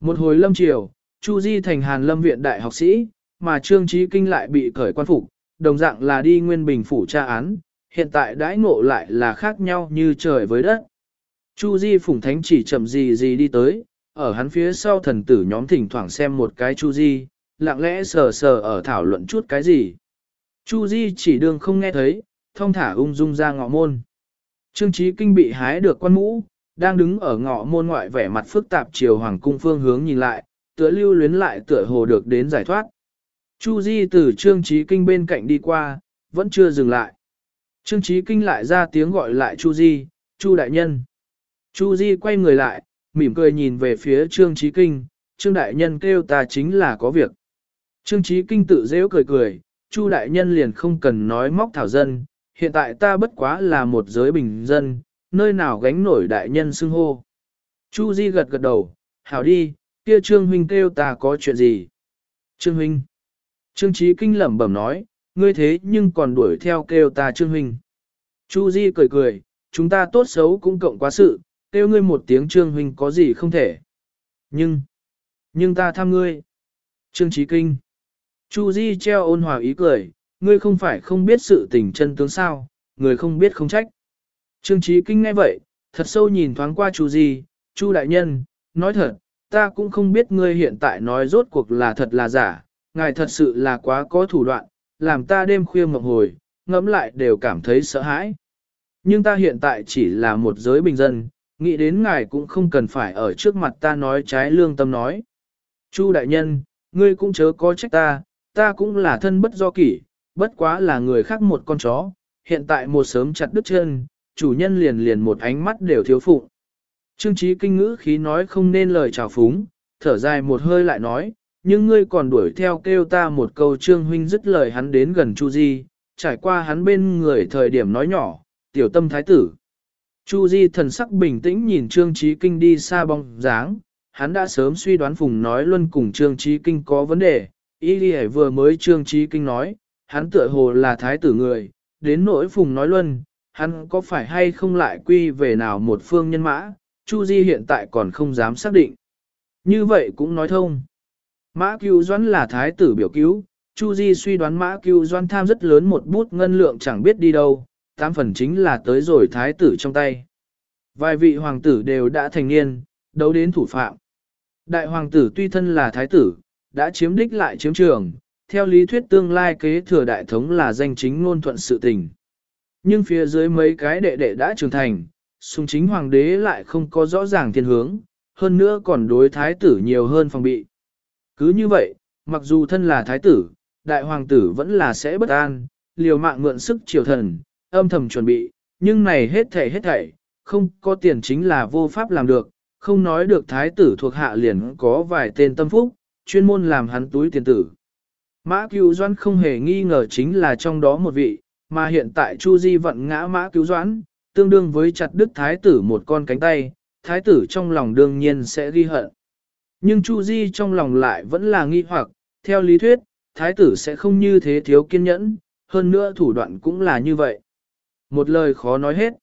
Một hồi lâm triều, Chu Di thành Hàn Lâm viện đại học sĩ, mà Trương Chí Kinh lại bị cởi quan phục, đồng dạng là đi nguyên bình phủ tra án, hiện tại đãi ngộ lại là khác nhau như trời với đất. Chu Di phủng thánh chỉ chậm gì gì đi tới, ở hắn phía sau thần tử nhóm thỉnh thoảng xem một cái Chu Di, lặng lẽ sờ sờ ở thảo luận chút cái gì. Chu Di chỉ đường không nghe thấy, thông thả ung dung ra ngọ môn. Trương Chí Kinh bị hái được quan mũ, đang đứng ở ngọ môn ngoại vẻ mặt phức tạp chiều hoàng cung phương hướng nhìn lại, tựa lưu luyến lại tựa hồ được đến giải thoát. Chu Di từ Trương Chí Kinh bên cạnh đi qua, vẫn chưa dừng lại. Trương Chí Kinh lại ra tiếng gọi lại Chu Di, Chu đại nhân. Chu Di quay người lại, mỉm cười nhìn về phía Trương Chí Kinh, Trương đại nhân kêu ta chính là có việc. Trương Chí Kinh tự dễ cười cười, Chu đại nhân liền không cần nói móc thảo dân, hiện tại ta bất quá là một giới bình dân, nơi nào gánh nổi đại nhân xưng hô. Chu Di gật gật đầu, hảo đi, kia Trương Huynh kêu ta có chuyện gì? Trương Huynh. Trương Chí Kinh lẩm bẩm nói, ngươi thế nhưng còn đuổi theo kêu ta Trương Huynh. Chu Di cười cười, chúng ta tốt xấu cũng cộng quá sự, kêu ngươi một tiếng Trương Huynh có gì không thể. Nhưng, nhưng ta tham ngươi. Trương Chí Kinh. Chu Di treo ôn hòa ý cười, ngươi không phải không biết sự tình chân tướng sao, người không biết không trách. Trương Chí Kinh nghe vậy, thật sâu nhìn thoáng qua Chu Di, Chu đại nhân, nói thật, ta cũng không biết ngươi hiện tại nói rốt cuộc là thật là giả, ngài thật sự là quá có thủ đoạn, làm ta đêm khuya mộng hồi, ngẫm lại đều cảm thấy sợ hãi. Nhưng ta hiện tại chỉ là một giới bình dân, nghĩ đến ngài cũng không cần phải ở trước mặt ta nói trái lương tâm nói. Chu đại nhân, ngươi cũng chớ có trách ta, ta cũng là thân bất do kỷ, bất quá là người khác một con chó, hiện tại một sớm chặt đứt chân, chủ nhân liền liền một ánh mắt đều thiếu phụ. Trương trí kinh ngữ khí nói không nên lời chào phúng, thở dài một hơi lại nói, nhưng ngươi còn đuổi theo kêu ta một câu trương huynh dứt lời hắn đến gần Chu Di, trải qua hắn bên người thời điểm nói nhỏ, tiểu tâm thái tử. Chu Di thần sắc bình tĩnh nhìn Trương Trí Kinh đi xa bóng dáng, hắn đã sớm suy đoán Phùng nói luân cùng Trương Trí Kinh có vấn đề, ý đi vừa mới Trương Trí Kinh nói, hắn tựa hồ là thái tử người, đến nỗi Phùng nói luân, hắn có phải hay không lại quy về nào một phương nhân mã, Chu Di hiện tại còn không dám xác định. Như vậy cũng nói thông. Mã Cưu Doãn là thái tử biểu cứu, Chu Di suy đoán Mã Cưu Doãn tham rất lớn một bút ngân lượng chẳng biết đi đâu, tám phần chính là tới rồi thái tử trong tay. Vài vị hoàng tử đều đã thành niên, đấu đến thủ phạm. Đại hoàng tử tuy thân là thái tử, đã chiếm đích lại chiếm trường, theo lý thuyết tương lai kế thừa đại thống là danh chính ngôn thuận sự tình. Nhưng phía dưới mấy cái đệ đệ đã trưởng thành, sung chính hoàng đế lại không có rõ ràng thiên hướng, hơn nữa còn đối thái tử nhiều hơn phòng bị. Cứ như vậy, mặc dù thân là thái tử, đại hoàng tử vẫn là sẽ bất an, liều mạng mượn sức triều thần, âm thầm chuẩn bị, nhưng này hết thảy hết thảy, không có tiền chính là vô pháp làm được, không nói được thái tử thuộc hạ liền có vài tên tâm phúc, chuyên môn làm hắn túi tiền tử. Mã cứu doãn không hề nghi ngờ chính là trong đó một vị, mà hiện tại Chu Di vận ngã mã cứu doãn, tương đương với chặt đứt thái tử một con cánh tay, thái tử trong lòng đương nhiên sẽ ghi hận. Nhưng Chu Di trong lòng lại vẫn là nghi hoặc, theo lý thuyết, thái tử sẽ không như thế thiếu kiên nhẫn, hơn nữa thủ đoạn cũng là như vậy. Một lời khó nói hết.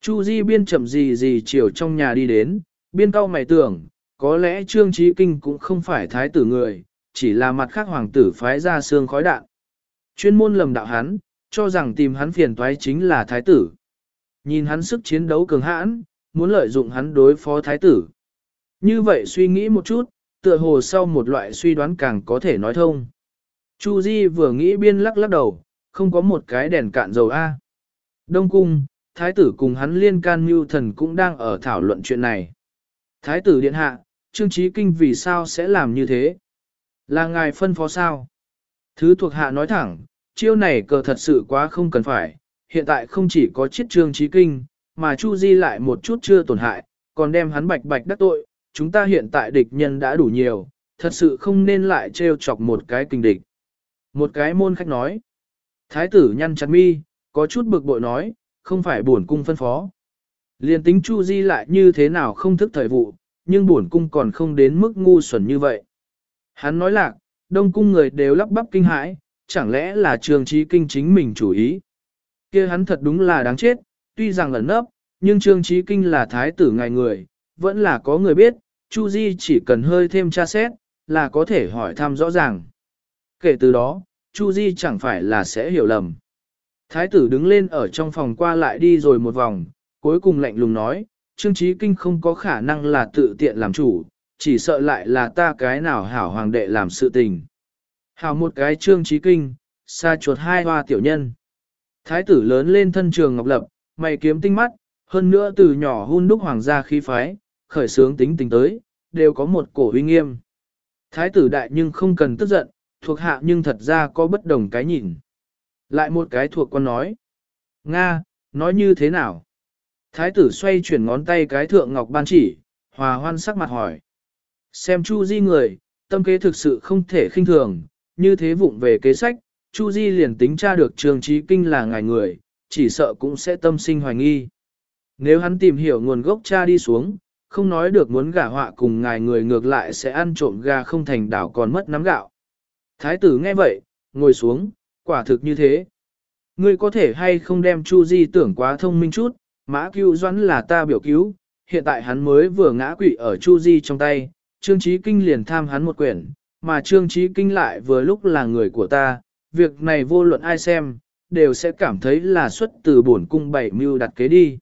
Chu Di biên chậm gì gì chiều trong nhà đi đến, biên cao mày tưởng, có lẽ Trương Trí Kinh cũng không phải thái tử người, chỉ là mặt khác hoàng tử phái ra xương khói đạn. Chuyên môn lầm đạo hắn, cho rằng tìm hắn phiền toái chính là thái tử. Nhìn hắn sức chiến đấu cường hãn, muốn lợi dụng hắn đối phó thái tử. Như vậy suy nghĩ một chút, tựa hồ sau một loại suy đoán càng có thể nói thông. Chu Di vừa nghĩ biên lắc lắc đầu, không có một cái đèn cạn dầu A. Đông cung, thái tử cùng hắn liên can mưu thần cũng đang ở thảo luận chuyện này. Thái tử điện hạ, Trương Trí Kinh vì sao sẽ làm như thế? Là ngài phân phó sao? Thứ thuộc hạ nói thẳng, chiêu này cờ thật sự quá không cần phải, hiện tại không chỉ có chiết Trương Trí Kinh, mà Chu Di lại một chút chưa tổn hại, còn đem hắn bạch bạch đắc tội, chúng ta hiện tại địch nhân đã đủ nhiều, thật sự không nên lại treo chọc một cái kinh địch. Một cái môn khách nói. Thái tử nhăn chặt mi, có chút bực bội nói, không phải bổn cung phân phó. Liên tính Chu Di lại như thế nào không thức thời vụ, nhưng bổn cung còn không đến mức ngu xuẩn như vậy. Hắn nói lạc, đông cung người đều lắp bắp kinh hãi, chẳng lẽ là trường trí kinh chính mình chủ ý. kia hắn thật đúng là đáng chết, tuy rằng lẩn nấp, nhưng trương trí kinh là thái tử ngài người, vẫn là có người biết, Chu Di chỉ cần hơi thêm tra xét, là có thể hỏi thăm rõ ràng. Kể từ đó, Chu Di chẳng phải là sẽ hiểu lầm. Thái tử đứng lên ở trong phòng qua lại đi rồi một vòng, cuối cùng lạnh lùng nói, Trương Chí Kinh không có khả năng là tự tiện làm chủ, chỉ sợ lại là ta cái nào hảo hoàng đệ làm sự tình. Hảo một cái Trương trí Kinh, xa chuột hai hoa tiểu nhân. Thái tử lớn lên thân trường ngọc lập, mày kiếm tinh mắt, hơn nữa từ nhỏ hun đúc hoàng gia khí phái, khởi sướng tính tình tới, đều có một cổ uy nghiêm. Thái tử đại nhưng không cần tức giận, thuộc hạ nhưng thật ra có bất đồng cái nhìn. Lại một cái thuộc con nói. Nga, nói như thế nào? Thái tử xoay chuyển ngón tay cái thượng ngọc ban chỉ, hòa hoan sắc mặt hỏi. Xem Chu Di người, tâm kế thực sự không thể khinh thường, như thế vụng về kế sách, Chu Di liền tính tra được trường Chí kinh là ngài người, chỉ sợ cũng sẽ tâm sinh hoài nghi. Nếu hắn tìm hiểu nguồn gốc cha đi xuống, không nói được muốn gả họa cùng ngài người ngược lại sẽ ăn trộm gà không thành đảo còn mất nắm gạo. Thái tử nghe vậy, ngồi xuống, quả thực như thế. Ngươi có thể hay không đem Chu Di tưởng quá thông minh chút, mã cứu doãn là ta biểu cứu, hiện tại hắn mới vừa ngã quỵ ở Chu Di trong tay, Trương Chí Kinh liền tham hắn một quyển, mà Trương trí Kinh lại vừa lúc là người của ta, việc này vô luận ai xem, đều sẽ cảm thấy là xuất từ bổn cung bảy mưu đặt kế đi.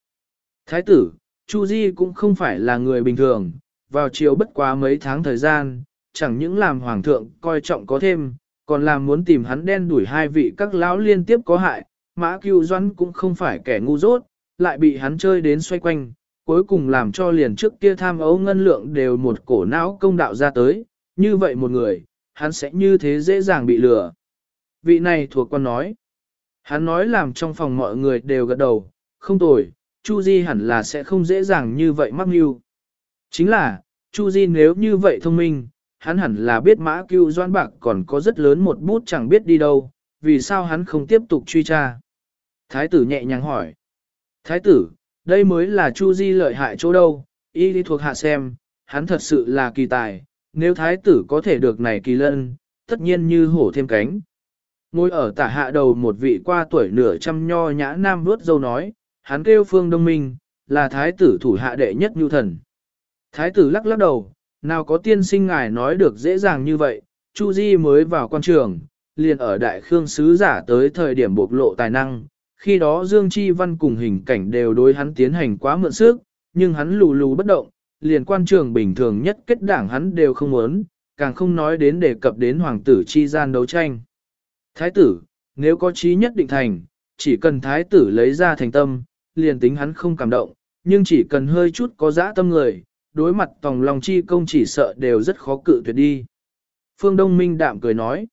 Thái tử, Chu Di cũng không phải là người bình thường, vào chiều bất quá mấy tháng thời gian, chẳng những làm hoàng thượng coi trọng có thêm, còn làm muốn tìm hắn đen đuổi hai vị các lão liên tiếp có hại, mã cưu doãn cũng không phải kẻ ngu dốt, lại bị hắn chơi đến xoay quanh, cuối cùng làm cho liền trước kia tham ấu ngân lượng đều một cổ não công đạo ra tới, như vậy một người, hắn sẽ như thế dễ dàng bị lừa. Vị này thuộc quan nói, hắn nói làm trong phòng mọi người đều gật đầu, không tồi, Chu Di hẳn là sẽ không dễ dàng như vậy mắc mưu. Chính là, Chu Di nếu như vậy thông minh, hắn hẳn là biết mã cưu doan bạc còn có rất lớn một bút chẳng biết đi đâu, vì sao hắn không tiếp tục truy tra. Thái tử nhẹ nhàng hỏi. Thái tử, đây mới là Chu Di lợi hại chỗ đâu, y đi thuộc hạ xem, hắn thật sự là kỳ tài, nếu thái tử có thể được này kỳ lân, tất nhiên như hổ thêm cánh. Ngồi ở tả hạ đầu một vị qua tuổi nửa trăm nho nhã nam vuốt dâu nói, hắn kêu phương đông minh, là thái tử thủ hạ đệ nhất nhu thần. Thái tử lắc lắc đầu, nào có tiên sinh ngài nói được dễ dàng như vậy, Chu Di mới vào quan trường, liền ở đại khương sứ giả tới thời điểm bộc lộ tài năng, khi đó Dương Chi Văn cùng hình cảnh đều đối hắn tiến hành quá mượn sức, nhưng hắn lù lù bất động, liền quan trường bình thường nhất kết đảng hắn đều không muốn, càng không nói đến đề cập đến hoàng tử chi gian đấu tranh. Thái tử, nếu có trí nhất định thành, chỉ cần thái tử lấy ra thành tâm, liền tính hắn không cảm động, nhưng chỉ cần hơi chút có dã tâm người, đối mặt tòng lòng chi công chỉ sợ đều rất khó cự tuyệt đi. Phương Đông Minh đạm cười nói.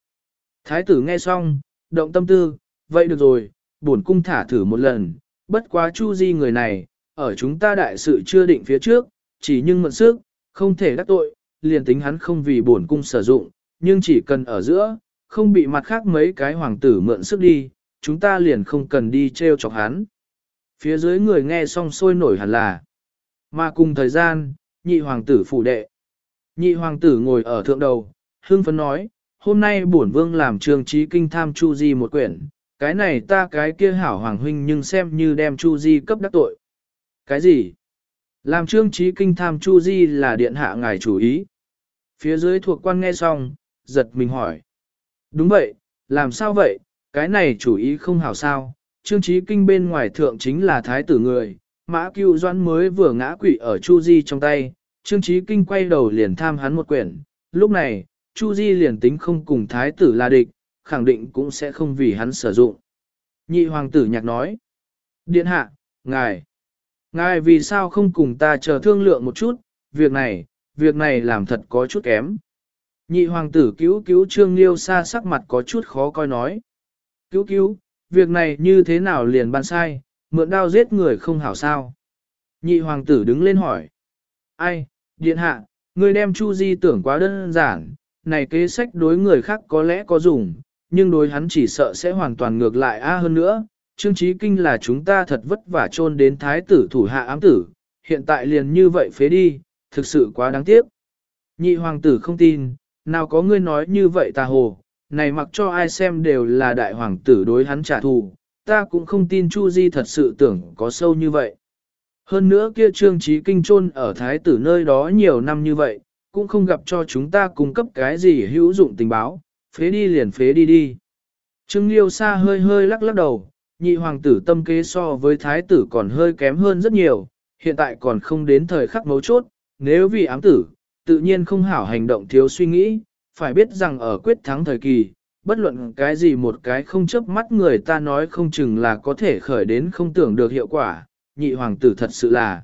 Thái tử nghe xong, động tâm tư, vậy được rồi, bổn cung thả thử một lần, bất quá chu di người này, ở chúng ta đại sự chưa định phía trước, chỉ nhưng mượn sức, không thể đắc tội, liền tính hắn không vì bổn cung sử dụng, nhưng chỉ cần ở giữa, không bị mặt khác mấy cái hoàng tử mượn sức đi, chúng ta liền không cần đi treo chọc hắn. Phía dưới người nghe xong sôi nổi hẳn là. Mà cùng thời gian, nhị hoàng tử phủ đệ. Nhị hoàng tử ngồi ở thượng đầu, hương phấn nói, hôm nay bổn vương làm trường trí kinh tham chu di một quyển, cái này ta cái kia hảo hoàng huynh nhưng xem như đem chu di cấp đắc tội. Cái gì? Làm trương trí kinh tham chu di là điện hạ ngài chủ ý. Phía dưới thuộc quan nghe xong, giật mình hỏi. Đúng vậy, làm sao vậy, cái này chủ ý không hảo sao, trương trí kinh bên ngoài thượng chính là thái tử người, mã cưu doãn mới vừa ngã quỵ ở chu di trong tay, trương trí kinh quay đầu liền tham hắn một quyển, lúc này, chu di liền tính không cùng thái tử là địch, khẳng định cũng sẽ không vì hắn sử dụng. Nhị hoàng tử nhạc nói, điện hạ, ngài, ngài vì sao không cùng ta chờ thương lượng một chút, việc này, việc này làm thật có chút kém. Nhị hoàng tử cứu cứu trương liêu xa sắc mặt có chút khó coi nói. Cứu cứu, việc này như thế nào liền ban sai, mượn đao giết người không hảo sao. Nhị hoàng tử đứng lên hỏi. Ai, điện hạ, người đem chu di tưởng quá đơn giản, này kế sách đối người khác có lẽ có dùng, nhưng đối hắn chỉ sợ sẽ hoàn toàn ngược lại a hơn nữa. Trương Chí Kinh là chúng ta thật vất vả chôn đến thái tử thủ hạ ám tử, hiện tại liền như vậy phế đi, thực sự quá đáng tiếc. Nhị hoàng tử không tin, nào có ngươi nói như vậy ta hồ, này mặc cho ai xem đều là đại hoàng tử đối hắn trả thù, ta cũng không tin Chu Di thật sự tưởng có sâu như vậy. Hơn nữa kia trương Chí kinh chôn ở thái tử nơi đó nhiều năm như vậy, cũng không gặp cho chúng ta cung cấp cái gì hữu dụng tình báo, phế đi liền phế đi đi. Trương Liêu Sa hơi hơi lắc lắc đầu, nhị hoàng tử tâm kế so với thái tử còn hơi kém hơn rất nhiều, hiện tại còn không đến thời khắc mấu chốt, nếu vì ám tử, tự nhiên không hảo hành động thiếu suy nghĩ, phải biết rằng ở quyết thắng thời kỳ, bất luận cái gì một cái không chấp mắt người ta nói không chừng là có thể khởi đến không tưởng được hiệu quả, nhị hoàng tử thật sự là.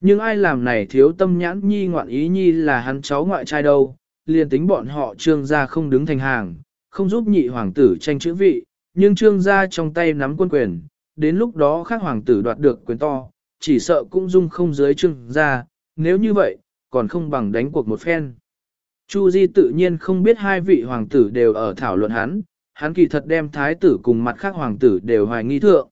Nhưng ai làm này thiếu tâm nhãn nhi ngoạn ý nhi là hắn cháu ngoại trai đâu, liền tính bọn họ trương gia không đứng thành hàng, không giúp nhị hoàng tử tranh chữ vị, nhưng trương gia trong tay nắm quân quyền, đến lúc đó khác hoàng tử đoạt được quyền to, chỉ sợ cũng dung không dưới trương gia, nếu như vậy, còn không bằng đánh cuộc một phen. Chu Di tự nhiên không biết hai vị hoàng tử đều ở thảo luận hắn, hắn kỳ thật đem thái tử cùng mặt khác hoàng tử đều hoài nghi thượng.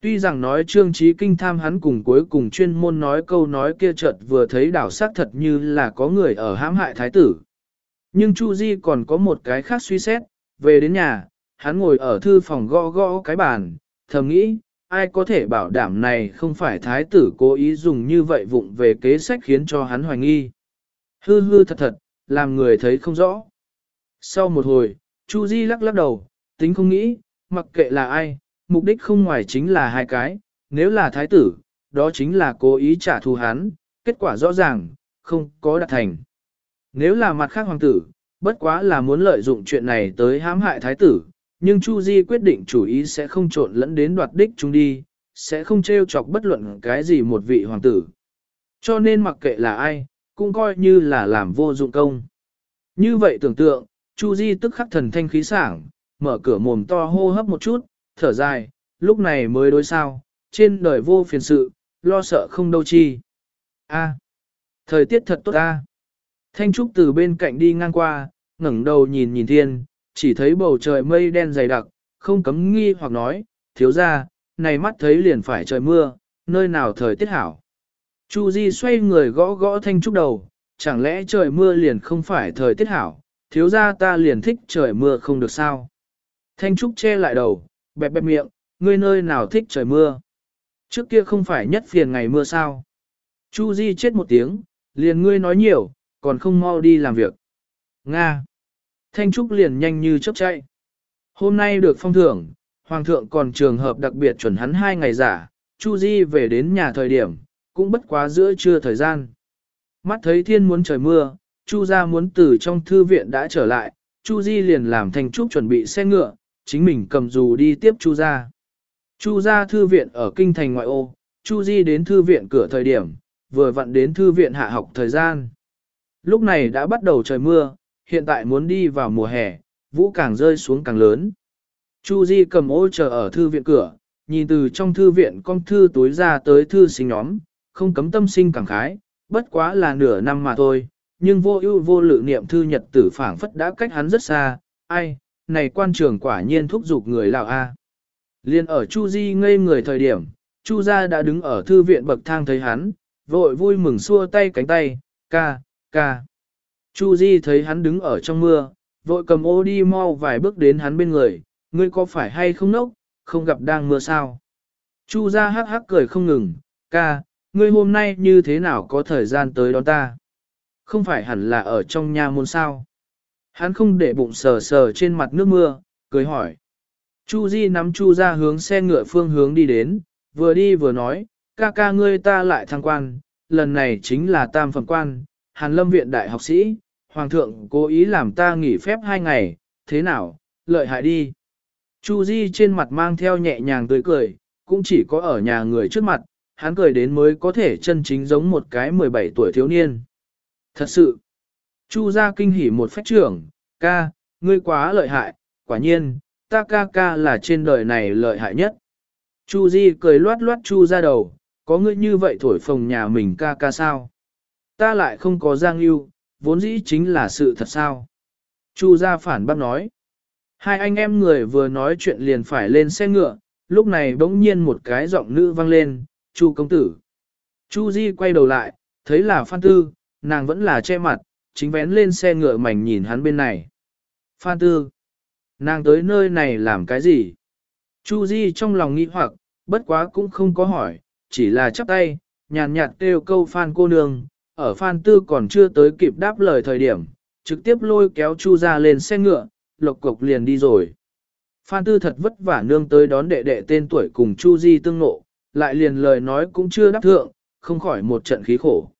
Tuy rằng nói trương trí kinh tham hắn cùng cuối cùng chuyên môn nói câu nói kia chợt vừa thấy đảo sắc thật như là có người ở hãm hại thái tử. Nhưng Chu Di còn có một cái khác suy xét, về đến nhà, hắn ngồi ở thư phòng gõ gõ cái bàn, thầm nghĩ, ai có thể bảo đảm này không phải thái tử cố ý dùng như vậy vụng về kế sách khiến cho hắn hoài nghi. Hư hư thật thật, làm người thấy không rõ. Sau một hồi, Chu Di lắc lắc đầu, tính không nghĩ, mặc kệ là ai, mục đích không ngoài chính là hai cái, nếu là thái tử, đó chính là cố ý trả thù hắn, kết quả rõ ràng, không có đạt thành. Nếu là mặt khác hoàng tử, bất quá là muốn lợi dụng chuyện này tới hãm hại thái tử, nhưng Chu Di quyết định chủ ý sẽ không trộn lẫn đến đoạt đích chúng đi, sẽ không treo chọc bất luận cái gì một vị hoàng tử. Cho nên mặc kệ là ai, cũng coi như là làm vô dụng công. Như vậy tưởng tượng, Chu Di tức khắc thần thanh khí sảng, mở cửa mồm to hô hấp một chút, thở dài, lúc này mới đối sao, trên đời vô phiền sự, lo sợ không đâu chi. A, thời tiết thật tốt a. Thanh Trúc từ bên cạnh đi ngang qua, ngẩng đầu nhìn nhìn thiên, chỉ thấy bầu trời mây đen dày đặc, không cấm nghi hoặc nói, thiếu ra, này mắt thấy liền phải trời mưa, nơi nào thời tiết hảo. Chu Di xoay người gõ gõ Thanh Trúc đầu, chẳng lẽ trời mưa liền không phải thời tiết hảo, thiếu ra ta liền thích trời mưa không được sao. Thanh Trúc che lại đầu, bẹp bẹp miệng, ngươi nơi nào thích trời mưa. Trước kia không phải nhất phiền ngày mưa sao. Chu Di chết một tiếng, liền ngươi nói nhiều, còn không mau đi làm việc. Nga. Thanh Trúc liền nhanh như chớp chạy. Hôm nay được phong thưởng, Hoàng thượng còn trường hợp đặc biệt chuẩn hắn hai ngày giả, Chu Di về đến nhà thời điểm, cũng bất quá giữa trưa thời gian. Mắt thấy thiên muốn trời mưa, Chu gia muốn từ trong thư viện đã trở lại, Chu Di liền làm Thanh Trúc chuẩn bị xe ngựa, chính mình cầm dù đi tiếp Chu gia. Chu gia thư viện ở kinh thành ngoại ô, Chu Di đến thư viện cửa thời điểm, vừa vặn đến thư viện hạ học thời gian. Lúc này đã bắt đầu trời mưa, hiện tại muốn đi vào mùa hè, vũ càng rơi xuống càng lớn. Chu Di cầm ô chờ ở thư viện cửa, nhìn từ trong thư viện con thư tối ra tới thư sinh nhóm, không cấm tâm sinh càng khái, bất quá là nửa năm mà thôi, nhưng vô ưu vô lự niệm thư nhật tử phảng phất đã cách hắn rất xa, ai, này quan trường quả nhiên thúc giục người lào A. Liên ở Chu Di ngây người thời điểm, Chu gia đã đứng ở thư viện bậc thang thấy hắn, vội vui mừng xua tay cánh tay, ca, ca. Chu Di thấy hắn đứng ở trong mưa, vội cầm ô đi mau vài bước đến hắn bên người, ngươi có phải hay không nốc, không gặp đang mưa sao. Chu gia hắc hắc cười không ngừng, ca, ngươi hôm nay như thế nào có thời gian tới đón ta? Không phải hẳn là ở trong nhà môn sao? Hắn không để bụng sờ sờ trên mặt nước mưa, cười hỏi. Chu Di nắm Chu ra hướng xe ngựa phương hướng đi đến, vừa đi vừa nói, ca ca ngươi ta lại thăng quan, lần này chính là tam phẩm quan, Hàn Lâm Viện Đại học sĩ, Hoàng thượng cố ý làm ta nghỉ phép hai ngày, thế nào, lợi hại đi. Chu Di trên mặt mang theo nhẹ nhàng tươi cười, cũng chỉ có ở nhà người trước mặt, hắn cười đến mới có thể chân chính giống một cái 17 tuổi thiếu niên. Thật sự, Chu gia kinh hỉ một phách trưởng, ca, ngươi quá lợi hại, quả nhiên, ta ca ca là trên đời này lợi hại nhất. Chu Di cười loát loát Chu ra đầu, có ngươi như vậy thổi phồng nhà mình ca ca sao? Ta lại không có giang yêu, vốn dĩ chính là sự thật sao? Chu gia phản bác nói. Hai anh em người vừa nói chuyện liền phải lên xe ngựa, lúc này bỗng nhiên một cái giọng nữ vang lên, Chu công tử. Chu Di quay đầu lại, thấy là Phan Tư, nàng vẫn là che mặt, chính vén lên xe ngựa mảnh nhìn hắn bên này. Phan Tư, nàng tới nơi này làm cái gì? Chu Di trong lòng nghi hoặc, bất quá cũng không có hỏi, chỉ là chắp tay, nhàn nhạt kêu câu Phan cô nương, ở Phan Tư còn chưa tới kịp đáp lời thời điểm, trực tiếp lôi kéo Chu ra lên xe ngựa, lộc cục liền đi rồi. Phan Tư thật vất vả nương tới đón đệ đệ tên tuổi cùng Chu Di tương nộ, lại liền lời nói cũng chưa đáp thượng, không khỏi một trận khí khổ.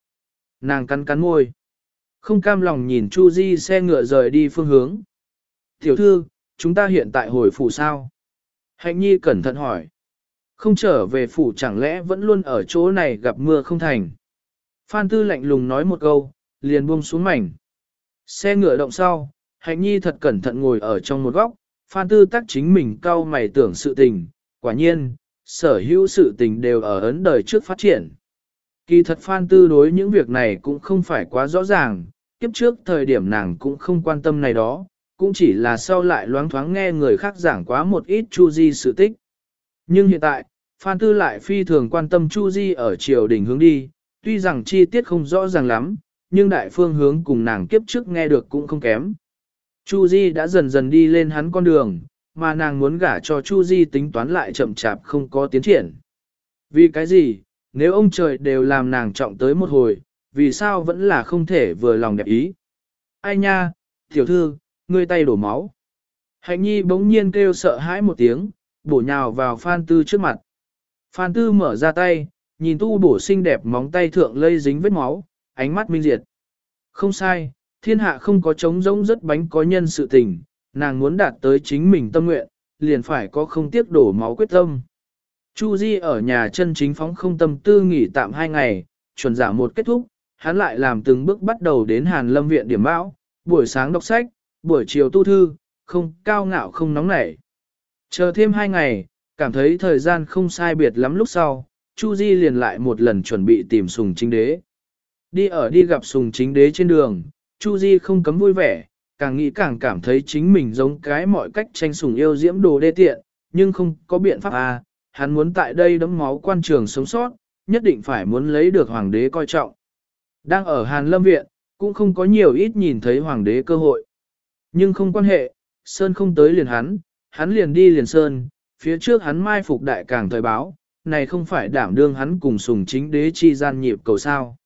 Nàng cắn cắn môi. Không cam lòng nhìn Chu Di xe ngựa rời đi phương hướng. Tiểu thư, chúng ta hiện tại hồi phủ sao? Hạnh nhi cẩn thận hỏi. Không trở về phủ chẳng lẽ vẫn luôn ở chỗ này gặp mưa không thành. Phan Tư lạnh lùng nói một câu, liền buông xuống mảnh. Xe ngựa động sau, Hạnh nhi thật cẩn thận ngồi ở trong một góc, Phan Tư tắc chính mình cau mày tưởng sự tình, quả nhiên, sở hữu sự tình đều ở ấn đời trước phát triển. Kỳ thật Phan Tư đối những việc này cũng không phải quá rõ ràng, kiếp trước thời điểm nàng cũng không quan tâm này đó, cũng chỉ là sau lại loáng thoáng nghe người khác giảng quá một ít Chu Di sự tích. Nhưng hiện tại, Phan Tư lại phi thường quan tâm Chu Di ở triều đình hướng đi, tuy rằng chi tiết không rõ ràng lắm, nhưng đại phương hướng cùng nàng kiếp trước nghe được cũng không kém. Chu Di đã dần dần đi lên hắn con đường, mà nàng muốn gả cho Chu Di tính toán lại chậm chạp không có tiến triển. Vì cái gì, nếu ông trời đều làm nàng trọng tới một hồi, vì sao vẫn là không thể vừa lòng đẹp ý. Ai nha, tiểu thư, ngươi tay đổ máu. Hạnh nhi bỗng nhiên kêu sợ hãi một tiếng, bổ nhào vào Phan Tư trước mặt. Phan Tư mở ra tay, nhìn tu bổ xinh đẹp móng tay thượng lây dính vết máu, ánh mắt minh diệt. Không sai, thiên hạ không có trống rỗng rất bánh có nhân sự tình, nàng muốn đạt tới chính mình tâm nguyện, liền phải có không tiếc đổ máu quyết tâm. Chu Di ở nhà chân chính phóng không tâm tư nghỉ tạm hai ngày, chuẩn giả một kết thúc, hắn lại làm từng bước bắt đầu đến Hàn Lâm Viện điểm bão, buổi sáng đọc sách, buổi chiều tu thư, không cao ngạo không nóng nảy. Chờ thêm hai ngày, cảm thấy thời gian không sai biệt lắm lúc sau, Chu Di liền lại một lần chuẩn bị tìm sùng chính đế. Đi ở đi gặp sùng chính đế trên đường, Chu Di không cấm vui vẻ, càng nghĩ càng cảm thấy chính mình giống cái mọi cách tranh sùng yêu diễm đồ đê tiện, nhưng không có biện pháp à, hắn muốn tại đây đấm máu quan trường sống sót, nhất định phải muốn lấy được hoàng đế coi trọng. Đang ở Hàn Lâm Viện, cũng không có nhiều ít nhìn thấy hoàng đế cơ hội. Nhưng không quan hệ, Sơn không tới liền hắn, hắn liền đi liền Sơn, phía trước hắn mai phục đại càng thời báo, này không phải đảm đương hắn cùng sùng chính đế chi gian nhịp cầu sao.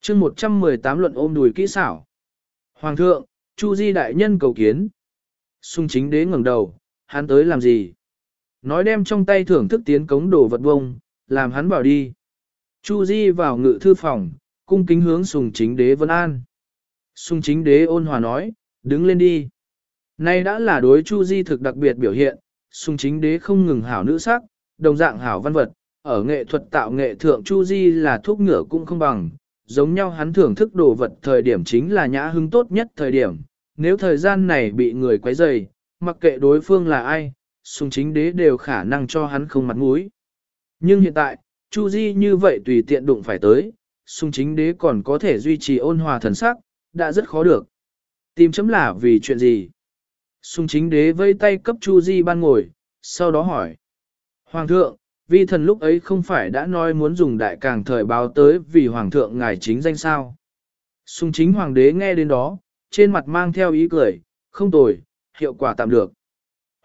chương 118 luận ôm đùi kỹ xảo. Hoàng thượng, Chu Di đại nhân cầu kiến. Sùng chính đế ngẩng đầu, hắn tới làm gì? Nói đem trong tay thưởng thức tiến cống đồ vật bông, làm hắn bảo đi. Chu Di vào ngự thư phòng, cung kính hướng sùng chính đế vân an. Sùng chính đế ôn hòa nói, đứng lên đi. Nay đã là đối Chu Di thực đặc biệt biểu hiện, sùng chính đế không ngừng hảo nữ sắc, đồng dạng hảo văn vật, ở nghệ thuật tạo nghệ thượng Chu Di là thuốc ngựa cũng không bằng, giống nhau hắn thưởng thức đồ vật thời điểm chính là nhã hứng tốt nhất thời điểm, nếu thời gian này bị người quấy rầy, mặc kệ đối phương là ai, sùng chính đế đều khả năng cho hắn không mặt mũi. Nhưng hiện tại, Chu Di như vậy tùy tiện đụng phải tới, sùng chính đế còn có thể duy trì ôn hòa thần sắc, đã rất khó được. Tìm chấm là vì chuyện gì? Sùng chính đế vây tay cấp Chu Di ban ngồi, sau đó hỏi. Hoàng thượng, vi thần lúc ấy không phải đã nói muốn dùng đại càng thời báo tới vì Hoàng thượng ngài chính danh sao? Sùng chính Hoàng đế nghe đến đó, trên mặt mang theo ý cười, không tồi, hiệu quả tạm được.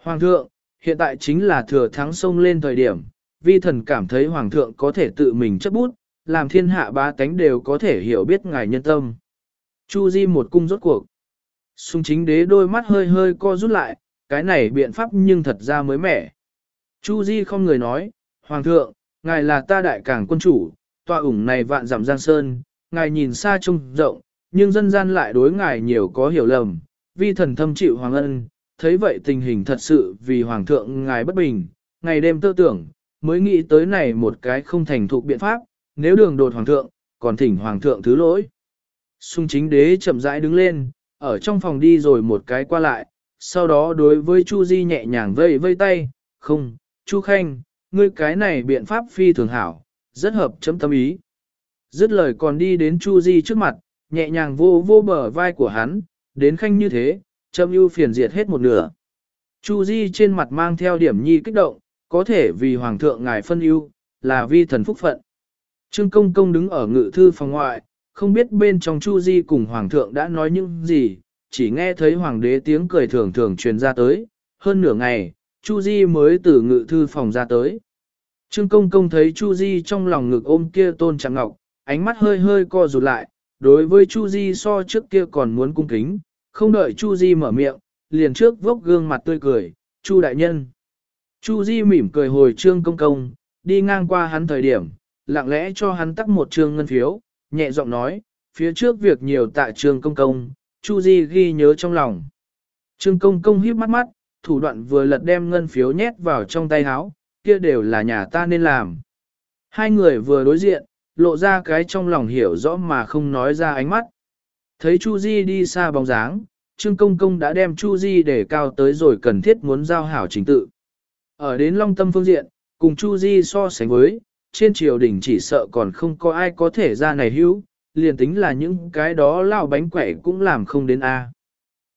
Hoàng thượng, hiện tại chính là thừa thắng sông lên thời điểm, vi thần cảm thấy Hoàng thượng có thể tự mình chấp bút, làm thiên hạ ba tánh đều có thể hiểu biết ngài nhân tâm. Chu Di một cung rốt cuộc. Sung chính đế đôi mắt hơi hơi co rút lại, cái này biện pháp nhưng thật ra mới mẻ. Chu Di không người nói, Hoàng thượng, ngài là ta đại cảng quân chủ, tọa ủng này vạn dặm giang sơn, ngài nhìn xa trông rộng, nhưng dân gian lại đối ngài nhiều có hiểu lầm, vi thần thâm chịu hoàng ân, thấy vậy tình hình thật sự vì hoàng thượng ngài bất bình, ngày đêm tơ tưởng, mới nghĩ tới này một cái không thành thục biện pháp, nếu đường đột hoàng thượng, còn thỉnh hoàng thượng thứ lỗi. Xung chính đế chậm rãi đứng lên, ở trong phòng đi rồi một cái qua lại, sau đó đối với Chu Di nhẹ nhàng vây vây tay, không, Chu Khanh, ngươi cái này biện pháp phi thường hảo, rất hợp chấm tâm ý. Dứt lời còn đi đến Chu Di trước mặt, nhẹ nhàng vô vô bờ vai của hắn, đến Khanh như thế, châm ưu phiền diệt hết một nửa. Chu Di trên mặt mang theo điểm nhi kích động, có thể vì Hoàng thượng ngài phân ưu, là vi thần phúc phận. Trương Công Công đứng ở ngự thư phòng ngoại, không biết bên trong Chu Di cùng Hoàng thượng đã nói những gì, chỉ nghe thấy Hoàng đế tiếng cười thường thường truyền ra tới, hơn nửa ngày, Chu Di mới từ ngự thư phòng ra tới. Trương công công thấy Chu Di trong lòng ngực ôm kia tôn trạng ngọc, ánh mắt hơi hơi co rụt lại, đối với Chu Di so trước kia còn muốn cung kính, không đợi Chu Di mở miệng, liền trước vốc gương mặt tươi cười, Chu đại nhân. Chu Di mỉm cười hồi trương công công, đi ngang qua hắn thời điểm, lặng lẽ cho hắn tắt một trương ngân phiếu, nhẹ giọng nói, phía trước việc nhiều tại trương công công, Chu Di ghi nhớ trong lòng. Trương công công híp mắt mắt, thủ đoạn vừa lật đem ngân phiếu nhét vào trong tay áo, kia đều là nhà ta nên làm. Hai người vừa đối diện, lộ ra cái trong lòng hiểu rõ mà không nói ra ánh mắt. Thấy Chu Di đi xa bóng dáng, Trương Công Công đã đem Chu Di để cao tới rồi cần thiết muốn giao hảo chính tự. Ở đến Long Tâm phương diện, cùng Chu Di so sánh với, trên triều đình chỉ sợ còn không có ai có thể ra này hữu, liền tính là những cái đó lao bánh quẩy cũng làm không đến A.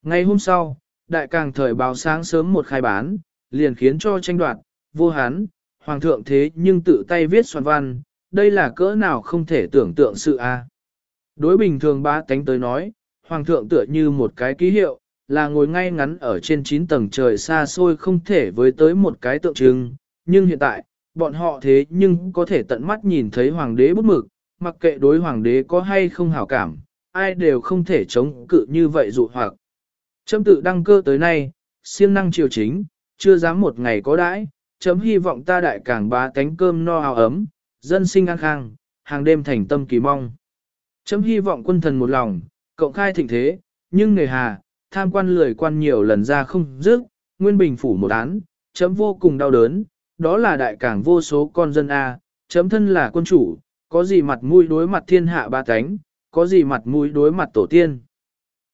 Ngay hôm sau, đại càng thời báo sáng sớm một khai bán, liền khiến cho tranh đoạt, vô hán, hoàng thượng thế nhưng tự tay viết soạn văn, đây là cỡ nào không thể tưởng tượng sự A. Đối bình thường ba tánh tới nói, hoàng thượng tựa như một cái ký hiệu, là ngồi ngay ngắn ở trên 9 tầng trời xa xôi không thể với tới một cái tượng trưng, nhưng hiện tại, bọn họ thế nhưng có thể tận mắt nhìn thấy hoàng đế bút mực, mặc kệ đối hoàng đế có hay không hảo cảm, ai đều không thể chống cự như vậy dụ hoặc. Chấm tự đăng cơ tới nay, siêng năng triều chính, chưa dám một ngày có đãi, chấm hy vọng ta đại càng bá cánh cơm no áo ấm, dân sinh an khang, hàng đêm thành tâm kỳ mong. Chấm hy vọng quân thần một lòng, cộng khai thịnh thế, nhưng người hà, tham quan lười quan nhiều lần ra không dứt, nguyên bình phủ một án, chấm vô cùng đau đớn, đó là đại cảng vô số con dân A, chấm thân là quân chủ, có gì mặt mũi đối mặt thiên hạ ba cánh, có gì mặt mũi đối mặt tổ tiên.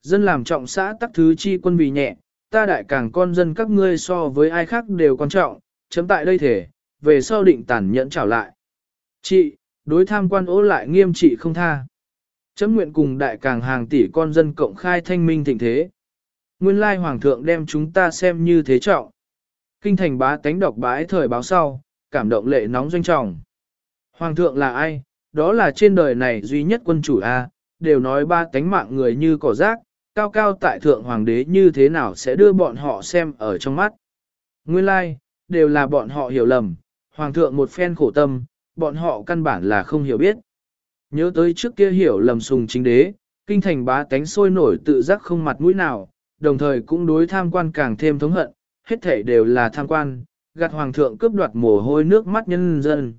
Dân làm trọng xã tắc thứ chi quân vì nhẹ, ta đại càng con dân các ngươi so với ai khác đều quan trọng, chấm tại đây thể, về sau định tản nhẫn trảo lại. Chị, đối tham quan ố lại nghiêm trị không tha. Chấm nguyện cùng đại càng hàng tỷ con dân cộng khai thanh minh thịnh thế. Nguyên lai hoàng thượng đem chúng ta xem như thế trọng. Kinh thành bá tánh đọc bái thời báo sau, cảm động lệ nóng doanh trọng. Hoàng thượng là ai? Đó là trên đời này duy nhất quân chủ A, đều nói ba tánh mạng người như cỏ rác, cao cao tại thượng hoàng đế như thế nào sẽ đưa bọn họ xem ở trong mắt. Nguyên lai, đều là bọn họ hiểu lầm, hoàng thượng một phen khổ tâm, bọn họ căn bản là không hiểu biết. Nhớ tới trước kia hiểu lầm sùng chính đế, kinh thành bá tánh sôi nổi tự giác không mặt mũi nào, đồng thời cũng đối tham quan càng thêm thống hận, hết thể đều là tham quan, gạt hoàng thượng cướp đoạt mồ hôi nước mắt nhân dân.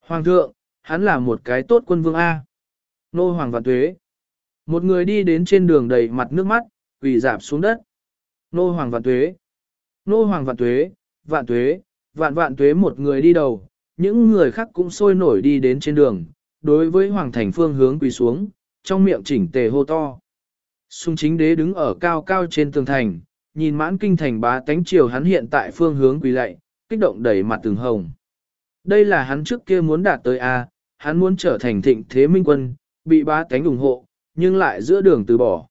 Hoàng thượng, hắn là một cái tốt quân vương A. Nô hoàng vạn tuế. Một người đi đến trên đường đầy mặt nước mắt, quỳ dạp xuống đất. Nô hoàng vạn tuế. Nô hoàng vạn tuế, vạn tuế, vạn vạn tuế một người đi đầu, những người khác cũng sôi nổi đi đến trên đường, đối với hoàng thành phương hướng quỳ xuống, trong miệng chỉnh tề hô to. Xung chính đế đứng ở cao cao trên tường thành, nhìn mãn kinh thành bá tánh triều hắn hiện tại phương hướng quỳ lạy, kích động đẩy mặt từng hồng. Đây là hắn trước kia muốn đạt tới A, hắn muốn trở thành thịnh thế minh quân, bị bá tánh ủng hộ, nhưng lại giữa đường từ bỏ.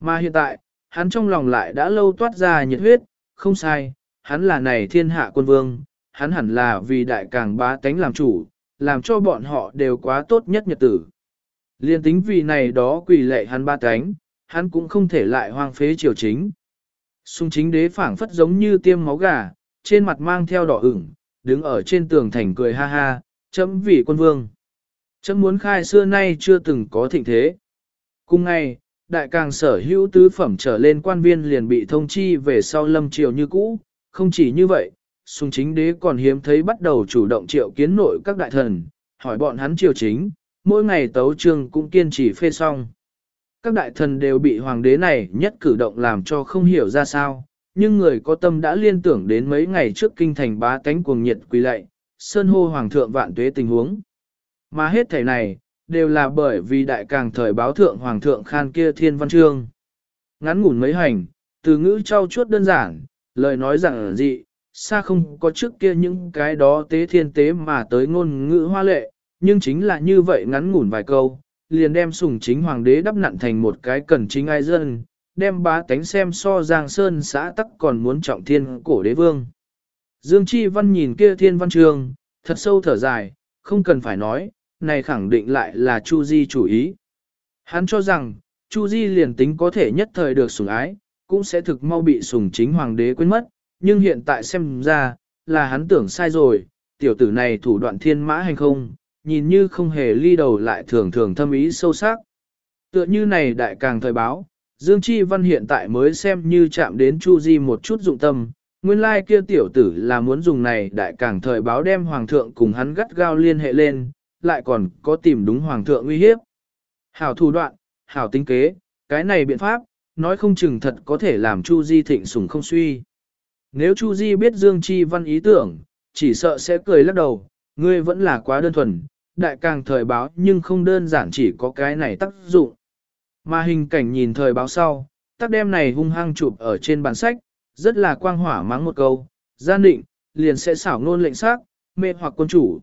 Mà hiện tại, hắn trong lòng lại đã lâu toát ra nhiệt huyết, không sai, hắn là này thiên hạ quân vương, hắn hẳn là vì đại càng bá tánh làm chủ, làm cho bọn họ đều quá tốt nhất nhật tử. Liên tính vì này đó quỳ lệ hắn ba tánh, hắn cũng không thể lại hoang phế triều chính. Xung chính đế phảng phất giống như tiêm máu gà, trên mặt mang theo đỏ ửng, đứng ở trên tường thành cười ha ha, chấm vì quân vương. Chấm muốn khai xưa nay chưa từng có thịnh thế. Cùng ngày, đại càng sở hữu tứ phẩm trở lên quan viên liền bị thông chi về sau lâm triều như cũ, không chỉ như vậy, sung chính đế còn hiếm thấy bắt đầu chủ động triệu kiến nội các đại thần, hỏi bọn hắn triều chính, mỗi ngày tấu trương cũng kiên trì phê xong. Các đại thần đều bị hoàng đế này nhất cử động làm cho không hiểu ra sao, nhưng người có tâm đã liên tưởng đến mấy ngày trước kinh thành bá tánh cuồng nhiệt quỳ lạy, sơn hô hoàng thượng vạn tuế tình huống. Mà hết thảy này, đều là bởi vì đại càng thời báo thượng hoàng thượng khan kia thiên văn chương. Ngắn ngủn mấy hành, từ ngữ trau chuốt đơn giản, lời nói rằng dị, xa không có trước kia những cái đó tế thiên tế mà tới ngôn ngữ hoa lệ, nhưng chính là như vậy ngắn ngủn vài câu, liền đem sùng chính hoàng đế đắp nặn thành một cái cần chính ai dân, đem bá tánh xem so giang sơn xã tắc còn muốn trọng thiên cổ đế vương. Dương Chi Văn nhìn kia thiên văn trường, thật sâu thở dài, không cần phải nói, này khẳng định lại là Chu Di chủ ý. Hắn cho rằng, Chu Di liền tính có thể nhất thời được sủng ái, cũng sẽ thực mau bị sủng chính hoàng đế quên mất, nhưng hiện tại xem ra, là hắn tưởng sai rồi, tiểu tử này thủ đoạn thiên mã hành không, nhìn như không hề ly đầu lại thường thường thâm ý sâu sắc. Tựa như này đại càng thời báo, Dương Chi Văn hiện tại mới xem như chạm đến Chu Di một chút dụng tâm, nguyên lai like kia tiểu tử là muốn dùng này đại càng thời báo đem hoàng thượng cùng hắn gắt gao liên hệ lên, lại còn có tìm đúng hoàng thượng uy hiếp. Hảo thủ đoạn, hảo tính kế, cái này biện pháp, nói không chừng thật có thể làm Chu Di thịnh sủng không suy. Nếu Chu Di biết Dương Chi Văn ý tưởng, chỉ sợ sẽ cười lắc đầu, ngươi vẫn là quá đơn thuần, đại càng thời báo nhưng không đơn giản chỉ có cái này tác dụng. Mà hình cảnh nhìn thời báo sau, tác đem này hung hăng chụp ở trên bản sách, rất là quang hỏa mắng một câu, gian định, liền sẽ xảo ngôn lệnh xác, mê hoặc quân chủ.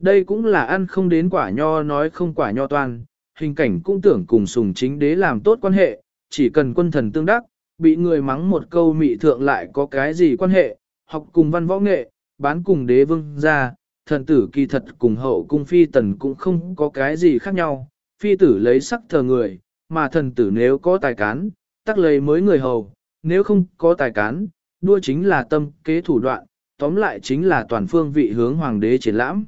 Đây cũng là ăn không đến quả nho nói không quả nho toàn, hình cảnh cũng tưởng cùng sùng chính đế làm tốt quan hệ, chỉ cần quân thần tương đắc, bị người mắng một câu mị thượng lại có cái gì quan hệ, học cùng văn võ nghệ, bán cùng đế vương ra, thần tử kỳ thật cùng hậu cung phi tần cũng không có cái gì khác nhau, phi tử lấy sắc thờ người, mà thần tử nếu có tài cán, tắc lấy mới người hầu, nếu không có tài cán, đua chính là tâm kế thủ đoạn, tóm lại chính là toàn phương vị hướng hoàng đế triển lãm.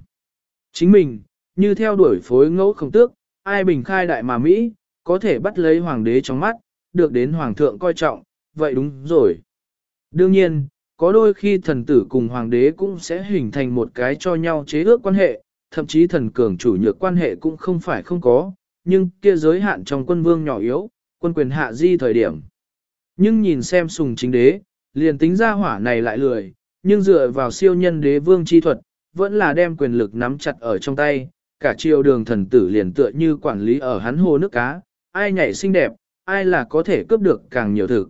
Chính mình, như theo đuổi phối ngẫu không tước, ai bình khai đại mà Mỹ, có thể bắt lấy hoàng đế trong mắt, được đến hoàng thượng coi trọng, vậy đúng rồi. Đương nhiên, có đôi khi thần tử cùng hoàng đế cũng sẽ hình thành một cái cho nhau chế ước quan hệ, thậm chí thần cường chủ nhược quan hệ cũng không phải không có, nhưng kia giới hạn trong quân vương nhỏ yếu, quân quyền hạ di thời điểm. Nhưng nhìn xem sùng chính đế, liền tính ra hỏa này lại lười, nhưng dựa vào siêu nhân đế vương chi thuật, vẫn là đem quyền lực nắm chặt ở trong tay, cả triều đường thần tử liền tựa như quản lý ở hắn hồ nước cá, ai nhảy xinh đẹp, ai là có thể cướp được càng nhiều thực.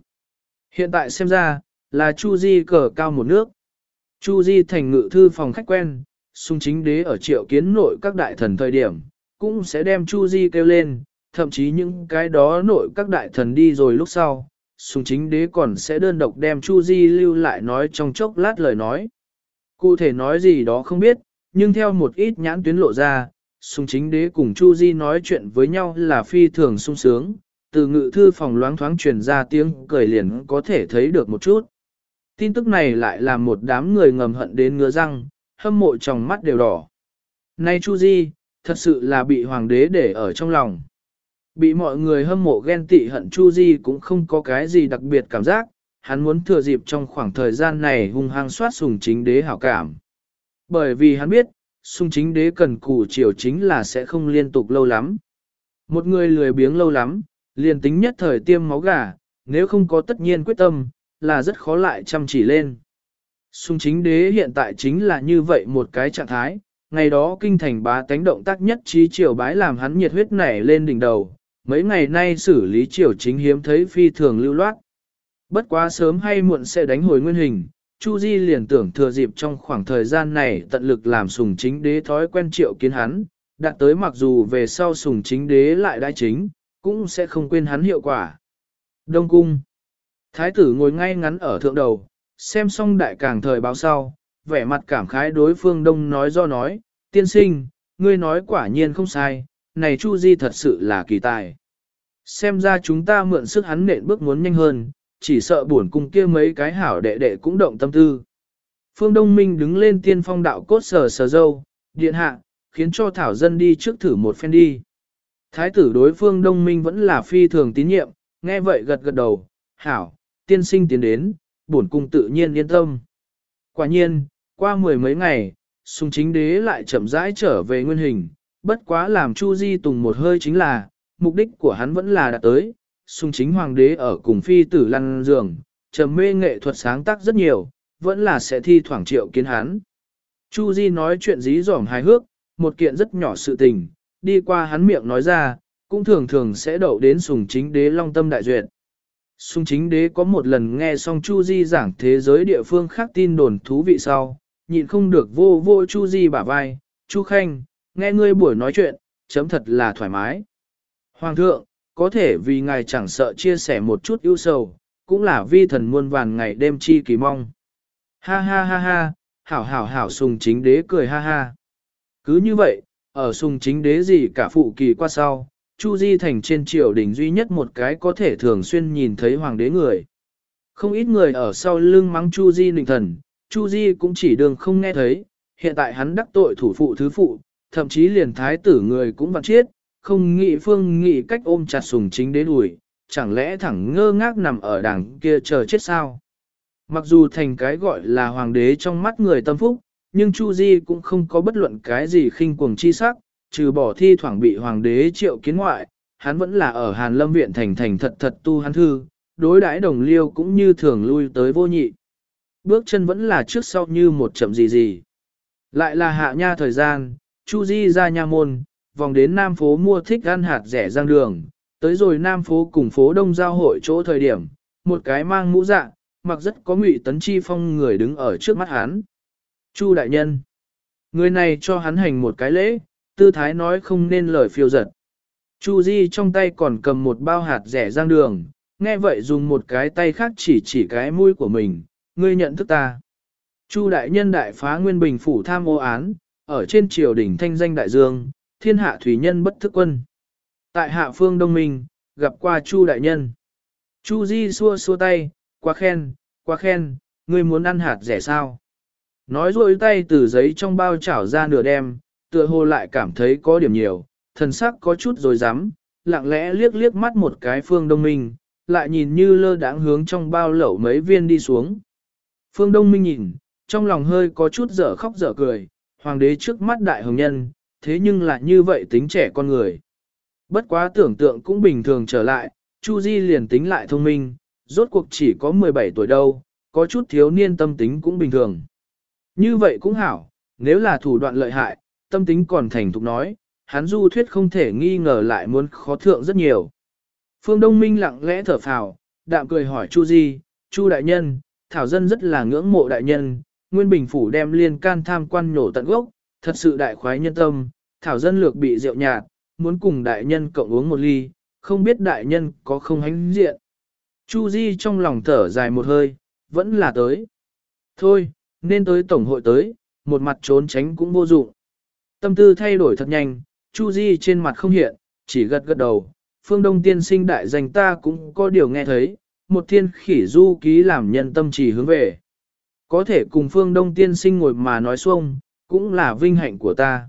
Hiện tại xem ra, là Chu Di cờ cao một nước. Chu Di thành ngự thư phòng khách quen, sung chính đế ở triệu kiến nội các đại thần thời điểm, cũng sẽ đem Chu Di kêu lên, thậm chí những cái đó nội các đại thần đi rồi lúc sau, sung chính đế còn sẽ đơn độc đem Chu Di lưu lại nói trong chốc lát lời nói. Cụ thể nói gì đó không biết, nhưng theo một ít nhãn tuyến lộ ra, sung chính đế cùng Chu Di nói chuyện với nhau là phi thường sung sướng, từ ngự thư phòng loáng thoáng truyền ra tiếng cười liền có thể thấy được một chút. Tin tức này lại làm một đám người ngầm hận đến ngứa răng, hâm mộ trong mắt đều đỏ. Nay Chu Di, thật sự là bị hoàng đế để ở trong lòng. Bị mọi người hâm mộ ghen tị hận Chu Di cũng không có cái gì đặc biệt cảm giác, hắn muốn thừa dịp trong khoảng thời gian này hung hăng soát sùng chính đế hảo cảm. Bởi vì hắn biết, sùng chính đế cần cù chiều chính là sẽ không liên tục lâu lắm. Một người lười biếng lâu lắm, liền tính nhất thời tiêm máu gà, nếu không có tất nhiên quyết tâm, là rất khó lại chăm chỉ lên. Sùng chính đế hiện tại chính là như vậy một cái trạng thái, ngày đó kinh thành bá tánh động tác nhất trí triều bái làm hắn nhiệt huyết nảy lên đỉnh đầu, mấy ngày nay xử lý triều chính hiếm thấy phi thường lưu loát. Bất quá sớm hay muộn sẽ đánh hồi nguyên hình, Chu Di liền tưởng thừa dịp trong khoảng thời gian này tận lực làm sùng chính đế thói quen triệu kiến hắn, đạt tới mặc dù về sau sùng chính đế lại đại chính, cũng sẽ không quên hắn hiệu quả. Đông Cung Thái tử ngồi ngay ngắn ở thượng đầu, xem xong đại càng thời báo sau, vẻ mặt cảm khái đối phương đông nói do nói, tiên sinh, ngươi nói quả nhiên không sai, này Chu Di thật sự là kỳ tài. Xem ra chúng ta mượn sức hắn nện bước muốn nhanh hơn, chỉ sợ buồn cung kia mấy cái hảo đệ đệ cũng động tâm tư. Phương Đông Minh đứng lên tiên phong đạo cốt sờ sờ dâu, điện hạ, khiến cho Thảo Dân đi trước thử một phen đi. Thái tử đối phương Đông Minh vẫn là phi thường tín nhiệm, nghe vậy gật gật đầu, hảo, tiên sinh tiến đến, bổn cung tự nhiên yên tâm. Quả nhiên, qua mười mấy ngày, sung chính đế lại chậm rãi trở về nguyên hình, bất quá làm Chu Di Tùng một hơi chính là, mục đích của hắn vẫn là đạt tới, sung chính hoàng đế ở cùng phi tử lăn giường, trầm mê nghệ thuật sáng tác rất nhiều, vẫn là sẽ thi thoảng triệu kiến hắn. Chu Di nói chuyện dí dỏm hài hước, một kiện rất nhỏ sự tình, đi qua hắn miệng nói ra, cũng thường thường sẽ đậu đến sùng chính đế long tâm đại duyệt. Sùng chính đế có một lần nghe xong Chu Di giảng thế giới địa phương khác tin đồn thú vị sau, nhịn không được vô vô Chu Di bả vai, Chu Khanh, nghe ngươi buổi nói chuyện, chấm thật là thoải mái. Hoàng thượng, có thể vì ngài chẳng sợ chia sẻ một chút ưu sầu, cũng là vi thần muôn vàn ngày đêm chi kỳ mong. Ha ha ha ha, hảo hảo hảo sùng chính đế cười ha ha. Cứ như vậy, ở sùng chính đế gì cả phụ kỳ qua sau, Chu Di thành trên triều đình duy nhất một cái có thể thường xuyên nhìn thấy hoàng đế người. Không ít người ở sau lưng mắng Chu Di nịnh thần, Chu Di cũng chỉ đường không nghe thấy, hiện tại hắn đắc tội thủ phụ thứ phụ, thậm chí liền thái tử người cũng vặn chết, không nghĩ phương nghĩ cách ôm chặt sùng chính đến đuổi, chẳng lẽ thẳng ngơ ngác nằm ở đằng kia chờ chết sao? Mặc dù thành cái gọi là hoàng đế trong mắt người tâm phúc, nhưng Chu Di cũng không có bất luận cái gì khinh cuồng chi sắc, trừ bỏ thi thoảng bị hoàng đế triệu kiến ngoại, hắn vẫn là ở Hàn Lâm Viện thành thành thật thật tu hắn thư, đối đãi đồng liêu cũng như thường lui tới vô nhị. Bước chân vẫn là trước sau như một chậm gì gì. Lại là hạ nha thời gian, Chu Di ra nha môn, vòng đến Nam phố mua thích ăn hạt rẻ giang đường, tới rồi Nam phố cùng phố Đông giao hội chỗ thời điểm, một cái mang mũ dạ, mặc rất có ngụy tấn chi phong người đứng ở trước mắt hắn. Chu đại nhân. Người này cho hắn hành một cái lễ, tư thái nói không nên lời phiêu giật. Chu Di trong tay còn cầm một bao hạt rẻ giang đường, nghe vậy dùng một cái tay khác chỉ chỉ cái mũi của mình, ngươi nhận thức ta. Chu đại nhân đại phá nguyên bình phủ tham ô án, ở trên triều đỉnh thanh danh đại dương, thiên hạ thủy nhân bất thức quân. Tại hạ phương đông minh, gặp qua Chu đại nhân. Chu Di xua xua tay, quá khen, quá khen, ngươi muốn ăn hạt rẻ sao? Nói rồi tay từ giấy trong bao chảo ra nửa đem, tựa hồ lại cảm thấy có điểm nhiều, thần sắc có chút rồi dám, lặng lẽ liếc liếc mắt một cái phương đông minh, lại nhìn như lơ đãng hướng trong bao lẩu mấy viên đi xuống. Phương Đông Minh nhìn, trong lòng hơi có chút dở khóc dở cười, hoàng đế trước mắt đại hồng nhân, thế nhưng lại như vậy tính trẻ con người. Bất quá tưởng tượng cũng bình thường trở lại, Chu Di liền tính lại thông minh, rốt cuộc chỉ có 17 tuổi đâu, có chút thiếu niên tâm tính cũng bình thường. Như vậy cũng hảo, nếu là thủ đoạn lợi hại, tâm tính còn thành thục nói, hắn du thuyết không thể nghi ngờ lại muốn khó thượng rất nhiều. Phương Đông Minh lặng lẽ thở phào, đạm cười hỏi Chu Di, Chu đại nhân, Thảo Dân rất là ngưỡng mộ đại nhân, Nguyên Bình Phủ đem liên can tham quan nhổ tận gốc, thật sự đại khoái nhân tâm, Thảo Dân lược bị rượu nhạt, muốn cùng đại nhân cộng uống một ly, không biết đại nhân có không hánh diện. Chu Di trong lòng thở dài một hơi, vẫn là tới. Thôi, nên tới tổng hội tới, một mặt trốn tránh cũng vô dụng. Tâm tư thay đổi thật nhanh, Chu Di trên mặt không hiện, chỉ gật gật đầu. Phương Đông tiên sinh đại danh ta cũng có điều nghe thấy, một thiên khỉ du ký làm nhân tâm chỉ hướng về. Có thể cùng Phương Đông tiên sinh ngồi mà nói xuông, cũng là vinh hạnh của ta.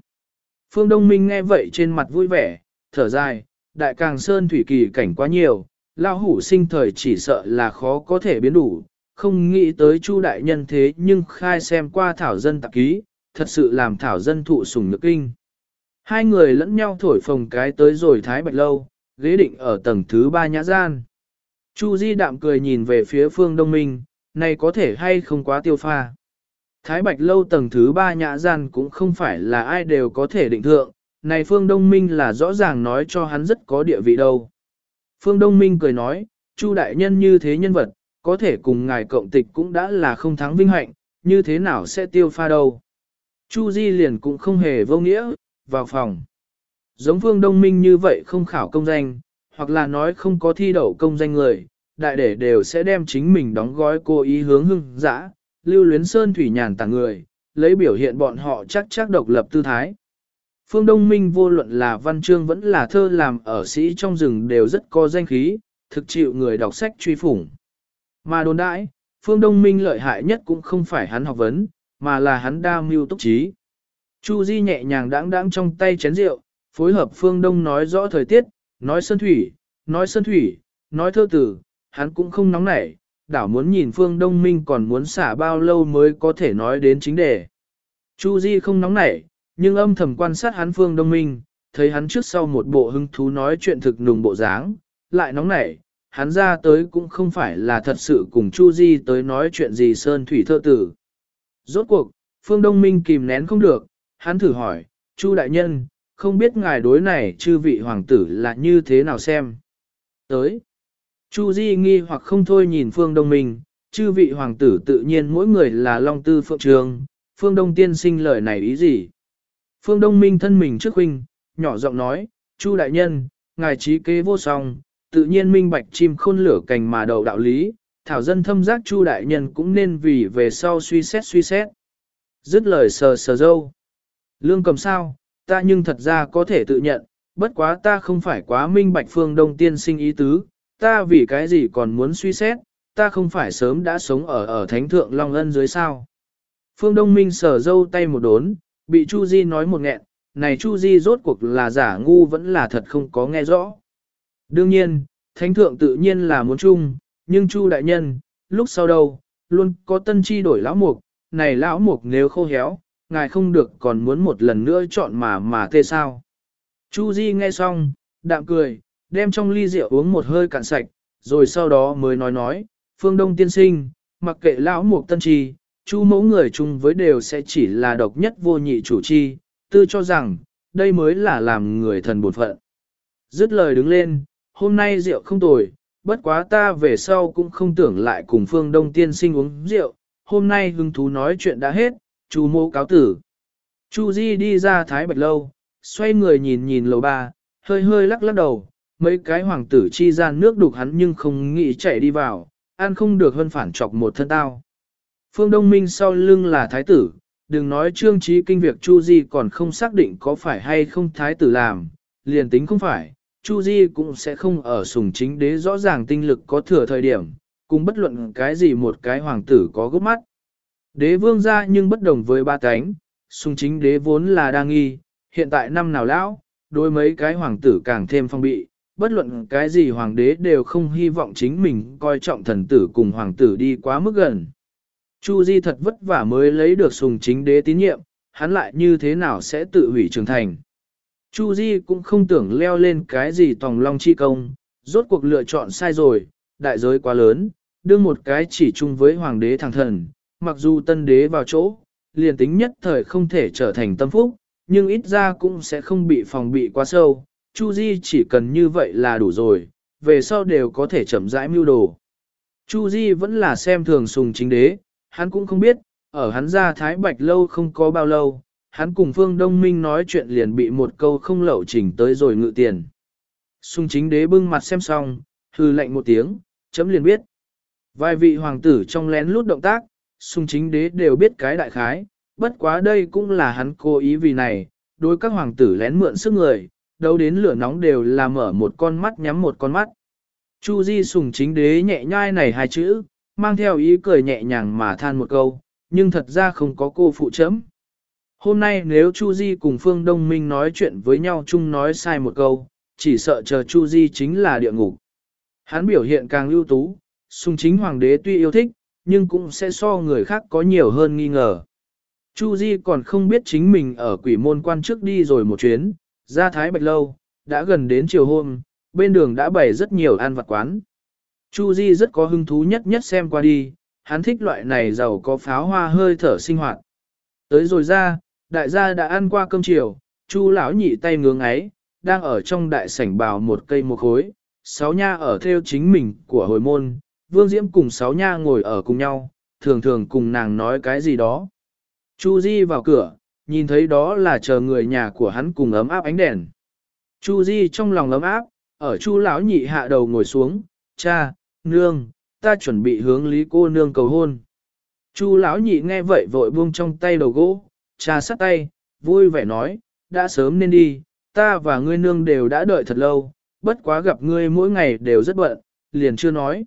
Phương Đông Minh nghe vậy trên mặt vui vẻ, thở dài, đại càng sơn thủy kỳ cảnh quá nhiều, lao hủ sinh thời chỉ sợ là khó có thể biến đủ, không nghĩ tới chu đại nhân thế nhưng khai xem qua thảo dân tạp ký, thật sự làm thảo dân thụ sủng nước kinh. Hai người lẫn nhau thổi phồng cái tới rồi thái bạch lâu, ghế định ở tầng thứ ba nhã gian. Chu Di đạm cười nhìn về phía phương đông minh, này có thể hay không quá tiêu pha. Thái bạch lâu tầng thứ ba nhã gian cũng không phải là ai đều có thể định thượng, này phương đông minh là rõ ràng nói cho hắn rất có địa vị đâu. Phương đông minh cười nói, Chu đại nhân như thế nhân vật, có thể cùng ngài cộng tịch cũng đã là không thắng vinh hạnh, như thế nào sẽ tiêu pha đâu. Chu Di liền cũng không hề vô nghĩa, vào phòng. Giống phương đông minh như vậy không khảo công danh, hoặc là nói không có thi đậu công danh người, đại để đều sẽ đem chính mình đóng gói cố ý hướng hưng dã, lưu luyến sơn thủy nhàn tàng người, lấy biểu hiện bọn họ chắc chắc độc lập tư thái. Phương Đông Minh vô luận là văn chương vẫn là thơ làm ở sĩ trong rừng đều rất có danh khí, thực chịu người đọc sách truy phủng. Mà đồn đãi, Phương Đông Minh lợi hại nhất cũng không phải hắn học vấn, mà là hắn đa mưu túc trí. Chu Di nhẹ nhàng đãng đãng trong tay chén rượu, phối hợp Phương Đông nói rõ thời tiết, nói sơn thủy, nói sơn thủy, nói thơ tử, hắn cũng không nóng nảy, đảo muốn nhìn Phương Đông Minh còn muốn xả bao lâu mới có thể nói đến chính đề. Chu Di không nóng nảy, nhưng âm thầm quan sát hắn Phương Đông Minh, thấy hắn trước sau một bộ hứng thú nói chuyện thực nùng bộ dáng, lại nóng nảy, hắn ra tới cũng không phải là thật sự cùng Chu Di tới nói chuyện gì sơn thủy thơ tử. Rốt cuộc, Phương Đông Minh kìm nén không được, hắn thử hỏi, Chu đại nhân, không biết ngài đối này chư vị hoàng tử là như thế nào xem. Tới, Chu Di nghi hoặc không thôi nhìn Phương Đông Minh, chư vị hoàng tử tự nhiên mỗi người là Long Tư Phượng Trường, Phương Đông tiên sinh lời này ý gì? Phương Đông Minh thân mình trước huynh, nhỏ giọng nói, Chu đại nhân, ngài trí kế vô song, tự nhiên minh bạch chim khôn lửa cành mà đầu đạo lý, thảo dân thâm giác Chu đại nhân cũng nên vì về sau suy xét suy xét. Dứt lời sờ sờ dâu. Lương cầm sao, ta nhưng thật ra có thể tự nhận, bất quá ta không phải quá minh bạch phương đông tiên sinh ý tứ, ta vì cái gì còn muốn suy xét, ta không phải sớm đã sống ở ở thánh thượng Long Ân dưới sao. Phương Đông Minh sở dâu tay một đốn, bị Chu Di nói một nghẹn, này Chu Di rốt cuộc là giả ngu vẫn là thật không có nghe rõ. Đương nhiên, thánh thượng tự nhiên là muốn chung, nhưng Chu đại nhân, lúc sau đâu, luôn có tân chi đổi lão mục, này lão mục nếu khô héo, ngài không được còn muốn một lần nữa chọn mà mà tê sao. Chu Di nghe xong, đạm cười, đem trong ly rượu uống một hơi cạn sạch, rồi sau đó mới nói nói, phương đông tiên sinh, mặc kệ lão mục tân trì, chu mẫu người chung với đều sẽ chỉ là độc nhất vô nhị chủ chi, tư cho rằng, đây mới là làm người thần bột phận. Dứt lời đứng lên, hôm nay rượu không tồi, bất quá ta về sau cũng không tưởng lại cùng phương đông tiên sinh uống rượu, hôm nay hứng thú nói chuyện đã hết, chu mẫu cáo tử. Chu Di đi ra Thái Bạch Lâu, xoay người nhìn nhìn lầu ba, hơi hơi lắc lắc đầu, mấy cái hoàng tử chi gian nước đục hắn nhưng không nghĩ chạy đi vào, ăn không được hơn phản chọc một thân tao. Phương Đông Minh sau lưng là thái tử, đừng nói trương trí kinh việc Chu Di còn không xác định có phải hay không thái tử làm, liền tính không phải, Chu Di cũng sẽ không ở sùng chính đế rõ ràng tinh lực có thừa thời điểm, cùng bất luận cái gì một cái hoàng tử có gốc mắt. Đế vương ra nhưng bất đồng với ba cánh, sùng chính đế vốn là đa nghi, hiện tại năm nào lão, đôi mấy cái hoàng tử càng thêm phong bị, bất luận cái gì hoàng đế đều không hy vọng chính mình coi trọng thần tử cùng hoàng tử đi quá mức gần. Chu Di thật vất vả mới lấy được sùng chính đế tín nhiệm, hắn lại như thế nào sẽ tự hủy trường thành. Chu Di cũng không tưởng leo lên cái gì tòng long chi công, rốt cuộc lựa chọn sai rồi, đại giới quá lớn, đưa một cái chỉ chung với hoàng đế thẳng thần, mặc dù tân đế vào chỗ, liền tính nhất thời không thể trở thành tâm phúc, nhưng ít ra cũng sẽ không bị phòng bị quá sâu, Chu Di chỉ cần như vậy là đủ rồi, về sau đều có thể chậm rãi mưu đồ. Chu Di vẫn là xem thường sùng chính đế, hắn cũng không biết, ở hắn ra Thái Bạch lâu không có bao lâu, hắn cùng Phương Đông Minh nói chuyện liền bị một câu không lậu chỉnh tới rồi ngự tiền. Sùng chính đế bưng mặt xem xong, hư lệnh một tiếng, chấm liền biết. Vài vị hoàng tử trong lén lút động tác, sùng chính đế đều biết cái đại khái, bất quá đây cũng là hắn cố ý vì này, đối các hoàng tử lén mượn sức người, đâu đến lửa nóng đều là mở một con mắt nhắm một con mắt. Chu Di sùng chính đế nhẹ nhai này hai chữ, mang theo ý cười nhẹ nhàng mà than một câu, nhưng thật ra không có cô phụ chấm. Hôm nay nếu Chu Di cùng Phương Đông Minh nói chuyện với nhau chung nói sai một câu, chỉ sợ chờ Chu Di chính là địa ngục. Hắn biểu hiện càng ưu tú, sùng chính hoàng đế tuy yêu thích, nhưng cũng sẽ so người khác có nhiều hơn nghi ngờ. Chu Di còn không biết chính mình ở quỷ môn quan trước đi rồi một chuyến, ra Thái Bạch Lâu, đã gần đến chiều hôm, bên đường đã bày rất nhiều ăn vặt quán. Chu Di rất có hứng thú nhất nhất xem qua đi, hắn thích loại này giàu có pháo hoa hơi thở sinh hoạt. Tới rồi ra, đại gia đã ăn qua cơm chiều, Chu lão nhị tay ngưỡng ấy, đang ở trong đại sảnh bào một cây một khối, sáu nha ở theo chính mình của hồi môn, Vương Diễm cùng sáu nha ngồi ở cùng nhau, thường thường cùng nàng nói cái gì đó. Chu Di vào cửa, nhìn thấy đó là chờ người nhà của hắn cùng ấm áp ánh đèn. Chu Di trong lòng ấm áp, ở Chu lão nhị hạ đầu ngồi xuống, cha, nương, ta chuẩn bị hướng Lý cô nương cầu hôn. Chu lão nhị nghe vậy vội buông trong tay đầu gỗ, cha sắt tay, vui vẻ nói, đã sớm nên đi, ta và ngươi nương đều đã đợi thật lâu, bất quá gặp ngươi mỗi ngày đều rất bận, liền chưa nói.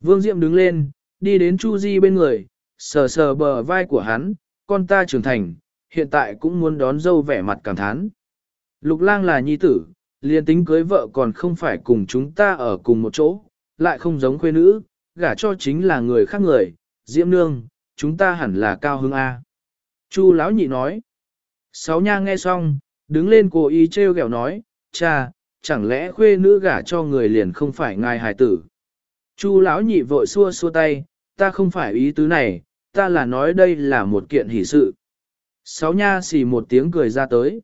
Vương Diệm đứng lên, đi đến Chu Di bên người, sờ sờ bờ vai của hắn, con ta trưởng thành, hiện tại cũng muốn đón dâu vẻ mặt cảm thán. Lục lang là nhi tử, liền tính cưới vợ còn không phải cùng chúng ta ở cùng một chỗ, lại không giống khuê nữ, gả cho chính là người khác người, diễm nương, chúng ta hẳn là cao hứng A. Chu lão nhị nói. Sáu nha nghe xong, đứng lên cố ý treo gẹo nói, cha, chẳng lẽ khuê nữ gả cho người liền không phải ngài hài tử. Chu lão nhị vội xua xua tay, ta không phải ý tứ này, ta là nói đây là một kiện hỷ sự. Sáu nha xì một tiếng cười ra tới.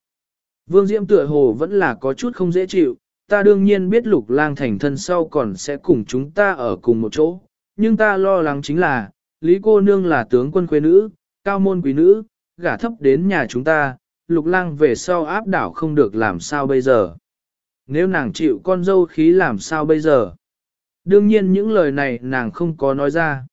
Vương Diễm tựa hồ vẫn là có chút không dễ chịu, ta đương nhiên biết lục lang thành thân sau còn sẽ cùng chúng ta ở cùng một chỗ, nhưng ta lo lắng chính là, Lý cô nương là tướng quân quê nữ, cao môn quý nữ, gả thấp đến nhà chúng ta, lục lang về sau áp đảo không được làm sao bây giờ. Nếu nàng chịu con dâu khí làm sao bây giờ? Đương nhiên những lời này nàng không có nói ra.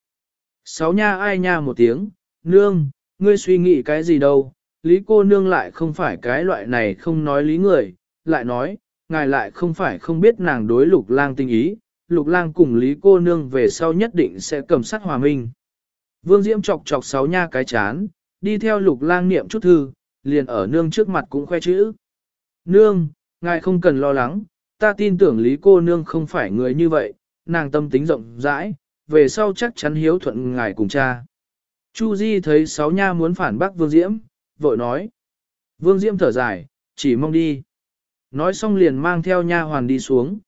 Sáu nha ai nha một tiếng, nương, ngươi suy nghĩ cái gì đâu, lý cô nương lại không phải cái loại này không nói lý người, lại nói, ngài lại không phải không biết nàng đối lục lang tình ý, lục lang cùng lý cô nương về sau nhất định sẽ cầm sát hòa minh. Vương Diễm chọc chọc sáu nha cái chán, đi theo lục lang niệm chút thư, liền ở nương trước mặt cũng khoe chữ. Nương, ngài không cần lo lắng, ta tin tưởng lý cô nương không phải người như vậy, nàng tâm tính rộng rãi, về sau chắc chắn hiếu thuận ngài cùng cha. Chu Di thấy sáu nha muốn phản bác Vương Diễm, vội nói. Vương Diễm thở dài, chỉ mong đi. Nói xong liền mang theo nha hoàn đi xuống.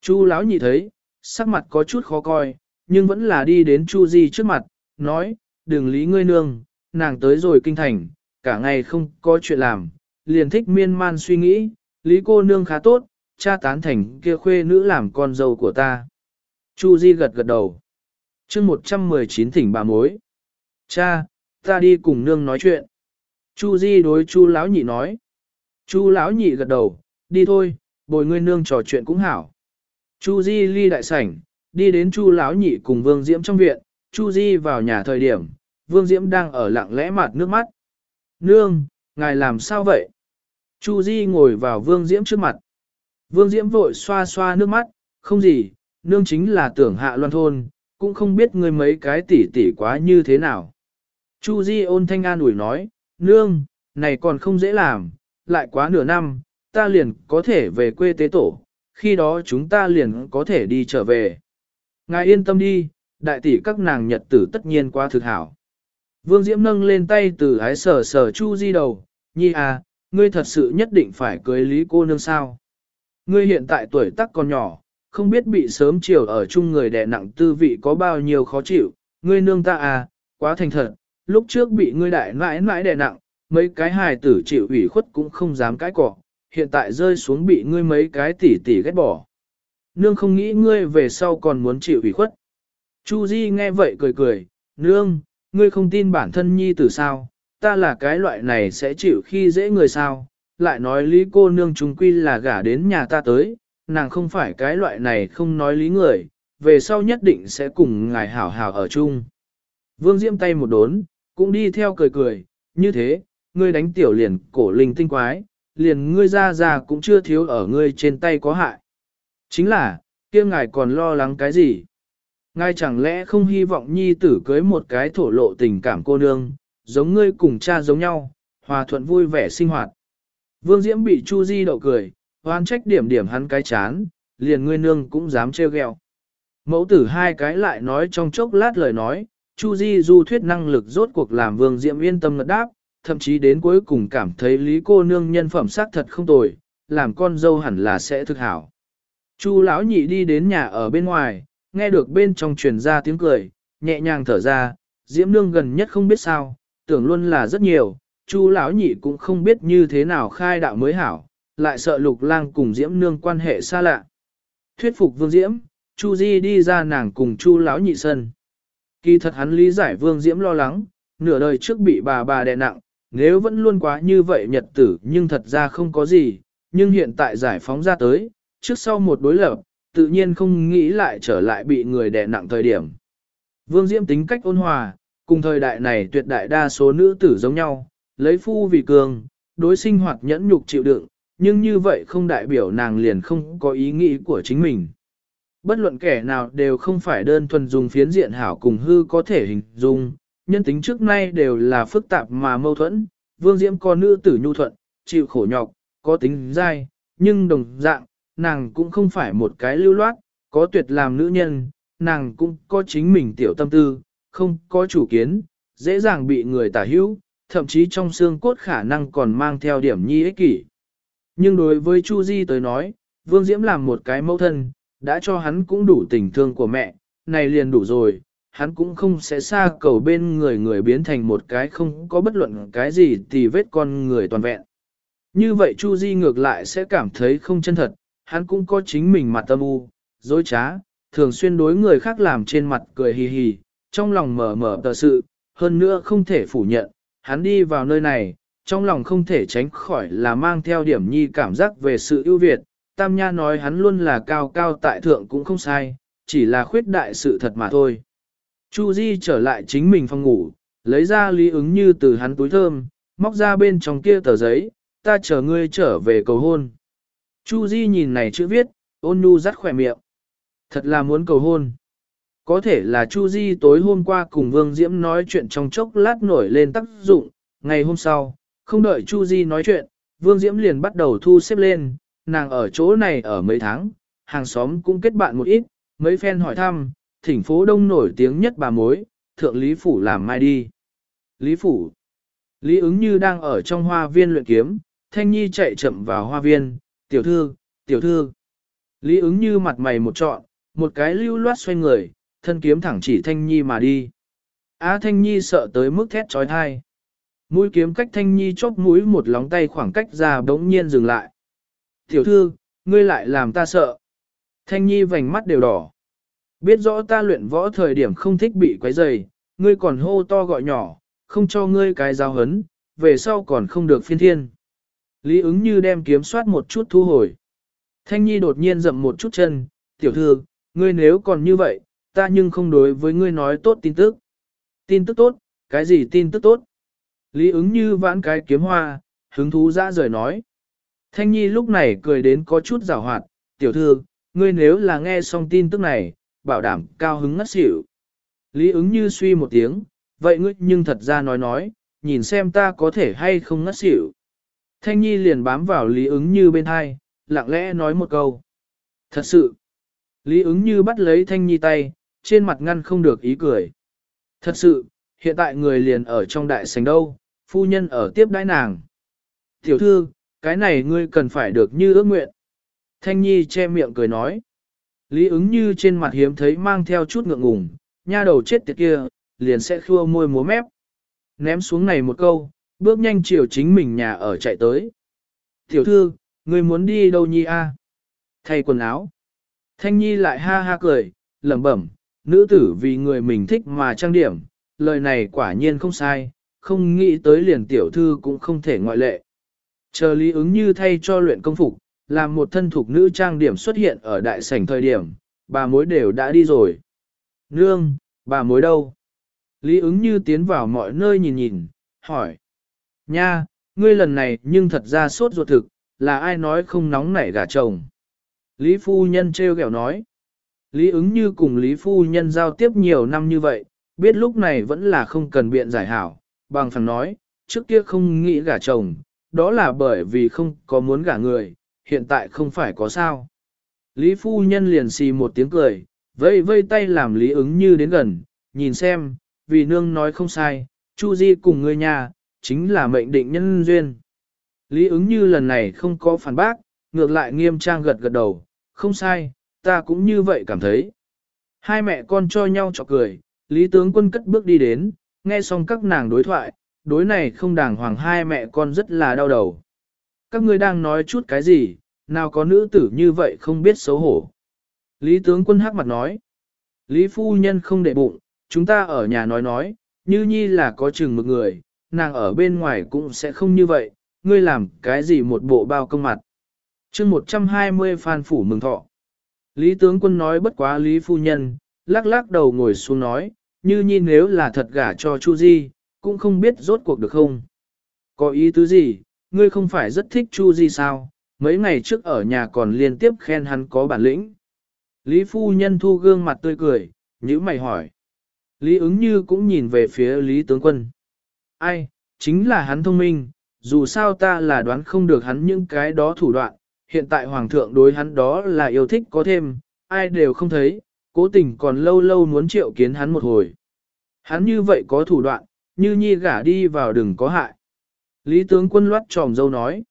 Chu lão nhị thấy, sắc mặt có chút khó coi, nhưng vẫn là đi đến Chu Di trước mặt, nói, đừng lý ngươi nương, nàng tới rồi kinh thành, cả ngày không có chuyện làm, liền thích miên man suy nghĩ, lý cô nương khá tốt, cha tán thành kia khuê nữ làm con dâu của ta. Chu Di gật gật đầu. chương 119 thỉnh bà mối. Cha, ta đi cùng nương nói chuyện. Chu Di đối Chu lão nhị nói. Chu lão nhị gật đầu, đi thôi, bồi ngươi nương trò chuyện cũng hảo. Chu Di ly đại sảnh, đi đến Chu lão nhị cùng Vương Diễm trong viện, Chu Di vào nhà thời điểm, Vương Diễm đang ở lặng lẽ mặt nước mắt. Nương, ngài làm sao vậy? Chu Di ngồi vào Vương Diễm trước mặt. Vương Diễm vội xoa xoa nước mắt, không gì, nương chính là tưởng hạ loan thôn, cũng không biết người mấy cái tỷ tỷ quá như thế nào. Chu Di ôn thanh an ủi nói, nương, này còn không dễ làm, lại quá nửa năm, ta liền có thể về quê tế tổ, khi đó chúng ta liền có thể đi trở về. Ngài yên tâm đi, đại tỷ các nàng nhật tử tất nhiên quá thực hảo. Vương Diễm nâng lên tay từ ái sờ sờ Chu Di đầu, nhi à, ngươi thật sự nhất định phải cưới lý cô nương sao. Ngươi hiện tại tuổi tác còn nhỏ, không biết bị sớm chiều ở chung người đè nặng tư vị có bao nhiêu khó chịu, ngươi nương ta à, quá thành thật, lúc trước bị ngươi đại mãi mãi đè nặng, mấy cái hài tử chịu ủy khuất cũng không dám cãi cỏ, hiện tại rơi xuống bị ngươi mấy cái tỉ tỉ ghét bỏ. Nương không nghĩ ngươi về sau còn muốn chịu ủy khuất. Chu Di nghe vậy cười cười, nương, ngươi không tin bản thân nhi tử sao, ta là cái loại này sẽ chịu khi dễ người sao, lại nói lý cô nương chúng quy là gả đến nhà ta tới, nàng không phải cái loại này không nói lý người, về sau nhất định sẽ cùng ngài hảo hảo ở chung. Vương Diễm tay một đốn, cũng đi theo cười cười, như thế, ngươi đánh tiểu liền cổ linh tinh quái, liền ngươi ra ra cũng chưa thiếu ở ngươi trên tay có hại. Chính là, kia ngài còn lo lắng cái gì? Ngài chẳng lẽ không hy vọng nhi tử cưới một cái thổ lộ tình cảm cô nương, giống ngươi cùng cha giống nhau, hòa thuận vui vẻ sinh hoạt. Vương Diễm bị Chu Di đậu cười, hoan trách điểm điểm hắn cái chán, liền ngươi nương cũng dám trêu ghẹo. Mẫu tử hai cái lại nói trong chốc lát lời nói, Chu Di du thuyết năng lực rốt cuộc làm Vương Diễm yên tâm ngật đáp, thậm chí đến cuối cùng cảm thấy lý cô nương nhân phẩm sắc thật không tồi, làm con dâu hẳn là sẽ thực hảo. Chu lão nhị đi đến nhà ở bên ngoài, nghe được bên trong truyền ra tiếng cười, nhẹ nhàng thở ra, Diễm nương gần nhất không biết sao, tưởng luôn là rất nhiều, Chu lão nhị cũng không biết như thế nào khai đạo mới hảo, lại sợ Lục Lang cùng Diễm nương quan hệ xa lạ. Thuyết phục Vương Diễm, Chu Di đi ra nàng cùng Chu lão nhị sân. Kỳ thật hắn lý giải Vương Diễm lo lắng, nửa đời trước bị bà bà đè nặng, nếu vẫn luôn quá như vậy nhật tử nhưng thật ra không có gì, nhưng hiện tại giải phóng ra tới, trước sau một đối lập, tự nhiên không nghĩ lại trở lại bị người đè nặng thời điểm. Vương Diễm tính cách ôn hòa, cùng thời đại này tuyệt đại đa số nữ tử giống nhau, lấy phu vì cường, đối sinh hoạt nhẫn nhục chịu đựng, nhưng như vậy không đại biểu nàng liền không có ý nghĩ của chính mình. Bất luận kẻ nào đều không phải đơn thuần dùng phiến diện hảo cùng hư có thể hình dung, nhân tính trước nay đều là phức tạp mà mâu thuẫn, vương diễm có nữ tử nhu thuận, chịu khổ nhọc, có tính dai, nhưng đồng dạng, nàng cũng không phải một cái lưu loát, có tuyệt làm nữ nhân, nàng cũng có chính mình tiểu tâm tư, không có chủ kiến, dễ dàng bị người tả hữu, thậm chí trong xương cốt khả năng còn mang theo điểm nhi ích kỷ. Nhưng đối với Chu Di tới nói, Vương Diễm làm một cái mẫu thân, đã cho hắn cũng đủ tình thương của mẹ, này liền đủ rồi, hắn cũng không sẽ xa cầu bên người người biến thành một cái không có bất luận cái gì thì vết con người toàn vẹn. Như vậy Chu Di ngược lại sẽ cảm thấy không chân thật, hắn cũng có chính mình mặt tâm u, dối trá, thường xuyên đối người khác làm trên mặt cười hì hì, trong lòng mở mở tờ sự, hơn nữa không thể phủ nhận, hắn đi vào nơi này, trong lòng không thể tránh khỏi là mang theo điểm nhi cảm giác về sự ưu việt, Tam Nha nói hắn luôn là cao cao tại thượng cũng không sai, chỉ là khuyết đại sự thật mà thôi. Chu Di trở lại chính mình phòng ngủ, lấy ra lý ứng như từ hắn túi thơm, móc ra bên trong kia tờ giấy, ta chờ ngươi trở về cầu hôn. Chu Di nhìn này chữ viết, ôn nhu rắt khỏe miệng. Thật là muốn cầu hôn. Có thể là Chu Di tối hôm qua cùng Vương Diễm nói chuyện trong chốc lát nổi lên tác dụng, ngày hôm sau, không đợi Chu Di nói chuyện, Vương Diễm liền bắt đầu thu xếp lên, nàng ở chỗ này ở mấy tháng, hàng xóm cũng kết bạn một ít, mấy phen hỏi thăm, thỉnh phố đông nổi tiếng nhất bà mối, thượng Lý Phủ làm mai đi. Lý Phủ Lý ứng như đang ở trong hoa viên luyện kiếm, Thanh Nhi chạy chậm vào hoa viên, tiểu thư, tiểu thư. Lý ứng như mặt mày một trọn, một cái lưu loát xoay người, thân kiếm thẳng chỉ Thanh Nhi mà đi. Á Thanh Nhi sợ tới mức thét trói thai. Mũi kiếm cách Thanh Nhi chóp mũi một lóng tay khoảng cách ra bỗng nhiên dừng lại. Tiểu thư, ngươi lại làm ta sợ. Thanh Nhi vành mắt đều đỏ. Biết rõ ta luyện võ thời điểm không thích bị quấy rầy, ngươi còn hô to gọi nhỏ, không cho ngươi cái giáo hấn, về sau còn không được phiên thiên. Lý ứng như đem kiếm soát một chút thu hồi. Thanh Nhi đột nhiên dậm một chút chân, tiểu thư, ngươi nếu còn như vậy, ta nhưng không đối với ngươi nói tốt tin tức. Tin tức tốt, cái gì tin tức tốt? Lý ứng như vãn cái kiếm hoa, hứng thú ra rời nói. Thanh Nhi lúc này cười đến có chút rào hoạt, tiểu thư, ngươi nếu là nghe xong tin tức này, bảo đảm cao hứng ngất xỉu. Lý ứng như suy một tiếng, vậy ngươi nhưng thật ra nói nói, nhìn xem ta có thể hay không ngất xỉu. Thanh Nhi liền bám vào Lý ứng như bên hai, lặng lẽ nói một câu. Thật sự, Lý ứng như bắt lấy Thanh Nhi tay, trên mặt ngăn không được ý cười. Thật sự, hiện tại người liền ở trong đại sảnh đâu, phu nhân ở tiếp đãi nàng. Tiểu thư, cái này ngươi cần phải được như ước nguyện. Thanh Nhi che miệng cười nói. Lý ứng như trên mặt hiếm thấy mang theo chút ngượng ngùng, nha đầu chết tiệt kia, liền sẽ khua môi múa mép. Ném xuống này một câu, bước nhanh chiều chính mình nhà ở chạy tới. Tiểu thư, người muốn đi đâu nhi a? Thay quần áo. Thanh nhi lại ha ha cười, lẩm bẩm, nữ tử vì người mình thích mà trang điểm, lời này quả nhiên không sai, không nghĩ tới liền tiểu thư cũng không thể ngoại lệ. Chờ lý ứng như thay cho luyện công phục, làm một thân thuộc nữ trang điểm xuất hiện ở đại sảnh thời điểm, bà mối đều đã đi rồi. Nương, bà mối đâu? Lý ứng như tiến vào mọi nơi nhìn nhìn, hỏi. Nha, ngươi lần này nhưng thật ra sốt ruột thực, là ai nói không nóng nảy gả chồng. Lý phu nhân treo kẹo nói. Lý ứng như cùng Lý phu nhân giao tiếp nhiều năm như vậy, biết lúc này vẫn là không cần biện giải hảo, bằng phẳng nói, trước kia không nghĩ gả chồng, đó là bởi vì không có muốn gả người, hiện tại không phải có sao. Lý phu nhân liền xì một tiếng cười, vây vây tay làm Lý ứng như đến gần, nhìn xem, vì nương nói không sai, Chu Di cùng người nhà, chính là mệnh định nhân duyên. Lý ứng như lần này không có phản bác, ngược lại nghiêm trang gật gật đầu, không sai, ta cũng như vậy cảm thấy. Hai mẹ con cho nhau chọc cười, Lý tướng quân cất bước đi đến, nghe xong các nàng đối thoại, đối này không đàng hoàng hai mẹ con rất là đau đầu. Các ngươi đang nói chút cái gì, nào có nữ tử như vậy không biết xấu hổ. Lý tướng quân hắc mặt nói. Lý phu nhân không để bụng, chúng ta ở nhà nói nói, như nhi là có chừng một người, nàng ở bên ngoài cũng sẽ không như vậy, ngươi làm cái gì một bộ bao công mặt. chương 120 phan phủ mừng thọ. Lý tướng quân nói bất quá Lý phu nhân, lắc lắc đầu ngồi xuống nói, như nhi nếu là thật gả cho Chu Di, cũng không biết rốt cuộc được không. Có ý tứ gì, ngươi không phải rất thích Chu Di sao, mấy ngày trước ở nhà còn liên tiếp khen hắn có bản lĩnh. Lý phu nhân thu gương mặt tươi cười, nhữ mày hỏi. Lý ứng như cũng nhìn về phía Lý tướng quân. Ai, chính là hắn thông minh, dù sao ta là đoán không được hắn những cái đó thủ đoạn, hiện tại hoàng thượng đối hắn đó là yêu thích có thêm, ai đều không thấy, cố tình còn lâu lâu muốn triệu kiến hắn một hồi. Hắn như vậy có thủ đoạn, như nhi gả đi vào đừng có hại. Lý tướng quân loát tròm dâu nói.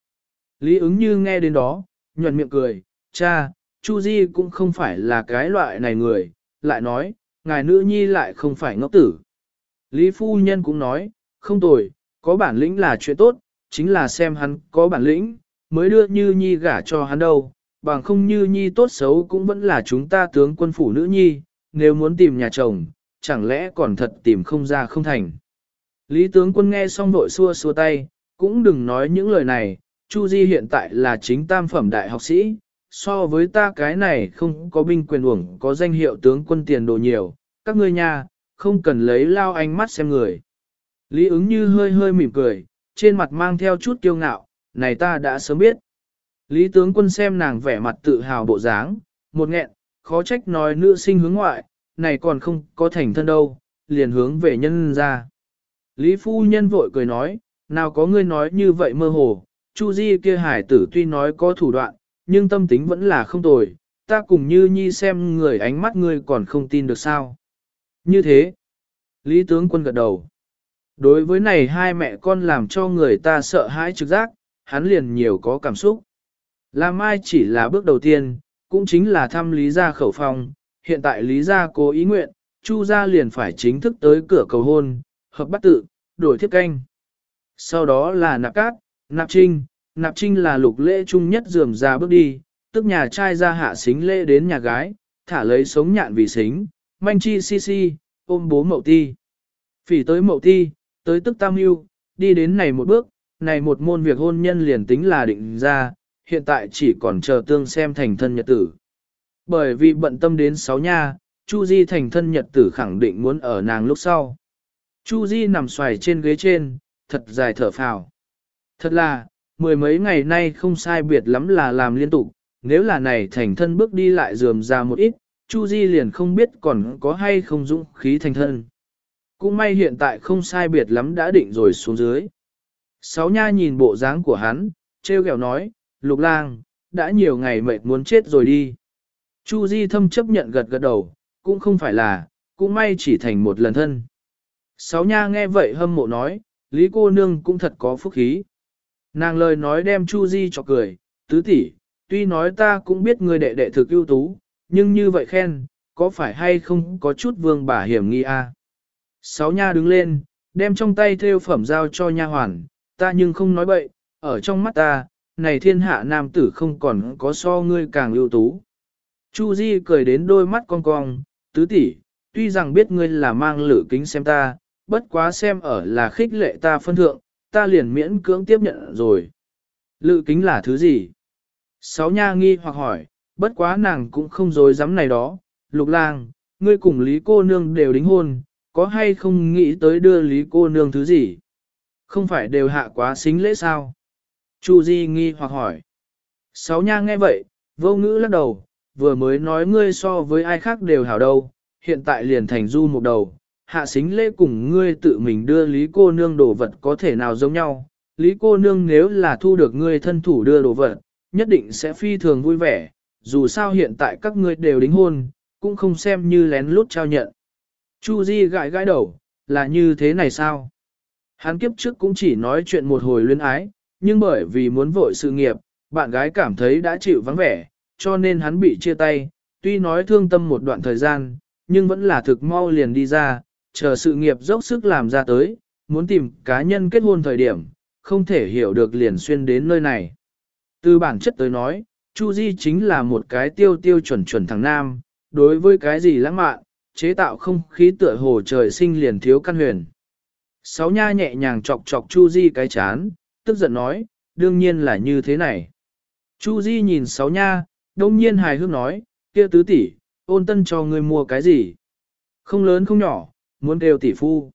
Lý ứng như nghe đến đó, nhuận miệng cười, cha, Chu Di cũng không phải là cái loại này người, lại nói, ngài nữ nhi lại không phải ngốc tử. Lý phu nhân cũng nói, không tồi, có bản lĩnh là chuyện tốt, chính là xem hắn có bản lĩnh, mới đưa như nhi gả cho hắn đâu, bằng không như nhi tốt xấu cũng vẫn là chúng ta tướng quân phủ nữ nhi, nếu muốn tìm nhà chồng, chẳng lẽ còn thật tìm không ra không thành. Lý tướng quân nghe xong vội xua xua tay, cũng đừng nói những lời này, Chu Di hiện tại là chính tam phẩm đại học sĩ, so với ta cái này không có binh quyền uổng có danh hiệu tướng quân tiền đồ nhiều, các ngươi nha, không cần lấy lao ánh mắt xem người. Lý ứng như hơi hơi mỉm cười, trên mặt mang theo chút kiêu ngạo, này ta đã sớm biết. Lý tướng quân xem nàng vẻ mặt tự hào bộ dáng, một nghẹn, khó trách nói nữ sinh hướng ngoại, này còn không có thành thân đâu, liền hướng về nhân ra. Lý phu nhân vội cười nói, nào có ngươi nói như vậy mơ hồ, Chu Di kia hải tử tuy nói có thủ đoạn, nhưng tâm tính vẫn là không tồi, ta cùng như nhi xem người ánh mắt ngươi còn không tin được sao. Như thế, Lý tướng quân gật đầu. Đối với này hai mẹ con làm cho người ta sợ hãi trực giác, hắn liền nhiều có cảm xúc. Làm ai chỉ là bước đầu tiên, cũng chính là thăm Lý gia khẩu phong, hiện tại Lý gia cố ý nguyện, Chu gia liền phải chính thức tới cửa cầu hôn, hợp bắt tự, đổi thiết canh. Sau đó là nạp cát, nạp trinh, nạp trinh là lục lễ chung nhất dườm ra bước đi, tức nhà trai ra hạ xính lễ đến nhà gái, thả lấy sống nhạn vì xính, manh chi si si, ôm bố mậu ti. Phỉ tới mậu ti, tới tức tam yêu, đi đến này một bước, này một môn việc hôn nhân liền tính là định ra, hiện tại chỉ còn chờ tương xem thành thân nhật tử. Bởi vì bận tâm đến sáu nha, Chu Di thành thân nhật tử khẳng định muốn ở nàng lúc sau. Chu Di nằm xoài trên ghế trên, thật dài thở phào. Thật là, mười mấy ngày nay không sai biệt lắm là làm liên tục, nếu là này thành thân bước đi lại dườm ra một ít, Chu Di liền không biết còn có hay không dũng khí thành thân. Cũng may hiện tại không sai biệt lắm đã định rồi xuống dưới. Sáu nha nhìn bộ dáng của hắn, treo kẹo nói, lục lang, đã nhiều ngày mệt muốn chết rồi đi. Chu Di thâm chấp nhận gật gật đầu, cũng không phải là, cũng may chỉ thành một lần thân. Sáu nha nghe vậy hâm mộ nói, Lý cô nương cũng thật có phúc khí. Nàng lời nói đem Chu Di cho cười, tứ tỷ, tuy nói ta cũng biết người đệ đệ thực ưu tú, nhưng như vậy khen, có phải hay không có chút vương bà hiểm nghi a? À? Sáu nha đứng lên, đem trong tay thêu phẩm giao cho nha hoàn, ta nhưng không nói bậy, ở trong mắt ta, này thiên hạ nam tử không còn có so ngươi càng ưu tú. Chu Di cười đến đôi mắt cong cong, tứ tỷ, tuy rằng biết ngươi là mang lửa kính xem ta, bất quá xem ở là khích lệ ta phân thượng, ta liền miễn cưỡng tiếp nhận rồi. Lự kính là thứ gì? Sáu nha nghi hoặc hỏi, bất quá nàng cũng không dối dám này đó, lục lang, ngươi cùng Lý cô nương đều đính hôn, có hay không nghĩ tới đưa Lý cô nương thứ gì? Không phải đều hạ quá xính lễ sao? Chu Di nghi hoặc hỏi. Sáu nha nghe vậy, vô ngữ lắc đầu, vừa mới nói ngươi so với ai khác đều hảo đâu, hiện tại liền thành du một đầu, hạ xính lễ cùng ngươi tự mình đưa Lý cô nương đồ vật có thể nào giống nhau. Lý cô nương nếu là thu được ngươi thân thủ đưa đồ vật, nhất định sẽ phi thường vui vẻ, dù sao hiện tại các ngươi đều đính hôn, cũng không xem như lén lút trao nhận. Chu Di gãi gãi đầu, là như thế này sao? Hắn kiếp trước cũng chỉ nói chuyện một hồi luyến ái, nhưng bởi vì muốn vội sự nghiệp, bạn gái cảm thấy đã chịu vắng vẻ, cho nên hắn bị chia tay, tuy nói thương tâm một đoạn thời gian, nhưng vẫn là thực mau liền đi ra, chờ sự nghiệp dốc sức làm ra tới, muốn tìm cá nhân kết hôn thời điểm, không thể hiểu được liền xuyên đến nơi này. Từ bản chất tới nói, Chu Di chính là một cái tiêu tiêu chuẩn chuẩn thằng nam, đối với cái gì lãng mạn, chế tạo không khí tựa hồ trời sinh liền thiếu căn huyền. Sáu nha nhẹ nhàng chọc chọc Chu Di cái chán, tức giận nói, đương nhiên là như thế này. Chu Di nhìn sáu nha, đông nhiên hài hước nói, kia tứ tỷ, ôn tân cho ngươi mua cái gì? Không lớn không nhỏ, muốn đều tỷ phu.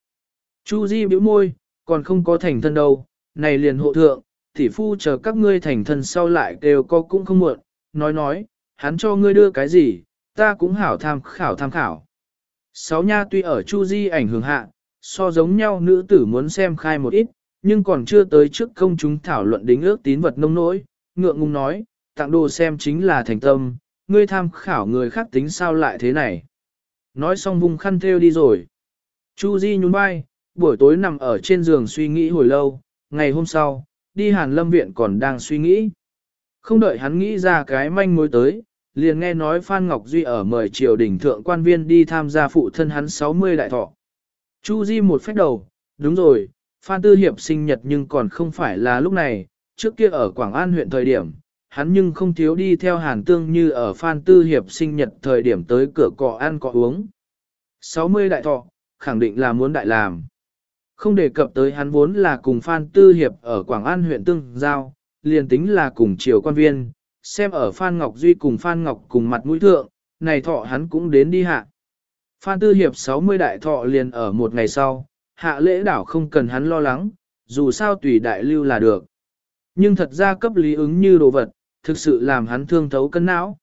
Chu Di bĩu môi, còn không có thành thân đâu, này liền hộ thượng, tỷ phu chờ các ngươi thành thân sau lại đều có cũng không muộn, nói nói, hắn cho ngươi đưa cái gì, ta cũng hảo tham khảo tham khảo. Sáu nha tuy ở Chu Di ảnh hưởng hạ, so giống nhau nữ tử muốn xem khai một ít, nhưng còn chưa tới trước công chúng thảo luận đính ước tín vật nông nỗi, ngượng ngùng nói, tặng đồ xem chính là thành tâm, ngươi tham khảo người khác tính sao lại thế này. Nói xong vùng khăn theo đi rồi. Chu Di nhún vai, buổi tối nằm ở trên giường suy nghĩ hồi lâu, ngày hôm sau, đi hàn lâm viện còn đang suy nghĩ. Không đợi hắn nghĩ ra cái manh mối tới, liền nghe nói Phan Ngọc Duy ở mời triều đình thượng quan viên đi tham gia phụ thân hắn 60 đại thọ. Chu Di một phép đầu, đúng rồi, Phan Tư Hiệp sinh nhật nhưng còn không phải là lúc này, trước kia ở Quảng An huyện thời điểm, hắn nhưng không thiếu đi theo Hàn Tương như ở Phan Tư Hiệp sinh nhật thời điểm tới cửa cọ ăn cọ uống. 60 đại thọ, khẳng định là muốn đại làm. Không đề cập tới hắn vốn là cùng Phan Tư Hiệp ở Quảng An huyện Tương Giao, liền tính là cùng triều quan viên, xem ở Phan Ngọc Duy cùng Phan Ngọc cùng mặt mũi thượng, này thọ hắn cũng đến đi hạ. Phan Tư Hiệp 60 đại thọ liền ở một ngày sau, hạ lễ đảo không cần hắn lo lắng, dù sao tùy đại lưu là được. Nhưng thật ra cấp lý ứng như đồ vật, thực sự làm hắn thương thấu cân não.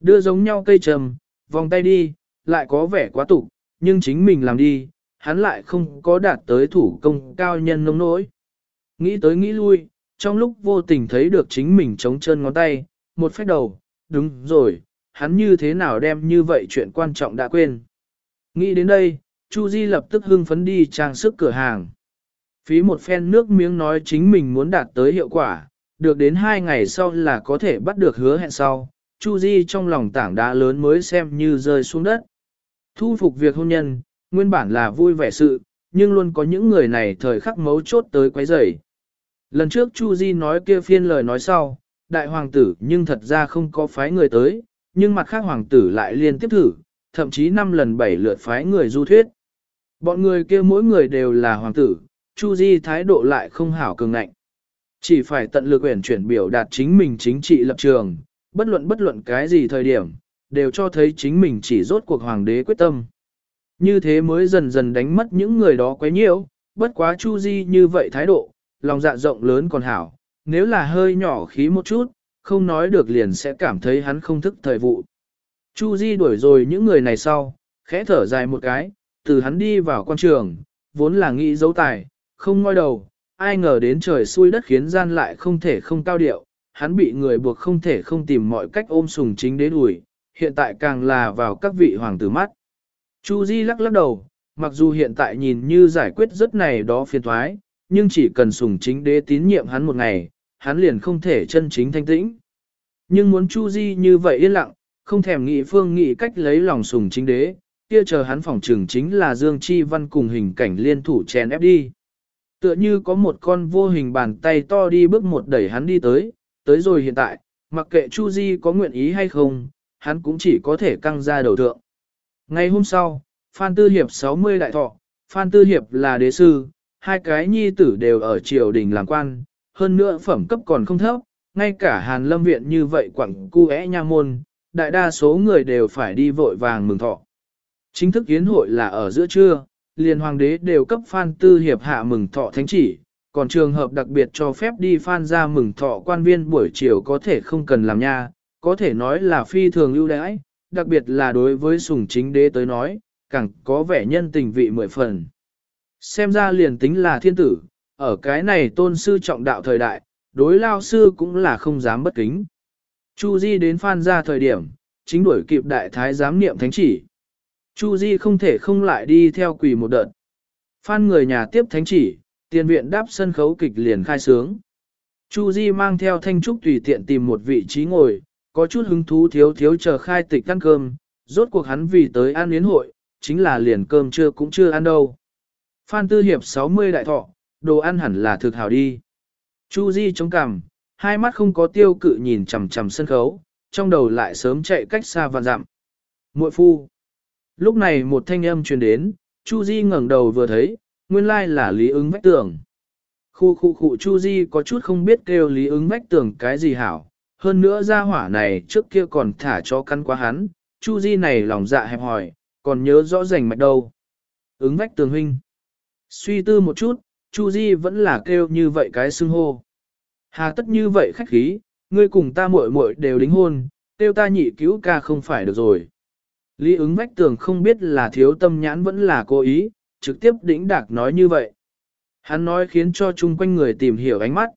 Đưa giống nhau cây trầm, vòng tay đi, lại có vẻ quá tục, nhưng chính mình làm đi, hắn lại không có đạt tới thủ công cao nhân nông nỗi. Nghĩ tới nghĩ lui, trong lúc vô tình thấy được chính mình chống chân ngón tay, một phép đầu, đúng rồi, hắn như thế nào đem như vậy chuyện quan trọng đã quên. Nghĩ đến đây, Chu Di lập tức hưng phấn đi trang sức cửa hàng. Phí một phen nước miếng nói chính mình muốn đạt tới hiệu quả, được đến hai ngày sau là có thể bắt được hứa hẹn sau. Chu Di trong lòng tảng đá lớn mới xem như rơi xuống đất. Thu phục việc hôn nhân, nguyên bản là vui vẻ sự, nhưng luôn có những người này thời khắc mấu chốt tới quấy rầy. Lần trước Chu Di nói kia phiên lời nói sau, đại hoàng tử nhưng thật ra không có phái người tới, nhưng mặt khác hoàng tử lại liên tiếp thử, thậm chí năm lần bảy lượt phái người du thuyết. Bọn người kia mỗi người đều là hoàng tử, Chu Di thái độ lại không hảo cường ngạnh. Chỉ phải tận lực uyển chuyển biểu đạt chính mình chính trị lập trường, bất luận bất luận cái gì thời điểm, đều cho thấy chính mình chỉ rốt cuộc hoàng đế quyết tâm. Như thế mới dần dần đánh mất những người đó quấy nhiễu, bất quá Chu Di như vậy thái độ, lòng dạ rộng lớn còn hảo, nếu là hơi nhỏ khí một chút, không nói được liền sẽ cảm thấy hắn không thức thời vụ. Chu Di đuổi rồi những người này sau, khẽ thở dài một cái, từ hắn đi vào quan trường, vốn là nghĩ dấu tài, không ngoi đầu, ai ngờ đến trời xui đất khiến gian lại không thể không cao điệu, hắn bị người buộc không thể không tìm mọi cách ôm sùng chính đế đuổi, hiện tại càng là vào các vị hoàng tử mắt. Chu Di lắc lắc đầu, mặc dù hiện tại nhìn như giải quyết rất này đó phiền thoái, nhưng chỉ cần sùng chính đế tín nhiệm hắn một ngày, hắn liền không thể chân chính thanh tĩnh. Nhưng muốn Chu Di như vậy yên lặng, không thèm nghĩ phương nghĩ cách lấy lòng sùng chính đế, kia chờ hắn phòng trường chính là Dương Chi Văn cùng hình cảnh liên thủ chèn ép đi. Tựa như có một con vô hình bàn tay to đi bước một đẩy hắn đi tới, tới rồi hiện tại, mặc kệ Chu Di có nguyện ý hay không, hắn cũng chỉ có thể căng ra đầu thượng. Ngày hôm sau, Phan Tư Hiệp 60 đại thọ, Phan Tư Hiệp là đế sư, hai cái nhi tử đều ở triều đình làm quan, hơn nữa phẩm cấp còn không thấp, ngay cả Hàn Lâm Viện như vậy quặng cu é nha môn, đại đa số người đều phải đi vội vàng mừng thọ. Chính thức yến hội là ở giữa trưa, liền hoàng đế đều cấp Phan Tư Hiệp hạ mừng thọ thánh chỉ, còn trường hợp đặc biệt cho phép đi Phan ra mừng thọ quan viên buổi chiều có thể không cần làm nha, có thể nói là phi thường ưu đãi, đặc biệt là đối với sùng chính đế tới nói, càng có vẻ nhân tình vị mười phần. Xem ra liền tính là thiên tử, ở cái này tôn sư trọng đạo thời đại, đối lao sư cũng là không dám bất kính. Chu Di đến Phan ra thời điểm, chính đuổi kịp đại thái giám niệm thánh chỉ. Chu Di không thể không lại đi theo quỳ một đợt. Phan người nhà tiếp thánh chỉ, tiền viện đáp sân khấu kịch liền khai sướng. Chu Di mang theo thanh trúc tùy tiện tìm một vị trí ngồi, có chút hứng thú thiếu thiếu chờ khai tịch ăn cơm, rốt cuộc hắn vì tới ăn yến hội, chính là liền cơm trưa cũng chưa ăn đâu. Phan Tư Hiệp 60 đại thọ, đồ ăn hẳn là thực hảo đi. Chu Di chống cằm, hai mắt không có tiêu cự nhìn chằm chằm sân khấu, trong đầu lại sớm chạy cách xa và dặm. Muội phu. Lúc này một thanh âm truyền đến, Chu Di ngẩng đầu vừa thấy, nguyên lai là Lý ứng vách tường. Khu khu khu Chu Di có chút không biết kêu Lý ứng vách tường cái gì hảo, hơn nữa gia hỏa này trước kia còn thả cho căn quá hắn, Chu Di này lòng dạ hẹp hỏi, còn nhớ rõ rành mạch đâu. Ứng vách tường huynh. Suy tư một chút, Chu Di vẫn là kêu như vậy cái xưng hô. Hà tất như vậy khách khí, ngươi cùng ta muội muội đều đính hôn, kêu ta nhị cứu ca không phải được rồi. Lý ứng vách tường không biết là thiếu tâm nhãn vẫn là cố ý, trực tiếp đĩnh đạc nói như vậy. Hắn nói khiến cho chung quanh người tìm hiểu ánh mắt.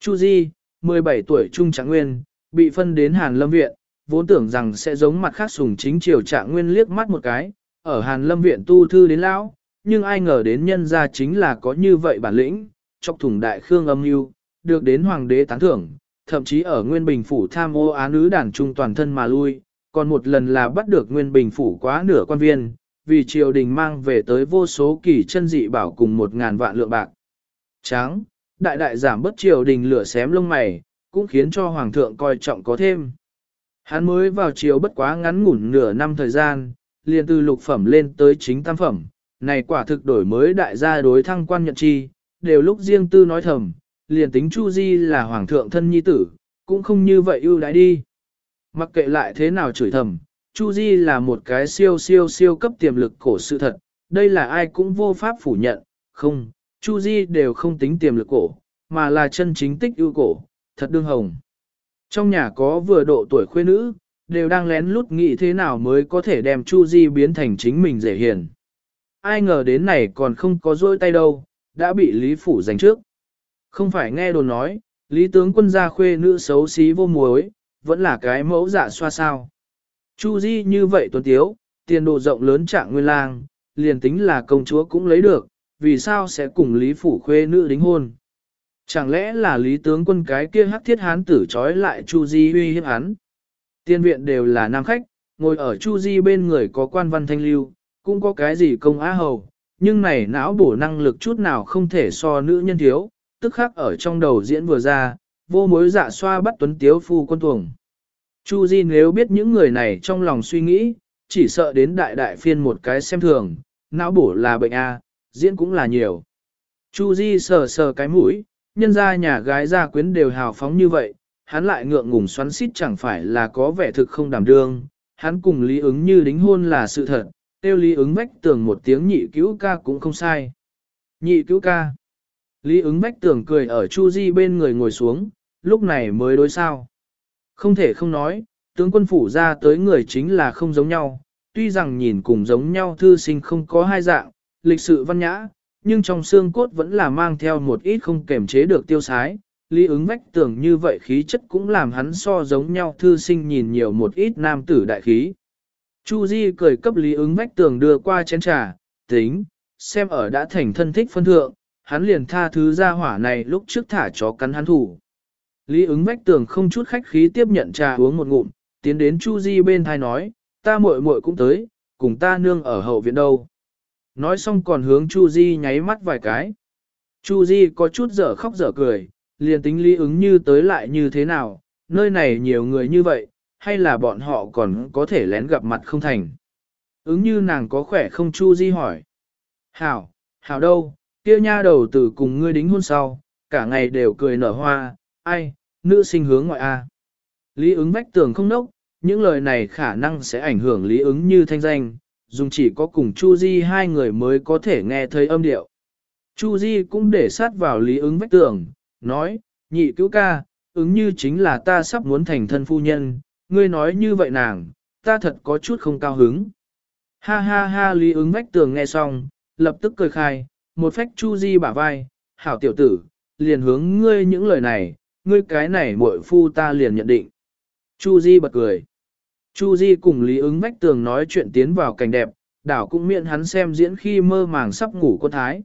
Chu Di, 17 tuổi trung trạng nguyên, bị phân đến Hàn Lâm Viện, vốn tưởng rằng sẽ giống mặt khác sùng chính triều trạng nguyên liếc mắt một cái, ở Hàn Lâm Viện tu thư đến lão, nhưng ai ngờ đến nhân gia chính là có như vậy bản lĩnh, chọc thủng đại khương âm mưu, được đến hoàng đế tán thưởng, thậm chí ở Nguyên Bình phủ tham ô án nữ đàn trung toàn thân mà lui, còn một lần là bắt được Nguyên Bình phủ quá nửa quan viên, vì triều đình mang về tới vô số kỳ chân dị bảo cùng một ngàn vạn lượng bạc. Tráng, đại đại giảm bất triều đình lửa xém lông mày, cũng khiến cho hoàng thượng coi trọng có thêm. Hắn mới vào triều bất quá ngắn ngủn nửa năm thời gian, liền từ lục phẩm lên tới chính tam phẩm, này quả thực đổi mới đại gia đối thăng quan nhận chi, đều lúc riêng tư nói thầm, liền tính Chu Di là hoàng thượng thân nhi tử, cũng không như vậy ưu đãi đi. Mặc kệ lại thế nào chửi thầm, Chu Di là một cái siêu siêu siêu cấp tiềm lực cổ sự thật, đây là ai cũng vô pháp phủ nhận, không, Chu Di đều không tính tiềm lực cổ, mà là chân chính tích ưu cổ, thật đương hồng. Trong nhà có vừa độ tuổi khuê nữ, đều đang lén lút nghĩ thế nào mới có thể đem Chu Di biến thành chính mình dễ hiền. Ai ngờ đến này còn không có dôi tay đâu, đã bị Lý Phủ giành trước. Không phải nghe đồn nói, Lý tướng quân gia khuê nữ xấu xí vô muối, vẫn là cái mẫu dạ xoa sao. Chu Di như vậy tuấn tiếu, tiền độ rộng lớn trạng nguyên lang, liền tính là công chúa cũng lấy được, vì sao sẽ cùng Lý Phủ khuê nữ đính hôn. Chẳng lẽ là Lý tướng quân cái kia hắc thiết hán tử trói lại Chu Di uy hiếp hắn. Tiên viện đều là nam khách, ngồi ở Chu Di bên người có quan văn thanh lưu, cũng có cái gì công á hầu, nhưng này não bổ năng lực chút nào không thể so nữ nhân thiếu, tức khắc ở trong đầu diễn vừa ra, vô mối dạ xoa bắt tuấn tiếu phu quân tuồng. Chu Di nếu biết những người này trong lòng suy nghĩ, chỉ sợ đến đại đại phiên một cái xem thường, não bổ là bệnh A, diễn cũng là nhiều. Chu Di sờ sờ cái mũi, nhân ra nhà gái gia quyến đều hào phóng như vậy, hắn lại ngượng ngùng xoắn xít chẳng phải là có vẻ thực không đảm đương, hắn cùng lý ứng như đính hôn là sự thật, tiêu lý ứng vách tường một tiếng nhị cứu ca cũng không sai. Nhị cứu ca. Lý ứng vách tường cười ở Chu Di bên người ngồi xuống, lúc này mới đối sao. Không thể không nói, tướng quân phủ ra tới người chính là không giống nhau, tuy rằng nhìn cùng giống nhau thư sinh không có hai dạng, lịch sự văn nhã, nhưng trong xương cốt vẫn là mang theo một ít không kềm chế được tiêu sái. Lý ứng vách tưởng như vậy khí chất cũng làm hắn so giống nhau thư sinh nhìn nhiều một ít nam tử đại khí. Chu Di cười cấp Lý ứng vách tường đưa qua chén trà, tính, xem ở đã thành thân thích phân thượng, hắn liền tha thứ ra hỏa này lúc trước thả chó cắn hắn thủ. Lý ứng vách tường không chút khách khí tiếp nhận trà uống một ngụm, tiến đến Chu Di bên thai nói, ta muội muội cũng tới, cùng ta nương ở hậu viện đâu. Nói xong còn hướng Chu Di nháy mắt vài cái. Chu Di có chút dở khóc dở cười, liền tính lý ứng như tới lại như thế nào, nơi này nhiều người như vậy, hay là bọn họ còn có thể lén gặp mặt không thành. Ứng như nàng có khỏe không Chu Di hỏi. Hảo, hảo đâu, kia nha đầu tử cùng ngươi đính hôn sau, cả ngày đều cười nở hoa, ai, nữ sinh hướng ngoại a. Lý ứng vách tường không nốc, những lời này khả năng sẽ ảnh hưởng lý ứng như thanh danh, dùng chỉ có cùng Chu Di hai người mới có thể nghe thấy âm điệu. Chu Di cũng để sát vào lý ứng vách tường, nói, nhị cứu ca, ứng như chính là ta sắp muốn thành thân phu nhân, ngươi nói như vậy nàng, ta thật có chút không cao hứng. Ha ha ha lý ứng vách tường nghe xong, lập tức cười khai, một phách Chu Di bả vai, hảo tiểu tử, liền hướng ngươi những lời này, ngươi cái này muội phu ta liền nhận định. Chu Di bật cười. Chu Di cùng Lý ứng vách tường nói chuyện tiến vào cảnh đẹp, đảo cũng miệng hắn xem diễn khi mơ màng sắp ngủ quân thái.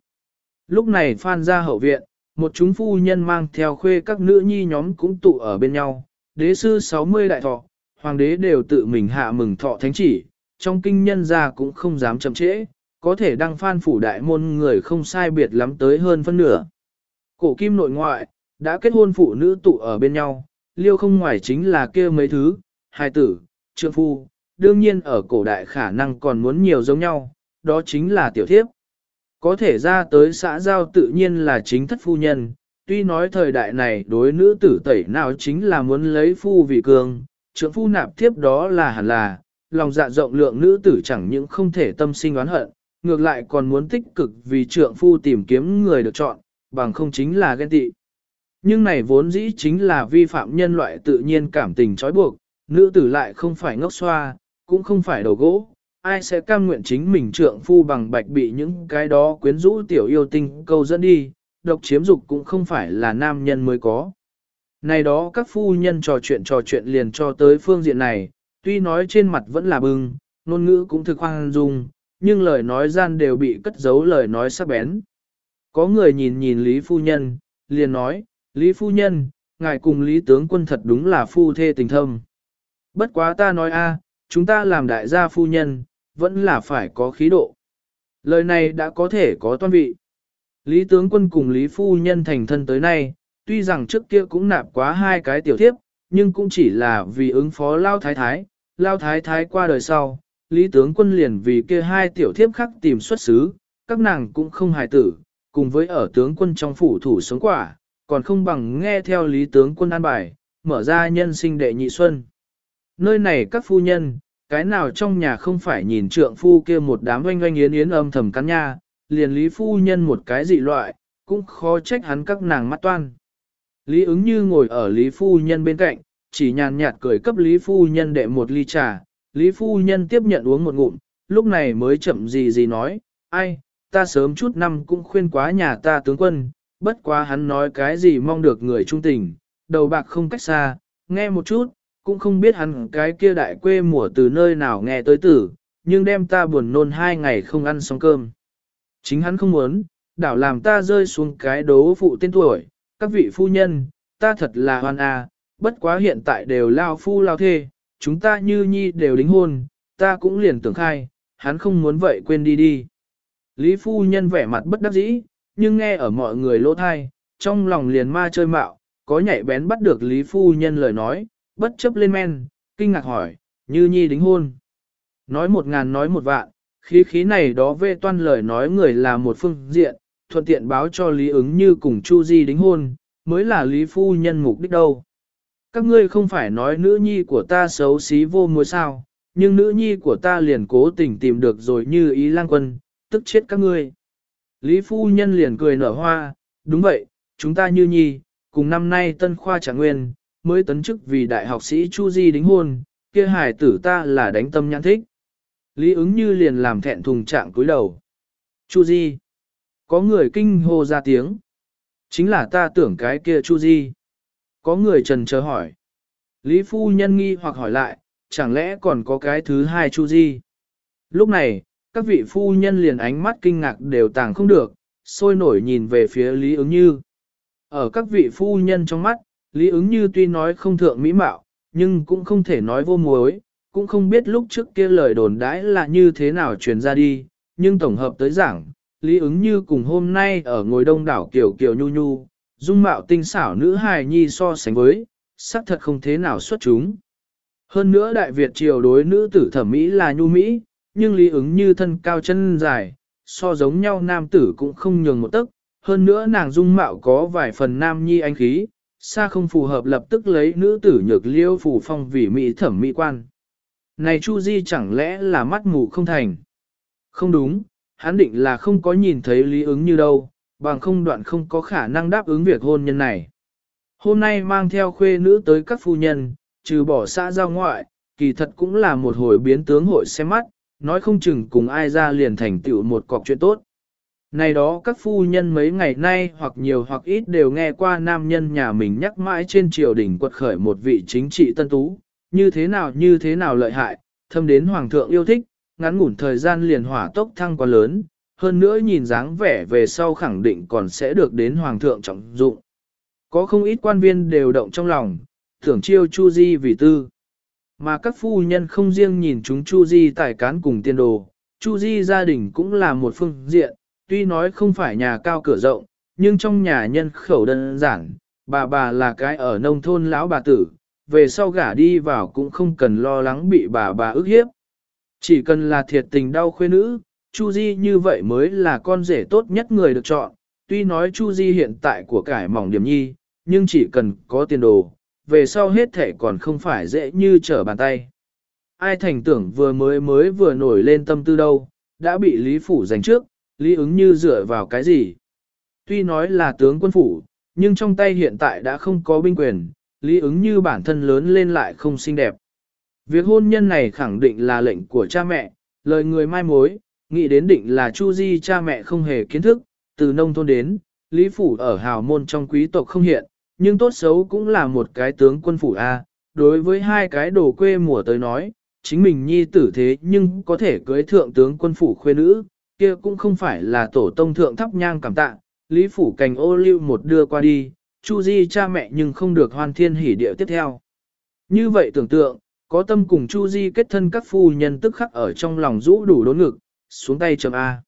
Lúc này phan ra hậu viện, một chúng phu nhân mang theo khuê các nữ nhi nhóm cũng tụ ở bên nhau, đế sư 60 đại thọ, hoàng đế đều tự mình hạ mừng thọ thánh chỉ, trong kinh nhân gia cũng không dám chậm trễ, có thể đăng phan phủ đại môn người không sai biệt lắm tới hơn phân nửa. Cổ kim nội ngoại, đã kết hôn phụ nữ tụ ở bên nhau, liêu không ngoài chính là kia mấy thứ, hài tử, trượng phu, đương nhiên ở cổ đại khả năng còn muốn nhiều giống nhau, đó chính là tiểu thiếp. Có thể ra tới xã giao tự nhiên là chính thất phu nhân, tuy nói thời đại này đối nữ tử tẩy nào chính là muốn lấy phu vì cường, trượng phu nạp thiếp đó là hẳn là, lòng dạ rộng lượng nữ tử chẳng những không thể tâm sinh oán hận, ngược lại còn muốn tích cực vì trượng phu tìm kiếm người được chọn, bằng không chính là ghen tị. Nhưng này vốn dĩ chính là vi phạm nhân loại tự nhiên cảm tình trói buộc, nữ tử lại không phải ngốc xoa, cũng không phải đầu gỗ, ai sẽ cam nguyện chính mình trượng phu bằng bạch bị những cái đó quyến rũ tiểu yêu tinh câu dẫn đi, độc chiếm dục cũng không phải là nam nhân mới có. Này đó các phu nhân trò chuyện trò chuyện liền cho tới phương diện này, tuy nói trên mặt vẫn là bưng, ngôn ngữ cũng thực hoang dung, nhưng lời nói gian đều bị cất giấu lời nói sắc bén. Có người nhìn nhìn Lý Phu Nhân, liền nói, Lý Phu Nhân, ngài cùng Lý Tướng Quân thật đúng là phu thê tình thâm. Bất quá ta nói a, chúng ta làm đại gia phu nhân, vẫn là phải có khí độ. Lời này đã có thể có toan vị. Lý tướng quân cùng Lý phu nhân thành thân tới nay, tuy rằng trước kia cũng nạp quá hai cái tiểu thiếp, nhưng cũng chỉ là vì ứng phó Lao Thái Thái, Lao Thái Thái qua đời sau, Lý tướng quân liền vì kia hai tiểu thiếp khác tìm xuất xứ, các nàng cũng không hài tử, cùng với ở tướng quân trong phủ thủ sống quả, còn không bằng nghe theo Lý tướng quân an bài, mở ra nhân sinh đệ nhị xuân. Nơi này các phu nhân, cái nào trong nhà không phải nhìn trượng phu kia một đám oanh oanh yến yến âm thầm cắn nha, liền lý phu nhân một cái dị loại, cũng khó trách hắn các nàng mắt toan. Lý ứng như ngồi ở lý phu nhân bên cạnh, chỉ nhàn nhạt cười cấp Lý Phu Nhân đệ một ly trà. Lý Phu Nhân tiếp nhận uống một ngụm, lúc này mới chậm gì gì nói, ai, ta sớm chút năm cũng khuyên quá nhà ta tướng quân, bất quá hắn nói cái gì mong được người trung tình, đầu bạc không cách xa, nghe một chút, cũng không biết hắn cái kia đại quê mùa từ nơi nào nghe tới tử, nhưng đem ta buồn nôn hai ngày không ăn xong cơm. Chính hắn không muốn, đảo làm ta rơi xuống cái đố phụ tên tuổi, các vị phu nhân, ta thật là hoan à, bất quá hiện tại đều lao phu lao thê, chúng ta như nhi đều đính hôn, ta cũng liền tưởng khai, hắn không muốn vậy quên đi đi. Lý phu nhân vẻ mặt bất đắc dĩ, nhưng nghe ở mọi người lỗ thai, trong lòng liền ma chơi mạo, có nhảy bén bắt được Lý phu nhân lời nói, bất chấp lên men, kinh ngạc hỏi, như nhi đính hôn. Nói một ngàn nói một vạn, khí khí này đó vê toan lời nói người là một phương diện, thuận tiện báo cho Lý ứng như cùng Chu Di đính hôn, mới là Lý phu nhân mục đích đâu. Các ngươi không phải nói nữ nhi của ta xấu xí vô mối sao, nhưng nữ nhi của ta liền cố tình tìm được rồi như ý lang quân, tức chết các ngươi. Lý phu nhân liền cười nở hoa, đúng vậy, chúng ta như nhi, cùng năm nay tân khoa trả nguyên, mới tấn chức vì đại học sĩ Chu Di đính hôn, kia hải tử ta là đánh tâm nhãn thích. Lý ứng như liền làm thẹn thùng trạng cúi đầu. Chu Di. Có người kinh hô ra tiếng. Chính là ta tưởng cái kia Chu Di. Có người trần chờ hỏi. Lý phu nhân nghi hoặc hỏi lại, chẳng lẽ còn có cái thứ hai Chu Di? Lúc này, các vị phu nhân liền ánh mắt kinh ngạc đều tàng không được, sôi nổi nhìn về phía Lý ứng như. Ở các vị phu nhân trong mắt, Lý ứng như tuy nói không thượng mỹ mạo, nhưng cũng không thể nói vô muối, cũng không biết lúc trước kia lời đồn đãi là như thế nào truyền ra đi, nhưng tổng hợp tới giảng, Lý ứng như cùng hôm nay ở ngồi đông đảo kiểu kiểu nhu nhu, dung mạo tinh xảo nữ hài nhi so sánh với, xác thật không thế nào xuất chúng. Hơn nữa Đại Việt triều đối nữ tử thẩm mỹ là nhu mỹ, nhưng Lý ứng như thân cao chân dài, so giống nhau nam tử cũng không nhường một tấc, hơn nữa nàng dung mạo có vài phần nam nhi anh khí, xa không phù hợp lập tức lấy nữ tử nhược liêu phù phong vì mỹ thẩm mỹ quan. Này Chu Di chẳng lẽ là mắt mù không thành? Không đúng, hắn định là không có nhìn thấy lý ứng như đâu, bằng không đoạn không có khả năng đáp ứng việc hôn nhân này. Hôm nay mang theo khuê nữ tới các phu nhân, trừ bỏ xã giao ngoại, kỳ thật cũng là một hồi biến tướng hội xem mắt, nói không chừng cùng ai ra liền thành tựu một cọc chuyện tốt. Này đó các phu nhân mấy ngày nay hoặc nhiều hoặc ít đều nghe qua nam nhân nhà mình nhắc mãi trên triều đình quật khởi một vị chính trị tân tú, như thế nào như thế nào lợi hại, thâm đến hoàng thượng yêu thích, ngắn ngủn thời gian liền hỏa tốc thăng quá lớn, hơn nữa nhìn dáng vẻ về sau khẳng định còn sẽ được đến hoàng thượng trọng dụng. Có không ít quan viên đều động trong lòng, thưởng chiêu Chu Di vì tư. Mà các phu nhân không riêng nhìn chúng Chu Di tài cán cùng tiên đồ, Chu Di gia đình cũng là một phương diện, tuy nói không phải nhà cao cửa rộng, nhưng trong nhà nhân khẩu đơn giản, bà bà là cái ở nông thôn lão bà tử, về sau gả đi vào cũng không cần lo lắng bị bà bà ức hiếp. Chỉ cần là thiệt tình đau khuê nữ, Chu Di như vậy mới là con rể tốt nhất người được chọn. Tuy nói Chu Di hiện tại của cải mỏng điểm nhi, nhưng chỉ cần có tiền đồ, về sau hết thể còn không phải dễ như trở bàn tay. Ai thành tưởng vừa mới mới vừa nổi lên tâm tư đâu, đã bị Lý Phủ giành trước, Lý ứng như dựa vào cái gì. Tuy nói là tướng quân phủ, nhưng trong tay hiện tại đã không có binh quyền, Lý ứng như bản thân lớn lên lại không xinh đẹp. Việc hôn nhân này khẳng định là lệnh của cha mẹ, lời người mai mối, nghĩ đến định là Chu Di cha mẹ không hề kiến thức, từ nông thôn đến, Lý Phủ ở hào môn trong quý tộc không hiện, nhưng tốt xấu cũng là một cái tướng quân phủ A, đối với hai cái đồ quê mùa tới nói, chính mình nhi tử thế nhưng có thể cưới thượng tướng quân phủ khuê nữ, kia cũng không phải là tổ tông thượng thắp nhang cảm tạ, Lý Phủ cành ô lưu một đưa qua đi, Chu Di cha mẹ nhưng không được hoàn thiên hỉ địa tiếp theo. Như vậy tưởng tượng, có tâm cùng Chu Di kết thân các phu nhân tức khắc ở trong lòng rũ đủ đốn ngực, xuống tay chấm A.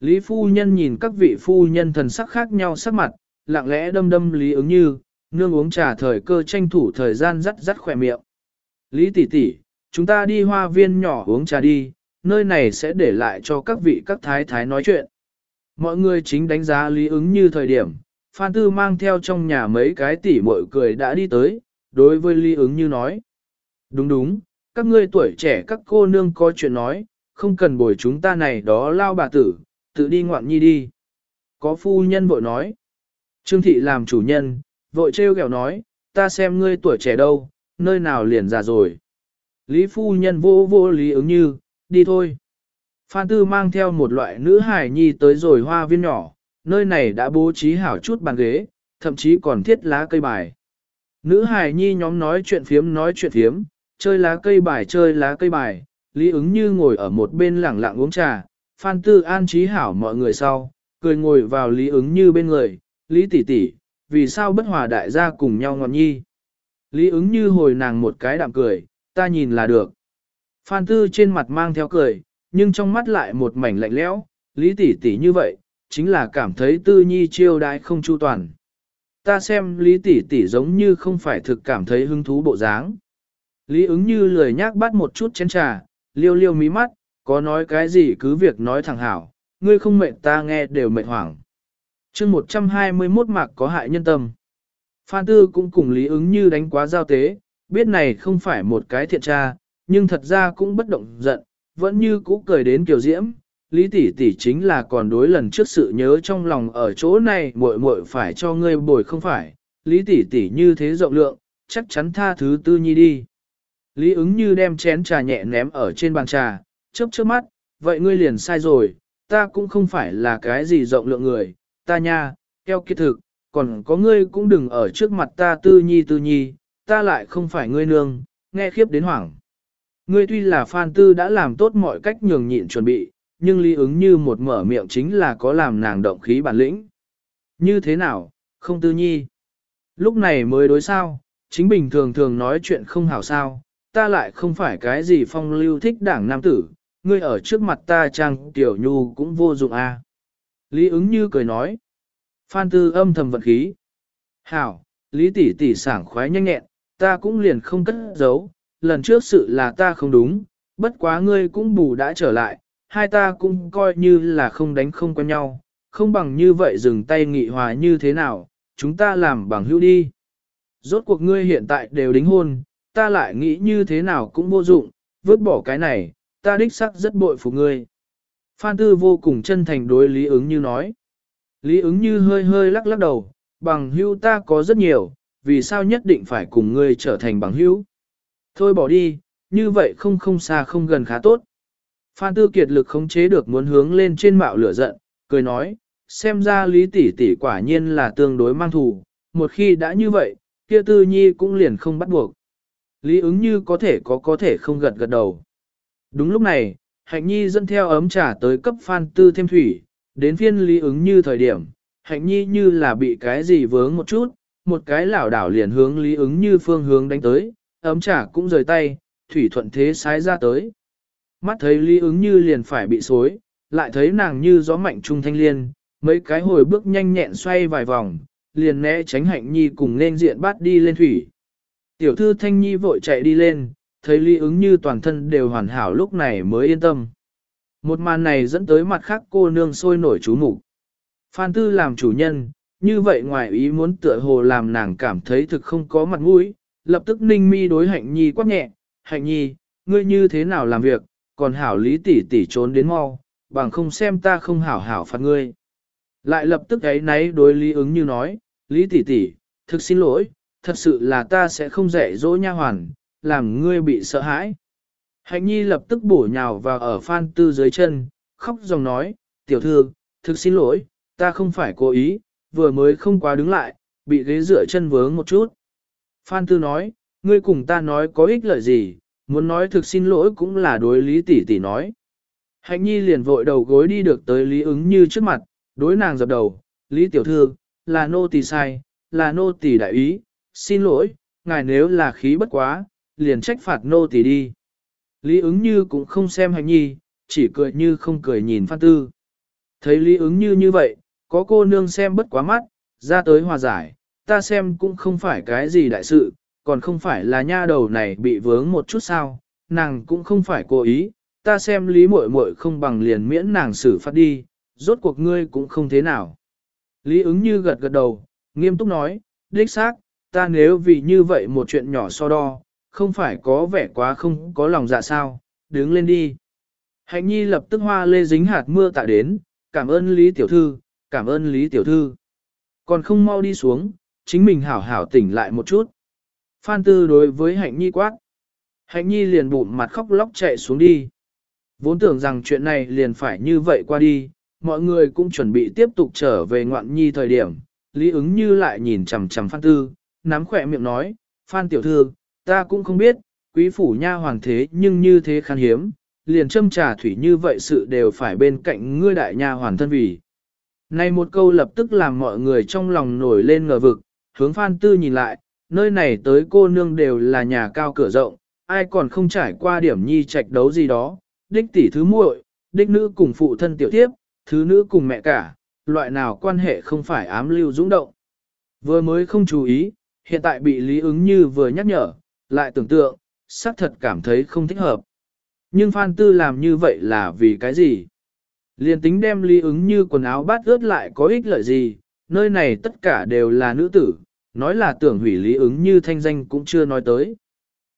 Lý phu nhân nhìn các vị phu nhân thần sắc khác nhau sắc mặt, lặng lẽ đâm đâm Lý ứng như, nương uống trà thời cơ tranh thủ thời gian rắt rắt khỏe miệng. Lý tỷ tỷ, chúng ta đi hoa viên nhỏ uống trà đi, nơi này sẽ để lại cho các vị các thái thái nói chuyện. Mọi người chính đánh giá Lý ứng như thời điểm, Phan Tư mang theo trong nhà mấy cái tỷ mội cười đã đi tới, đối với Lý ứng như nói. Đúng đúng, các ngươi tuổi trẻ các cô nương có chuyện nói, không cần bồi chúng ta này đó lao bà tử, tự đi ngoạn nhi đi. Có phu nhân vội nói. Trương thị làm chủ nhân, vội trêu ghẹo nói, ta xem ngươi tuổi trẻ đâu, nơi nào liền già rồi. Lý phu nhân vô vô lý ứng như, đi thôi. Phan Tư mang theo một loại nữ hải nhi tới rồi hoa viên nhỏ, nơi này đã bố trí hảo chút bàn ghế, thậm chí còn thiết lá cây bài. Nữ hải nhi nhóm nói chuyện phiếm nói chuyện phiếm, chơi lá cây bài chơi lá cây bài, Lý ứng như ngồi ở một bên lẳng lặng uống trà, Phan Tư an trí hảo mọi người sau, cười ngồi vào Lý ứng như bên người, Lý tỷ tỷ, vì sao bất hòa đại gia cùng nhau ngọn nhi. Lý ứng như hồi nàng một cái đạm cười, ta nhìn là được. Phan Tư trên mặt mang theo cười, nhưng trong mắt lại một mảnh lạnh lẽo, Lý tỷ tỷ như vậy, chính là cảm thấy Tư Nhi chiêu đãi không chu toàn. Ta xem Lý tỷ tỷ giống như không phải thực cảm thấy hứng thú bộ dáng. Lý ứng như lười nhác bắt một chút chén trà, liêu liêu mí mắt, có nói cái gì cứ việc nói thẳng hảo, ngươi không mệnh ta nghe đều mệt hoảng. chương 121 mạc có hại nhân tâm. Phan Tư cũng cùng Lý ứng như đánh quá giao tế, biết này không phải một cái thiện tra, nhưng thật ra cũng bất động giận, vẫn như cũ cười đến kiều diễm. Lý tỷ tỷ chính là còn đối lần trước sự nhớ trong lòng ở chỗ này muội muội phải cho ngươi bồi không phải, Lý tỷ tỷ như thế rộng lượng, chắc chắn tha thứ tư nhi đi. Lý ứng như đem chén trà nhẹ ném ở trên bàn trà, chớp chớp mắt, vậy ngươi liền sai rồi, ta cũng không phải là cái gì rộng lượng người, ta nha, keo kiệt thực, còn có ngươi cũng đừng ở trước mặt ta tư nhi tư nhi, ta lại không phải ngươi nương, nghe khiếp đến hoảng. Ngươi tuy là Phan Tư đã làm tốt mọi cách nhường nhịn chuẩn bị, nhưng lý ứng như một mở miệng chính là có làm nàng động khí bản lĩnh. Như thế nào, không tư nhi? Lúc này mới đối sao, chính bình thường thường nói chuyện không hảo sao, ta lại không phải cái gì phong lưu thích đảng nam tử, ngươi ở trước mặt ta trang tiểu nhu cũng vô dụng a. À. Lý ứng như cười nói. Phan tư âm thầm vận khí. Hảo, lý tỷ tỷ sảng khoái nhanh nhẹn, ta cũng liền không cất giấu, lần trước sự là ta không đúng, bất quá ngươi cũng bù đã trở lại, hai ta cũng coi như là không đánh không quen nhau, không bằng như vậy dừng tay nghị hòa như thế nào, chúng ta làm bằng hữu đi. Rốt cuộc ngươi hiện tại đều đính hôn, ta lại nghĩ như thế nào cũng vô dụng, vứt bỏ cái này, ta đích sắc rất bội phục ngươi. Phan Tư vô cùng chân thành đối Lý ứng như nói. Lý ứng như hơi hơi lắc lắc đầu, bằng hữu ta có rất nhiều, vì sao nhất định phải cùng ngươi trở thành bằng hữu. Thôi bỏ đi, như vậy không không xa không gần khá tốt. Phan Tư Kiệt lực khống chế được muốn hướng lên trên mạo lửa giận, cười nói, xem ra Lý tỷ tỷ quả nhiên là tương đối mang thù, một khi đã như vậy, kia Tư Nhi cũng liền không bắt buộc. Lý ứng như có thể có có thể không gật gật đầu. Đúng lúc này, Hạnh Nhi dẫn theo ấm trà tới cấp Phan Tư thêm thủy, đến phiên Lý ứng như thời điểm, Hạnh Nhi như là bị cái gì vướng một chút, một cái lảo đảo liền hướng Lý ứng như phương hướng đánh tới, ấm trà cũng rời tay, thủy thuận thế sái ra tới. Mắt thấy Lý ứng như liền phải bị xối, lại thấy nàng như gió mạnh trung thanh liên, mấy cái hồi bước nhanh nhẹn xoay vài vòng, liền né tránh hạnh nhi cùng nên diện bắt đi lên thủy. Tiểu thư thanh nhi vội chạy đi lên, thấy Lý ứng như toàn thân đều hoàn hảo lúc này mới yên tâm. Một màn này dẫn tới mặt khác cô nương sôi nổi chú mục Phan Tư làm chủ nhân, như vậy ngoài ý muốn tựa hồ làm nàng cảm thấy thực không có mặt mũi, lập tức ninh mi đối hạnh nhi quát nhẹ, hạnh nhi, ngươi như thế nào làm việc, còn hảo lý tỷ tỷ trốn đến mau, bằng không xem ta không hảo hảo phạt ngươi. Lại lập tức ấy náy đối lý ứng như nói, lý tỷ tỷ, thực xin lỗi, thật sự là ta sẽ không dạy dỗ nha hoàn, làm ngươi bị sợ hãi. Hạnh nhi lập tức bổ nhào vào ở phan tư dưới chân, khóc dòng nói, tiểu thư, thực xin lỗi, ta không phải cố ý, vừa mới không quá đứng lại, bị ghế dựa chân vướng một chút. Phan Tư nói, ngươi cùng ta nói có ích lợi gì, muốn nói thực xin lỗi cũng là đối Lý Tỷ Tỷ nói. Hạnh Nhi liền vội đầu gối đi được tới Lý ứng như trước mặt, đối nàng dập đầu, Lý Tiểu Thư, là nô tỳ sai, là nô tỳ đại ý, xin lỗi, ngài nếu là khí bất quá, liền trách phạt nô tỳ đi. Lý ứng như cũng không xem Hạnh Nhi, chỉ cười như không cười nhìn Phan Tư. Thấy Lý ứng như như vậy, có cô nương xem bất quá mắt, ra tới hòa giải, ta xem cũng không phải cái gì đại sự, còn không phải là nha đầu này bị vướng một chút sao, nàng cũng không phải cố ý, ta xem lý muội muội không bằng liền miễn nàng xử phát đi, rốt cuộc ngươi cũng không thế nào. Lý ứng như gật gật đầu, nghiêm túc nói, đích xác, ta nếu vì như vậy một chuyện nhỏ so đo, không phải có vẻ quá không có lòng dạ sao, đứng lên đi. Hạnh nhi lập tức hoa lê dính hạt mưa tạ đến, cảm ơn Lý Tiểu Thư, cảm ơn Lý Tiểu Thư. Còn không mau đi xuống, chính mình hảo hảo tỉnh lại một chút. Phan Tư đối với Hạnh Nhi quát. Hạnh Nhi liền bụng mặt khóc lóc chạy xuống đi. Vốn tưởng rằng chuyện này liền phải như vậy qua đi, mọi người cũng chuẩn bị tiếp tục trở về ngoạn nhi thời điểm. Lý ứng như lại nhìn chằm chằm Phan Tư, nắm khỏe miệng nói, Phan tiểu thư, ta cũng không biết, quý phủ nha hoàng thế nhưng như thế khan hiếm, liền châm trà thủy như vậy sự đều phải bên cạnh ngươi đại nha hoàn thân vì. Này một câu lập tức làm mọi người trong lòng nổi lên ngờ vực, hướng Phan Tư nhìn lại, nơi này tới cô nương đều là nhà cao cửa rộng, ai còn không trải qua điểm nhi trạch đấu gì đó, đích tỷ thứ muội, đích nữ cùng phụ thân tiểu tiếp, thứ nữ cùng mẹ cả, loại nào quan hệ không phải ám lưu dũng động. Vừa mới không chú ý, hiện tại bị lý ứng như vừa nhắc nhở, lại tưởng tượng, xác thật cảm thấy không thích hợp. Nhưng Phan Tư làm như vậy là vì cái gì? Liên tính đem lý ứng như quần áo bát ướt lại có ích lợi gì, nơi này tất cả đều là nữ tử, nói là tưởng hủy lý ứng như thanh danh cũng chưa nói tới.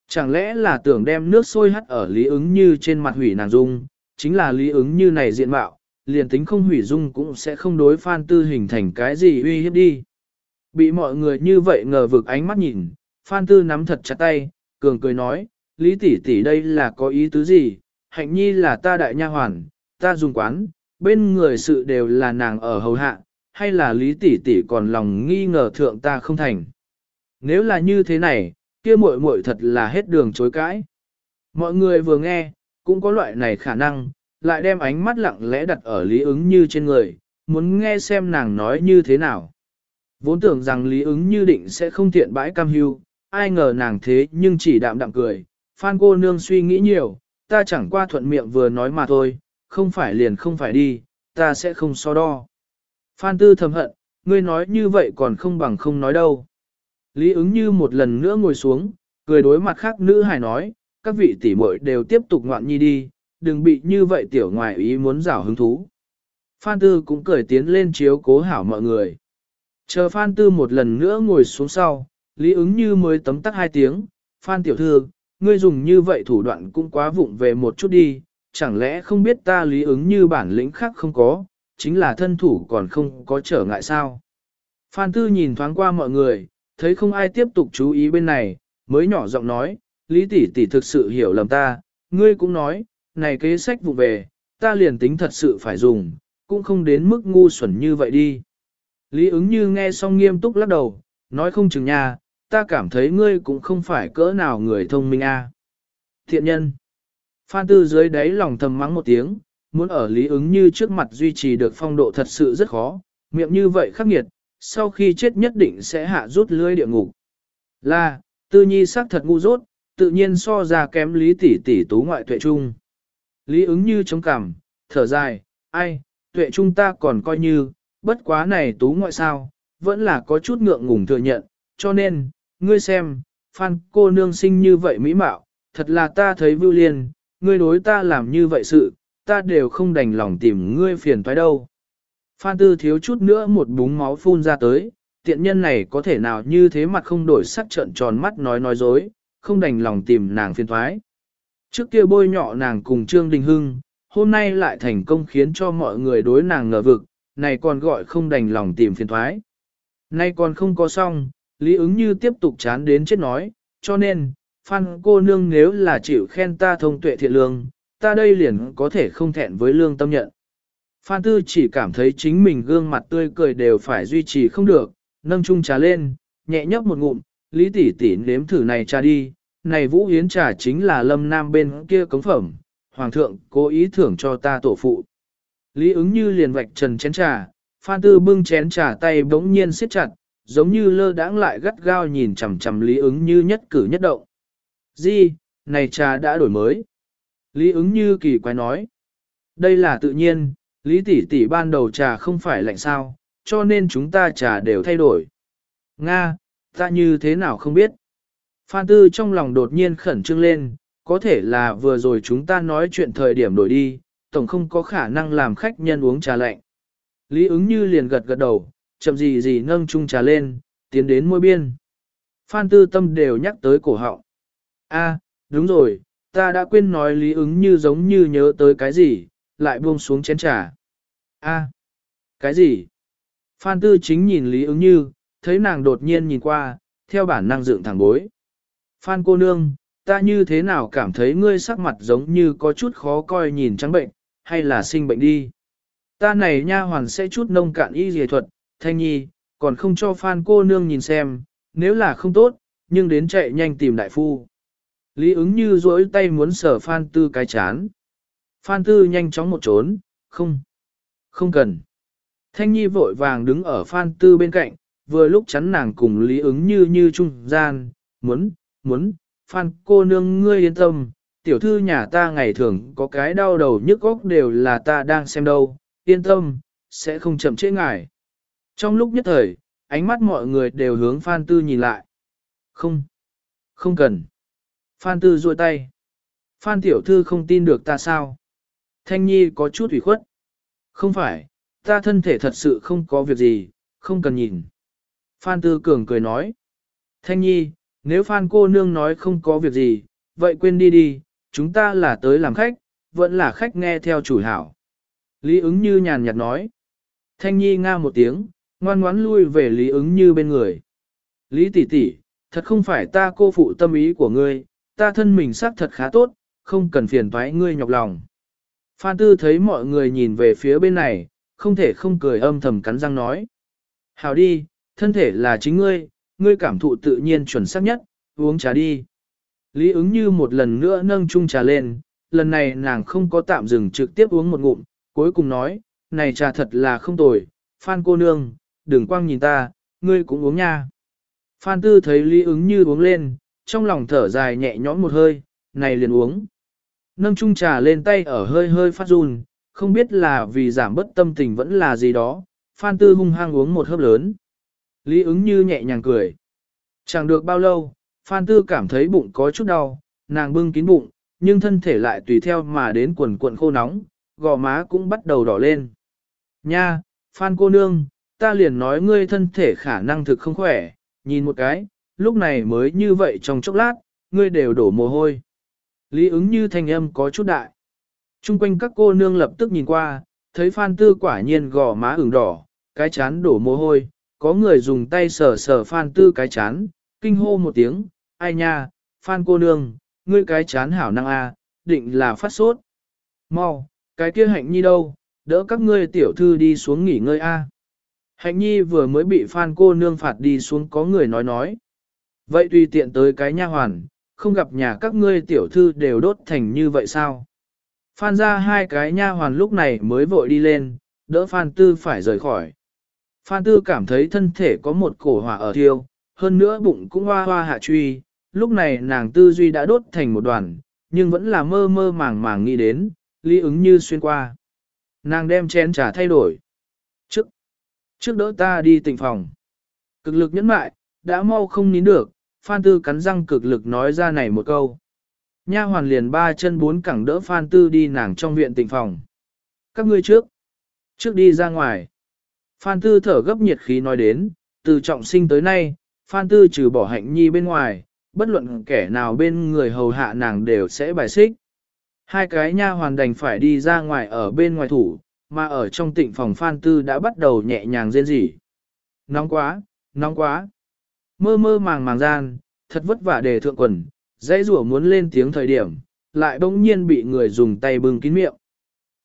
Chẳng lẽ là tưởng đem nước sôi hắt ở lý ứng như trên mặt hủy nàng dung, chính là lý ứng như này diện mạo, liền tính không hủy dung cũng sẽ không đối Phan Tư hình thành cái gì uy hiếp đi. Bị mọi người như vậy ngờ vực ánh mắt nhìn, Phan Tư nắm thật chặt tay, cường cười nói, Lý tỷ tỷ đây là có ý tứ gì, hạnh nhi là ta đại nha hoàn, ta dùng quán, bên người sự đều là nàng ở hầu hạ, hay là Lý tỷ tỷ còn lòng nghi ngờ thượng ta không thành. Nếu là như thế này, kia muội muội thật là hết đường chối cãi. Mọi người vừa nghe, cũng có loại này khả năng, lại đem ánh mắt lặng lẽ đặt ở Lý ứng như trên người, muốn nghe xem nàng nói như thế nào. Vốn tưởng rằng Lý ứng như định sẽ không thiện bãi cam hưu, ai ngờ nàng thế nhưng chỉ đạm đạm cười. Phan cô nương suy nghĩ nhiều, ta chẳng qua thuận miệng vừa nói mà thôi, không phải liền không phải đi, ta sẽ không so đo. Phan tư thầm hận, ngươi nói như vậy còn không bằng không nói đâu. Lý ứng như một lần nữa ngồi xuống, cười đối mặt khác nữ hài nói, các vị tỷ muội đều tiếp tục ngoạn nhi đi, đừng bị như vậy tiểu ngoại ý muốn rảo hứng thú. Phan Tư cũng cười tiến lên chiếu cố hảo mọi người. Chờ Phan Tư một lần nữa ngồi xuống sau, Lý ứng như mới tấm tắc hai tiếng, Phan tiểu thư, ngươi dùng như vậy thủ đoạn cũng quá vụng về một chút đi, chẳng lẽ không biết ta lý ứng như bản lĩnh khác không có, chính là thân thủ còn không có trở ngại sao. Phan Tư nhìn thoáng qua mọi người, thấy không ai tiếp tục chú ý bên này, mới nhỏ giọng nói, Lý tỷ tỷ thực sự hiểu lầm ta, ngươi cũng nói, này kế sách vụ về, ta liền tính thật sự phải dùng, cũng không đến mức ngu xuẩn như vậy đi. Lý ứng như nghe xong nghiêm túc lắc đầu, nói không chừng nha, ta cảm thấy ngươi cũng không phải cỡ nào người thông minh a. Thiện nhân. Phan Tư dưới đáy lòng thầm mắng một tiếng, muốn ở lý ứng như trước mặt duy trì được phong độ thật sự rất khó, miệng như vậy khắc nghiệt, sau khi chết nhất định sẽ hạ rút lưới địa ngục. Là, tư nhi xác thật ngu dốt, tự nhiên so ra kém lý tỷ tỷ tú ngoại tuệ trung. Lý ứng như chống cằm, thở dài, ai, tuệ trung ta còn coi như, bất quá này tú ngoại sao, vẫn là có chút ngượng ngùng thừa nhận, cho nên, ngươi xem, phan cô nương sinh như vậy mỹ mạo, thật là ta thấy vưu liên, ngươi đối ta làm như vậy sự, ta đều không đành lòng tìm ngươi phiền toái đâu. Phan tư thiếu chút nữa một búng máu phun ra tới, tiện nhân này có thể nào như thế mặt không đổi sắc trợn tròn mắt nói nói dối, không đành lòng tìm nàng phiền thoái. Trước kia bôi nhọ nàng cùng Trương Đình Hưng, hôm nay lại thành công khiến cho mọi người đối nàng ngờ vực, này còn gọi không đành lòng tìm phiền thoái. Nay còn không có xong, Lý ứng như tiếp tục chán đến chết nói, cho nên, Phan cô nương nếu là chịu khen ta thông tuệ thiện lương, ta đây liền có thể không thẹn với lương tâm nhận. Phan Tư chỉ cảm thấy chính mình gương mặt tươi cười đều phải duy trì không được, nâng chung trà lên, nhẹ nhấp một ngụm, Lý tỷ tỷ nếm thử này trà đi, này Vũ Hiến trà chính là lâm nam bên kia cống phẩm, Hoàng thượng cố ý thưởng cho ta tổ phụ. Lý ứng như liền vạch trần chén trà, Phan Tư bưng chén trà tay bỗng nhiên siết chặt, giống như lơ đãng lại gắt gao nhìn chằm chằm Lý ứng như nhất cử nhất động. Di, này trà đã đổi mới. Lý ứng như kỳ quái nói. Đây là tự nhiên, Lý tỷ tỷ ban đầu trà không phải lạnh sao, cho nên chúng ta trà đều thay đổi. Nga, ta như thế nào không biết. Phan Tư trong lòng đột nhiên khẩn trương lên, có thể là vừa rồi chúng ta nói chuyện thời điểm đổi đi, tổng không có khả năng làm khách nhân uống trà lạnh. Lý ứng như liền gật gật đầu, chậm gì gì nâng chung trà lên, tiến đến môi biên. Phan Tư tâm đều nhắc tới cổ họng. A, đúng rồi, ta đã quên nói lý ứng như giống như nhớ tới cái gì, lại buông xuống chén trà. A, cái gì? Phan Tư chính nhìn lý ứng như, thấy nàng đột nhiên nhìn qua, theo bản năng dựng thẳng bối. Phan cô nương, ta như thế nào cảm thấy ngươi sắc mặt giống như có chút khó coi nhìn trắng bệnh, hay là sinh bệnh đi. Ta này nha hoàn sẽ chút nông cạn y dề thuật, thanh nhi, còn không cho Phan cô nương nhìn xem, nếu là không tốt, nhưng đến chạy nhanh tìm đại phu. Lý ứng như duỗi tay muốn sở Phan Tư cái chán. Phan Tư nhanh chóng một trốn, không, không cần. Thanh Nhi vội vàng đứng ở Phan Tư bên cạnh, vừa lúc chắn nàng cùng Lý ứng như như trung gian, muốn, muốn, Phan cô nương ngươi yên tâm, tiểu thư nhà ta ngày thường có cái đau đầu nhức óc đều là ta đang xem đâu, yên tâm, sẽ không chậm trễ ngài. Trong lúc nhất thời, ánh mắt mọi người đều hướng Phan Tư nhìn lại. Không, không cần. Phan Tư ruôi tay. Phan tiểu thư không tin được ta sao? Thanh Nhi có chút ủy khuất. Không phải, ta thân thể thật sự không có việc gì, không cần nhìn. Phan Tư Cường cười nói. Thanh Nhi, nếu Phan cô nương nói không có việc gì, vậy quên đi đi, chúng ta là tới làm khách, vẫn là khách nghe theo chủ hảo. Lý ứng như nhàn nhạt nói. Thanh Nhi nga một tiếng, ngoan ngoãn lui về Lý ứng như bên người. Lý tỷ tỷ, thật không phải ta cô phụ tâm ý của ngươi, ta thân mình xác thật khá tốt, không cần phiền toái ngươi nhọc lòng. Phan Tư thấy mọi người nhìn về phía bên này, không thể không cười âm thầm cắn răng nói. Hào đi, thân thể là chính ngươi, ngươi cảm thụ tự nhiên chuẩn xác nhất, uống trà đi. Lý ứng như một lần nữa nâng chung trà lên, lần này nàng không có tạm dừng trực tiếp uống một ngụm, cuối cùng nói, này trà thật là không tồi, Phan cô nương, đừng quang nhìn ta, ngươi cũng uống nha. Phan Tư thấy Lý ứng như uống lên, trong lòng thở dài nhẹ nhõm một hơi, này liền uống. Nâng chung trà lên tay ở hơi hơi phát run, không biết là vì giảm bất tâm tình vẫn là gì đó, Phan Tư hung hăng uống một hớp lớn. Lý ứng như nhẹ nhàng cười. Chẳng được bao lâu, Phan Tư cảm thấy bụng có chút đau, nàng bưng kín bụng, nhưng thân thể lại tùy theo mà đến quần cuộn khô nóng, gò má cũng bắt đầu đỏ lên. Nha, Phan cô nương, ta liền nói ngươi thân thể khả năng thực không khỏe, nhìn một cái, lúc này mới như vậy trong chốc lát, ngươi đều đổ mồ hôi. Lý ứng như thanh âm có chút đại. Trung quanh các cô nương lập tức nhìn qua, thấy Phan Tư quả nhiên gò má ửng đỏ, cái chán đổ mồ hôi, có người dùng tay sờ sờ Phan Tư cái chán, kinh hô một tiếng, ai nha, Phan cô nương, ngươi cái chán hảo năng a, định là phát sốt. Mau, cái kia hạnh nhi đâu, đỡ các ngươi tiểu thư đi xuống nghỉ ngơi a. Hạnh nhi vừa mới bị Phan cô nương phạt đi xuống có người nói nói. Vậy tùy tiện tới cái nha hoàn, không gặp nhà các ngươi tiểu thư đều đốt thành như vậy sao? Phan ra hai cái nha hoàn lúc này mới vội đi lên, đỡ Phan Tư phải rời khỏi. Phan Tư cảm thấy thân thể có một cổ hỏa ở thiêu, hơn nữa bụng cũng hoa hoa hạ truy, lúc này nàng tư duy đã đốt thành một đoàn, nhưng vẫn là mơ mơ màng màng nghĩ đến, lý ứng như xuyên qua. Nàng đem chén trà thay đổi. Trước, trước đỡ ta đi tỉnh phòng. Cực lực nhẫn mại, đã mau không nín được, Phan Tư cắn răng cực lực nói ra này một câu. Nha hoàn liền ba chân bốn cẳng đỡ Phan Tư đi nàng trong viện tịnh phòng. Các ngươi trước. Trước đi ra ngoài. Phan Tư thở gấp nhiệt khí nói đến, từ trọng sinh tới nay, Phan Tư trừ bỏ hạnh nhi bên ngoài, bất luận kẻ nào bên người hầu hạ nàng đều sẽ bài xích. Hai cái nha hoàn đành phải đi ra ngoài ở bên ngoài thủ, mà ở trong tịnh phòng Phan Tư đã bắt đầu nhẹ nhàng rên rỉ. Nóng quá, nóng quá. Mơ mơ màng màng gian, thật vất vả để thượng quần, dãy rủa muốn lên tiếng thời điểm, lại bỗng nhiên bị người dùng tay bưng kín miệng.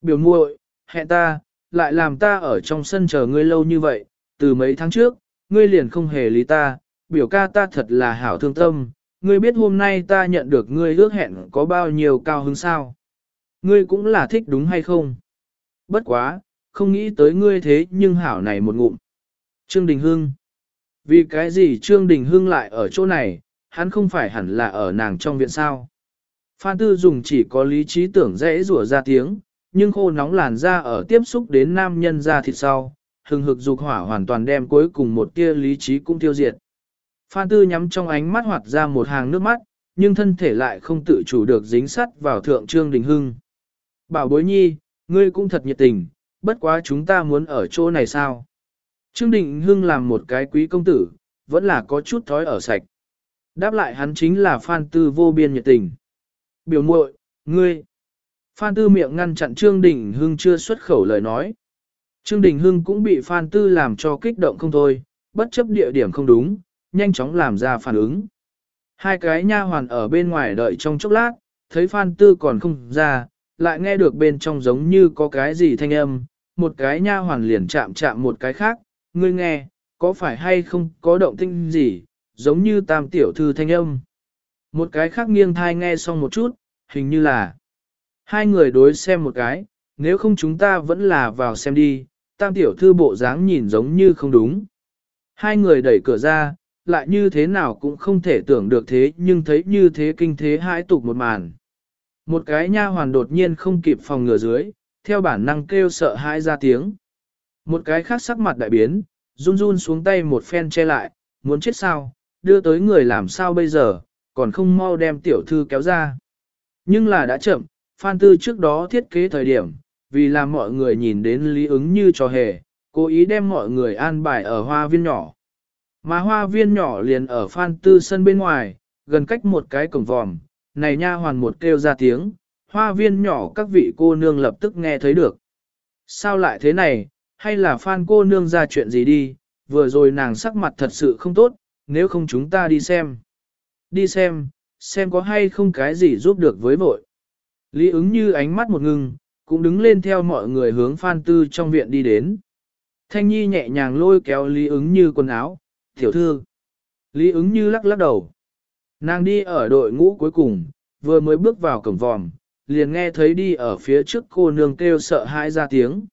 Biểu muội, hẹn ta, lại làm ta ở trong sân chờ ngươi lâu như vậy, từ mấy tháng trước, ngươi liền không hề lý ta, biểu ca ta thật là hảo thương tâm, ngươi biết hôm nay ta nhận được ngươi ước hẹn có bao nhiêu cao hứng sao. Ngươi cũng là thích đúng hay không? Bất quá, không nghĩ tới ngươi thế nhưng hảo này một ngụm. Trương Đình Hưng vì cái gì Trương Đình Hưng lại ở chỗ này, hắn không phải hẳn là ở nàng trong viện sao? Phan Tư dùng chỉ có lý trí tưởng dễ rủa ra tiếng, nhưng khô nóng làn da ở tiếp xúc đến nam nhân da thịt sau, hừng hực dục hỏa hoàn toàn đem cuối cùng một tia lý trí cũng tiêu diệt. Phan Tư nhắm trong ánh mắt hoạt ra một hàng nước mắt, nhưng thân thể lại không tự chủ được dính sắt vào thượng Trương Đình Hưng. Bảo bối nhi, ngươi cũng thật nhiệt tình, bất quá chúng ta muốn ở chỗ này sao? Trương Đình Hưng làm một cái quý công tử, vẫn là có chút thói ở sạch. Đáp lại hắn chính là Phan Tư vô biên nhiệt tình. Biểu muội, ngươi. Phan Tư miệng ngăn chặn Trương Đình Hưng chưa xuất khẩu lời nói. Trương Đình Hưng cũng bị Phan Tư làm cho kích động không thôi, bất chấp địa điểm không đúng, nhanh chóng làm ra phản ứng. Hai cái nha hoàn ở bên ngoài đợi trong chốc lát, thấy Phan Tư còn không ra, lại nghe được bên trong giống như có cái gì thanh âm, một cái nha hoàn liền chạm chạm một cái khác, ngươi nghe, có phải hay không có động tinh gì, giống như tam tiểu thư thanh âm. Một cái khác nghiêng thai nghe xong một chút, hình như là hai người đối xem một cái, nếu không chúng ta vẫn là vào xem đi, tam tiểu thư bộ dáng nhìn giống như không đúng. Hai người đẩy cửa ra, lại như thế nào cũng không thể tưởng được thế nhưng thấy như thế kinh thế hãi tục một màn. Một cái nha hoàn đột nhiên không kịp phòng ngừa dưới, theo bản năng kêu sợ hãi ra tiếng. Một cái khác sắc mặt đại biến, run run xuống tay một phen che lại, muốn chết sao, đưa tới người làm sao bây giờ, còn không mau đem tiểu thư kéo ra. Nhưng là đã chậm, Phan Tư trước đó thiết kế thời điểm, vì làm mọi người nhìn đến lý ứng như trò hề, cố ý đem mọi người an bài ở hoa viên nhỏ. Mà hoa viên nhỏ liền ở Phan Tư sân bên ngoài, gần cách một cái cổng vòm, này nha hoàn một kêu ra tiếng, hoa viên nhỏ các vị cô nương lập tức nghe thấy được. Sao lại thế này, hay là Phan cô nương ra chuyện gì đi, vừa rồi nàng sắc mặt thật sự không tốt, nếu không chúng ta đi xem. Đi xem, xem có hay không cái gì giúp được với vội. Lý ứng như ánh mắt một ngưng, cũng đứng lên theo mọi người hướng Phan Tư trong viện đi đến. Thanh Nhi nhẹ nhàng lôi kéo Lý ứng như quần áo, tiểu thư. Lý ứng như lắc lắc đầu. Nàng đi ở đội ngũ cuối cùng, vừa mới bước vào cổng vòm, liền nghe thấy đi ở phía trước cô nương kêu sợ hãi ra tiếng.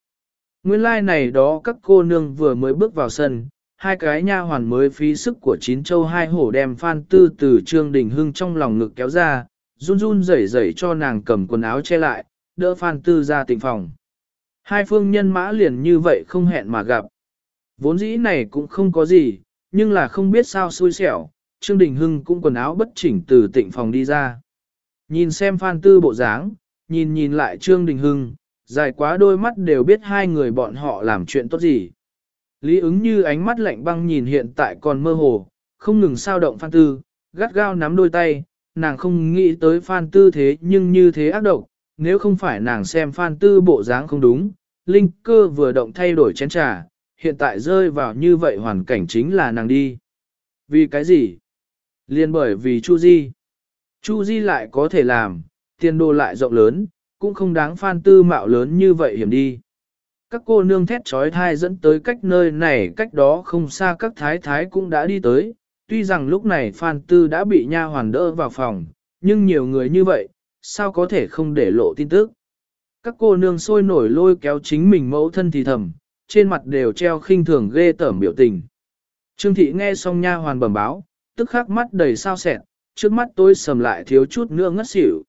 Nguyên lai like này đó các cô nương vừa mới bước vào sân, hai cái nha hoàn mới phí sức của chín châu hai hổ đem Phan Tư từ Trương Đình Hưng trong lòng ngực kéo ra, run run rẩy rẩy cho nàng cầm quần áo che lại, đỡ Phan Tư ra tỉnh phòng. Hai phương nhân mã liền như vậy không hẹn mà gặp. Vốn dĩ này cũng không có gì, nhưng là không biết sao xui xẻo, Trương Đình Hưng cũng quần áo bất chỉnh từ tịnh phòng đi ra. Nhìn xem Phan Tư bộ dáng, nhìn nhìn lại Trương Đình Hưng, dài quá đôi mắt đều biết hai người bọn họ làm chuyện tốt gì. Lý ứng như ánh mắt lạnh băng nhìn hiện tại còn mơ hồ, không ngừng sao động Phan Tư, gắt gao nắm đôi tay, nàng không nghĩ tới Phan Tư thế nhưng như thế ác độc, nếu không phải nàng xem Phan Tư bộ dáng không đúng, linh cơ vừa động thay đổi chén trà, hiện tại rơi vào như vậy hoàn cảnh chính là nàng đi. Vì cái gì? Liên bởi vì Chu Di. Chu Di lại có thể làm, tiền đồ lại rộng lớn, cũng không đáng Phan Tư mạo lớn như vậy hiểm đi. Các cô nương thét trói thai dẫn tới cách nơi này cách đó không xa các thái thái cũng đã đi tới, tuy rằng lúc này Phan Tư đã bị nha hoàn đỡ vào phòng, nhưng nhiều người như vậy, sao có thể không để lộ tin tức. Các cô nương sôi nổi lôi kéo chính mình mẫu thân thì thầm, trên mặt đều treo khinh thường ghê tởm biểu tình. Trương thị nghe xong nha hoàn bẩm báo, tức khắc mắt đầy sao sẹn, trước mắt tôi sầm lại thiếu chút nữa ngất xỉu.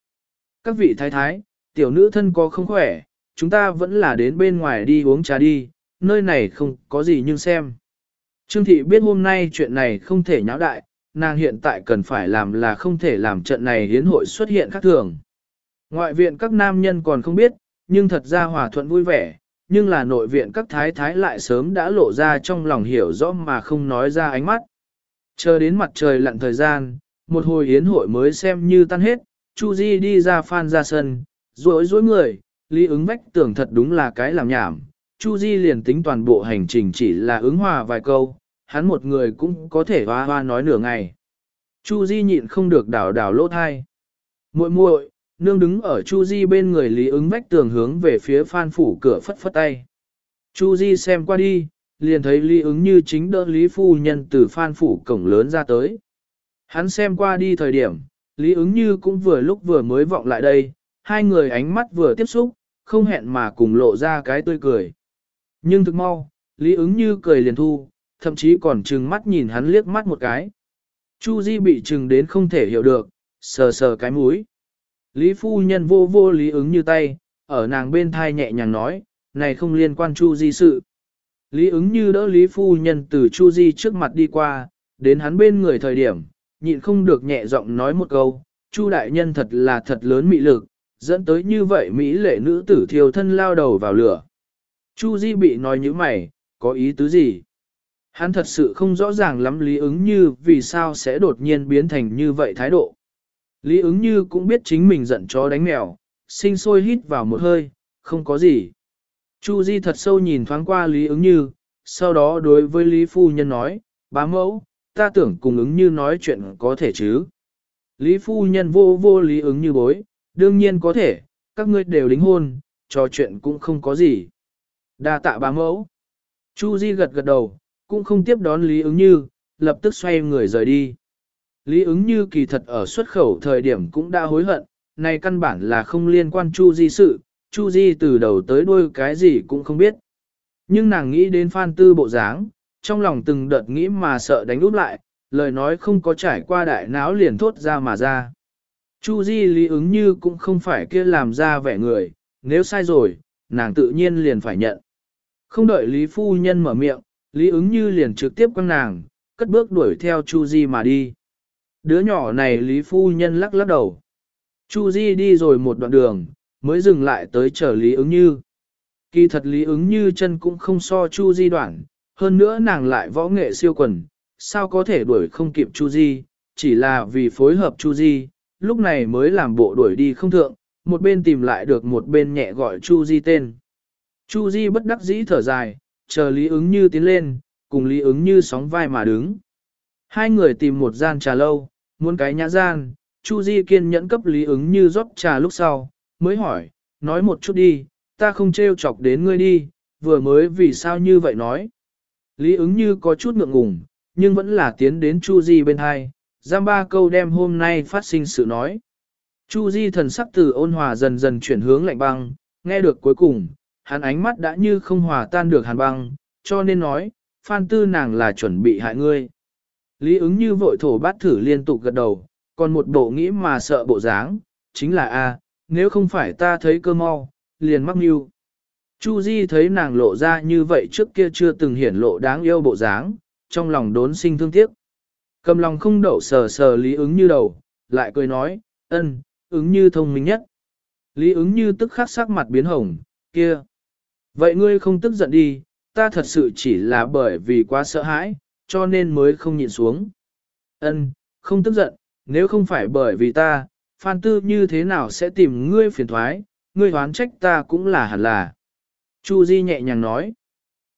Các vị thái thái, tiểu nữ thân có không khỏe, chúng ta vẫn là đến bên ngoài đi uống trà đi, nơi này không có gì nhưng xem. Trương thị biết hôm nay chuyện này không thể nháo đại, nàng hiện tại cần phải làm là không thể làm trận này hiến hội xuất hiện khác thường. Ngoại viện các nam nhân còn không biết, nhưng thật ra hòa thuận vui vẻ, nhưng là nội viện các thái thái lại sớm đã lộ ra trong lòng hiểu rõ mà không nói ra ánh mắt. Chờ đến mặt trời lặn thời gian, một hồi hiến hội mới xem như tan hết, Chu Di đi ra phan ra sân, rối rối người, lý ứng vách tưởng thật đúng là cái làm nhảm. Chu Di liền tính toàn bộ hành trình chỉ là ứng hòa vài câu, hắn một người cũng có thể hoa hoa nói nửa ngày. Chu Di nhịn không được đảo đảo lỗ thai. muội muội, nương đứng ở Chu Di bên người lý ứng vách tường hướng về phía phan phủ cửa phất phất tay. Chu Di xem qua đi, liền thấy lý ứng như chính đỡ lý phu nhân từ phan phủ cổng lớn ra tới. Hắn xem qua đi thời điểm, lý ứng như cũng vừa lúc vừa mới vọng lại đây, hai người ánh mắt vừa tiếp xúc, không hẹn mà cùng lộ ra cái tươi cười. Nhưng thực mau, lý ứng như cười liền thu, thậm chí còn trừng mắt nhìn hắn liếc mắt một cái. Chu Di bị trừng đến không thể hiểu được, sờ sờ cái mũi. Lý phu nhân vô vô lý ứng như tay, ở nàng bên thai nhẹ nhàng nói, này không liên quan Chu Di sự. Lý ứng như đỡ Lý phu nhân từ Chu Di trước mặt đi qua, đến hắn bên người thời điểm, nhịn không được nhẹ giọng nói một câu, Chu đại nhân thật là thật lớn mị lực, dẫn tới như vậy Mỹ lệ nữ tử thiêu thân lao đầu vào lửa. Chu Di bị nói như mày, có ý tứ gì? Hắn thật sự không rõ ràng lắm lý ứng như vì sao sẽ đột nhiên biến thành như vậy thái độ. Lý ứng như cũng biết chính mình giận chó đánh mèo, sinh sôi hít vào một hơi, không có gì. Chu Di thật sâu nhìn thoáng qua Lý ứng như, sau đó đối với Lý Phu Nhân nói, bá mẫu, ta tưởng cùng ứng như nói chuyện có thể chứ. Lý phu nhân vô vô lý ứng như bối, đương nhiên có thể, các ngươi đều đính hôn, trò chuyện cũng không có gì. đa tạ bá mẫu. Chu Di gật gật đầu, cũng không tiếp đón Lý ứng như, lập tức xoay người rời đi. Lý ứng như kỳ thật ở xuất khẩu thời điểm cũng đã hối hận, này căn bản là không liên quan Chu Di sự, Chu Di từ đầu tới đuôi cái gì cũng không biết. Nhưng nàng nghĩ đến Phan Tư bộ dáng, trong lòng từng đợt nghĩ mà sợ đánh úp lại, lời nói không có trải qua đại não liền thốt ra mà ra. Chu Di lý ứng như cũng không phải kia làm ra vẻ người, nếu sai rồi, nàng tự nhiên liền phải nhận. Không đợi Lý Phu Nhân mở miệng, Lý ứng như liền trực tiếp quăng nàng, cất bước đuổi theo Chu Di mà đi. Đứa nhỏ này Lý Phu Nhân lắc lắc đầu. Chu Di đi rồi một đoạn đường, mới dừng lại tới chờ Lý ứng như. Kỳ thật Lý ứng như chân cũng không so Chu Di đoạn, hơn nữa nàng lại võ nghệ siêu quần, sao có thể đuổi không kịp Chu Di, chỉ là vì phối hợp Chu Di, lúc này mới làm bộ đuổi đi không thượng, một bên tìm lại được một bên nhẹ gọi Chu Di tên. Chu Di bất đắc dĩ thở dài, chờ Lý ứng như tiến lên, cùng Lý ứng như sóng vai mà đứng. Hai người tìm một gian trà lâu, muốn cái nhã gian, Chu Di kiên nhẫn cấp Lý ứng như rót trà lúc sau, mới hỏi, nói một chút đi, ta không treo chọc đến ngươi đi, vừa mới vì sao như vậy nói. Lý ứng như có chút ngượng ngùng, nhưng vẫn là tiến đến Chu Di bên hai, giam ba câu đem hôm nay phát sinh sự nói. Chu Di thần sắc từ ôn hòa dần dần chuyển hướng lạnh băng, nghe được cuối cùng, hắn ánh mắt đã như không hòa tan được hàn băng, cho nên nói, phan tư nàng là chuẩn bị hại ngươi. Lý ứng như vội thổ bát thử liên tục gật đầu, còn một bộ nghĩ mà sợ bộ dáng, chính là a, nếu không phải ta thấy cơ mau, liền mắc mưu. Chu Di thấy nàng lộ ra như vậy trước kia chưa từng hiển lộ đáng yêu bộ dáng, trong lòng đốn sinh thương tiếc. Cầm lòng không đậu sờ sờ lý ứng như đầu, lại cười nói, ân, ứng như thông minh nhất. Lý ứng như tức khắc sắc mặt biến hồng, kia. Vậy ngươi không tức giận đi, ta thật sự chỉ là bởi vì quá sợ hãi, cho nên mới không nhịn xuống. Ân, không tức giận, nếu không phải bởi vì ta, Phan Tư như thế nào sẽ tìm ngươi phiền thoái, ngươi hoán trách ta cũng là hẳn là. Chu Di nhẹ nhàng nói.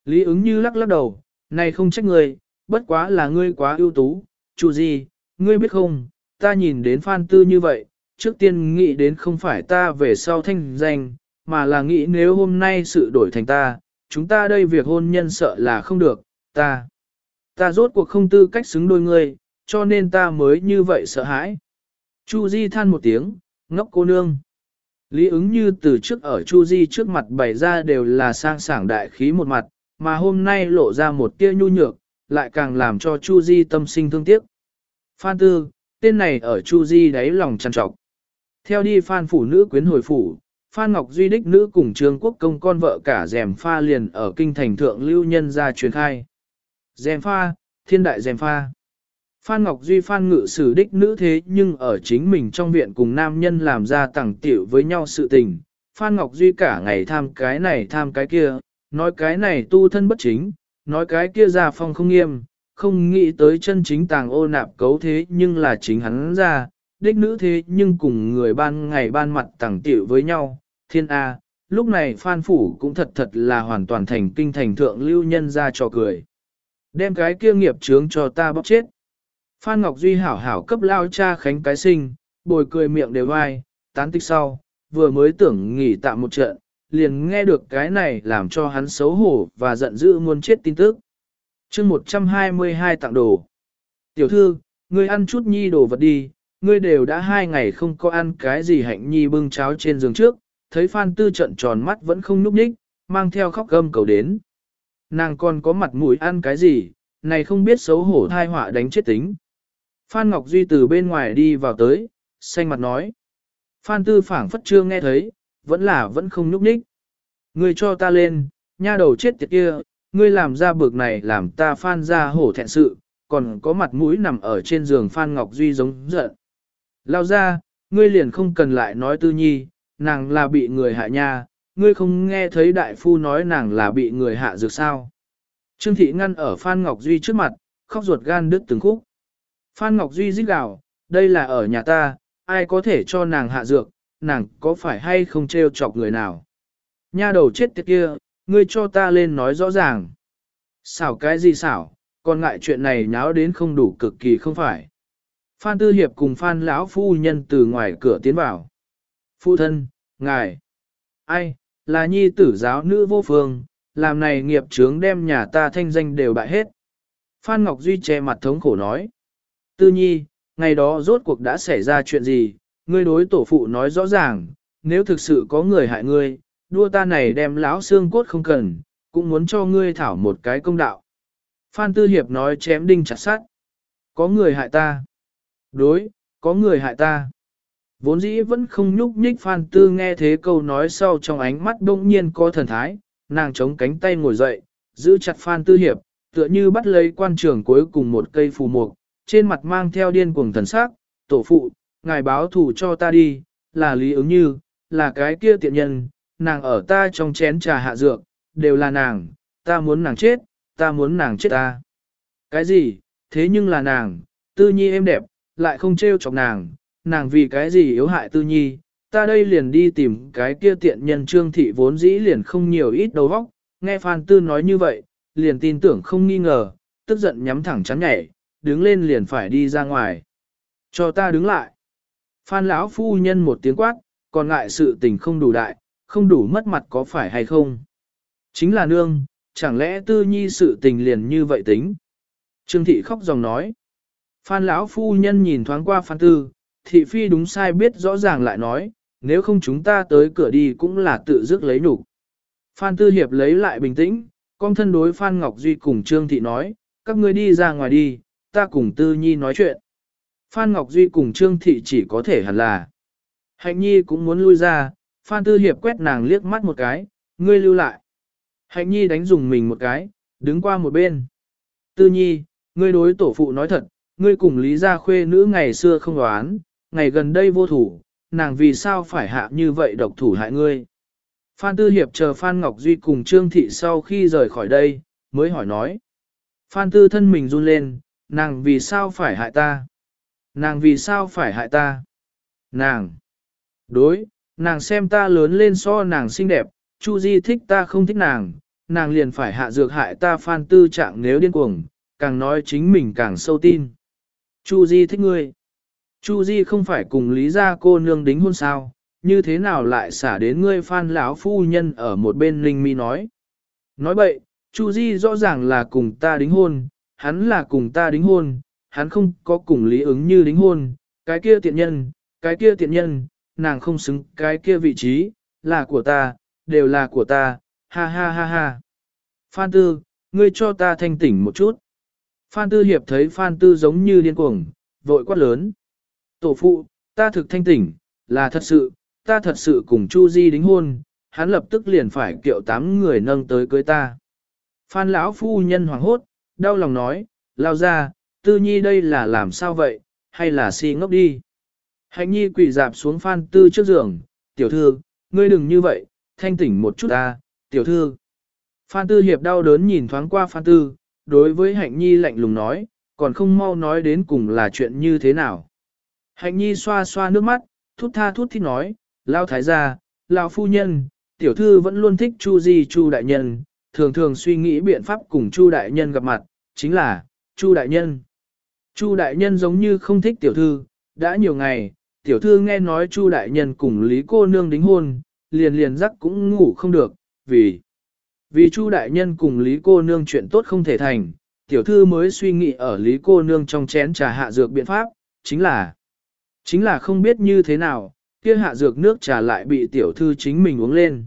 Lý ứng như lắc lắc đầu, này không trách ngươi, bất quá là ngươi quá ưu tú, Chu Di, ngươi biết không, ta nhìn đến Phan Tư như vậy, trước tiên nghĩ đến không phải ta về sau thanh danh, mà là nghĩ nếu hôm nay sự đổi thành ta, chúng ta đây việc hôn nhân sợ là không được, ta. Ta rốt cuộc không tư cách xứng đôi ngươi, cho nên ta mới như vậy sợ hãi. Chu Di than một tiếng, ngốc cô nương. Lý ứng như từ trước ở Chu Di trước mặt bày ra đều là sang sảng đại khí một mặt, mà hôm nay lộ ra một tia nhu nhược, lại càng làm cho Chu Di tâm sinh thương tiếc. Phan Tư, tên này ở Chu Di đáy lòng trăn trọc. Theo đi Phan phủ nữ quyến hồi phủ, Phan Ngọc Duy đích nữ cùng Trương Quốc công con vợ cả dèm pha liền ở kinh thành thượng lưu nhân ra truyền khai. Dèm pha, thiên đại dèm pha. Phan Ngọc Duy Phan ngự sử đích nữ thế nhưng ở chính mình trong viện cùng nam nhân làm ra tẳng tiểu với nhau sự tình. Phan Ngọc Duy cả ngày tham cái này tham cái kia, nói cái này tu thân bất chính, nói cái kia ra phong không nghiêm, không nghĩ tới chân chính tàng ô nạp cấu thế nhưng là chính hắn ra, đích nữ thế nhưng cùng người ban ngày ban mặt tàng tiểu với nhau, thiên A, lúc này Phan Phủ cũng thật thật là hoàn toàn thành kinh thành thượng lưu nhân ra cho cười. Đem cái kia nghiệp chướng cho ta bóc chết. Phan Ngọc Duy hảo hảo cấp lao cha khánh cái sinh, bồi cười miệng đều vai, tán tích sau, vừa mới tưởng nghỉ tạm một trận, liền nghe được cái này làm cho hắn xấu hổ và giận dữ muốn chết tin tức chương 122 tặng đồ. Tiểu thư, ngươi ăn chút nhi đồ vật đi, ngươi đều đã hai ngày không có ăn cái gì hạnh nhi bưng cháo trên giường trước, thấy Phan Tư trận tròn mắt vẫn không núp nhích, mang theo khóc gâm cầu đến. Nàng còn có mặt mũi ăn cái gì, này không biết xấu hổ thai họa đánh chết tính. Phan Ngọc Duy từ bên ngoài đi vào tới, xanh mặt nói. Phan Tư phảng phất chưa nghe thấy, vẫn là vẫn không núp nhích. Ngươi cho ta lên, nha đầu chết tiệt kia, ngươi làm ra bực này làm ta Phan ra hổ thẹn sự, còn có mặt mũi nằm ở trên giường Phan Ngọc Duy giống giận. Lao ra, ngươi liền không cần lại nói tư nhi, nàng là bị người hạ nha, ngươi không nghe thấy đại phu nói nàng là bị người hạ dược sao. Trương Thị ngăn ở Phan Ngọc Duy trước mặt, khóc ruột gan đứt từng khúc. Phan Ngọc Duy rít gào, đây là ở nhà ta, ai có thể cho nàng hạ dược, nàng có phải hay không trêu chọc người nào. Nha đầu chết tiệt kia, ngươi cho ta lên nói rõ ràng. Xảo cái gì xảo, còn ngại chuyện này nháo đến không đủ cực kỳ không phải. Phan Tư Hiệp cùng Phan lão phu nhân từ ngoài cửa tiến vào. Phu thân, ngài, ai, là nhi tử giáo nữ vô phương, làm này nghiệp chướng đem nhà ta thanh danh đều bại hết. Phan Ngọc Duy che mặt thống khổ nói. Tư nhi, ngày đó rốt cuộc đã xảy ra chuyện gì, ngươi đối tổ phụ nói rõ ràng, nếu thực sự có người hại ngươi, đua ta này đem lão xương cốt không cần, cũng muốn cho ngươi thảo một cái công đạo. Phan Tư Hiệp nói chém đinh chặt sắt. Có người hại ta. Đối, có người hại ta. Vốn dĩ vẫn không nhúc nhích Phan Tư nghe thế câu nói sau trong ánh mắt đông nhiên có thần thái, nàng chống cánh tay ngồi dậy, giữ chặt Phan Tư Hiệp, tựa như bắt lấy quan trường cuối cùng một cây phù mục, trên mặt mang theo điên cuồng thần sắc, tổ phụ, ngài báo thù cho ta đi, là lý ứng như, là cái kia tiện nhân, nàng ở ta trong chén trà hạ dược, đều là nàng, ta muốn nàng chết, ta muốn nàng chết ta. Cái gì, thế nhưng là nàng, tư nhi êm đẹp, lại không trêu chọc nàng, nàng vì cái gì yếu hại tư nhi, ta đây liền đi tìm cái kia tiện nhân trương thị vốn dĩ liền không nhiều ít đầu óc, nghe Phan Tư nói như vậy, liền tin tưởng không nghi ngờ, tức giận nhắm thẳng chắn nhảy, đứng lên liền phải đi ra ngoài. Cho ta đứng lại. Phan lão phu nhân một tiếng quát, còn ngại sự tình không đủ đại, không đủ mất mặt có phải hay không. Chính là nương, chẳng lẽ tư nhi sự tình liền như vậy tính. Trương thị khóc dòng nói. Phan lão phu nhân nhìn thoáng qua phan tư, thị phi đúng sai biết rõ ràng lại nói, nếu không chúng ta tới cửa đi cũng là tự dứt lấy nhục. Phan tư hiệp lấy lại bình tĩnh, con thân đối Phan Ngọc Duy cùng Trương thị nói, các ngươi đi ra ngoài đi, ta cùng tư nhi nói chuyện. Phan Ngọc Duy cùng Trương thị chỉ có thể hẳn là. Hạnh nhi cũng muốn lui ra, Phan tư hiệp quét nàng liếc mắt một cái, ngươi lưu lại. Hạnh nhi đánh dùng mình một cái, đứng qua một bên. Tư nhi, ngươi đối tổ phụ nói thật, ngươi cùng Lý Gia Khuê nữ ngày xưa không đoán, ngày gần đây vô thủ, nàng vì sao phải hạ như vậy độc thủ hại ngươi. Phan Tư Hiệp chờ Phan Ngọc Duy cùng Trương Thị sau khi rời khỏi đây, mới hỏi nói. Phan Tư thân mình run lên, nàng vì sao phải hại ta? Nàng vì sao phải hại ta? Nàng! Đối, nàng xem ta lớn lên so nàng xinh đẹp, Chu Di thích ta không thích nàng, nàng liền phải hạ dược hại ta Phan Tư trạng nếu điên cuồng, càng nói chính mình càng sâu tin. Chu Di thích ngươi. Chu Di không phải cùng Lý gia cô nương đính hôn sao, như thế nào lại xả đến ngươi Phan lão phu nhân ở một bên Linh Mi nói. Nói bậy, Chu Di rõ ràng là cùng ta đính hôn, hắn là cùng ta đính hôn, hắn không có cùng Lý ứng như đính hôn, cái kia tiện nhân, cái kia tiện nhân, nàng không xứng cái kia vị trí, là của ta, đều là của ta, ha ha ha ha. Phan Tư, ngươi cho ta thanh tỉnh một chút. Phan Tư Hiệp thấy Phan Tư giống như điên cuồng, vội quát lớn. Tổ phụ, ta thực thanh tỉnh, là thật sự, ta thật sự cùng Chu Di đính hôn, hắn lập tức liền phải kiệu tám người nâng tới cưới ta. Phan lão phu nhân hoảng hốt, đau lòng nói, lao ra, tư nhi đây là làm sao vậy, hay là si ngốc đi. Hạnh nhi quỳ dạp xuống phan tư trước giường, tiểu thư, ngươi đừng như vậy, thanh tỉnh một chút ta, tiểu thư. Phan tư hiệp đau đớn nhìn thoáng qua phan tư, đối với hạnh nhi lạnh lùng nói, còn không mau nói đến cùng là chuyện như thế nào. Hạnh nhi xoa xoa nước mắt, thút tha thút thít nói, lao thái gia, lao phu nhân, tiểu thư vẫn luôn thích chu di chu đại nhân, thường thường suy nghĩ biện pháp cùng chu đại nhân gặp mặt, chính là, chu đại nhân. Chu đại nhân giống như không thích tiểu thư, đã nhiều ngày, tiểu thư nghe nói chu đại nhân cùng lý cô nương đính hôn, liền liền giấc cũng ngủ không được, vì vì Chu đại nhân cùng Lý cô nương chuyện tốt không thể thành, tiểu thư mới suy nghĩ ở Lý cô nương trong chén trà hạ dược biện pháp, chính là chính là không biết như thế nào, kia hạ dược nước trà lại bị tiểu thư chính mình uống lên.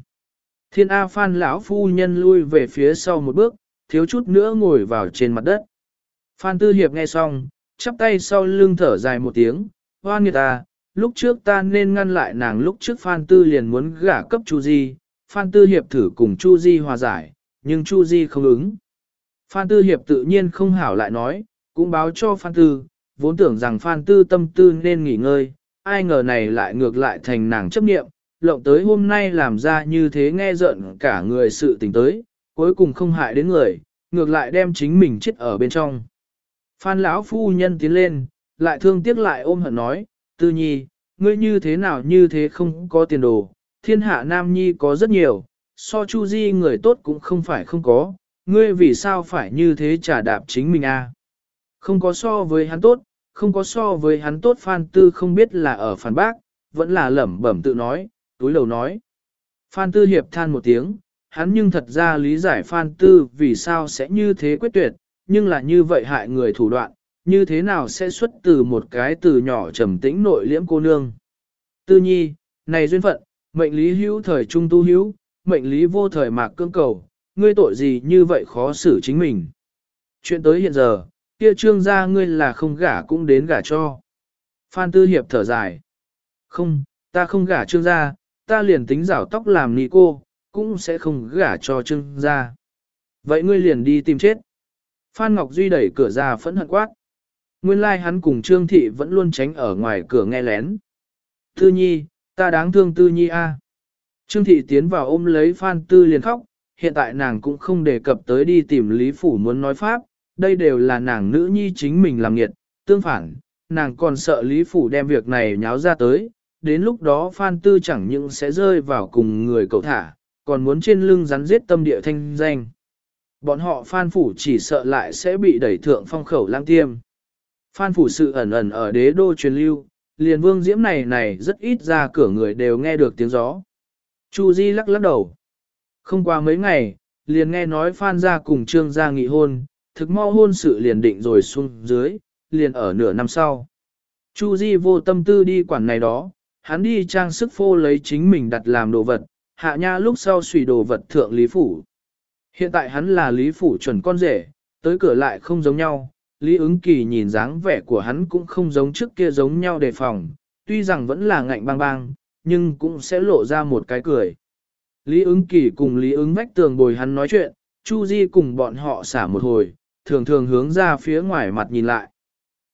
Thiên A Phan lão phu nhân lui về phía sau một bước, thiếu chút nữa ngồi vào trên mặt đất. Phan Tư Hiệp nghe xong, chắp tay sau lưng thở dài một tiếng, hoan người ta, à, lúc trước ta nên ngăn lại nàng lúc trước Phan Tư liền muốn gả cấp Chu Di, Phan Tư Hiệp thử cùng Chu Di hòa giải, nhưng Chu Di không ứng. Phan Tư Hiệp tự nhiên không hảo lại nói, cũng báo cho Phan Tư, vốn tưởng rằng Phan Tư tâm tư nên nghỉ ngơi, ai ngờ này lại ngược lại thành nàng chấp niệm, lộng tới hôm nay làm ra như thế nghe giận cả người sự tình tới, cuối cùng không hại đến người, ngược lại đem chính mình chết ở bên trong. Phan lão phu nhân tiến lên, lại thương tiếc lại ôm hận nói, Tư Nhi, ngươi như thế nào như thế không có tiền đồ, thiên hạ nam nhi có rất nhiều, so chu di người tốt cũng không phải không có, ngươi vì sao phải như thế trả đạp chính mình a? À? Không có so với hắn tốt, không có so với hắn tốt Phan Tư không biết là ở phản bác, vẫn là lẩm bẩm tự nói, túi lầu nói. Phan Tư hiệp than một tiếng, hắn nhưng thật ra lý giải Phan Tư vì sao sẽ như thế quyết tuyệt, nhưng là như vậy hại người thủ đoạn, như thế nào sẽ xuất từ một cái từ nhỏ trầm tĩnh nội liễm cô nương. Tư nhi, này duyên phận, mệnh lý hữu thời trung tu hữu, mệnh lý vô thời mạc cương cầu, ngươi tội gì như vậy khó xử chính mình. Chuyện tới hiện giờ, kia trương gia ngươi là không gả cũng đến gả cho. Phan Tư Hiệp thở dài. Không, ta không gả trương gia, ta liền tính rảo tóc làm nị cô, cũng sẽ không gả cho trương gia. Vậy ngươi liền đi tìm chết. Phan Ngọc Duy đẩy cửa ra phẫn hận quát. Nguyên lai like hắn cùng Trương Thị vẫn luôn tránh ở ngoài cửa nghe lén. Tư Nhi, ta đáng thương Tư Nhi a. Trương Thị tiến vào ôm lấy Phan Tư liền khóc, hiện tại nàng cũng không đề cập tới đi tìm Lý Phủ muốn nói Pháp, đây đều là nàng nữ nhi chính mình làm nghiệt, tương phản, nàng còn sợ Lý Phủ đem việc này nháo ra tới, đến lúc đó Phan Tư chẳng những sẽ rơi vào cùng người cậu thả, còn muốn trên lưng rắn giết tâm địa thanh danh. Bọn họ Phan Phủ chỉ sợ lại sẽ bị đẩy thượng phong khẩu lang tiêm. Phan Phủ sự ẩn ẩn ở đế đô truyền lưu, liền vương diễm này này rất ít ra cửa người đều nghe được tiếng gió. Chu Di lắc lắc đầu. Không qua mấy ngày, liền nghe nói Phan gia cùng Trương gia nghị hôn, thực mau hôn sự liền định rồi xuống dưới, liền ở nửa năm sau. Chu Di vô tâm tư đi quản này đó, hắn đi trang sức phô lấy chính mình đặt làm đồ vật, hạ nha lúc sau xùy đồ vật thượng Lý Phủ. Hiện tại hắn là Lý Phủ chuẩn con rể, tới cửa lại không giống nhau, Lý ứng kỳ nhìn dáng vẻ của hắn cũng không giống trước kia giống nhau đề phòng, tuy rằng vẫn là ngạnh bang bang, nhưng cũng sẽ lộ ra một cái cười. Lý ứng kỳ cùng Lý ứng vách tường bồi hắn nói chuyện, Chu Di cùng bọn họ xả một hồi, thường thường hướng ra phía ngoài mặt nhìn lại.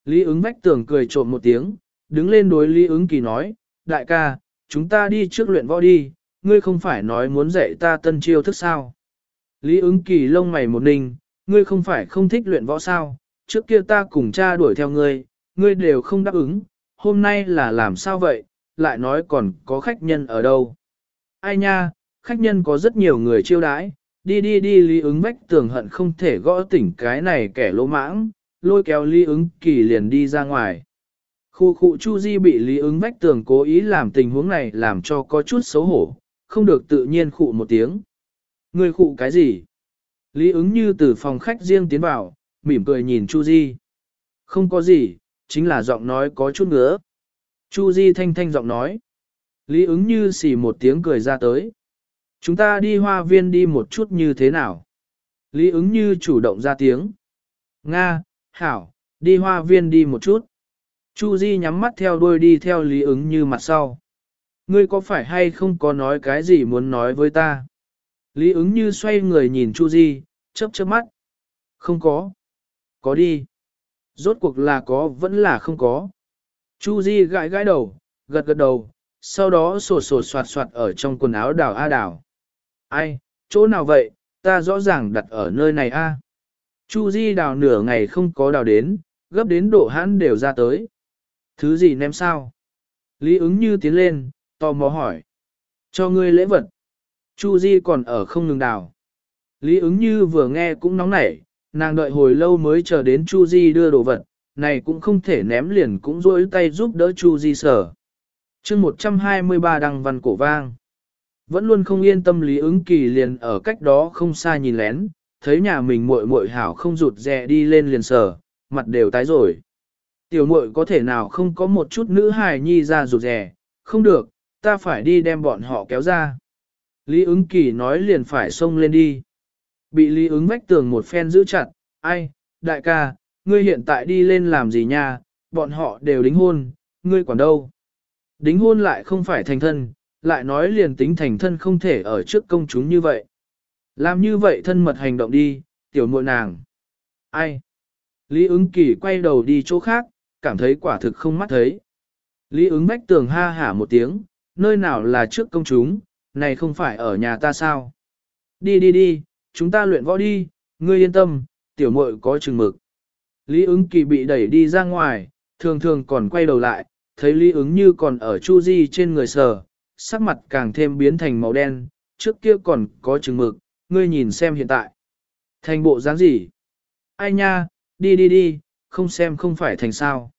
Lý ứng vách tường cười trộm một tiếng, đứng lên đối Lý ứng kỳ nói, đại ca, chúng ta đi trước luyện võ đi, ngươi không phải nói muốn dạy ta tân chiêu thức sao. Lý ứng kỳ lông mày một ninh, ngươi không phải không thích luyện võ sao, trước kia ta cùng cha đuổi theo ngươi, ngươi đều không đáp ứng, hôm nay là làm sao vậy, lại nói còn có khách nhân ở đâu. Ai nha, khách nhân có rất nhiều người chiêu đãi, đi đi đi lý ứng vách tường hận không thể gõ tỉnh cái này kẻ lỗ mãng, lôi kéo lý ứng kỳ liền đi ra ngoài. Khu khu Chu Di bị lý ứng vách tường cố ý làm tình huống này làm cho có chút xấu hổ, không được tự nhiên khụ một tiếng. Người khụ cái gì? Lý ứng như từ phòng khách riêng tiến vào, mỉm cười nhìn Chu Di. Không có gì, chính là giọng nói có chút ngứa. Chu Di thanh thanh giọng nói. Lý ứng như xỉ một tiếng cười ra tới. Chúng ta đi hoa viên đi một chút như thế nào? Lý ứng như chủ động ra tiếng. Nga, Hảo, đi hoa viên đi một chút. Chu Di nhắm mắt theo đuôi đi theo Lý ứng như mặt sau. Ngươi có phải hay không có nói cái gì muốn nói với ta? Lý ứng như xoay người nhìn Chu Di, chớp chớp mắt. Không có. Có đi. Rốt cuộc là có vẫn là không có. Chu Di gãi gãi đầu, gật gật đầu, sau đó sổ sổ soạt soạt ở trong quần áo đảo a đảo. Ai, chỗ nào vậy, ta rõ ràng đặt ở nơi này a. Chu Di đào nửa ngày không có đào đến, gấp đến độ hãn đều ra tới. Thứ gì ném sao? Lý ứng như tiến lên, tò mò hỏi. Cho ngươi lễ vật. Chu Di còn ở không ngừng đào. Lý ứng như vừa nghe cũng nóng nảy, nàng đợi hồi lâu mới chờ đến Chu Di đưa đồ vật, này cũng không thể ném liền cũng rỗi tay giúp đỡ Chu Di sở. chương 123 đăng văn cổ vang. Vẫn luôn không yên tâm Lý ứng kỳ liền ở cách đó không xa nhìn lén, thấy nhà mình muội muội hảo không rụt rè đi lên liền sở, mặt đều tái rồi. Tiểu muội có thể nào không có một chút nữ hài nhi ra rụt rè, không được, ta phải đi đem bọn họ kéo ra. Lý ứng kỳ nói liền phải xông lên đi. Bị lý ứng vách tường một phen giữ chặt, ai, đại ca, ngươi hiện tại đi lên làm gì nha, bọn họ đều đính hôn, ngươi quản đâu. Đính hôn lại không phải thành thân, lại nói liền tính thành thân không thể ở trước công chúng như vậy. Làm như vậy thân mật hành động đi, tiểu muội nàng. Ai? Lý ứng kỳ quay đầu đi chỗ khác, cảm thấy quả thực không mắt thấy. Lý ứng bách tường ha hả một tiếng, nơi nào là trước công chúng, này không phải ở nhà ta sao? Đi đi đi, chúng ta luyện võ đi, ngươi yên tâm, tiểu muội có chừng mực. Lý ứng kỳ bị đẩy đi ra ngoài, thường thường còn quay đầu lại, thấy Lý ứng như còn ở Chu Di trên người sờ, sắc mặt càng thêm biến thành màu đen, trước kia còn có chừng mực, ngươi nhìn xem hiện tại. Thành bộ dáng gì? Ai nha, đi đi đi, không xem không phải thành sao.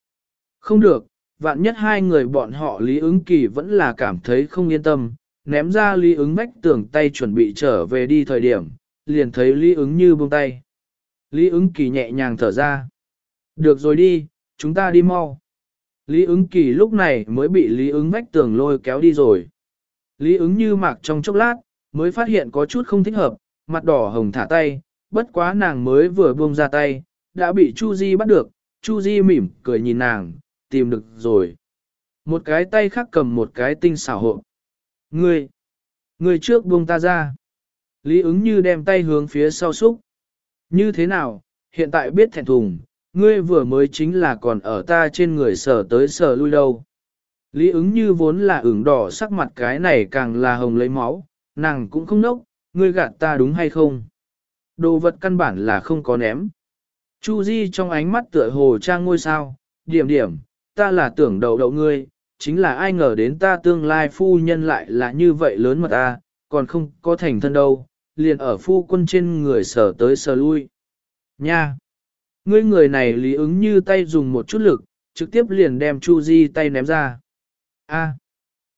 Không được, vạn nhất hai người bọn họ Lý ứng kỳ vẫn là cảm thấy không yên tâm, ném ra Lý ứng vách tưởng tay chuẩn bị trở về đi thời điểm, liền thấy Lý ứng như buông tay. Lý ứng kỳ nhẹ nhàng thở ra. Được rồi đi, chúng ta đi mau. Lý ứng kỳ lúc này mới bị Lý ứng vách tường lôi kéo đi rồi. Lý ứng như mặc trong chốc lát, mới phát hiện có chút không thích hợp, mặt đỏ hồng thả tay, bất quá nàng mới vừa buông ra tay, đã bị Chu Di bắt được, Chu Di mỉm cười nhìn nàng, tìm được rồi. Một cái tay khác cầm một cái tinh xảo hộ. Ngươi, ngươi trước buông ta ra. Lý ứng như đem tay hướng phía sau xúc. Như thế nào, hiện tại biết thẹn thùng, ngươi vừa mới chính là còn ở ta trên người sở tới sở lui đâu. Lý ứng như vốn là ửng đỏ sắc mặt cái này càng là hồng lấy máu, nàng cũng không nốc, ngươi gạt ta đúng hay không. Đồ vật căn bản là không có ném. Chu Di trong ánh mắt tựa hồ trang ngôi sao, điểm điểm, ta là tưởng đầu đậu ngươi, chính là ai ngờ đến ta tương lai phu nhân lại là như vậy lớn mật ta, còn không có thành thân đâu, liền ở phu quân trên người sở tới sở lui. Nha! Ngươi người này lý ứng như tay dùng một chút lực, trực tiếp liền đem Chu Di tay ném ra. A!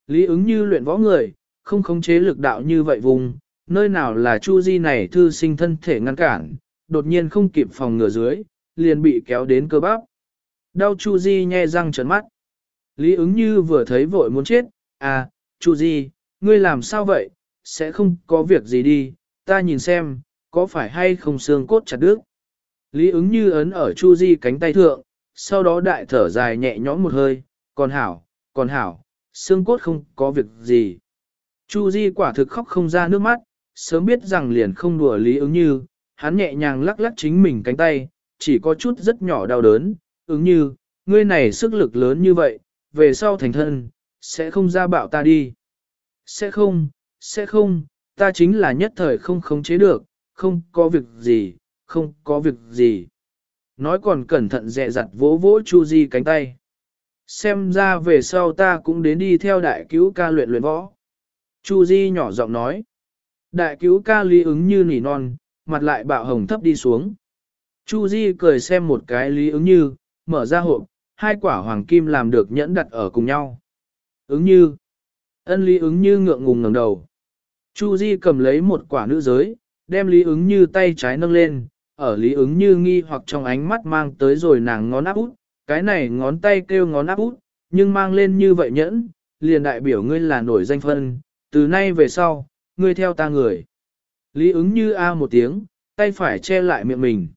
Lý ứng như luyện võ người, không khống chế lực đạo như vậy vùng, nơi nào là Chu Di này thư sinh thân thể ngăn cản, đột nhiên không kịp phòng ngừa dưới, liền bị kéo đến cơ bắp. Đau Chu Di nhe răng trợn mắt. Lý ứng như vừa thấy vội muốn chết, à, Chu Di, ngươi làm sao vậy, sẽ không có việc gì đi, ta nhìn xem, có phải hay không xương cốt chặt đứt. Lý ứng như ấn ở Chu Di cánh tay thượng, sau đó đại thở dài nhẹ nhõm một hơi, còn hảo, còn hảo, xương cốt không có việc gì. Chu Di quả thực khóc không ra nước mắt, sớm biết rằng liền không đùa Lý ứng như, hắn nhẹ nhàng lắc lắc chính mình cánh tay, chỉ có chút rất nhỏ đau đớn, ứng như, ngươi này sức lực lớn như vậy, về sau thành thân, sẽ không ra bạo ta đi. Sẽ không, sẽ không, ta chính là nhất thời không khống chế được, không có việc gì, không có việc gì. Nói còn cẩn thận dẹ dặt vỗ vỗ Chu Di cánh tay. Xem ra về sau ta cũng đến đi theo đại cứu ca luyện luyện võ. Chu Di nhỏ giọng nói. Đại cứu ca lý ứng như nỉ non, mặt lại bạo hồng thấp đi xuống. Chu Di cười xem một cái lý ứng như, mở ra hộp, hai quả hoàng kim làm được nhẫn đặt ở cùng nhau. Ứng như. Ân lý ứng như ngượng ngùng ngẩng đầu. Chu Di cầm lấy một quả nữ giới, đem lý ứng như tay trái nâng lên, ở lý ứng như nghi hoặc trong ánh mắt mang tới rồi nàng ngón áp út, cái này ngón tay kêu ngón áp út, nhưng mang lên như vậy nhẫn, liền đại biểu ngươi là nổi danh phân, từ nay về sau, ngươi theo ta người. Lý ứng như a một tiếng, tay phải che lại miệng mình.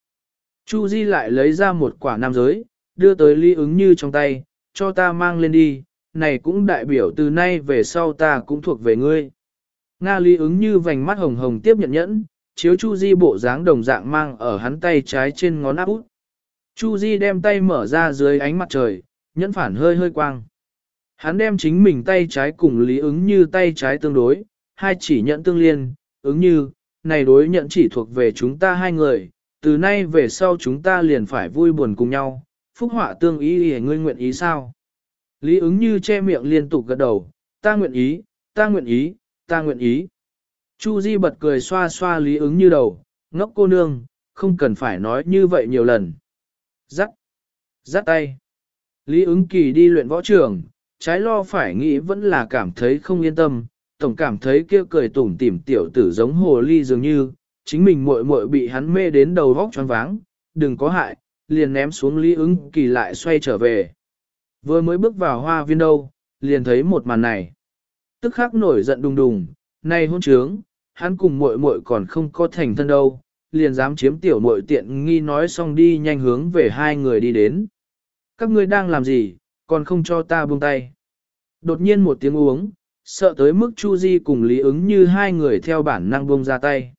Chu Di lại lấy ra một quả nam giới, đưa tới Lý ứng như trong tay, cho ta mang lên đi, này cũng đại biểu từ nay về sau ta cũng thuộc về ngươi. Nga Lý ứng như vành mắt hồng hồng tiếp nhận nhẫn, chiếu Chu Di bộ dáng đồng dạng mang ở hắn tay trái trên ngón áp út. Chu Di đem tay mở ra dưới ánh mặt trời, nhẫn phản hơi hơi quang. Hắn đem chính mình tay trái cùng Lý ứng như tay trái tương đối, hai chỉ nhận tương liên, ứng như, này đối nhận chỉ thuộc về chúng ta hai người, từ nay về sau chúng ta liền phải vui buồn cùng nhau, phúc họa tương ý để ngươi nguyện ý sao? Lý ứng như che miệng liên tục gật đầu, ta nguyện ý, ta nguyện ý, ta nguyện ý. Chu Di bật cười xoa xoa lý ứng như đầu, ngốc cô nương, không cần phải nói như vậy nhiều lần. Dắt, dắt tay. Lý ứng kỳ đi luyện võ trường, trái lo phải nghĩ vẫn là cảm thấy không yên tâm, tổng cảm thấy kia cười tủm tỉm tiểu tử giống hồ ly dường như, chính mình muội muội bị hắn mê đến đầu vóc choáng váng, đừng có hại, liền ném xuống Lý ứng kỳ lại xoay trở về. Vừa mới bước vào hoa viên đâu, liền thấy một màn này. Tức khắc nổi giận đùng đùng, này hôn trướng, hắn cùng muội muội còn không có thành thân đâu, liền dám chiếm tiểu muội tiện nghi nói xong đi nhanh hướng về hai người đi đến. Các ngươi đang làm gì, còn không cho ta buông tay. Đột nhiên một tiếng uống, sợ tới mức Chu Di cùng Lý ứng như hai người theo bản năng buông ra tay.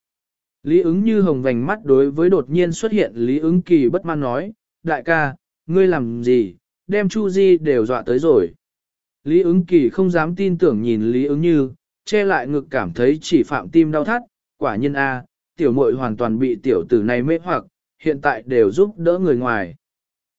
Lý ứng như hồng vành mắt đối với đột nhiên xuất hiện Lý ứng kỳ bất mãn nói, đại ca, ngươi làm gì, đem Chu Di đều dọa tới rồi. Lý ứng kỳ không dám tin tưởng nhìn Lý ứng như, che lại ngực cảm thấy chỉ phạm tim đau thắt, quả nhiên a, tiểu muội hoàn toàn bị tiểu tử này mê hoặc, hiện tại đều giúp đỡ người ngoài.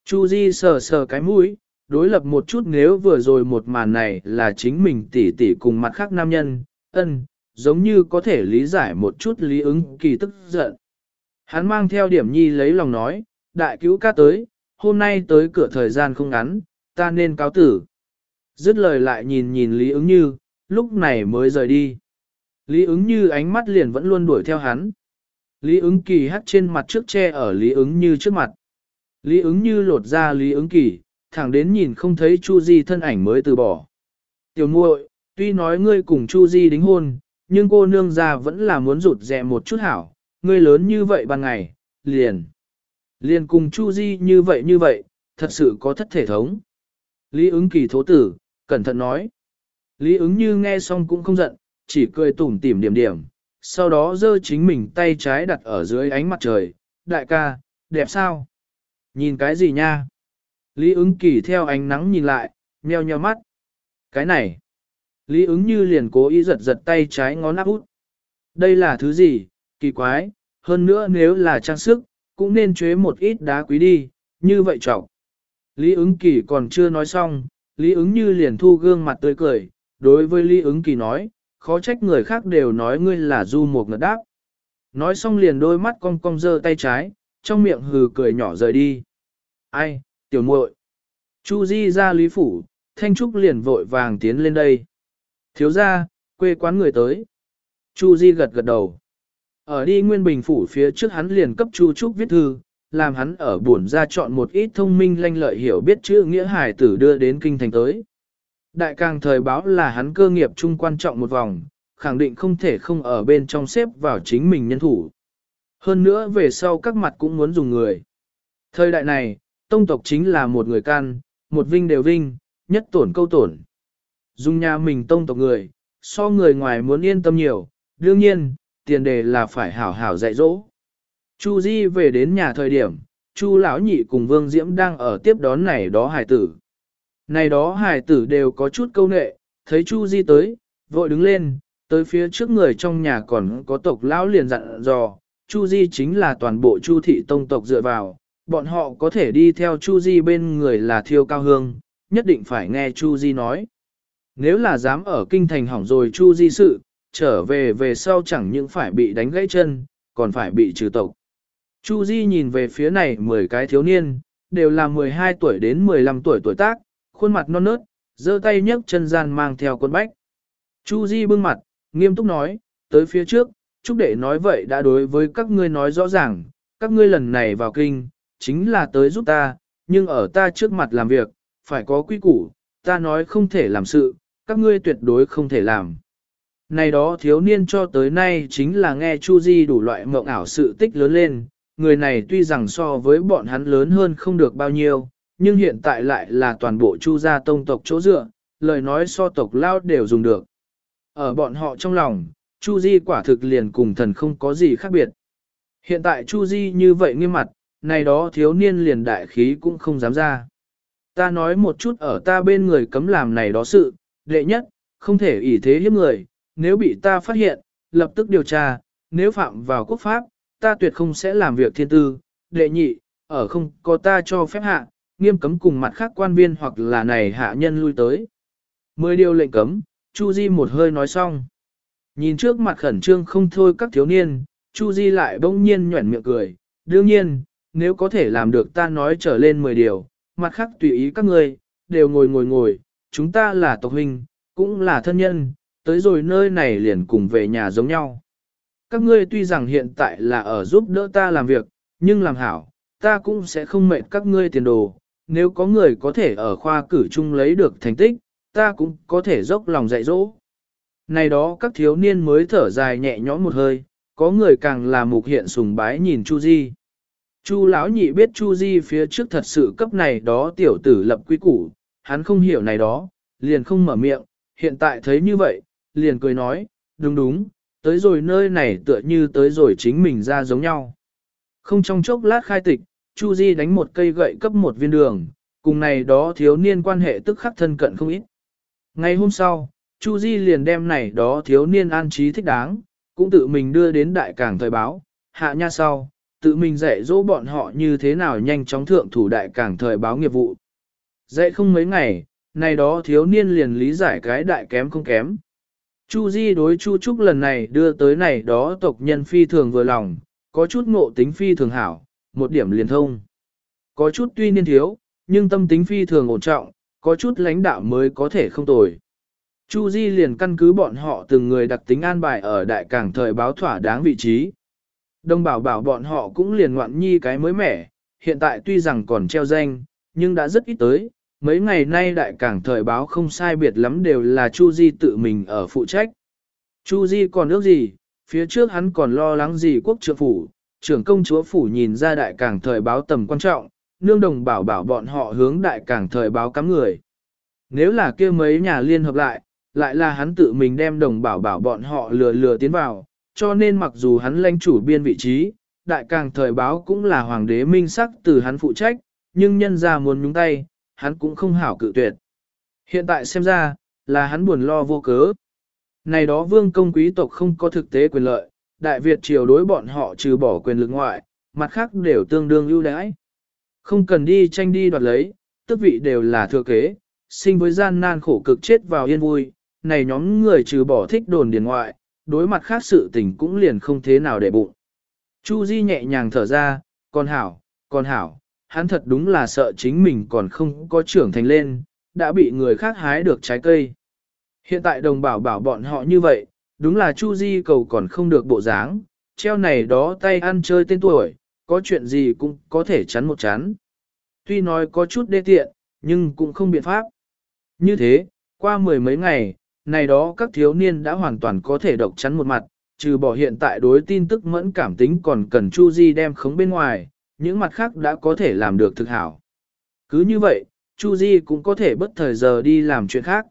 Chu Di sờ sờ cái mũi, đối lập một chút nếu vừa rồi một màn này là chính mình tỷ tỷ cùng mặt khác nam nhân, ân, giống như có thể lý giải một chút lý ứng kỳ tức giận. Hắn mang theo điểm nhi lấy lòng nói, đại cứu ca tới, hôm nay tới cửa thời gian không ngắn, ta nên cáo tử. Dứt lời lại nhìn nhìn Lý ứng như, lúc này mới rời đi. Lý ứng như ánh mắt liền vẫn luôn đuổi theo hắn. Lý ứng kỳ hắt trên mặt trước che ở Lý ứng như trước mặt. Lý ứng như lột ra Lý ứng kỳ, thẳng đến nhìn không thấy Chu Di thân ảnh mới từ bỏ. Tiểu muội, tuy nói ngươi cùng Chu Di đính hôn, nhưng cô nương già vẫn là muốn rụt rè một chút hảo, ngươi lớn như vậy ban ngày, liền. Liền cùng Chu Di như vậy như vậy, thật sự có thất thể thống. Lý ứng kỳ thố tử, cẩn thận nói. Lý ứng như nghe xong cũng không giận, chỉ cười tủm tỉm điểm điểm, sau đó giơ chính mình tay trái đặt ở dưới ánh mặt trời. Đại ca, đẹp sao? Nhìn cái gì nha? Lý ứng kỳ theo ánh nắng nhìn lại, nheo nheo mắt. Cái này. Lý ứng như liền cố ý giật giật tay trái ngón áp út. Đây là thứ gì? Kỳ quái, hơn nữa nếu là trang sức, cũng nên chế một ít đá quý đi, như vậy trọng. Lý ứng kỳ còn chưa nói xong, Lý ứng như liền thu gương mặt tươi cười, đối với Lý ứng kỳ nói, khó trách người khác đều nói ngươi là du một ngật đáp. Nói xong liền đôi mắt cong cong dơ tay trái, trong miệng hừ cười nhỏ rời đi. Ai, tiểu muội. Chu Di ra Lý Phủ, Thanh Trúc liền vội vàng tiến lên đây. Thiếu gia, quê quán người tới. Chu Di gật gật đầu. Ở đi Nguyên Bình Phủ phía trước hắn liền cấp Chu Trúc viết thư, làm hắn ở buồn ra chọn một ít thông minh lanh lợi hiểu biết chữ nghĩa hải tử đưa đến kinh thành tới. Đại càng thời báo là hắn cơ nghiệp chung quan trọng một vòng, khẳng định không thể không ở bên trong xếp vào chính mình nhân thủ. Hơn nữa về sau các mặt cũng muốn dùng người. Thời đại này, tông tộc chính là một người can, một vinh đều vinh, nhất tổn câu tổn. Dùng nhà mình tông tộc người, so người ngoài muốn yên tâm nhiều, đương nhiên, tiền đề là phải hảo hảo dạy dỗ. Chu Di về đến nhà thời điểm, Chu lão nhị cùng Vương Diễm đang ở tiếp đón này đó hải tử. Này đó hải tử đều có chút câu nệ, thấy Chu Di tới, vội đứng lên, tới phía trước người trong nhà còn có tộc lão liền dặn dò, Chu Di chính là toàn bộ Chu thị tông tộc dựa vào, bọn họ có thể đi theo Chu Di bên người là thiêu cao hương, nhất định phải nghe Chu Di nói. Nếu là dám ở kinh thành hỏng rồi Chu Di sự, trở về về sau chẳng những phải bị đánh gãy chân, còn phải bị trừ tộc. Chu Di nhìn về phía này 10 cái thiếu niên, đều là 12 tuổi đến 15 tuổi tuổi tác, khuôn mặt non nớt, giơ tay nhấc chân gian mang theo quân bách. Chu Di bưng mặt, nghiêm túc nói, tới phía trước, Trúc Đệ nói vậy đã đối với các ngươi nói rõ ràng, các ngươi lần này vào kinh, chính là tới giúp ta, nhưng ở ta trước mặt làm việc, phải có quy củ, ta nói không thể làm sự, các ngươi tuyệt đối không thể làm. Này đó thiếu niên cho tới nay chính là nghe Chu Di đủ loại mộng ảo sự tích lớn lên, người này tuy rằng so với bọn hắn lớn hơn không được bao nhiêu, nhưng hiện tại lại là toàn bộ Chu gia tông tộc chỗ dựa, lời nói so tộc lao đều dùng được. Ở bọn họ trong lòng, Chu Di quả thực liền cùng thần không có gì khác biệt. Hiện tại Chu Di như vậy nghiêm mặt, này đó thiếu niên liền đại khí cũng không dám ra. Ta nói một chút ở ta bên người cấm làm này đó sự, đệ nhất, không thể ỷ thế hiếp người, nếu bị ta phát hiện, lập tức điều tra, nếu phạm vào quốc pháp, ta tuyệt không sẽ làm việc thiên tư, đệ nhị, ở không có ta cho phép hạ, nghiêm cấm cùng mặt khác quan viên hoặc là này hạ nhân lui tới. Mười điều lệnh cấm, Chu Di một hơi nói xong. Nhìn trước mặt khẩn trương không thôi các thiếu niên, Chu Di lại bỗng nhiên nhuẩn miệng cười, đương nhiên, nếu có thể làm được ta nói trở lên 10 điều, mặt khác tùy ý các ngươi, đều ngồi ngồi ngồi, chúng ta là tộc huynh, cũng là thân nhân, tới rồi nơi này liền cùng về nhà giống nhau. Các ngươi tuy rằng hiện tại là ở giúp đỡ ta làm việc, nhưng làm hảo, ta cũng sẽ không mệt các ngươi tiền đồ. Nếu có người có thể ở khoa cử chung lấy được thành tích, ta cũng có thể dốc lòng dạy dỗ. Này đó các thiếu niên mới thở dài nhẹ nhõm một hơi, có người càng là mục hiện sùng bái nhìn Chu Di. Chu lão nhị biết Chu Di phía trước thật sự cấp này đó tiểu tử lập quy củ, hắn không hiểu này đó, liền không mở miệng, hiện tại thấy như vậy, liền cười nói, đúng đúng, tới rồi nơi này tựa như tới rồi chính mình ra giống nhau. Không trong chốc lát khai tịch, Chu Di đánh một cây gậy cấp một viên đường, cùng này đó thiếu niên quan hệ tức khắc thân cận không ít. Ngày hôm sau, Chu Di liền đem này đó thiếu niên an trí thích đáng, cũng tự mình đưa đến đại cảng thời báo, hạ nha sau, tự mình dạy dỗ bọn họ như thế nào nhanh chóng thượng thủ đại cảng thời báo nghiệp vụ. Dạy không mấy ngày, này đó thiếu niên liền lý giải cái đại kém không kém. Chu Di đối Chu Trúc lần này đưa tới này đó tộc nhân phi thường vừa lòng, có chút ngộ tính phi thường hảo, một điểm liền thông. Có chút tuy niên thiếu, nhưng tâm tính phi thường ổn trọng, có chút lãnh đạo mới có thể không tồi. Chu Di liền căn cứ bọn họ từng người đặc tính an bài ở đại cảng thời báo thỏa đáng vị trí. Đông bảo bảo bọn họ cũng liền ngoạn nhi cái mới mẻ, hiện tại tuy rằng còn treo danh, nhưng đã rất ít tới. Mấy ngày nay đại cảng thời báo không sai biệt lắm đều là Chu Di tự mình ở phụ trách. Chu Di còn ước gì, phía trước hắn còn lo lắng gì quốc trưởng phủ, trưởng công chúa phủ nhìn ra đại cảng thời báo tầm quan trọng, nương đồng bảo bảo bọn họ hướng đại cảng thời báo cắm người. Nếu là kia mấy nhà liên hợp lại, lại là hắn tự mình đem đồng bảo bảo bọn họ lừa lừa tiến vào, cho nên mặc dù hắn lãnh chủ biên vị trí, đại càng thời báo cũng là hoàng đế minh sắc từ hắn phụ trách, nhưng nhân ra muốn nhúng tay, hắn cũng không hảo cự tuyệt. Hiện tại xem ra, là hắn buồn lo vô cớ. Này đó vương công quý tộc không có thực tế quyền lợi, Đại Việt triều đối bọn họ trừ bỏ quyền lực ngoại, mặt khác đều tương đương ưu đãi. Không cần đi tranh đi đoạt lấy, tức vị đều là thừa kế, sinh với gian nan khổ cực chết vào yên vui, này nhóm người trừ bỏ thích đồn điền ngoại, đối mặt khác sự tình cũng liền không thế nào để bụng. Chu Di nhẹ nhàng thở ra, con hảo, con hảo, hắn thật đúng là sợ chính mình còn không có trưởng thành lên, đã bị người khác hái được trái cây. Hiện tại đồng bảo bảo bọn họ như vậy, đúng là Chu Di cầu còn không được bộ dáng, treo này đó tay ăn chơi tên tuổi, có chuyện gì cũng có thể chắn một chắn. Tuy nói có chút đê tiện, nhưng cũng không biện pháp. Như thế, qua mười mấy ngày, này đó các thiếu niên đã hoàn toàn có thể độc chắn một mặt, trừ bỏ hiện tại đối tin tức mẫn cảm tính còn cần Chu Di đem khống bên ngoài, những mặt khác đã có thể làm được thực hảo. Cứ như vậy, Chu Di cũng có thể bất thời giờ đi làm chuyện khác.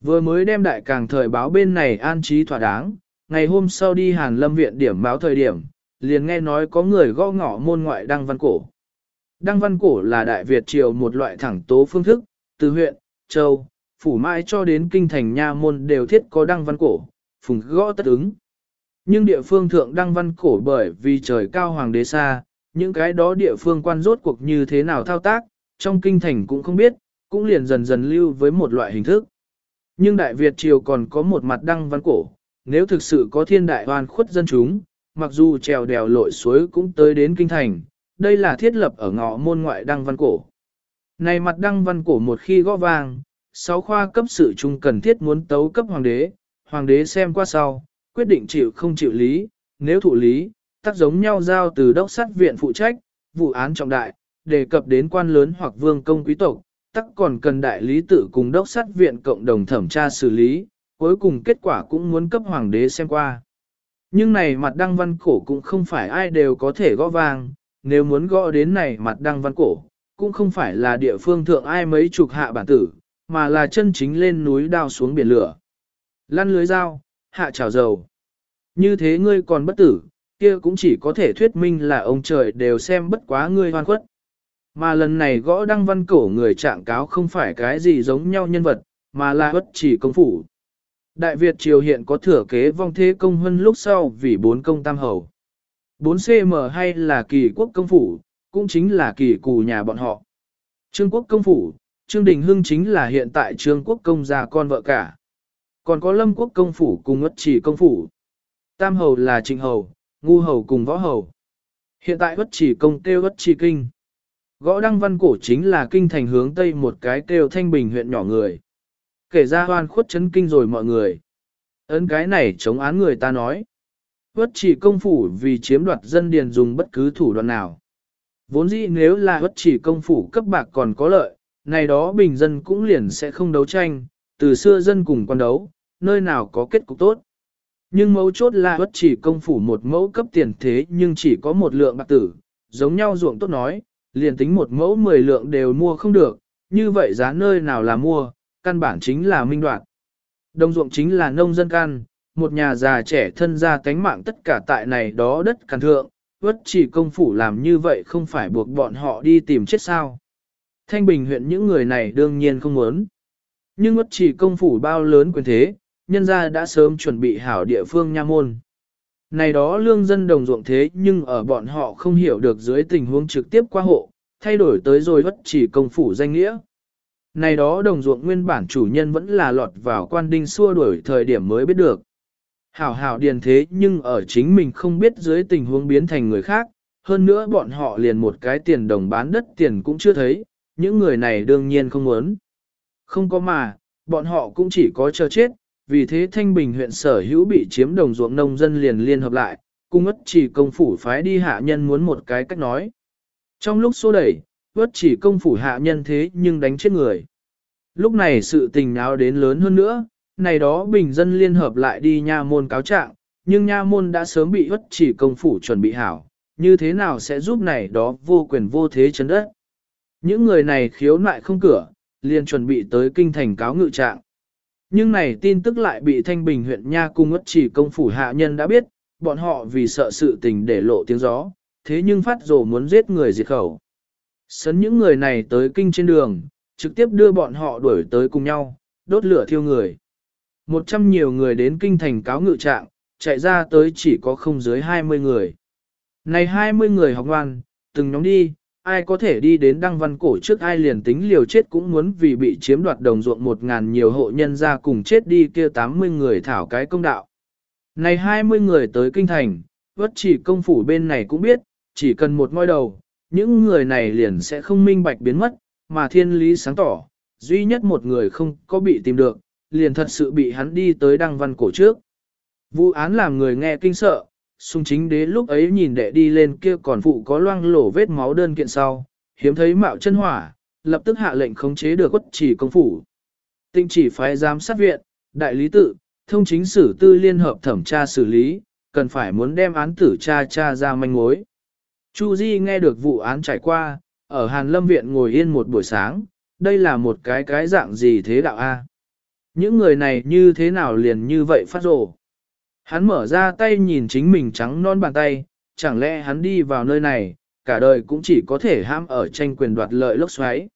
Vừa mới đem đại càng thời báo bên này an trí thỏa đáng, ngày hôm sau đi Hàn Lâm viện điểm báo thời điểm, liền nghe nói có người gõ ngõ môn ngoại đăng văn cổ. Đăng văn cổ là Đại Việt triều một loại thẳng tố phương thức, từ huyện, châu, phủ mãi cho đến kinh thành nha môn đều thiết có đăng văn cổ, phùng gõ tất ứng. Nhưng địa phương thượng đăng văn cổ bởi vì trời cao hoàng đế xa, những cái đó địa phương quan rốt cuộc như thế nào thao tác, trong kinh thành cũng không biết, cũng liền dần dần lưu với một loại hình thức. Nhưng Đại Việt Triều còn có một mặt đăng văn cổ, nếu thực sự có thiên đại hoàn khuất dân chúng, mặc dù trèo đèo lội suối cũng tới đến kinh thành, đây là thiết lập ở ngõ môn ngoại đăng văn cổ. Này mặt đăng văn cổ một khi gõ vang, sáu khoa cấp sự trung cần thiết muốn tấu cấp hoàng đế, hoàng đế xem qua sau, quyết định chịu không chịu lý, nếu thụ lý, tác giống nhau giao từ đốc sát viện phụ trách, vụ án trọng đại, đề cập đến quan lớn hoặc vương công quý tộc, tắc còn cần đại lý tự cùng đốc sát viện cộng đồng thẩm tra xử lý, cuối cùng kết quả cũng muốn cấp hoàng đế xem qua. Nhưng này mặt đăng văn cổ cũng không phải ai đều có thể gõ vàng nếu muốn gõ đến này mặt đăng văn cổ, cũng không phải là địa phương thượng ai mấy chục hạ bản tử, mà là chân chính lên núi đao xuống biển lửa. Lăn lưới dao, hạ trào dầu. Như thế ngươi còn bất tử, kia cũng chỉ có thể thuyết minh là ông trời đều xem bất quá ngươi hoan khuất. Mà lần này gõ đăng văn cổ người trạng cáo không phải cái gì giống nhau nhân vật, mà là bất chỉ công phủ. Đại Việt triều hiện có thừa kế vong thế công hơn lúc sau vì bốn công tam hầu. 4CM hay là kỳ quốc công phủ, cũng chính là kỳ cù nhà bọn họ. Trương quốc công phủ, Trương Đình Hưng chính là hiện tại Trương quốc công già con vợ cả. Còn có Lâm quốc công phủ cùng ất chỉ công phủ. Tam hầu là trịnh hầu, ngu hầu cùng võ hầu. Hiện tại bất chỉ công kêu bất chỉ kinh. Gõ đăng văn cổ chính là kinh thành hướng tây một cái kêu thanh bình huyện nhỏ người. Kể ra hoan khuất chấn kinh rồi mọi người. Ấn cái này chống án người ta nói. bất chỉ công phủ vì chiếm đoạt dân điền dùng bất cứ thủ đoạn nào. Vốn dĩ nếu là bất chỉ công phủ cấp bạc còn có lợi, này đó bình dân cũng liền sẽ không đấu tranh, từ xưa dân cùng quan đấu, nơi nào có kết cục tốt. Nhưng mấu chốt là bất chỉ công phủ một mẫu cấp tiền thế nhưng chỉ có một lượng bạc tử, giống nhau ruộng tốt nói, liền tính một mẫu 10 lượng đều mua không được, như vậy giá nơi nào là mua, căn bản chính là minh đoạn. Đồng ruộng chính là nông dân căn, một nhà già trẻ thân ra cánh mạng tất cả tại này đó đất càn thượng, bất chỉ công phủ làm như vậy không phải buộc bọn họ đi tìm chết sao. Thanh Bình huyện những người này đương nhiên không muốn. Nhưng bất chỉ công phủ bao lớn quyền thế, nhân gia đã sớm chuẩn bị hảo địa phương nha môn. Này đó lương dân đồng ruộng thế nhưng ở bọn họ không hiểu được dưới tình huống trực tiếp qua hộ, thay đổi tới rồi vất chỉ công phủ danh nghĩa. Này đó đồng ruộng nguyên bản chủ nhân vẫn là lọt vào quan đinh xua đuổi thời điểm mới biết được. Hảo hảo điền thế nhưng ở chính mình không biết dưới tình huống biến thành người khác, hơn nữa bọn họ liền một cái tiền đồng bán đất tiền cũng chưa thấy, những người này đương nhiên không muốn. Không có mà, bọn họ cũng chỉ có chờ chết, vì thế Thanh Bình huyện sở hữu bị chiếm đồng ruộng nông dân liền liên hợp lại, cung ất chỉ công phủ phái đi hạ nhân muốn một cái cách nói. Trong lúc xô đẩy, ất chỉ công phủ hạ nhân thế nhưng đánh chết người. Lúc này sự tình náo đến lớn hơn nữa, này đó bình dân liên hợp lại đi nha môn cáo trạng, nhưng nha môn đã sớm bị ất chỉ công phủ chuẩn bị hảo, như thế nào sẽ giúp này đó vô quyền vô thế chấn đất. Những người này khiếu nại không cửa, liền chuẩn bị tới kinh thành cáo ngự trạng. Nhưng này tin tức lại bị Thanh Bình huyện Nha Cung ất chỉ công phủ hạ nhân đã biết, bọn họ vì sợ sự tình để lộ tiếng gió, thế nhưng phát rồ muốn giết người diệt khẩu. Sấn những người này tới kinh trên đường, trực tiếp đưa bọn họ đuổi tới cùng nhau, đốt lửa thiêu người. Một trăm nhiều người đến kinh thành cáo ngự trạng, chạy ra tới chỉ có không dưới 20 người. Này 20 người học ngoan, từng nhóm đi, ai có thể đi đến đăng văn cổ trước ai liền tính liều chết cũng muốn vì bị chiếm đoạt đồng ruộng một ngàn nhiều hộ nhân ra cùng chết đi kia 80 người thảo cái công đạo. Này 20 người tới kinh thành, vất chỉ công phủ bên này cũng biết, chỉ cần một ngôi đầu, những người này liền sẽ không minh bạch biến mất, mà thiên lý sáng tỏ, duy nhất một người không có bị tìm được, liền thật sự bị hắn đi tới đăng văn cổ trước. Vụ án làm người nghe kinh sợ, sung chính đế lúc ấy nhìn đệ đi lên kia còn phụ có loang lổ vết máu đơn kiện sau, hiếm thấy mạo chân hỏa, lập tức hạ lệnh khống chế được quất chỉ công phủ. Tinh chỉ phái giám sát viện, đại lý tự, thông chính sử tư liên hợp thẩm tra xử lý, cần phải muốn đem án tử tra tra ra manh mối. Chu Di nghe được vụ án trải qua, ở Hàn Lâm Viện ngồi yên một buổi sáng, đây là một cái cái dạng gì thế đạo A. Những người này như thế nào liền như vậy phát rồ. Hắn mở ra tay nhìn chính mình trắng non bàn tay, chẳng lẽ hắn đi vào nơi này, cả đời cũng chỉ có thể ham ở tranh quyền đoạt lợi lốc xoáy.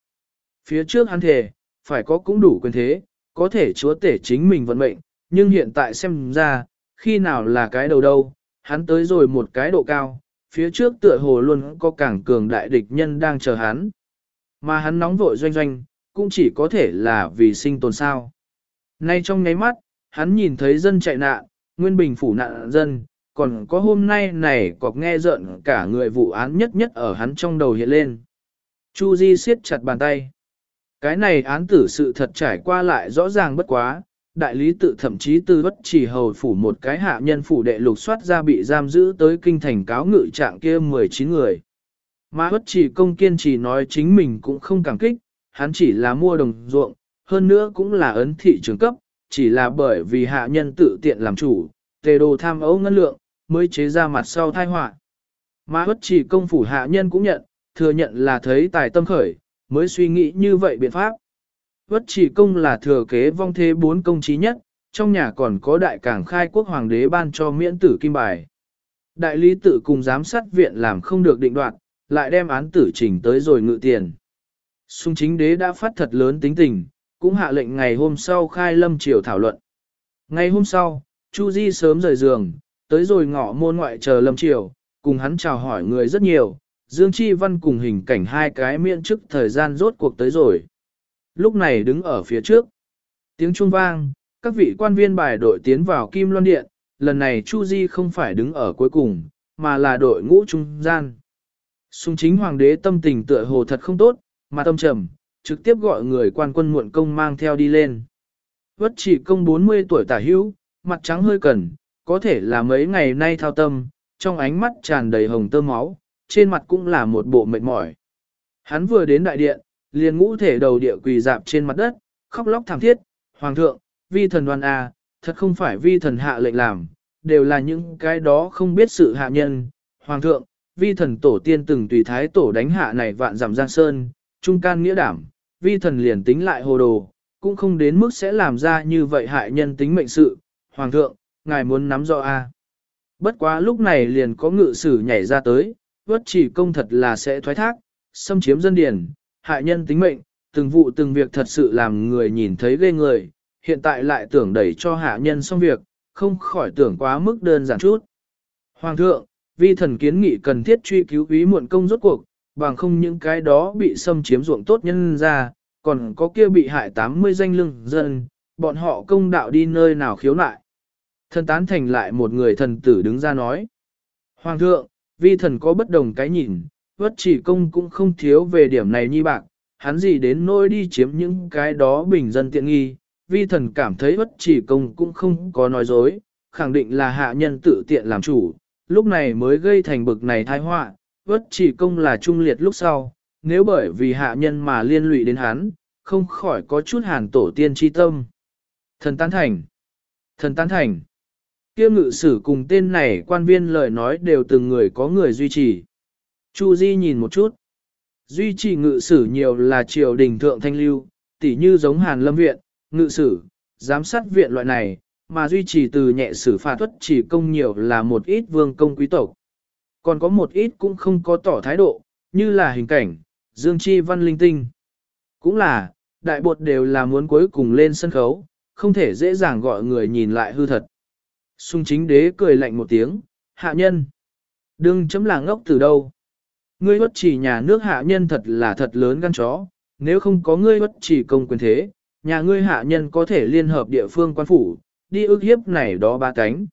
Phía trước hắn thề, phải có cũng đủ quyền thế, có thể chúa tể chính mình vận mệnh, nhưng hiện tại xem ra, khi nào là cái đầu đâu, hắn tới rồi một cái độ cao, phía trước tựa hồ luôn có càng cường đại địch nhân đang chờ hắn. Mà hắn nóng vội doanh doanh, cũng chỉ có thể là vì sinh tồn sao. Nay trong nháy mắt, hắn nhìn thấy dân chạy nạn, nguyên bình phủ nạn dân, còn có hôm nay này cọc nghe giận cả người vụ án nhất nhất ở hắn trong đầu hiện lên. Chu Di siết chặt bàn tay. Cái này án tử sự thật trải qua lại rõ ràng bất quá, đại lý tự thậm chí tư bất chỉ hầu phủ một cái hạ nhân phủ đệ lục soát ra bị giam giữ tới kinh thành cáo ngự trạng kia 19 người. Mà bất chỉ công kiên chỉ nói chính mình cũng không cảm kích, hắn chỉ là mua đồng ruộng, hơn nữa cũng là ấn thị trường cấp, chỉ là bởi vì hạ nhân tự tiện làm chủ, tề đồ tham ấu ngân lượng, mới chế ra mặt sau thai họa. Mà bất chỉ công phủ hạ nhân cũng nhận, thừa nhận là thấy tài tâm khởi, mới suy nghĩ như vậy biện pháp. Bất chỉ công là thừa kế vong thế bốn công trí nhất, trong nhà còn có đại cảng khai quốc hoàng đế ban cho miễn tử kim bài. Đại lý tự cùng giám sát viện làm không được định đoạt, lại đem án tử trình tới rồi ngự tiền. Xung chính đế đã phát thật lớn tính tình, cũng hạ lệnh ngày hôm sau khai lâm triều thảo luận. Ngày hôm sau, Chu Di sớm rời giường, tới rồi ngõ môn ngoại chờ lâm triều, cùng hắn chào hỏi người rất nhiều, Dương Chi Văn cùng hình cảnh hai cái miễn trước thời gian rốt cuộc tới rồi. Lúc này đứng ở phía trước. Tiếng chuông vang, các vị quan viên bài đội tiến vào Kim Loan Điện, lần này Chu Di không phải đứng ở cuối cùng, mà là đội ngũ trung gian. Xung chính hoàng đế tâm tình tựa hồ thật không tốt, mà tâm trầm, trực tiếp gọi người quan quân muộn công mang theo đi lên. Vất chỉ công 40 tuổi tả hữu, mặt trắng hơi cần, có thể là mấy ngày nay thao tâm, trong ánh mắt tràn đầy hồng tơ máu, trên mặt cũng là một bộ mệt mỏi. Hắn vừa đến đại điện, liền ngũ thể đầu địa quỳ dạp trên mặt đất, khóc lóc thảm thiết, Hoàng thượng, vi thần đoan à, thật không phải vi thần hạ lệnh làm, đều là những cái đó không biết sự hạ nhân. Hoàng thượng, vi thần tổ tiên từng tùy thái tổ đánh hạ này vạn giảm giang sơn, trung can nghĩa đảm, vi thần liền tính lại hồ đồ, cũng không đến mức sẽ làm ra như vậy hại nhân tính mệnh sự. Hoàng thượng, ngài muốn nắm rõ a. À. Bất quá lúc này liền có ngự sử nhảy ra tới, vất chỉ công thật là sẽ thoái thác, xâm chiếm dân điển, hại nhân tính mệnh, từng vụ từng việc thật sự làm người nhìn thấy ghê người, hiện tại lại tưởng đẩy cho hạ nhân xong việc, không khỏi tưởng quá mức đơn giản chút. Hoàng thượng, vi thần kiến nghị cần thiết truy cứu ý muộn công rốt cuộc, bằng không những cái đó bị xâm chiếm ruộng tốt nhân ra, còn có kia bị hại 80 danh lưng dân, bọn họ công đạo đi nơi nào khiếu nại. Thần tán thành lại một người thần tử đứng ra nói. Hoàng thượng, vi thần có bất đồng cái nhìn, vất chỉ công cũng không thiếu về điểm này nhi bạc, hắn gì đến nỗi đi chiếm những cái đó bình dân tiện nghi, vi thần cảm thấy vất chỉ công cũng không có nói dối, khẳng định là hạ nhân tự tiện làm chủ, lúc này mới gây thành bực này tai họa, bất chỉ công là trung liệt lúc sau, nếu bởi vì hạ nhân mà liên lụy đến hắn, không khỏi có chút hàn tổ tiên chi tâm. Thần tán thành. Thần tán thành. Kia ngự sử cùng tên này quan viên lời nói đều từng người có người duy trì. Chu Di nhìn một chút. Duy trì ngự sử nhiều là triều đình thượng thanh lưu, tỉ như giống Hàn Lâm Viện, ngự sử, giám sát viện loại này, mà duy trì từ nhẹ xử phạt tuất chỉ công nhiều là một ít vương công quý tộc. Còn có một ít cũng không có tỏ thái độ, như là hình cảnh, dương chi văn linh tinh. Cũng là, đại bột đều là muốn cuối cùng lên sân khấu, không thể dễ dàng gọi người nhìn lại hư thật. Xung chính đế cười lạnh một tiếng, hạ nhân. Đừng chấm là ngốc từ đâu. Ngươi bất chỉ nhà nước hạ nhân thật là thật lớn gan chó, nếu không có ngươi bất chỉ công quyền thế, nhà ngươi hạ nhân có thể liên hợp địa phương quan phủ, đi ước hiếp này đó ba cánh.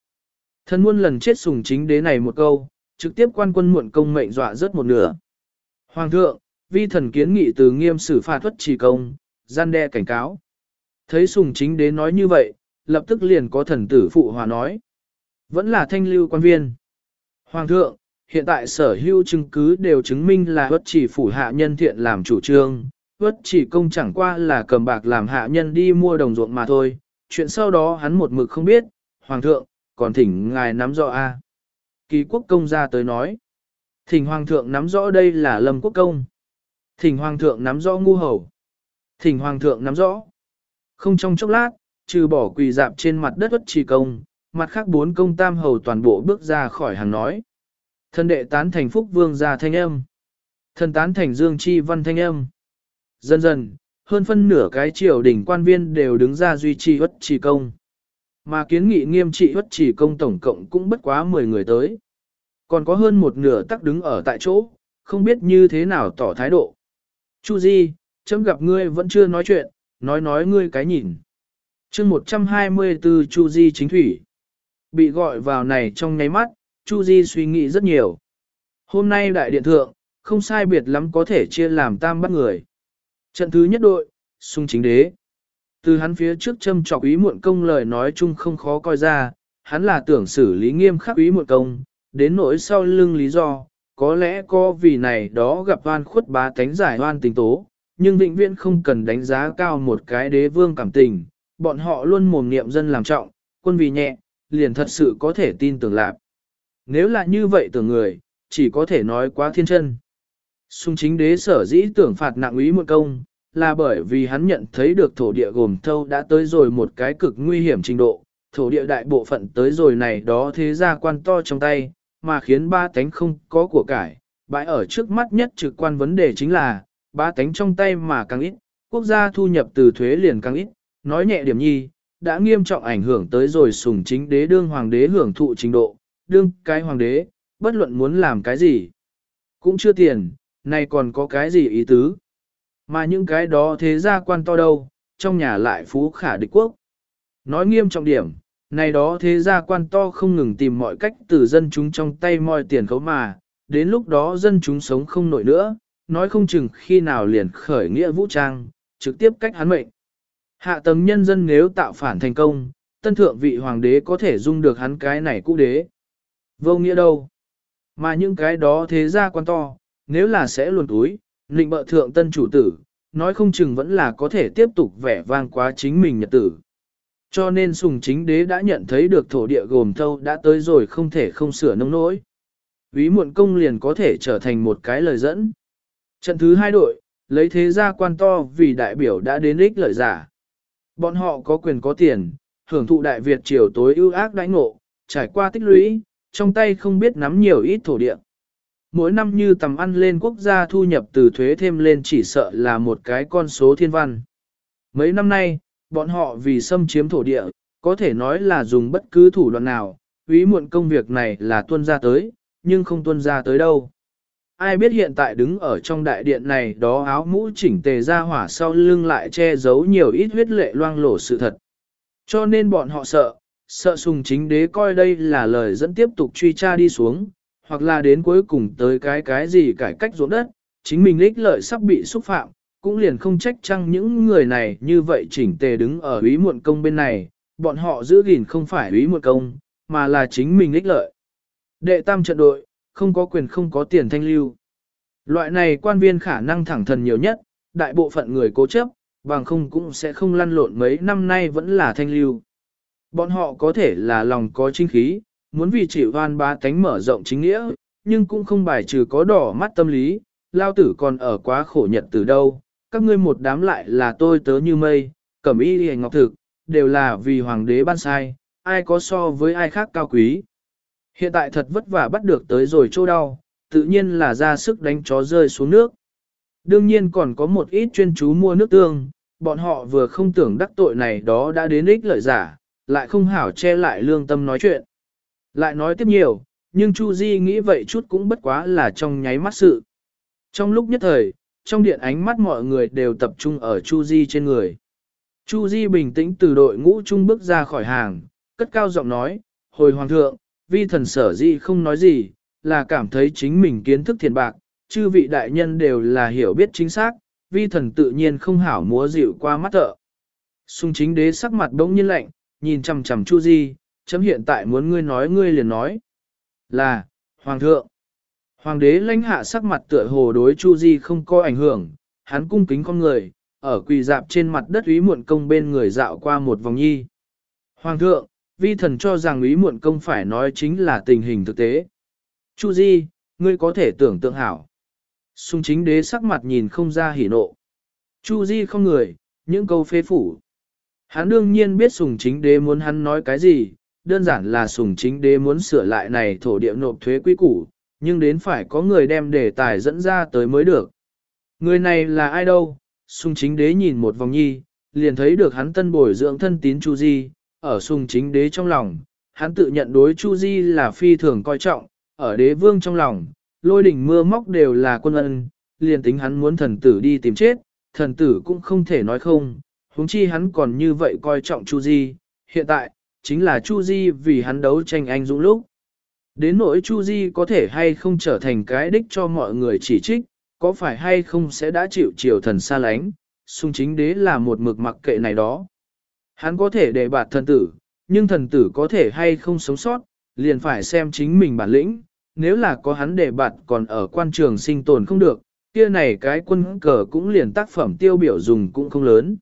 Thân muôn lần chết sùng chính đế này một câu, trực tiếp quan quân muộn công mệnh dọa rớt một nửa. Hoàng thượng, vi thần kiến nghị từ nghiêm xử phạt tuất chỉ công, gian đe cảnh cáo. Thấy sùng chính đế nói như vậy, lập tức liền có thần tử phụ hòa nói. Vẫn là thanh lưu quan viên. Hoàng thượng, hiện tại sở hữu chứng cứ đều chứng minh là bất chỉ phủ hạ nhân thiện làm chủ trương, bất chỉ công chẳng qua là cầm bạc làm hạ nhân đi mua đồng ruộng mà thôi, chuyện sau đó hắn một mực không biết, Hoàng thượng, còn thỉnh ngài nắm rõ a. Kỳ quốc công ra tới nói, thỉnh Hoàng thượng nắm rõ đây là lâm quốc công, thỉnh Hoàng thượng nắm rõ ngu hầu, thỉnh Hoàng thượng nắm rõ. Không trong chốc lát, trừ bỏ quỳ dạp trên mặt đất bất trì công, mặt khác bốn công tam hầu toàn bộ bước ra khỏi hàng nói. Thân đệ tán thành phúc vương gia thanh âm. Thân tán thành dương chi văn thanh âm. Dần dần, hơn phân nửa cái triều đỉnh quan viên đều đứng ra duy trì bất trì công. Mà kiến nghị nghiêm trị bất chỉ công tổng cộng cũng bất quá 10 người tới. Còn có hơn một nửa tắc đứng ở tại chỗ, không biết như thế nào tỏ thái độ. Chu Di, chấm gặp ngươi vẫn chưa nói chuyện, nói nói ngươi cái nhìn. chương 124 Chu Di chính thủy. Bị gọi vào này trong nháy mắt, Chu Di suy nghĩ rất nhiều. Hôm nay đại điện thượng, không sai biệt lắm có thể chia làm tam bắt người. Trận thứ nhất đội, sung chính đế. Từ hắn phía trước châm trọc ý muộn công lời nói chung không khó coi ra, hắn là tưởng xử lý nghiêm khắc ý muộn công, đến nỗi sau lưng lý do, có lẽ có vì này đó gặp oan khuất bá tánh giải oan tình tố, nhưng vĩnh viễn không cần đánh giá cao một cái đế vương cảm tình, bọn họ luôn mồm niệm dân làm trọng, quân vì nhẹ, liền thật sự có thể tin tưởng lạc. Nếu là như vậy tưởng người, chỉ có thể nói quá thiên chân. Xung chính đế sở dĩ tưởng phạt nặng ý một công, là bởi vì hắn nhận thấy được thổ địa gồm thâu đã tới rồi một cái cực nguy hiểm trình độ, thổ địa đại bộ phận tới rồi này đó thế ra quan to trong tay, mà khiến ba tánh không có của cải, bãi ở trước mắt nhất trực quan vấn đề chính là, ba tánh trong tay mà càng ít, quốc gia thu nhập từ thuế liền càng ít, nói nhẹ điểm nhi, đã nghiêm trọng ảnh hưởng tới rồi sùng chính đế đương hoàng đế hưởng thụ trình độ, đương cái hoàng đế, bất luận muốn làm cái gì, cũng chưa tiền, này còn có cái gì ý tứ. Mà những cái đó thế gia quan to đâu, trong nhà lại phú khả địch quốc. Nói nghiêm trọng điểm, này đó thế gia quan to không ngừng tìm mọi cách từ dân chúng trong tay moi tiền khấu mà, đến lúc đó dân chúng sống không nổi nữa, nói không chừng khi nào liền khởi nghĩa vũ trang, trực tiếp cách hắn mệnh. Hạ tầng nhân dân nếu tạo phản thành công, tân thượng vị hoàng đế có thể dung được hắn cái này cũ đế. Vô nghĩa đâu? Mà những cái đó thế ra quan to, nếu là sẽ luồn túi, Nịnh bợ thượng tân chủ tử, nói không chừng vẫn là có thể tiếp tục vẻ vang quá chính mình nhật tử. Cho nên sùng chính đế đã nhận thấy được thổ địa gồm thâu đã tới rồi không thể không sửa nông nỗi. Ví muộn công liền có thể trở thành một cái lời dẫn. Trận thứ hai đội, lấy thế gia quan to vì đại biểu đã đến ích lợi giả. Bọn họ có quyền có tiền, hưởng thụ đại Việt triều tối ưu ác đãi ngộ, trải qua tích lũy, trong tay không biết nắm nhiều ít thổ địa. Mỗi năm như tầm ăn lên quốc gia thu nhập từ thuế thêm lên chỉ sợ là một cái con số thiên văn. Mấy năm nay, bọn họ vì xâm chiếm thổ địa, có thể nói là dùng bất cứ thủ đoạn nào, ý muộn công việc này là tuân ra tới, nhưng không tuân ra tới đâu. Ai biết hiện tại đứng ở trong đại điện này đó áo mũ chỉnh tề ra hỏa sau lưng lại che giấu nhiều ít huyết lệ loang lổ sự thật. Cho nên bọn họ sợ, sợ sùng chính đế coi đây là lời dẫn tiếp tục truy tra đi xuống, hoặc là đến cuối cùng tới cái cái gì cải cách ruộng đất, chính mình ích lợi sắp bị xúc phạm, cũng liền không trách chăng những người này như vậy chỉnh tề đứng ở úy muộn công bên này, bọn họ giữ gìn không phải úy muộn công, mà là chính mình ích lợi. Đệ tam trận đội, không có quyền không có tiền thanh lưu. Loại này quan viên khả năng thẳng thần nhiều nhất, đại bộ phận người cố chấp, bằng không cũng sẽ không lăn lộn mấy năm nay vẫn là thanh lưu. Bọn họ có thể là lòng có chính khí, muốn vì chỉ hoan ba tánh mở rộng chính nghĩa, nhưng cũng không bài trừ có đỏ mắt tâm lý, lao tử còn ở quá khổ nhật từ đâu, các ngươi một đám lại là tôi tớ như mây, cẩm y đi ngọc thực, đều là vì hoàng đế ban sai, ai có so với ai khác cao quý. Hiện tại thật vất vả bắt được tới rồi chỗ đau, tự nhiên là ra sức đánh chó rơi xuống nước. Đương nhiên còn có một ít chuyên chú mua nước tương, bọn họ vừa không tưởng đắc tội này đó đã đến ích lợi giả, lại không hảo che lại lương tâm nói chuyện. Lại nói tiếp nhiều, nhưng Chu Di nghĩ vậy chút cũng bất quá là trong nháy mắt sự. Trong lúc nhất thời, trong điện ánh mắt mọi người đều tập trung ở Chu Di trên người. Chu Di bình tĩnh từ đội ngũ trung bước ra khỏi hàng, cất cao giọng nói, hồi hoàng thượng, vi thần sở di không nói gì, là cảm thấy chính mình kiến thức thiền bạc, chư vị đại nhân đều là hiểu biết chính xác, vi thần tự nhiên không hảo múa dịu qua mắt thợ. Xung chính đế sắc mặt bỗng nhiên lạnh, nhìn chằm chằm Chu Di, chấm hiện tại muốn ngươi nói ngươi liền nói. Là, Hoàng thượng. Hoàng đế lãnh hạ sắc mặt tựa hồ đối Chu Di không có ảnh hưởng, hắn cung kính con người, ở quỳ dạp trên mặt đất úy muộn công bên người dạo qua một vòng nhi. Hoàng thượng, vi thần cho rằng úy muộn công phải nói chính là tình hình thực tế. Chu Di, ngươi có thể tưởng tượng hảo. Xung chính đế sắc mặt nhìn không ra hỉ nộ. Chu Di không người, những câu phê phủ. Hắn đương nhiên biết sùng chính đế muốn hắn nói cái gì, đơn giản là sùng chính đế muốn sửa lại này thổ địa nộp thuế quy củ, nhưng đến phải có người đem đề tài dẫn ra tới mới được. Người này là ai đâu? Sùng chính đế nhìn một vòng nhi, liền thấy được hắn tân bồi dưỡng thân tín Chu Di, ở sùng chính đế trong lòng, hắn tự nhận đối Chu Di là phi thường coi trọng, ở đế vương trong lòng, lôi đỉnh mưa móc đều là quân ân, liền tính hắn muốn thần tử đi tìm chết, thần tử cũng không thể nói không, huống chi hắn còn như vậy coi trọng Chu Di, hiện tại, chính là Chu Di vì hắn đấu tranh anh dũng lúc. Đến nỗi Chu Di có thể hay không trở thành cái đích cho mọi người chỉ trích, có phải hay không sẽ đã chịu triều thần xa lánh, xung chính đế là một mực mặc kệ này đó. Hắn có thể đề bạt thần tử, nhưng thần tử có thể hay không sống sót, liền phải xem chính mình bản lĩnh, nếu là có hắn đề bạt còn ở quan trường sinh tồn không được, kia này cái quân cờ cũng liền tác phẩm tiêu biểu dùng cũng không lớn.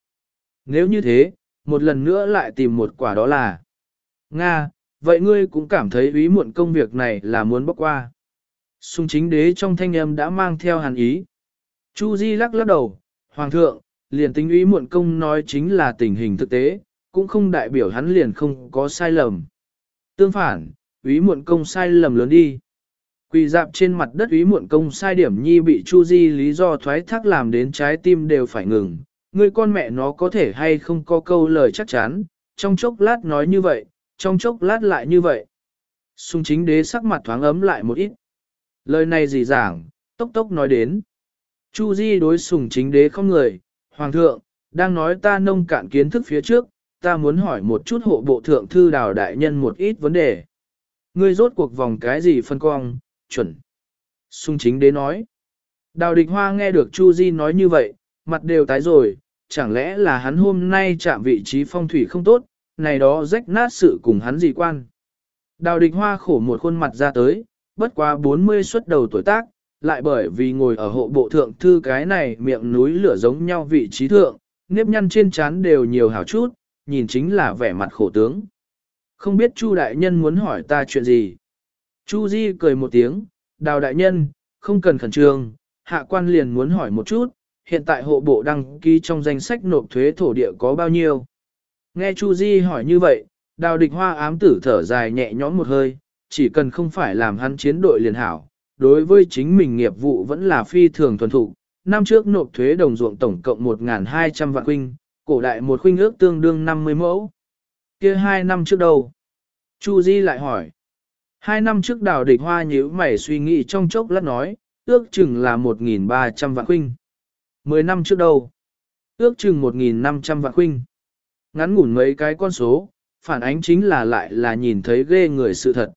Nếu như thế, một lần nữa lại tìm một quả đó là Nga, vậy ngươi cũng cảm thấy ý muộn công việc này là muốn bóc qua. Xung chính đế trong thanh âm đã mang theo hàn ý. Chu Di lắc lắc đầu, Hoàng thượng, liền tính ý muộn công nói chính là tình hình thực tế, cũng không đại biểu hắn liền không có sai lầm. Tương phản, ý muộn công sai lầm lớn đi. Quỳ dạp trên mặt đất ý muộn công sai điểm nhi bị Chu Di lý do thoái thác làm đến trái tim đều phải ngừng. Người con mẹ nó có thể hay không có câu lời chắc chắn, trong chốc lát nói như vậy, trong chốc lát lại như vậy. sung chính đế sắc mặt thoáng ấm lại một ít. Lời này gì giảng, tốc tốc nói đến. Chu Di đối sùng chính đế không người, Hoàng thượng, đang nói ta nông cạn kiến thức phía trước, ta muốn hỏi một chút hộ bộ thượng thư đào đại nhân một ít vấn đề. Ngươi rốt cuộc vòng cái gì phân cong, chuẩn. Sung chính đế nói. Đào địch hoa nghe được Chu Di nói như vậy, mặt đều tái rồi, chẳng lẽ là hắn hôm nay chạm vị trí phong thủy không tốt, này đó rách nát sự cùng hắn gì quan. Đào địch hoa khổ một khuôn mặt ra tới, bất quá 40 xuất đầu tuổi tác, lại bởi vì ngồi ở hộ bộ thượng thư cái này miệng núi lửa giống nhau vị trí thượng, nếp nhăn trên trán đều nhiều hảo chút, nhìn chính là vẻ mặt khổ tướng. Không biết Chu đại nhân muốn hỏi ta chuyện gì. Chu Di cười một tiếng, đào đại nhân, không cần khẩn trương, hạ quan liền muốn hỏi một chút, hiện tại hộ bộ đăng ký trong danh sách nộp thuế thổ địa có bao nhiêu. Nghe Chu Di hỏi như vậy, đào địch hoa ám tử thở dài nhẹ nhõm một hơi, chỉ cần không phải làm hắn chiến đội liền hảo, đối với chính mình nghiệp vụ vẫn là phi thường thuần thục. Năm trước nộp thuế đồng ruộng tổng cộng 1.200 vạn huynh, cổ đại một huynh ước tương đương 50 mẫu. kia hai năm trước đâu? Chu Di lại hỏi. Hai năm trước đào địch hoa nhíu mày suy nghĩ trong chốc lát nói, ước chừng là 1.300 vạn huynh. Mười năm trước đâu? Ước chừng 1.500 vạn huynh. Ngắn ngủn mấy cái con số, phản ánh chính là lại là nhìn thấy ghê người sự thật.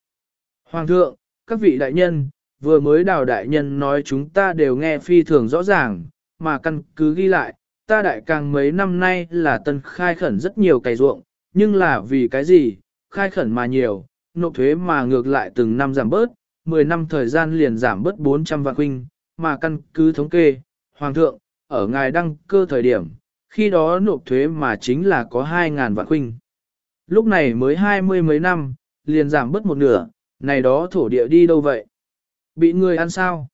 Hoàng thượng, các vị đại nhân, vừa mới đào đại nhân nói chúng ta đều nghe phi thường rõ ràng, mà căn cứ ghi lại, ta đại càng mấy năm nay là tân khai khẩn rất nhiều cày ruộng, nhưng là vì cái gì, khai khẩn mà nhiều, nộp thuế mà ngược lại từng năm giảm bớt, 10 năm thời gian liền giảm bớt 400 vạn huynh, mà căn cứ thống kê, Hoàng thượng, ở ngài đăng cơ thời điểm, khi đó nộp thuế mà chính là có 2.000 vạn khuynh. Lúc này mới hai mươi mấy năm, liền giảm bớt một nửa, này đó thổ địa đi đâu vậy? Bị người ăn sao?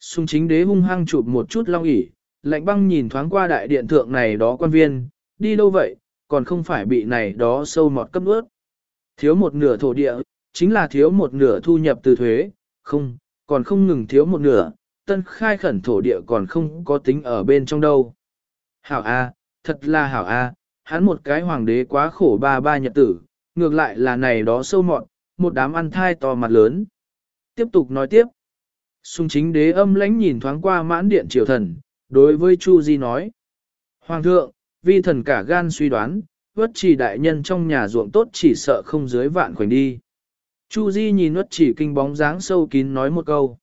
sung chính đế hung hăng chụp một chút long ỉ, lạnh băng nhìn thoáng qua đại điện thượng này đó quan viên, đi đâu vậy, còn không phải bị này đó sâu mọt cấp ướt. Thiếu một nửa thổ địa, chính là thiếu một nửa thu nhập từ thuế, không, còn không ngừng thiếu một nửa, tân khai khẩn thổ địa còn không có tính ở bên trong đâu. Hảo A, thật là hảo A, hắn một cái hoàng đế quá khổ ba ba nhật tử, ngược lại là này đó sâu mọn, một đám ăn thai to mặt lớn. Tiếp tục nói tiếp. Xung chính đế âm lãnh nhìn thoáng qua mãn điện triều thần, đối với Chu Di nói. Hoàng thượng, vi thần cả gan suy đoán, vất chỉ đại nhân trong nhà ruộng tốt chỉ sợ không dưới vạn khoảnh đi. Chu Di nhìn vất chỉ kinh bóng dáng sâu kín nói một câu.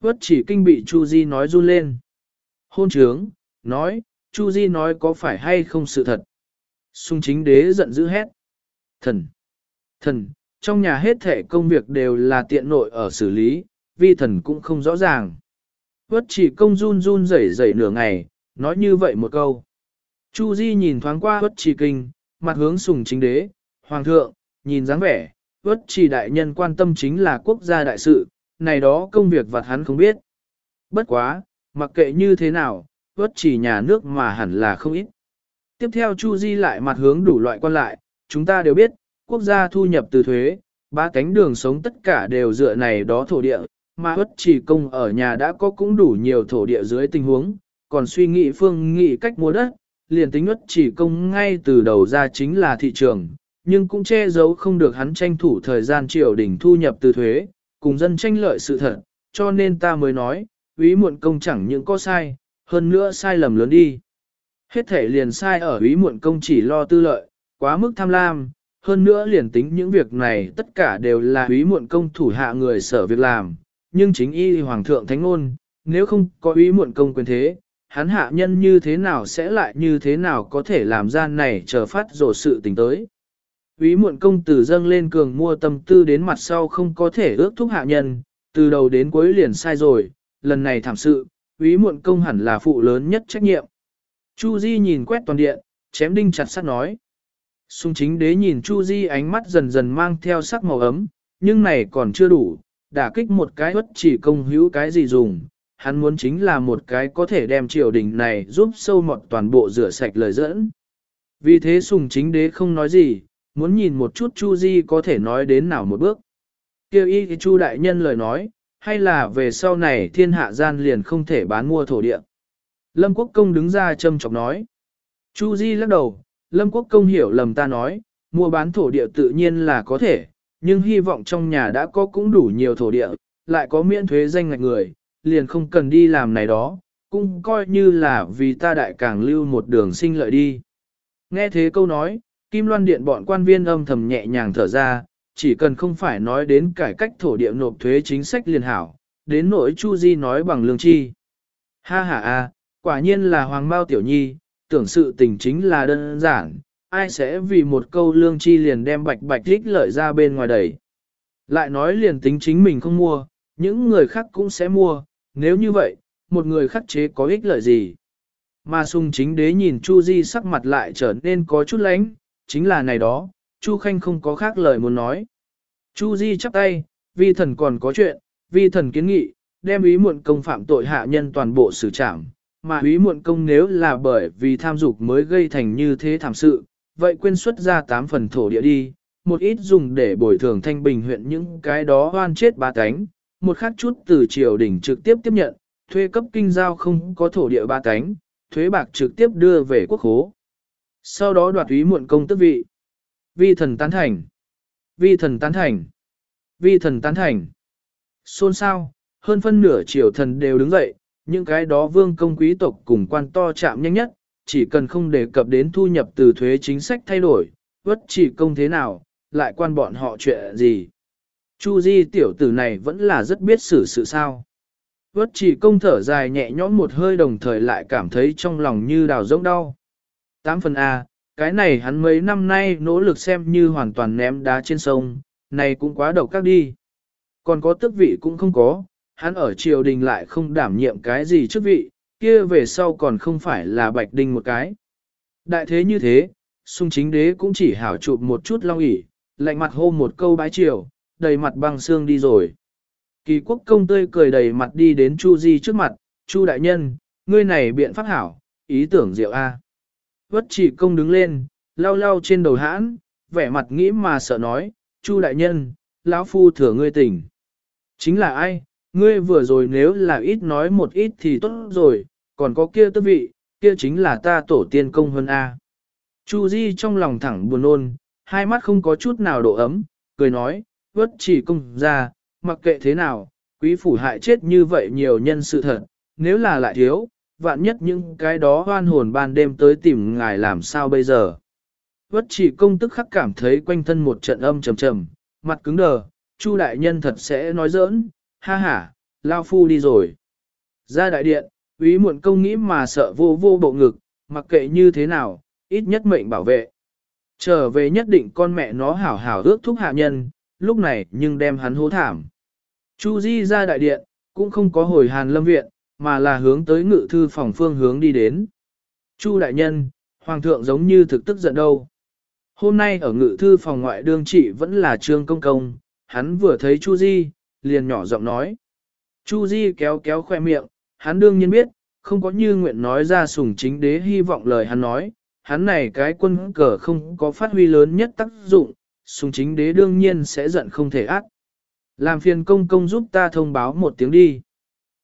Vất chỉ kinh bị Chu Di nói run lên. Hôn trướng, nói, Chu Di nói có phải hay không sự thật. Sung chính đế giận dữ hét. Thần! Thần! Trong nhà hết thể công việc đều là tiện nội ở xử lý, vi thần cũng không rõ ràng. Vất chỉ công run run rẩy rẩy nửa ngày, nói như vậy một câu. Chu Di nhìn thoáng qua vất chỉ kinh, mặt hướng sùng chính đế, hoàng thượng, nhìn dáng vẻ, vất chỉ đại nhân quan tâm chính là quốc gia đại sự, này đó công việc vặt hắn không biết. Bất quá, mặc kệ như thế nào, vất chỉ nhà nước mà hẳn là không ít. Tiếp theo Chu Di lại mặt hướng đủ loại quan lại, chúng ta đều biết, quốc gia thu nhập từ thuế, ba cánh đường sống tất cả đều dựa này đó thổ địa, mà bất chỉ công ở nhà đã có cũng đủ nhiều thổ địa dưới tình huống, còn suy nghĩ phương nghị cách mua đất, liền tính bất chỉ công ngay từ đầu ra chính là thị trường, nhưng cũng che giấu không được hắn tranh thủ thời gian triều đỉnh thu nhập từ thuế, cùng dân tranh lợi sự thật, cho nên ta mới nói, úy muộn công chẳng những có sai, hơn nữa sai lầm lớn đi. Hết thể liền sai ở ý muộn công chỉ lo tư lợi, quá mức tham lam, hơn nữa liền tính những việc này tất cả đều là ý muộn công thủ hạ người sở việc làm, nhưng chính y hoàng thượng thánh ngôn, nếu không có ý muộn công quyền thế, hắn hạ nhân như thế nào sẽ lại như thế nào có thể làm ra này chờ phát rổ sự tình tới. Ý muộn công từ dâng lên cường mua tâm tư đến mặt sau không có thể ước thúc hạ nhân, từ đầu đến cuối liền sai rồi, lần này thảm sự, Ý muộn công hẳn là phụ lớn nhất trách nhiệm. Chu Di nhìn quét toàn điện, chém đinh chặt sắt nói. Xung chính đế nhìn Chu Di ánh mắt dần dần mang theo sắc màu ấm, nhưng này còn chưa đủ, đả kích một cái bất chỉ công hữu cái gì dùng, hắn muốn chính là một cái có thể đem triều đình này giúp sâu mọt toàn bộ rửa sạch lời dẫn. Vì thế sùng chính đế không nói gì, muốn nhìn một chút Chu Di có thể nói đến nào một bước. Kêu y thì Chu đại nhân lời nói, hay là về sau này thiên hạ gian liền không thể bán mua thổ địa. Lâm Quốc Công đứng ra châm chọc nói. Chu Di lắc đầu, Lâm Quốc Công hiểu lầm ta nói, mua bán thổ địa tự nhiên là có thể, nhưng hy vọng trong nhà đã có cũng đủ nhiều thổ địa, lại có miễn thuế danh ngạch người, liền không cần đi làm này đó, cũng coi như là vì ta đại càng lưu một đường sinh lợi đi. Nghe thế câu nói, Kim Loan Điện bọn quan viên âm thầm nhẹ nhàng thở ra, chỉ cần không phải nói đến cải cách thổ địa nộp thuế chính sách liền hảo, đến nỗi Chu Di nói bằng lương chi. Ha ha a, quả nhiên là Hoàng Mao Tiểu Nhi, tưởng sự tình chính là đơn giản, ai sẽ vì một câu lương chi liền đem bạch bạch thích lợi ra bên ngoài đẩy. Lại nói liền tính chính mình không mua, những người khác cũng sẽ mua, nếu như vậy, một người khắc chế có ích lợi gì. Mà sung chính đế nhìn Chu Di sắc mặt lại trở nên có chút lánh, chính là này đó, Chu Khanh không có khác lời muốn nói. Chu Di chắp tay, vi thần còn có chuyện, vi thần kiến nghị, đem ý muộn công phạm tội hạ nhân toàn bộ xử trảm, mà ý muộn công nếu là bởi vì tham dục mới gây thành như thế thảm sự, vậy quên xuất ra 8 phần thổ địa đi, một ít dùng để bồi thường thanh bình huyện những cái đó hoan chết ba cánh, một khác chút từ triều đình trực tiếp tiếp nhận, thuê cấp kinh giao không có thổ địa ba cánh, thuế bạc trực tiếp đưa về quốc khố. Sau đó đoạt ý muộn công tước vị. Vi thần tán thành. Vi thần tán thành. Vi thần tán thành. Xôn sao, hơn phân nửa triều thần đều đứng dậy, những cái đó vương công quý tộc cùng quan to chạm nhanh nhất, chỉ cần không đề cập đến thu nhập từ thuế chính sách thay đổi, bất chỉ công thế nào, lại quan bọn họ chuyện gì. Chu Di tiểu tử này vẫn là rất biết xử sự sao. Vất chỉ công thở dài nhẹ nhõm một hơi đồng thời lại cảm thấy trong lòng như đào rỗng đau. Tám phần A, cái này hắn mấy năm nay nỗ lực xem như hoàn toàn ném đá trên sông, này cũng quá độc các đi. Còn có tước vị cũng không có, hắn ở triều đình lại không đảm nhiệm cái gì chức vị, kia về sau còn không phải là bạch đinh một cái. Đại thế như thế, sung chính đế cũng chỉ hảo chụp một chút long ỉ, lạnh mặt hô một câu bái triều, đầy mặt băng xương đi rồi. Kỳ quốc công tươi cười đầy mặt đi đến Chu Di trước mặt, Chu đại nhân, ngươi này biện pháp hảo, ý tưởng diệu A. Vất chỉ công đứng lên, lau lau trên đầu hãn, vẻ mặt nghĩ mà sợ nói, Chu đại nhân, lão phu thừa ngươi tỉnh. Chính là ai, ngươi vừa rồi nếu là ít nói một ít thì tốt rồi, còn có kia tư vị, kia chính là ta tổ tiên công hơn A. Chu Di trong lòng thẳng buồn nôn, hai mắt không có chút nào độ ấm, cười nói, vất chỉ công ra, mặc kệ thế nào, quý phủ hại chết như vậy nhiều nhân sự thật, nếu là lại thiếu, vạn nhất những cái đó hoan hồn ban đêm tới tìm ngài làm sao bây giờ. Vất chỉ công tức khắc cảm thấy quanh thân một trận âm trầm trầm, mặt cứng đờ, Chu đại nhân thật sẽ nói giỡn, ha ha, lao phu đi rồi. Ra đại điện, úy muộn công nghĩ mà sợ vô vô bộ ngực, mặc kệ như thế nào, ít nhất mệnh bảo vệ. Trở về nhất định con mẹ nó hảo hảo ước thúc hạ nhân, lúc này nhưng đem hắn hố thảm. Chu Di ra đại điện, cũng không có hồi hàn lâm viện, mà là hướng tới ngự thư phòng phương hướng đi đến. Chu đại nhân, hoàng thượng giống như thực tức giận đâu. Hôm nay ở ngự thư phòng ngoại đương trị vẫn là trương công công, hắn vừa thấy Chu Di, liền nhỏ giọng nói. Chu Di kéo kéo khoe miệng, hắn đương nhiên biết, không có như nguyện nói ra sùng chính đế hy vọng lời hắn nói, hắn này cái quân cờ không có phát huy lớn nhất tác dụng, sùng chính đế đương nhiên sẽ giận không thể ác. Làm phiền công công giúp ta thông báo một tiếng đi.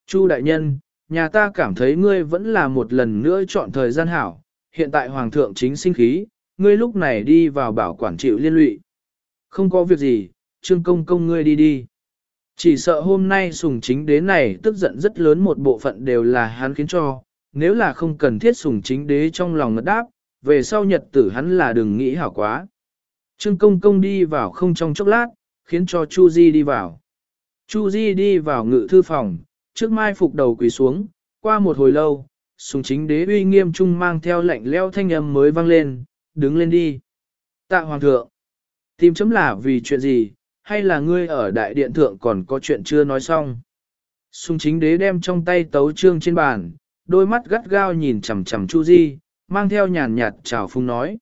Chu đại nhân, nhà ta cảm thấy ngươi vẫn là một lần nữa chọn thời gian hảo, hiện tại hoàng thượng chính sinh khí, ngươi lúc này đi vào bảo quản chịu liên lụy. Không có việc gì, trương công công ngươi đi đi. Chỉ sợ hôm nay sùng chính đế này tức giận rất lớn một bộ phận đều là hắn khiến cho, nếu là không cần thiết sùng chính đế trong lòng ngất đáp, về sau nhật tử hắn là đừng nghĩ hảo quá. Trương công công đi vào không trong chốc lát, khiến cho Chu Di đi vào. Chu Di đi vào ngự thư phòng, trước mai phục đầu quỳ xuống, qua một hồi lâu, sùng chính đế uy nghiêm trung mang theo lệnh leo thanh âm mới vang lên, đứng lên đi. Tạ hoàng thượng, tìm chấm là vì chuyện gì, hay là ngươi ở đại điện thượng còn có chuyện chưa nói xong. Sùng chính đế đem trong tay tấu trương trên bàn, đôi mắt gắt gao nhìn chằm chằm Chu Di, mang theo nhàn nhạt chào phung nói.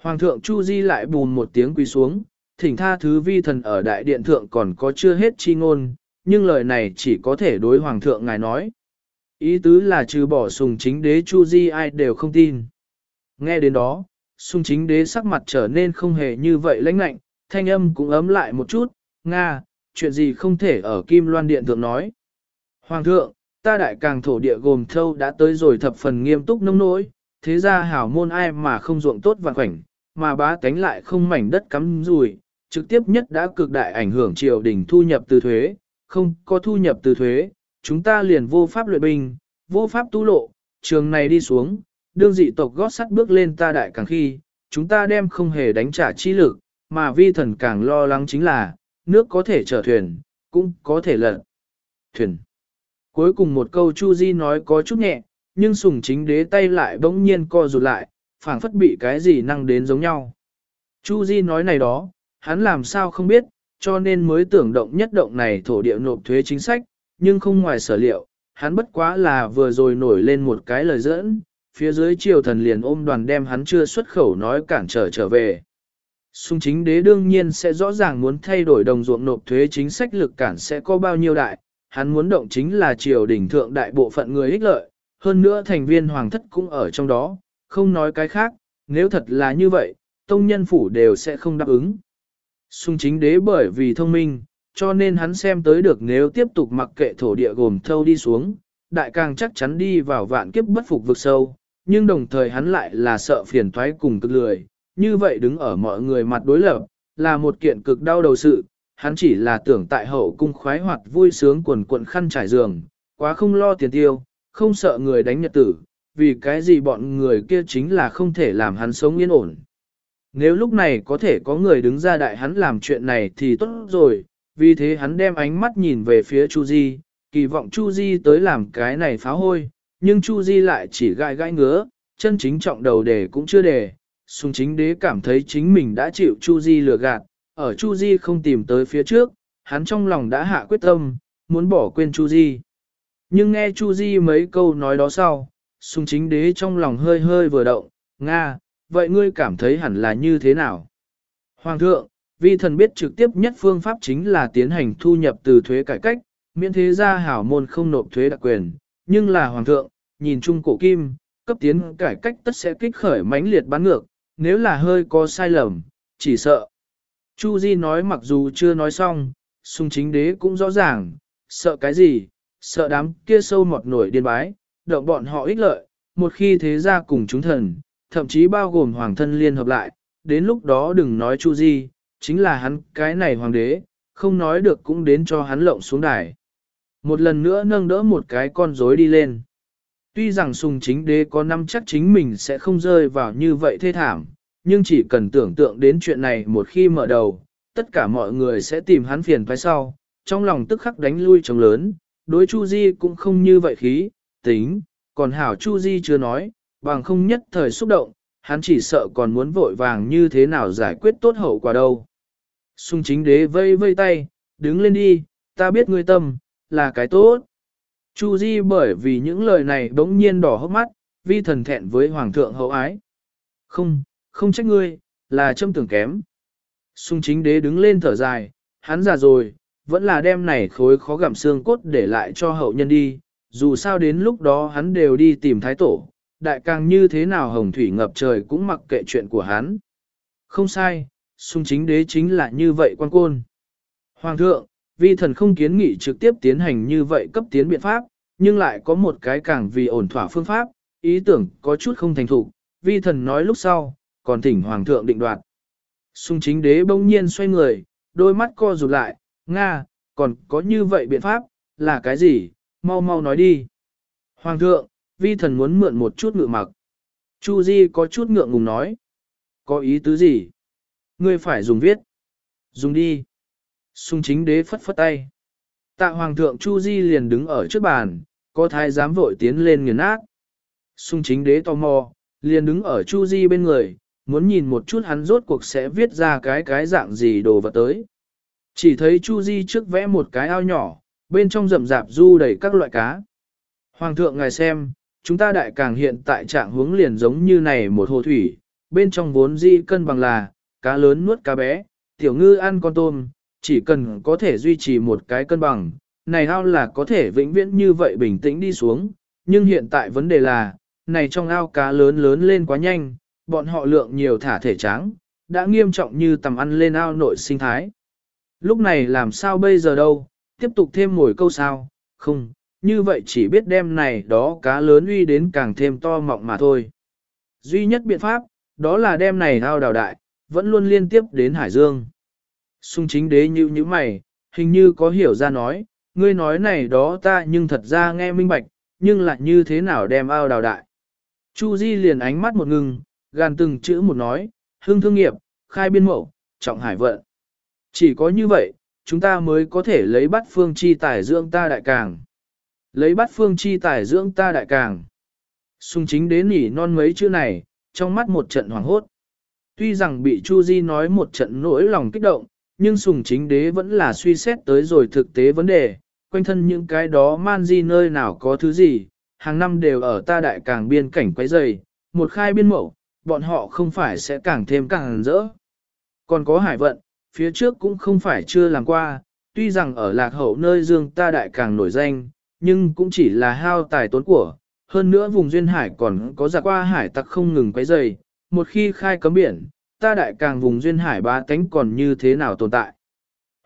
Hoàng thượng Chu Di lại bùn một tiếng quỳ xuống, thỉnh tha thứ vi thần ở đại điện thượng còn có chưa hết chi ngôn, nhưng lời này chỉ có thể đối hoàng thượng ngài nói. Ý tứ là trừ bỏ sùng chính đế Chu Di ai đều không tin. Nghe đến đó, sùng chính đế sắc mặt trở nên không hề như vậy lãnh lạnh, thanh âm cũng ấm lại một chút, Nga, chuyện gì không thể ở Kim Loan Điện thượng nói. Hoàng thượng, ta đại càng thổ địa gồm thâu đã tới rồi thập phần nghiêm túc nông nỗi, thế ra hảo môn ai mà không ruộng tốt và khoảnh, mà bá tánh lại không mảnh đất cắm rùi, trực tiếp nhất đã cực đại ảnh hưởng triều đình thu nhập từ thuế, không có thu nhập từ thuế, chúng ta liền vô pháp luyện binh, vô pháp tu lộ, trường này đi xuống, đương dị tộc gót sắt bước lên ta đại càng khi, chúng ta đem không hề đánh trả chi lực, mà vi thần càng lo lắng chính là, nước có thể chở thuyền, cũng có thể lật thuyền. Cuối cùng một câu Chu Di nói có chút nhẹ, nhưng sùng chính đế tay lại bỗng nhiên co rụt lại, phảng phất bị cái gì năng đến giống nhau. Chu Di nói này đó, hắn làm sao không biết, cho nên mới tưởng động nhất động này thổ địa nộp thuế chính sách, nhưng không ngoài sở liệu, hắn bất quá là vừa rồi nổi lên một cái lời dẫn, phía dưới triều thần liền ôm đoàn đem hắn chưa xuất khẩu nói cản trở trở về. Xung chính đế đương nhiên sẽ rõ ràng muốn thay đổi đồng ruộng nộp thuế chính sách lực cản sẽ có bao nhiêu đại, hắn muốn động chính là triều đỉnh thượng đại bộ phận người ích lợi, hơn nữa thành viên hoàng thất cũng ở trong đó, không nói cái khác, nếu thật là như vậy, tông nhân phủ đều sẽ không đáp ứng. Xung chính đế bởi vì thông minh, cho nên hắn xem tới được nếu tiếp tục mặc kệ thổ địa gồm thâu đi xuống, đại càng chắc chắn đi vào vạn kiếp bất phục vực sâu, nhưng đồng thời hắn lại là sợ phiền thoái cùng cực lười, như vậy đứng ở mọi người mặt đối lập, là một kiện cực đau đầu sự, hắn chỉ là tưởng tại hậu cung khoái hoạt vui sướng quần quận khăn trải giường, quá không lo tiền tiêu, không sợ người đánh nhật tử, vì cái gì bọn người kia chính là không thể làm hắn sống yên ổn. Nếu lúc này có thể có người đứng ra đại hắn làm chuyện này thì tốt rồi, vì thế hắn đem ánh mắt nhìn về phía Chu Di, kỳ vọng Chu Di tới làm cái này phá hôi, nhưng Chu Di lại chỉ gai gai ngứa, chân chính trọng đầu đề cũng chưa đề. Sùng chính đế cảm thấy chính mình đã chịu Chu Di lừa gạt, ở Chu Di không tìm tới phía trước, hắn trong lòng đã hạ quyết tâm, muốn bỏ quên Chu Di. Nhưng nghe Chu Di mấy câu nói đó sau, sùng chính đế trong lòng hơi hơi vừa động, Nga, vậy ngươi cảm thấy hẳn là như thế nào? Hoàng thượng, vi thần biết trực tiếp nhất phương pháp chính là tiến hành thu nhập từ thuế cải cách, miễn thế gia hảo môn không nộp thuế đặc quyền, nhưng là hoàng thượng, nhìn chung cổ kim, cấp tiến cải cách tất sẽ kích khởi mãnh liệt bán ngược, nếu là hơi có sai lầm, chỉ sợ. Chu Di nói mặc dù chưa nói xong, sung chính đế cũng rõ ràng, sợ cái gì, sợ đám kia sâu mọt nổi điên bái, động bọn họ ích lợi, một khi thế gia cùng chúng thần, thậm chí bao gồm hoàng thân liên hợp lại, đến lúc đó đừng nói Chu Di, chính là hắn cái này hoàng đế, không nói được cũng đến cho hắn lộng xuống đài. Một lần nữa nâng đỡ một cái con rối đi lên. Tuy rằng sùng chính đế có năm chắc chính mình sẽ không rơi vào như vậy thê thảm, nhưng chỉ cần tưởng tượng đến chuyện này một khi mở đầu, tất cả mọi người sẽ tìm hắn phiền phải sau, trong lòng tức khắc đánh lui trống lớn, đối Chu Di cũng không như vậy khí, tính, còn hảo Chu Di chưa nói, bằng không nhất thời xúc động, hắn chỉ sợ còn muốn vội vàng như thế nào giải quyết tốt hậu quả đâu. Sung chính đế vây vây tay, đứng lên đi, ta biết ngươi tâm, là cái tốt. Chu Di bởi vì những lời này đống nhiên đỏ hốc mắt, vi thần thẹn với hoàng thượng hậu ái. Không, không trách ngươi, là châm tưởng kém. Sung chính đế đứng lên thở dài, hắn già rồi, vẫn là đem này khối khó gặm xương cốt để lại cho hậu nhân đi, dù sao đến lúc đó hắn đều đi tìm thái tổ, đại càng như thế nào hồng thủy ngập trời cũng mặc kệ chuyện của hắn. Không sai, sung chính đế chính là như vậy quan côn. Hoàng thượng, vi thần không kiến nghị trực tiếp tiến hành như vậy cấp tiến biện pháp, nhưng lại có một cái càng vì ổn thỏa phương pháp, ý tưởng có chút không thành thục, vi thần nói lúc sau, còn thỉnh hoàng thượng định đoạt. Sung chính đế bỗng nhiên xoay người, đôi mắt co rụt lại, Nga, còn có như vậy biện pháp, là cái gì, mau mau nói đi. Hoàng thượng, vi thần muốn mượn một chút ngựa mặc. Chu Di có chút ngượng ngùng nói. Có ý tứ gì? Ngươi phải dùng viết. Dùng đi. Sung chính đế phất phất tay. Tạ hoàng thượng Chu Di liền đứng ở trước bàn, có thái giám vội tiến lên nghiền nát. Sung chính đế tò mò, liền đứng ở Chu Di bên người, muốn nhìn một chút hắn rốt cuộc sẽ viết ra cái cái dạng gì đồ vật tới. Chỉ thấy Chu Di trước vẽ một cái ao nhỏ, bên trong rậm rạp du đầy các loại cá. Hoàng thượng ngài xem, chúng ta đại càng hiện tại trạng hướng liền giống như này một hồ thủy, bên trong vốn di cân bằng là, cá lớn nuốt cá bé, tiểu ngư ăn con tôm, chỉ cần có thể duy trì một cái cân bằng, này ao là có thể vĩnh viễn như vậy bình tĩnh đi xuống, nhưng hiện tại vấn đề là, này trong ao cá lớn lớn lên quá nhanh, bọn họ lượng nhiều thả thể trắng, đã nghiêm trọng như tầm ăn lên ao nội sinh thái. Lúc này làm sao bây giờ đâu, tiếp tục thêm mồi câu sao, không, như vậy chỉ biết đem này đó cá lớn uy đến càng thêm to mọng mà thôi. Duy nhất biện pháp, đó là đem này ao đào đại, vẫn luôn liên tiếp đến Hải Dương. Xung chính đế như như mày, hình như có hiểu ra nói, ngươi nói này đó ta nhưng thật ra nghe minh bạch, nhưng lại như thế nào đem ao đào đại. Chu Di liền ánh mắt một ngừng, gàn từng chữ một nói, hương thương nghiệp, khai biên mậu, trọng hải vận. Chỉ có như vậy, chúng ta mới có thể lấy bắt phương chi tài dưỡng ta đại càng. Lấy bắt phương chi tài dưỡng ta đại càng. Xung chính đến nỉ non mấy chữ này, trong mắt một trận hoảng hốt. Tuy rằng bị Chu Di nói một trận nỗi lòng kích động, nhưng sùng chính đế vẫn là suy xét tới rồi thực tế vấn đề, quanh thân những cái đó man di nơi nào có thứ gì, hàng năm đều ở ta đại càng biên cảnh quấy dày, một khai biên mẫu, bọn họ không phải sẽ càng thêm càng rỡ. Còn có hải vận, phía trước cũng không phải chưa làm qua, tuy rằng ở lạc hậu nơi dương ta đại càng nổi danh, nhưng cũng chỉ là hao tài tốn của, hơn nữa vùng duyên hải còn có giặc qua hải tặc không ngừng quấy dày, một khi khai cấm biển, ta đại càng vùng duyên hải ba tánh còn như thế nào tồn tại.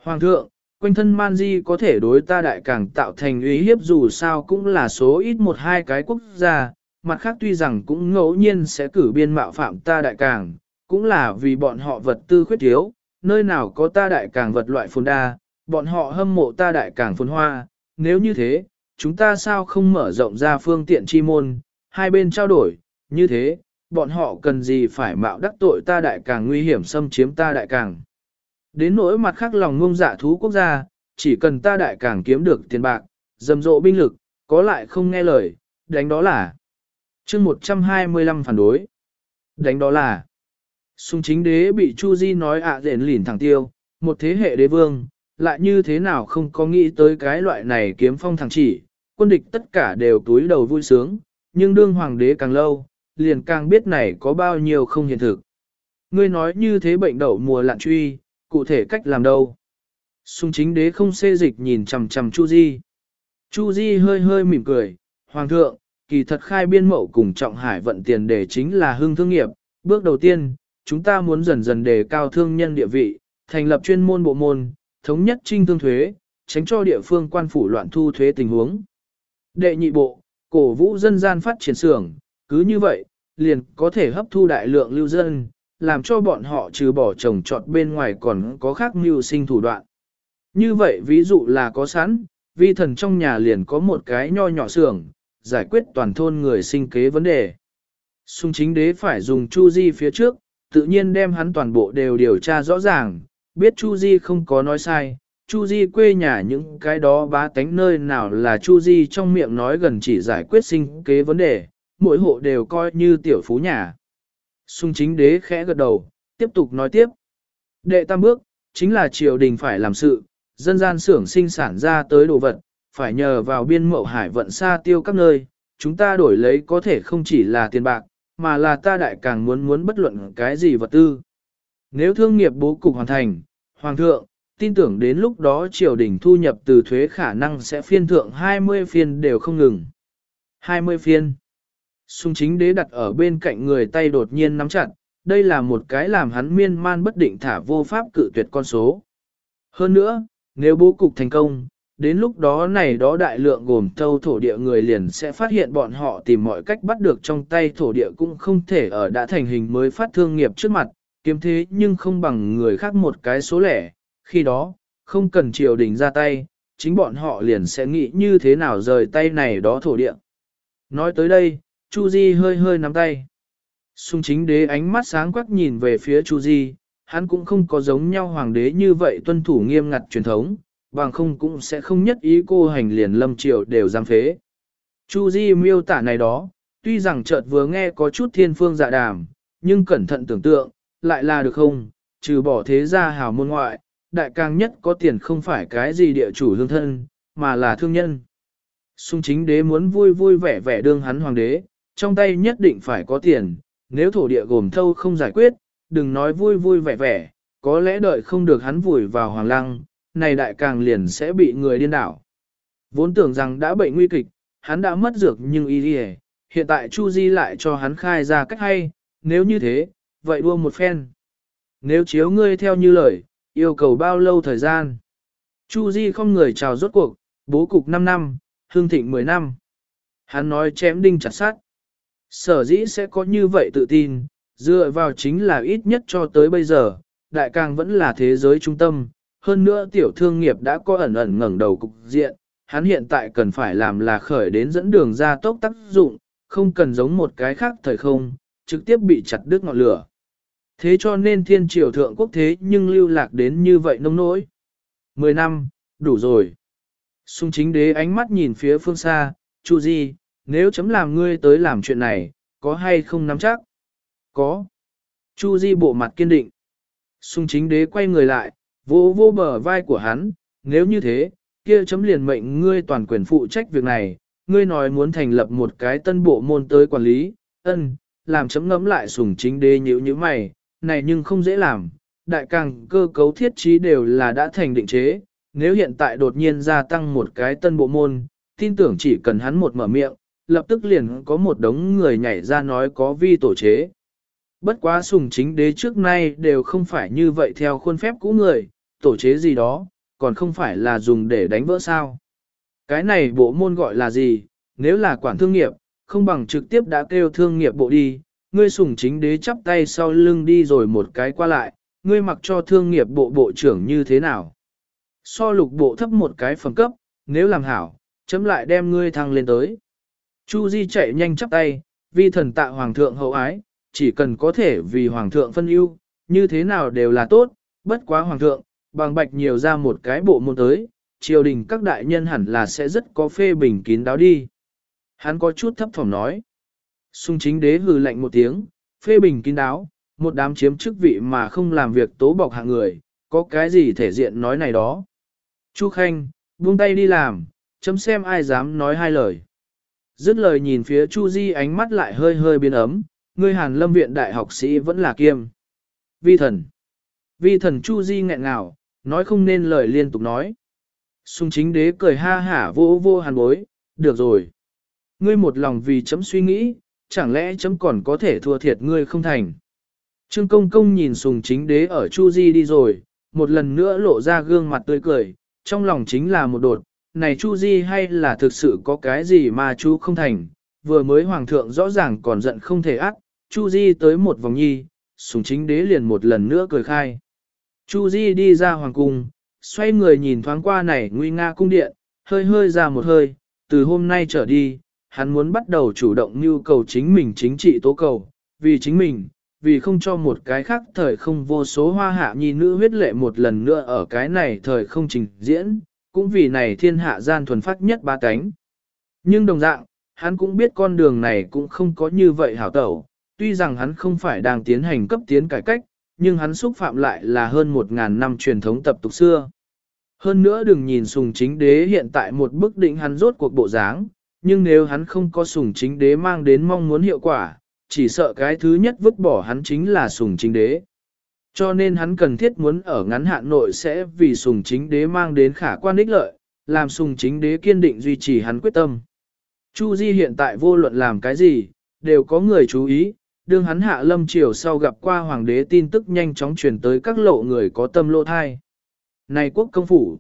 Hoàng thượng, quanh thân man di có thể đối ta đại càng tạo thành uy hiếp dù sao cũng là số ít một hai cái quốc gia, mặt khác tuy rằng cũng ngẫu nhiên sẽ cử biên mạo phạm ta đại càng, cũng là vì bọn họ vật tư khuyết thiếu, nơi nào có ta đại càng vật loại phồn đa, bọn họ hâm mộ ta đại càng phồn hoa, nếu như thế, chúng ta sao không mở rộng ra phương tiện chi môn, hai bên trao đổi, như thế, bọn họ cần gì phải mạo đắc tội ta đại càng nguy hiểm xâm chiếm ta đại càng. Đến nỗi mặt khác lòng ngông dạ thú quốc gia, chỉ cần ta đại càng kiếm được tiền bạc, dầm rộ binh lực, có lại không nghe lời, đánh đó là. chương 125 phản đối. Đánh đó là. Sung chính đế bị Chu Di nói ạ à rền lỉn thẳng tiêu, một thế hệ đế vương, lại như thế nào không có nghĩ tới cái loại này kiếm phong thẳng chỉ, quân địch tất cả đều túi đầu vui sướng, nhưng đương hoàng đế càng lâu, liền càng biết này có bao nhiêu không hiện thực. Ngươi nói như thế bệnh đậu mùa lạn truy, cụ thể cách làm đâu? Sung chính đế không xê dịch nhìn chằm chằm Chu Di. Chu Di hơi hơi mỉm cười, Hoàng thượng, kỳ thật khai biên mậu cùng trọng hải vận tiền để chính là hương thương nghiệp. Bước đầu tiên, chúng ta muốn dần dần đề cao thương nhân địa vị, thành lập chuyên môn bộ môn, thống nhất trinh thương thuế, tránh cho địa phương quan phủ loạn thu thuế tình huống. Đệ nhị bộ, cổ vũ dân gian phát triển xưởng, cứ như vậy, liền có thể hấp thu đại lượng lưu dân, làm cho bọn họ trừ bỏ trồng trọt bên ngoài còn có khác mưu sinh thủ đoạn. Như vậy ví dụ là có sẵn, vi thần trong nhà liền có một cái nho nhỏ xưởng, giải quyết toàn thôn người sinh kế vấn đề. Xung chính đế phải dùng Chu Di phía trước, tự nhiên đem hắn toàn bộ đều điều tra rõ ràng, biết Chu Di không có nói sai, Chu Di quê nhà những cái đó bá tánh nơi nào là Chu Di trong miệng nói gần chỉ giải quyết sinh kế vấn đề, mỗi hộ đều coi như tiểu phú nhà. Xung chính đế khẽ gật đầu, tiếp tục nói tiếp. Đệ tam bước, chính là triều đình phải làm sự, dân gian xưởng sinh sản ra tới đồ vật, phải nhờ vào biên mậu hải vận xa tiêu các nơi, chúng ta đổi lấy có thể không chỉ là tiền bạc, mà là ta đại càng muốn muốn bất luận cái gì vật tư. Nếu thương nghiệp bố cục hoàn thành, Hoàng thượng, tin tưởng đến lúc đó triều đình thu nhập từ thuế khả năng sẽ phiên thượng 20 phiên đều không ngừng. 20 phiên. Xung chính đế đặt ở bên cạnh người tay đột nhiên nắm chặt, đây là một cái làm hắn miên man bất định thả vô pháp cự tuyệt con số. Hơn nữa, nếu bố cục thành công, đến lúc đó này đó đại lượng gồm thâu thổ địa người liền sẽ phát hiện bọn họ tìm mọi cách bắt được trong tay thổ địa cũng không thể ở đã thành hình mới phát thương nghiệp trước mặt, kiếm thế nhưng không bằng người khác một cái số lẻ, khi đó, không cần triều đình ra tay, chính bọn họ liền sẽ nghĩ như thế nào rời tay này đó thổ địa. Nói tới đây, Chu Di hơi hơi nắm tay. Xung chính đế ánh mắt sáng quắc nhìn về phía Chu Di, hắn cũng không có giống nhau hoàng đế như vậy tuân thủ nghiêm ngặt truyền thống, bằng không cũng sẽ không nhất ý cô hành liền lâm triều đều giam phế. Chu Di miêu tả này đó, tuy rằng chợt vừa nghe có chút thiên phương dạ đàm, nhưng cẩn thận tưởng tượng, lại là được không, trừ bỏ thế gia hào môn ngoại, đại càng nhất có tiền không phải cái gì địa chủ hương thân, mà là thương nhân. Xung chính đế muốn vui vui vẻ vẻ đương hắn hoàng đế, trong tay nhất định phải có tiền, nếu thổ địa gồm thâu không giải quyết, đừng nói vui vui vẻ vẻ, có lẽ đợi không được hắn vùi vào hoàng lăng, này đại càng liền sẽ bị người điên đảo. Vốn tưởng rằng đã bệnh nguy kịch, hắn đã mất dược nhưng y đi hiện tại Chu Di lại cho hắn khai ra cách hay, nếu như thế, vậy đua một phen. Nếu chiếu ngươi theo như lời, yêu cầu bao lâu thời gian? Chu Di không người chào rốt cuộc, bố cục 5 năm, hương thịnh 10 năm. Hắn nói chém đinh chặt sát. Sở dĩ sẽ có như vậy tự tin, dựa vào chính là ít nhất cho tới bây giờ, đại càng vẫn là thế giới trung tâm, hơn nữa tiểu thương nghiệp đã có ẩn ẩn ngẩng đầu cục diện, hắn hiện tại cần phải làm là khởi đến dẫn đường ra tốc tác dụng, không cần giống một cái khác thời không, trực tiếp bị chặt đứt ngọn lửa. Thế cho nên thiên triều thượng quốc thế nhưng lưu lạc đến như vậy nông nỗi. Mười năm, đủ rồi. Xung chính đế ánh mắt nhìn phía phương xa, Chu Di, nếu chấm làm ngươi tới làm chuyện này, có hay không nắm chắc? Có. Chu Di bộ mặt kiên định. Xung chính đế quay người lại, vô vô bờ vai của hắn, nếu như thế, kia chấm liền mệnh ngươi toàn quyền phụ trách việc này, ngươi nói muốn thành lập một cái tân bộ môn tới quản lý, ân, làm chấm ngẫm lại sùng chính đế nhíu như mày, này nhưng không dễ làm, đại càng cơ cấu thiết trí đều là đã thành định chế, nếu hiện tại đột nhiên gia tăng một cái tân bộ môn, tin tưởng chỉ cần hắn một mở miệng, lập tức liền có một đống người nhảy ra nói có vi tổ chế. Bất quá sùng chính đế trước nay đều không phải như vậy theo khuôn phép cũ người, tổ chế gì đó, còn không phải là dùng để đánh vỡ sao. Cái này bộ môn gọi là gì, nếu là quản thương nghiệp, không bằng trực tiếp đã kêu thương nghiệp bộ đi, ngươi sùng chính đế chắp tay sau lưng đi rồi một cái qua lại, ngươi mặc cho thương nghiệp bộ bộ trưởng như thế nào. So lục bộ thấp một cái phẩm cấp, nếu làm hảo, chấm lại đem ngươi thăng lên tới. Chu Di chạy nhanh chắp tay, vi thần tạ hoàng thượng hậu ái, chỉ cần có thể vì hoàng thượng phân ưu, như thế nào đều là tốt, bất quá hoàng thượng, bằng bạch nhiều ra một cái bộ môn tới, triều đình các đại nhân hẳn là sẽ rất có phê bình kín đáo đi. Hắn có chút thấp thỏm nói. Sung chính đế hừ lạnh một tiếng, phê bình kín đáo, một đám chiếm chức vị mà không làm việc tố bọc hạng người, có cái gì thể diện nói này đó. Chu Khanh, buông tay đi làm, chấm xem ai dám nói hai lời. Dứt lời nhìn phía Chu Di ánh mắt lại hơi hơi biến ấm, ngươi hàn lâm viện đại học sĩ vẫn là kiêm. Vi thần. Vi thần Chu Di nghẹn ngào, nói không nên lời liên tục nói. Sung chính đế cười ha hả vô vô hàn bối, được rồi. Ngươi một lòng vì chấm suy nghĩ, chẳng lẽ chấm còn có thể thua thiệt ngươi không thành. Trương công công nhìn sùng chính đế ở Chu Di đi rồi, một lần nữa lộ ra gương mặt tươi cười, trong lòng chính là một đột, này Chu Di hay là thực sự có cái gì mà chú không thành, vừa mới hoàng thượng rõ ràng còn giận không thể ác, Chu Di tới một vòng nhi, sùng chính đế liền một lần nữa cười khai. Chu Di đi ra hoàng cung, xoay người nhìn thoáng qua này nguy nga cung điện, hơi hơi ra một hơi, từ hôm nay trở đi, hắn muốn bắt đầu chủ động nhu cầu chính mình chính trị tố cầu, vì chính mình, vì không cho một cái khác thời không vô số hoa hạ nhi nữ huyết lệ một lần nữa ở cái này thời không trình diễn, cũng vì này thiên hạ gian thuần phát nhất ba cánh. Nhưng đồng dạng, hắn cũng biết con đường này cũng không có như vậy hảo tẩu, tuy rằng hắn không phải đang tiến hành cấp tiến cải cách, nhưng hắn xúc phạm lại là hơn một ngàn năm truyền thống tập tục xưa. Hơn nữa đừng nhìn sùng chính đế hiện tại một bức định hắn rốt cuộc bộ dáng, nhưng nếu hắn không có sùng chính đế mang đến mong muốn hiệu quả, chỉ sợ cái thứ nhất vứt bỏ hắn chính là sùng chính đế. Cho nên hắn cần thiết muốn ở ngắn hạn nội sẽ vì sùng chính đế mang đến khả quan ích lợi, làm sùng chính đế kiên định duy trì hắn quyết tâm. Chu Di hiện tại vô luận làm cái gì, đều có người chú ý, đương hắn hạ lâm triều sau gặp qua hoàng đế tin tức nhanh chóng truyền tới các lộ người có tâm lộ thai. Này quốc công phủ,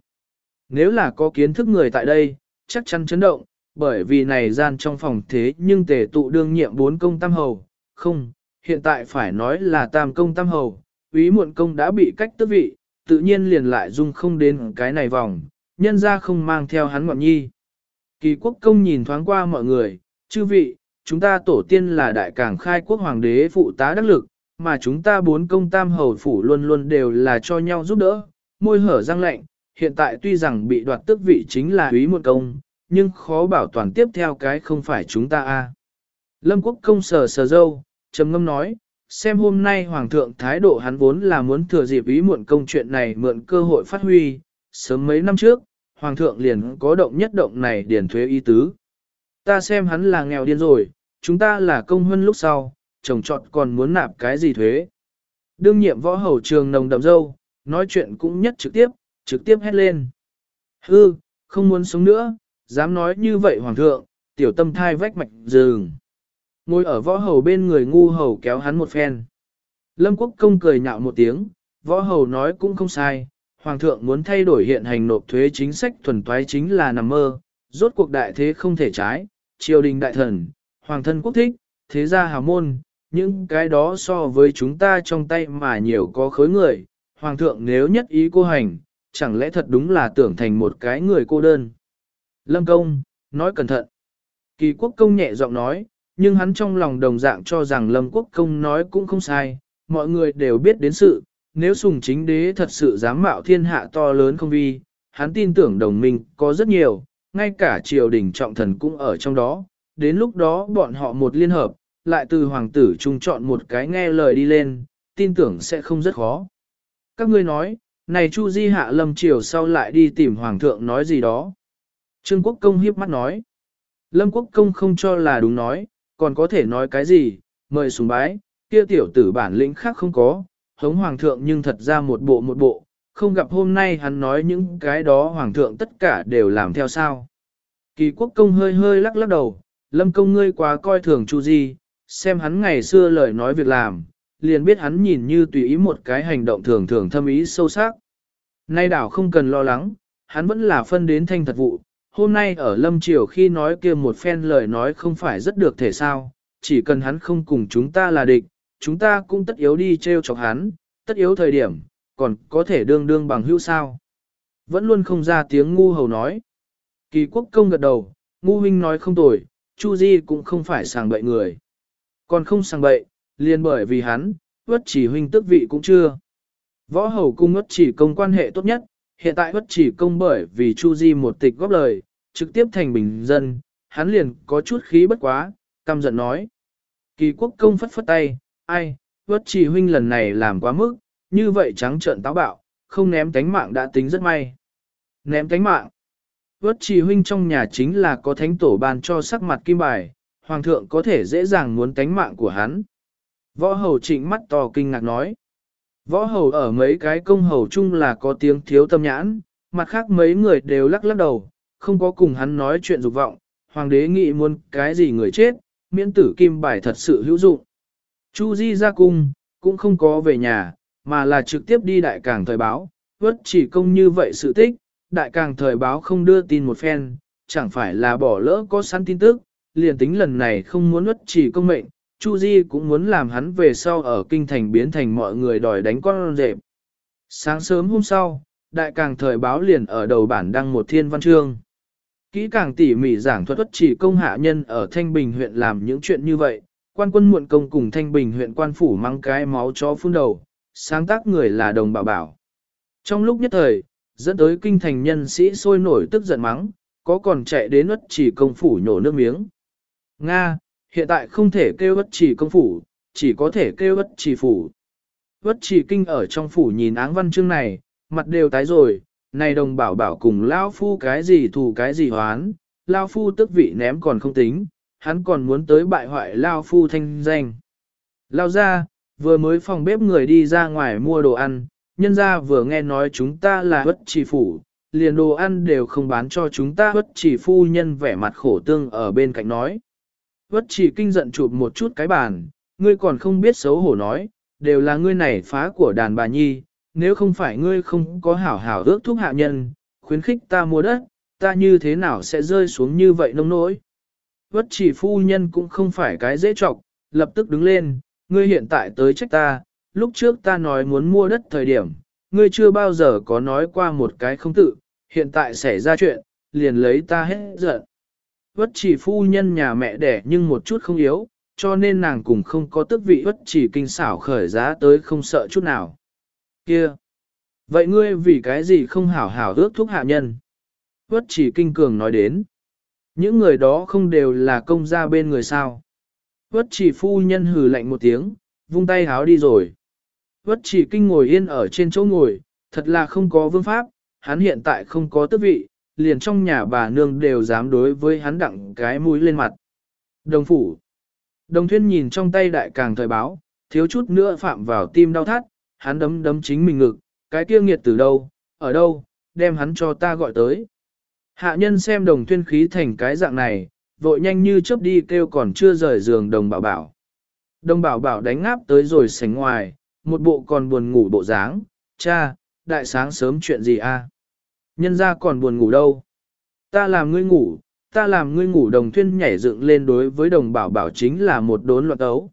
nếu là có kiến thức người tại đây, chắc chắn chấn động, bởi vì này gian trong phòng thế nhưng tề tụ đương nhiệm bốn công tam hầu, không, hiện tại phải nói là tam công tam hầu, úy muộn công đã bị cách tước vị, tự nhiên liền lại dung không đến cái này vòng, nhân ra không mang theo hắn ngọn nhi. Kỳ quốc công nhìn thoáng qua mọi người, chư vị, chúng ta tổ tiên là đại cảng khai quốc hoàng đế phụ tá đắc lực, mà chúng ta bốn công tam hầu phủ luôn luôn đều là cho nhau giúp đỡ, môi hở răng lạnh, hiện tại tuy rằng bị đoạt tước vị chính là úy muộn công, nhưng khó bảo toàn tiếp theo cái không phải chúng ta a. Lâm quốc công sờ sờ dâu, trầm ngâm nói, xem hôm nay hoàng thượng thái độ hắn vốn là muốn thừa dịp ý muộn công chuyện này mượn cơ hội phát huy, sớm mấy năm trước, hoàng thượng liền có động nhất động này điền thuế y tứ. Ta xem hắn là nghèo điên rồi, chúng ta là công huân lúc sau, chồng chọn còn muốn nạp cái gì thuế. Đương nhiệm võ hầu trường nồng đậm dâu, nói chuyện cũng nhất trực tiếp, trực tiếp hét lên. Hư, không muốn sống nữa, dám nói như vậy hoàng thượng, tiểu tâm thai vách mạch rừng. Ngồi ở võ hầu bên người ngu hầu kéo hắn một phen. Lâm quốc công cười nhạo một tiếng, võ hầu nói cũng không sai, hoàng thượng muốn thay đổi hiện hành nộp thuế chính sách thuần toái chính là nằm mơ, rốt cuộc đại thế không thể trái, triều đình đại thần, hoàng thân quốc thích, thế gia hào môn, những cái đó so với chúng ta trong tay mà nhiều có khối người, hoàng thượng nếu nhất ý cô hành, chẳng lẽ thật đúng là tưởng thành một cái người cô đơn. Lâm công, nói cẩn thận. Kỳ quốc công nhẹ giọng nói, nhưng hắn trong lòng đồng dạng cho rằng Lâm quốc công nói cũng không sai, mọi người đều biết đến sự, nếu sùng chính đế thật sự dám mạo thiên hạ to lớn không vi, hắn tin tưởng đồng minh có rất nhiều, ngay cả triều đình trọng thần cũng ở trong đó, đến lúc đó bọn họ một liên hợp, lại từ hoàng tử trung chọn một cái nghe lời đi lên, tin tưởng sẽ không rất khó. Các ngươi nói, này Chu Di hạ lâm triều sau lại đi tìm hoàng thượng nói gì đó. Trương Quốc Công hiếp mắt nói. Lâm Quốc Công không cho là đúng nói, còn có thể nói cái gì, mời sùng bái, kia tiểu tử bản lĩnh khác không có, hống hoàng thượng nhưng thật ra một bộ một bộ, không gặp hôm nay hắn nói những cái đó hoàng thượng tất cả đều làm theo sao. Kỳ quốc công hơi hơi lắc lắc đầu, lâm công ngươi quá coi thường Chu Di, xem hắn ngày xưa lời nói việc làm, liền biết hắn nhìn như tùy ý một cái hành động thường thường thâm ý sâu sắc. Nay đảo không cần lo lắng, hắn vẫn là phân đến thanh thật vụ, hôm nay ở Lâm Triều khi nói kia một phen lời nói không phải rất được thể sao, chỉ cần hắn không cùng chúng ta là địch, chúng ta cũng tất yếu đi treo chọc hắn, tất yếu thời điểm, còn có thể đương đương bằng hữu sao. Vẫn luôn không ra tiếng ngu hầu nói. Kỳ quốc công gật đầu, ngu huynh nói không tồi, Chu Di cũng không phải sàng bậy người. Còn không sàng bậy, liền bởi vì hắn, uất chỉ huynh tức vị cũng chưa. Võ hầu cung uất chỉ công quan hệ tốt nhất, hiện tại bất chỉ công bởi vì Chu Di một tịch góp lời, trực tiếp thành bình dân, hắn liền có chút khí bất quá, căm giận nói. Kỳ quốc công phất phất tay, ai, bất trì huynh lần này làm quá mức, như vậy trắng trợn táo bạo, không ném tánh mạng đã tính rất may. Ném tánh mạng. Vất trì huynh trong nhà chính là có thánh tổ ban cho sắc mặt kim bài, hoàng thượng có thể dễ dàng muốn tánh mạng của hắn. Võ hầu trịnh mắt to kinh ngạc nói. Võ hầu ở mấy cái công hầu chung là có tiếng thiếu tâm nhãn, mặt khác mấy người đều lắc lắc đầu, không có cùng hắn nói chuyện dục vọng, hoàng đế nghĩ muốn cái gì người chết, miễn tử kim bài thật sự hữu dụng. Chu Di ra cung, cũng không có về nhà, mà là trực tiếp đi đại cảng thời báo, vất chỉ công như vậy sự tích, đại càng thời báo không đưa tin một phen, chẳng phải là bỏ lỡ có sẵn tin tức, liền tính lần này không muốn vất chỉ công mệnh, Chu Di cũng muốn làm hắn về sau ở kinh thành biến thành mọi người đòi đánh con rệp. Sáng sớm hôm sau, đại càng thời báo liền ở đầu bản đăng một thiên văn chương. Kỹ càng tỉ mỉ giảng thuật vất chỉ công hạ nhân ở Thanh Bình huyện làm những chuyện như vậy, quan quân muộn công cùng Thanh Bình huyện quan phủ mang cái máu chó phun đầu, sáng tác người là đồng bảo bảo. Trong lúc nhất thời, dẫn tới kinh thành nhân sĩ sôi nổi tức giận mắng, có còn chạy đến ất chỉ công phủ nhổ nước miếng. Nga, hiện tại không thể kêu ất chỉ công phủ, chỉ có thể kêu ất chỉ phủ. Ất chỉ kinh ở trong phủ nhìn áng văn chương này, mặt đều tái rồi, này đồng bảo bảo cùng Lao Phu cái gì thù cái gì hoán, Lao Phu tức vị ném còn không tính, hắn còn muốn tới bại hoại Lao Phu thanh danh. Lao ra, vừa mới phòng bếp người đi ra ngoài mua đồ ăn, nhân ra vừa nghe nói chúng ta là bất chỉ phủ, liền đồ ăn đều không bán cho chúng ta bất chỉ phu nhân vẻ mặt khổ tương ở bên cạnh nói. Bất chỉ kinh giận chụp một chút cái bàn, ngươi còn không biết xấu hổ nói, đều là ngươi này phá của đàn bà nhi, nếu không phải ngươi không có hảo hảo ước thúc hạ nhân, khuyến khích ta mua đất, ta như thế nào sẽ rơi xuống như vậy nông nỗi. Bất chỉ phu nhân cũng không phải cái dễ trọc, lập tức đứng lên, ngươi hiện tại tới trách ta, lúc trước ta nói muốn mua đất thời điểm, ngươi chưa bao giờ có nói qua một cái không tự, hiện tại xảy ra chuyện, liền lấy ta hết giận. Vất chỉ phu nhân nhà mẹ đẻ nhưng một chút không yếu, cho nên nàng cũng không có tức vị vất chỉ kinh xảo khởi giá tới không sợ chút nào. Kia! Vậy ngươi vì cái gì không hảo hảo ước thúc hạ nhân? Vất chỉ kinh cường nói đến. Những người đó không đều là công gia bên người sao. Vất chỉ phu nhân hừ lạnh một tiếng, vung tay háo đi rồi. Vất chỉ kinh ngồi yên ở trên chỗ ngồi, thật là không có vương pháp, hắn hiện tại không có tước vị, liền trong nhà bà nương đều dám đối với hắn đặng cái mũi lên mặt. Đồng phủ. Đồng thuyên nhìn trong tay đại càng thời báo, thiếu chút nữa phạm vào tim đau thắt, hắn đấm đấm chính mình ngực, cái kia nghiệt từ đâu, ở đâu, đem hắn cho ta gọi tới. Hạ nhân xem đồng thuyên khí thành cái dạng này, vội nhanh như chớp đi kêu còn chưa rời giường đồng bảo bảo. Đồng bảo bảo đánh ngáp tới rồi sánh ngoài, một bộ còn buồn ngủ bộ dáng, cha, đại sáng sớm chuyện gì a? Nhân ra còn buồn ngủ đâu? Ta làm ngươi ngủ, ta làm ngươi ngủ đồng thuyên nhảy dựng lên đối với đồng bảo bảo chính là một đốn loạn ấu.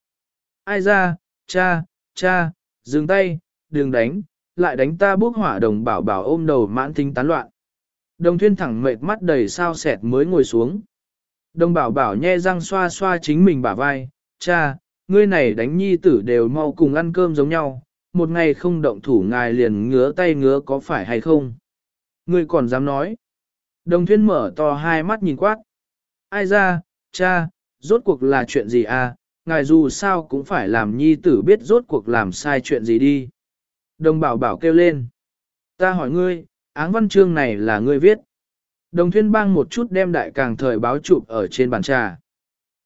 Ai ra, cha, cha, dừng tay, đừng đánh, lại đánh ta bước hỏa đồng bảo bảo ôm đầu mãn thính tán loạn. Đồng thuyên thẳng mệt mắt đầy sao sẹt mới ngồi xuống. Đồng bảo bảo nhe răng xoa xoa chính mình bả vai, cha, ngươi này đánh nhi tử đều mau cùng ăn cơm giống nhau, một ngày không động thủ ngài liền ngứa tay ngứa có phải hay không? Ngươi còn dám nói. Đồng thuyên mở to hai mắt nhìn quát. Ai ra, cha, rốt cuộc là chuyện gì à, ngài dù sao cũng phải làm nhi tử biết rốt cuộc làm sai chuyện gì đi. Đồng bảo bảo kêu lên. Ta hỏi ngươi, áng văn chương này là ngươi viết. Đồng thuyên bang một chút đem đại càng thời báo chụp ở trên bàn trà.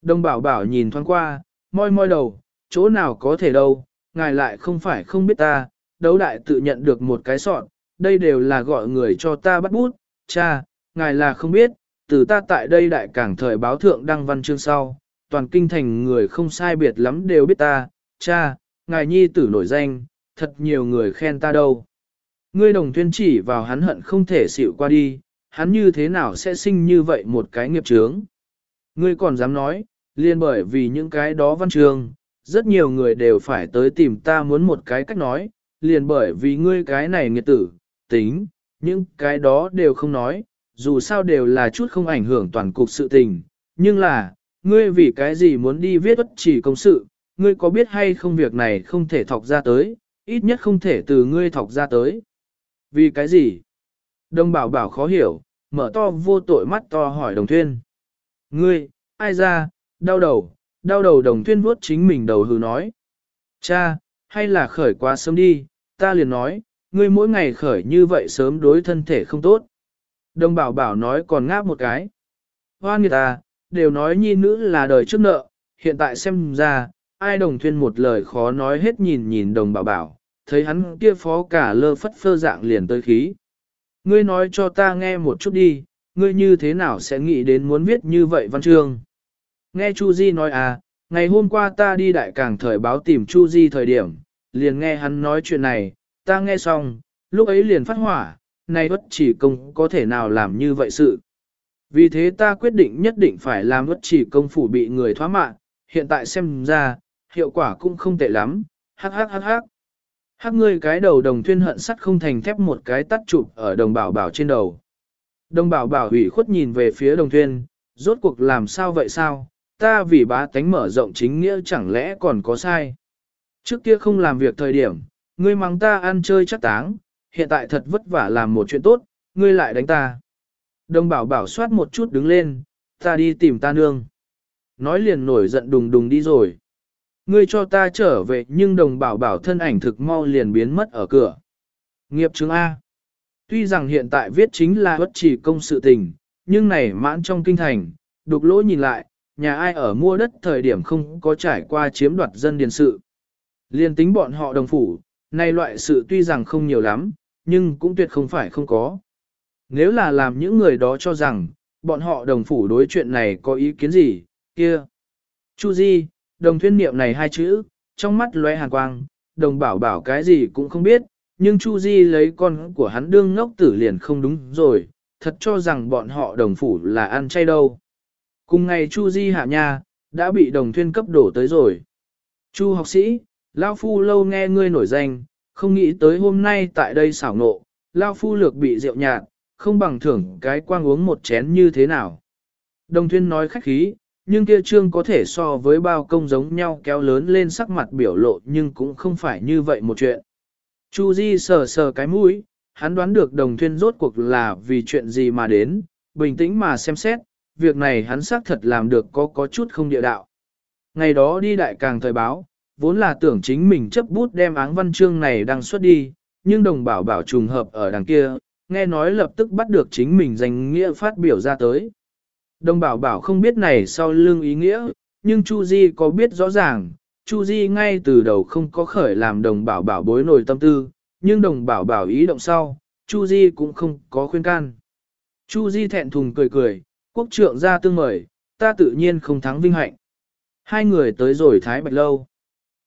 Đồng bảo bảo nhìn thoáng qua, moi moi đầu, chỗ nào có thể đâu, ngài lại không phải không biết ta, đấu đại tự nhận được một cái sọn, đây đều là gọi người cho ta bắt bút, cha, ngài là không biết, từ ta tại đây đại cảng thời báo thượng đăng văn chương sau, toàn kinh thành người không sai biệt lắm đều biết ta, cha, ngài nhi tử nổi danh, thật nhiều người khen ta đâu. Ngươi đồng tuyên chỉ vào hắn hận không thể xịu qua đi, hắn như thế nào sẽ sinh như vậy một cái nghiệp chướng. Ngươi còn dám nói, liên bởi vì những cái đó văn trường, rất nhiều người đều phải tới tìm ta muốn một cái cách nói, liền bởi vì ngươi cái này nghiệt tử, tính, những cái đó đều không nói, dù sao đều là chút không ảnh hưởng toàn cục sự tình, nhưng là, ngươi vì cái gì muốn đi viết bất chỉ công sự, ngươi có biết hay không việc này không thể thọc ra tới, ít nhất không thể từ ngươi thọc ra tới. Vì cái gì? Đồng bảo bảo khó hiểu, mở to vô tội mắt to hỏi đồng thuyên. Ngươi, ai ra, đau đầu, đau đầu đồng thuyên vuốt chính mình đầu hừ nói. Cha, hay là khởi quá sớm đi, ta liền nói, ngươi mỗi ngày khởi như vậy sớm đối thân thể không tốt. Đồng bảo bảo nói còn ngáp một cái. Hoan người ta, à, đều nói nhi nữ là đời trước nợ, hiện tại xem ra, ai đồng thuyên một lời khó nói hết nhìn nhìn đồng bảo bảo, thấy hắn kia phó cả lơ phất phơ dạng liền tới khí. Ngươi nói cho ta nghe một chút đi, ngươi như thế nào sẽ nghĩ đến muốn viết như vậy văn chương. Nghe Chu Di nói à, ngày hôm qua ta đi đại cảng thời báo tìm Chu Di thời điểm, liền nghe hắn nói chuyện này, ta nghe xong, lúc ấy liền phát hỏa, nay bất chỉ công có thể nào làm như vậy sự. Vì thế ta quyết định nhất định phải làm bất chỉ công phủ bị người thoá mạng, hiện tại xem ra, hiệu quả cũng không tệ lắm, hắc hắc hắc hắc. Hắc ngươi cái đầu đồng thuyên hận sắt không thành thép một cái tắt chụp ở đồng bảo bảo trên đầu. Đồng bảo bảo hủy khuất nhìn về phía đồng thuyên, rốt cuộc làm sao vậy sao, ta vì bá tánh mở rộng chính nghĩa chẳng lẽ còn có sai. Trước kia không làm việc thời điểm, ngươi mắng ta ăn chơi chắc táng, hiện tại thật vất vả làm một chuyện tốt, ngươi lại đánh ta. Đồng bảo bảo soát một chút đứng lên, ta đi tìm ta nương. Nói liền nổi giận đùng đùng đi rồi. Ngươi cho ta trở về nhưng đồng bảo bảo thân ảnh thực mau liền biến mất ở cửa. Nghiệp chứng A. Tuy rằng hiện tại viết chính là bất chỉ công sự tình, nhưng này mãn trong kinh thành, đục lỗ nhìn lại, nhà ai ở mua đất thời điểm không có trải qua chiếm đoạt dân điền sự. Liên tính bọn họ đồng phủ, này loại sự tuy rằng không nhiều lắm, nhưng cũng tuyệt không phải không có. Nếu là làm những người đó cho rằng, bọn họ đồng phủ đối chuyện này có ý kiến gì, kia. Chu Di, đồng thuyên niệm này hai chữ, trong mắt lóe hàn quang, đồng bảo bảo cái gì cũng không biết, nhưng Chu Di lấy con của hắn đương ngốc tử liền không đúng rồi, thật cho rằng bọn họ đồng phủ là ăn chay đâu. Cùng ngày Chu Di hạ nha, đã bị đồng thuyên cấp đổ tới rồi. Chu học sĩ, Lao Phu lâu nghe ngươi nổi danh, không nghĩ tới hôm nay tại đây xảo nộ, Lao Phu lược bị rượu nhạt, không bằng thưởng cái quang uống một chén như thế nào. Đồng thuyên nói khách khí, nhưng kia trương có thể so với bao công giống nhau kéo lớn lên sắc mặt biểu lộ nhưng cũng không phải như vậy một chuyện. Chu Di sờ sờ cái mũi, hắn đoán được đồng thuyên rốt cuộc là vì chuyện gì mà đến, bình tĩnh mà xem xét, việc này hắn xác thật làm được có có chút không địa đạo. Ngày đó đi đại càng thời báo, vốn là tưởng chính mình chấp bút đem áng văn chương này đăng xuất đi, nhưng đồng bảo bảo trùng hợp ở đằng kia, nghe nói lập tức bắt được chính mình danh nghĩa phát biểu ra tới. Đồng bảo bảo không biết này sau lưng ý nghĩa, nhưng Chu Di có biết rõ ràng, Chu Di ngay từ đầu không có khởi làm đồng bảo bảo bối nổi tâm tư, nhưng đồng bảo bảo ý động sau, Chu Di cũng không có khuyên can. Chu Di thẹn thùng cười cười, quốc trượng ra tương mời, ta tự nhiên không thắng vinh hạnh. Hai người tới rồi Thái Bạch Lâu.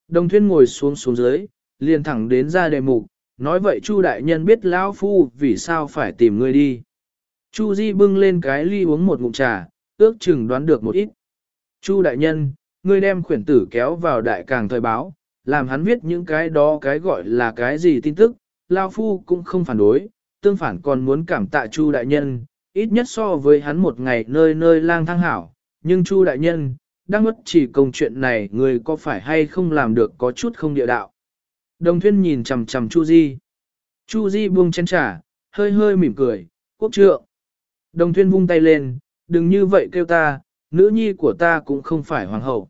Đồng thuyên ngồi xuống xuống dưới, liền thẳng đến ra đề mục, nói vậy Chu đại nhân biết lão phu vì sao phải tìm ngươi đi. Chu Di bưng lên cái ly uống một ngụm trà, ước chừng đoán được một ít. Chu đại nhân, ngươi đem khuyển tử kéo vào đại càng thời báo, làm hắn viết những cái đó cái gọi là cái gì tin tức, Lão Phu cũng không phản đối, tương phản còn muốn cảm tạ Chu đại nhân, ít nhất so với hắn một ngày nơi nơi lang thang hảo, nhưng Chu đại nhân, đang mất chỉ công chuyện này người có phải hay không làm được có chút không địa đạo. Đồng thuyên nhìn chằm chằm Chu Di. Chu Di buông chén trà, hơi hơi mỉm cười, quốc trượng. Đồng thuyên vung tay lên, đừng như vậy kêu ta, nữ nhi của ta cũng không phải hoàng hậu.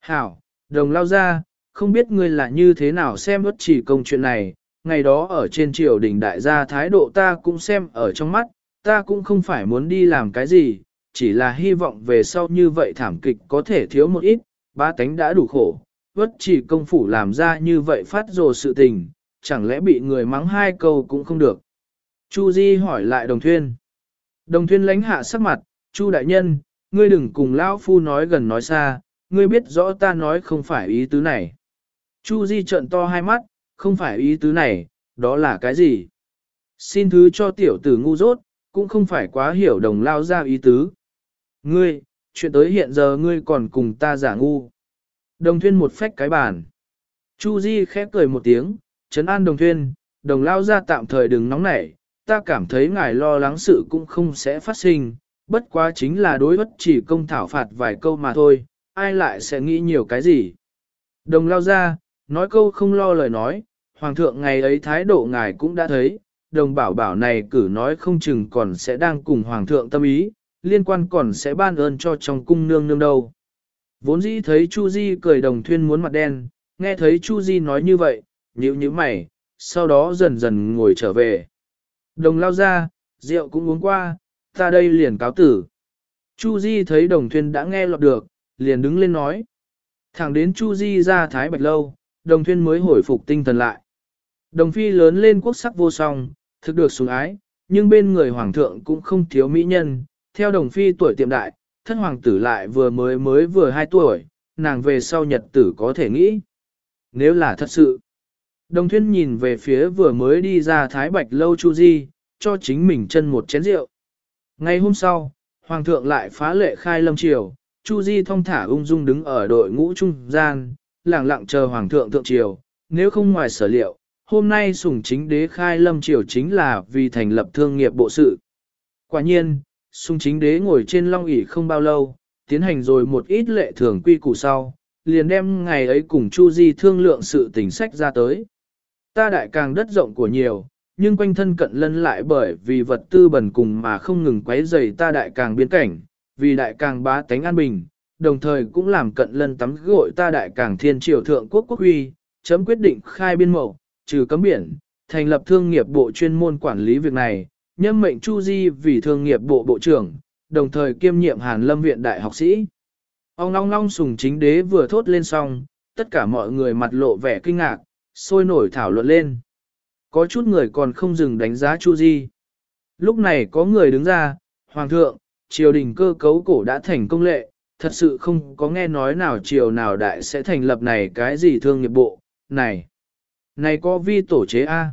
Hảo, đồng lao ra, không biết ngươi là như thế nào xem bất chỉ công chuyện này, ngày đó ở trên triều đình đại gia thái độ ta cũng xem ở trong mắt, ta cũng không phải muốn đi làm cái gì, chỉ là hy vọng về sau như vậy thảm kịch có thể thiếu một ít, ba tánh đã đủ khổ, bất chỉ công phủ làm ra như vậy phát rồ sự tình, chẳng lẽ bị người mắng hai câu cũng không được. Chu Di hỏi lại đồng thuyên. Đồng thuyên lánh hạ sắc mặt, Chu đại nhân, ngươi đừng cùng lão phu nói gần nói xa, ngươi biết rõ ta nói không phải ý tứ này. Chu Di trợn to hai mắt, không phải ý tứ này, đó là cái gì? Xin thứ cho tiểu tử ngu dốt, cũng không phải quá hiểu đồng lao ra ý tứ. Ngươi, chuyện tới hiện giờ ngươi còn cùng ta giả ngu. Đồng thuyên một phách cái bàn. Chu Di khẽ cười một tiếng, chấn an đồng thuyên, đồng lao ra tạm thời đừng nóng nảy, ta cảm thấy ngài lo lắng sự cũng không sẽ phát sinh, bất quá chính là đối bất chỉ công thảo phạt vài câu mà thôi, ai lại sẽ nghĩ nhiều cái gì. Đồng lao ra, nói câu không lo lời nói, hoàng thượng ngày ấy thái độ ngài cũng đã thấy, đồng bảo bảo này cử nói không chừng còn sẽ đang cùng hoàng thượng tâm ý, liên quan còn sẽ ban ơn cho trong cung nương nương đâu. Vốn dĩ thấy Chu Di cười đồng thuyên muốn mặt đen, nghe thấy Chu Di nói như vậy, nhíu nhíu mày, sau đó dần dần ngồi trở về. Đồng lao ra, rượu cũng uống qua, ta đây liền cáo tử. Chu Di thấy đồng thuyên đã nghe lọt được, liền đứng lên nói. Thẳng đến Chu Di ra Thái Bạch Lâu, đồng thuyên mới hồi phục tinh thần lại. Đồng phi lớn lên quốc sắc vô song, thực được sủng ái, nhưng bên người hoàng thượng cũng không thiếu mỹ nhân. Theo đồng phi tuổi tiệm đại, thân hoàng tử lại vừa mới mới vừa 2 tuổi, nàng về sau nhật tử có thể nghĩ. Nếu là thật sự, đồng thuyên nhìn về phía vừa mới đi ra Thái Bạch Lâu Chu Di, cho chính mình chân một chén rượu. Ngày hôm sau, Hoàng thượng lại phá lệ khai lâm triều, Chu Di thông thả ung dung đứng ở đội ngũ trung gian, lặng lặng chờ Hoàng thượng thượng triều, nếu không ngoài sở liệu, hôm nay sủng chính đế khai lâm triều chính là vì thành lập thương nghiệp bộ sự. Quả nhiên, Sung chính đế ngồi trên long ỷ không bao lâu, tiến hành rồi một ít lệ thường quy củ sau, liền đem ngày ấy cùng Chu Di thương lượng sự tình sách ra tới. Ta đại càng đất rộng của nhiều, nhưng quanh thân cận lân lại bởi vì vật tư bẩn cùng mà không ngừng quấy rầy ta đại càng biến cảnh, vì đại càng bá tánh an bình, đồng thời cũng làm cận lân tắm gội ta đại càng thiên triều thượng quốc quốc huy, chấm quyết định khai biên mộ, trừ cấm biển, thành lập thương nghiệp bộ chuyên môn quản lý việc này, nhâm mệnh Chu Di vì thương nghiệp bộ bộ trưởng, đồng thời kiêm nhiệm Hàn Lâm viện đại học sĩ. Ông long long sùng chính đế vừa thốt lên xong, tất cả mọi người mặt lộ vẻ kinh ngạc, sôi nổi thảo luận lên. Có chút người còn không dừng đánh giá Chu Di. Lúc này có người đứng ra, Hoàng thượng, triều đình cơ cấu cổ đã thành công lệ, thật sự không có nghe nói nào triều nào đại sẽ thành lập này cái gì thương nghiệp bộ, này. Này có vi tổ chế A.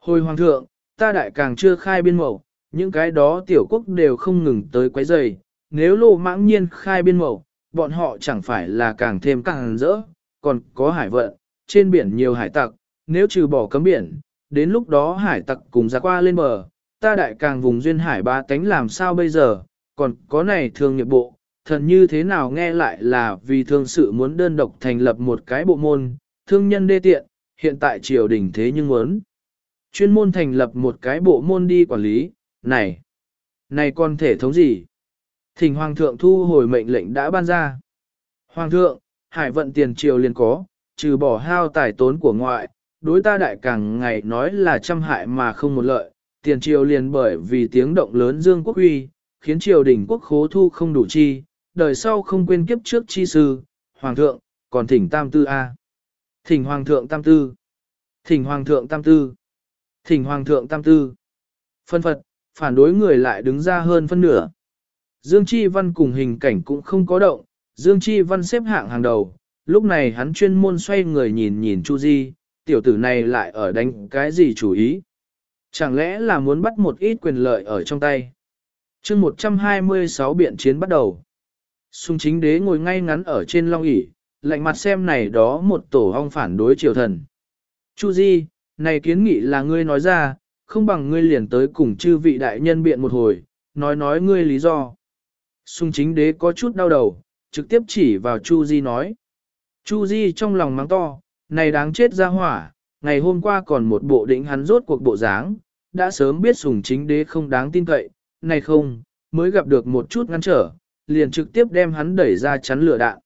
Hồi Hoàng thượng, ta đại càng chưa khai biên mẫu, những cái đó tiểu quốc đều không ngừng tới quấy rầy. Nếu lô mãng nhiên khai biên mẫu, bọn họ chẳng phải là càng thêm càng rỡ, còn có hải vận, trên biển nhiều hải tặc, nếu trừ bỏ cấm biển, đến lúc đó hải tặc cùng ra qua lên bờ, ta đại càng vùng duyên hải ba tánh làm sao bây giờ, còn có này thương nghiệp bộ, thần như thế nào nghe lại là vì thương sự muốn đơn độc thành lập một cái bộ môn, thương nhân đê tiện, hiện tại triều đình thế nhưng muốn. Chuyên môn thành lập một cái bộ môn đi quản lý, này, này còn thể thống gì? Thỉnh Hoàng thượng thu hồi mệnh lệnh đã ban ra. Hoàng thượng, hải vận tiền triều liền có, trừ bỏ hao tài tốn của ngoại, đối ta đại càng ngày nói là trăm hại mà không một lợi, tiền triều liền bởi vì tiếng động lớn dương quốc huy, khiến triều đình quốc khố thu không đủ chi, đời sau không quên kiếp trước chi sư, hoàng thượng, còn thỉnh tam tư A. Thỉnh hoàng thượng tam tư. Thỉnh hoàng thượng tam tư. Thỉnh hoàng thượng tam tư. Phân phật, phản đối người lại đứng ra hơn phân nửa. Dương Chi Văn cùng hình cảnh cũng không có động, Dương Chi Văn xếp hạng hàng đầu, lúc này hắn chuyên môn xoay người nhìn nhìn Chu Di, tiểu tử này lại ở đánh cái gì chủ ý? Chẳng lẽ là muốn bắt một ít quyền lợi ở trong tay? chương 126 biện chiến bắt đầu. Xung chính đế ngồi ngay ngắn ở trên long ỷ lạnh mặt xem này đó một tổ hong phản đối triều thần. Chu Di, này kiến nghị là ngươi nói ra, không bằng ngươi liền tới cùng chư vị đại nhân biện một hồi, nói nói ngươi lý do. Xung chính đế có chút đau đầu, trực tiếp chỉ vào Chu Di nói. Chu Di trong lòng mắng to, này đáng chết ra hỏa, ngày hôm qua còn một bộ đỉnh hắn rốt cuộc bộ dáng, đã sớm biết sùng chính đế không đáng tin cậy, này không, mới gặp được một chút ngăn trở, liền trực tiếp đem hắn đẩy ra chắn lửa đạn.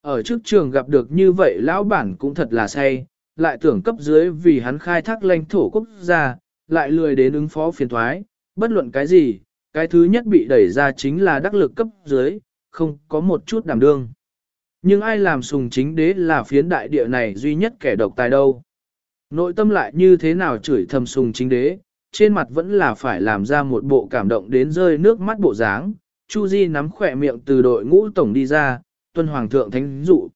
Ở trước trường gặp được như vậy lão bản cũng thật là say, lại tưởng cấp dưới vì hắn khai thác lãnh thổ quốc gia, lại lười đến ứng phó phiền thoái, bất luận cái gì, cái thứ nhất bị đẩy ra chính là đắc lực cấp dưới, không có một chút đảm đương. Nhưng ai làm sùng chính đế là phiến đại địa này duy nhất kẻ độc tài đâu. Nội tâm lại như thế nào chửi thầm sùng chính đế, trên mặt vẫn là phải làm ra một bộ cảm động đến rơi nước mắt bộ dáng. Chu Di nắm khỏe miệng từ đội ngũ tổng đi ra, tuân hoàng thượng thánh dụ.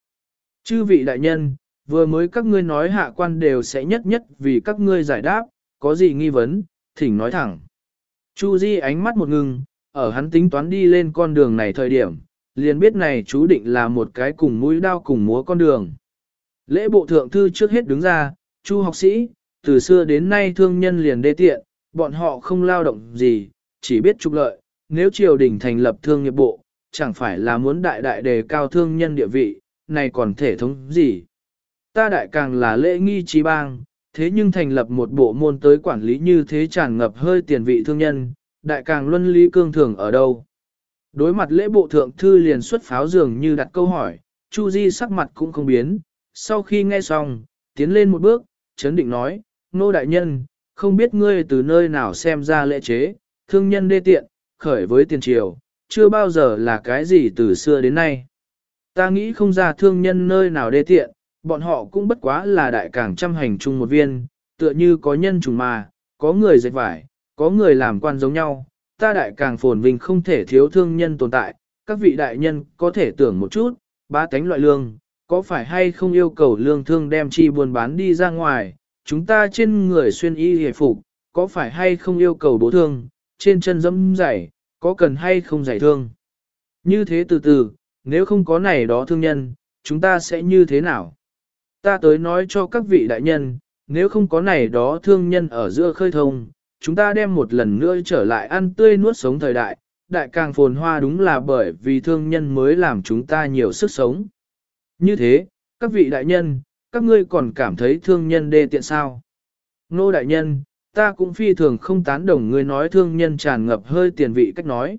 Chư vị đại nhân, vừa mới các ngươi nói hạ quan đều sẽ nhất nhất vì các ngươi giải đáp, có gì nghi vấn, thỉnh nói thẳng. Chu Di ánh mắt một ngừng, ở hắn tính toán đi lên con đường này thời điểm, liền biết này chú định là một cái cùng mũi đao cùng múa con đường. Lễ bộ thượng thư trước hết đứng ra, chu học sĩ, từ xưa đến nay thương nhân liền đê tiện, bọn họ không lao động gì, chỉ biết trục lợi, nếu triều đình thành lập thương nghiệp bộ, chẳng phải là muốn đại đại đề cao thương nhân địa vị, này còn thể thống gì. Ta đại càng là lễ nghi trí bang, thế nhưng thành lập một bộ môn tới quản lý như thế tràn ngập hơi tiền vị thương nhân, đại càng luân lý cương thường ở đâu. Đối mặt lễ bộ thượng thư liền xuất pháo dường như đặt câu hỏi, Chu Di sắc mặt cũng không biến, sau khi nghe xong, tiến lên một bước, chấn định nói, nô đại nhân, không biết ngươi từ nơi nào xem ra lễ chế, thương nhân đê tiện, khởi với tiền triều, chưa bao giờ là cái gì từ xưa đến nay. Ta nghĩ không ra thương nhân nơi nào đê tiện, bọn họ cũng bất quá là đại cảng trăm hành chung một viên, tựa như có nhân trùng mà, có người dệt vải, có người làm quan giống nhau, ta đại càng phồn vinh không thể thiếu thương nhân tồn tại, các vị đại nhân có thể tưởng một chút, ba tánh loại lương, có phải hay không yêu cầu lương thương đem chi buôn bán đi ra ngoài, chúng ta trên người xuyên y hề phục, có phải hay không yêu cầu bố thương, trên chân dẫm giày, có cần hay không giày thương. Như thế từ từ, nếu không có này đó thương nhân, chúng ta sẽ như thế nào? Ta tới nói cho các vị đại nhân, nếu không có này đó thương nhân ở giữa khơi thông, chúng ta đem một lần nữa trở lại ăn tươi nuốt sống thời đại, đại càng phồn hoa đúng là bởi vì thương nhân mới làm chúng ta nhiều sức sống. Như thế, các vị đại nhân, các ngươi còn cảm thấy thương nhân đê tiện sao? Nô đại nhân, ta cũng phi thường không tán đồng ngươi nói thương nhân tràn ngập hơi tiền vị cách nói.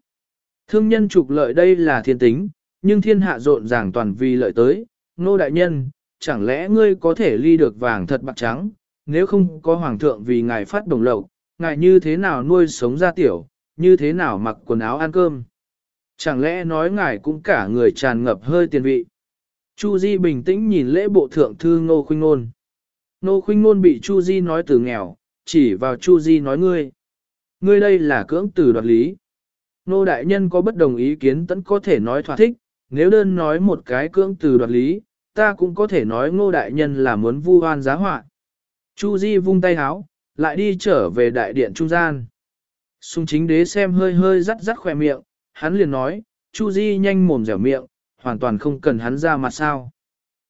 Thương nhân trục lợi đây là thiên tính, nhưng thiên hạ rộn ràng toàn vì lợi tới. Nô đại nhân, chẳng lẽ ngươi có thể ly được vàng thật bạc trắng, nếu không có hoàng thượng vì ngài phát đồng lộc, ngài như thế nào nuôi sống ra tiểu, như thế nào mặc quần áo ăn cơm. Chẳng lẽ nói ngài cũng cả người tràn ngập hơi tiền vị. Chu Di bình tĩnh nhìn lễ bộ thượng thư Ngô Khuynh Nôn. Ngô Khuynh Nôn bị Chu Di nói từ nghèo, chỉ vào Chu Di nói ngươi. Ngươi đây là cưỡng từ đoạt lý. Nô đại nhân có bất đồng ý kiến tẫn có thể nói thỏa thích, nếu đơn nói một cái cưỡng từ đoạt lý, ta cũng có thể nói ngô đại nhân là muốn vu oan giá họa. Chu Di vung tay háo, lại đi trở về đại điện trung gian. Sung chính đế xem hơi hơi rắt rắt khỏe miệng, hắn liền nói, Chu Di nhanh mồm dẻo miệng, hoàn toàn không cần hắn ra mặt sao.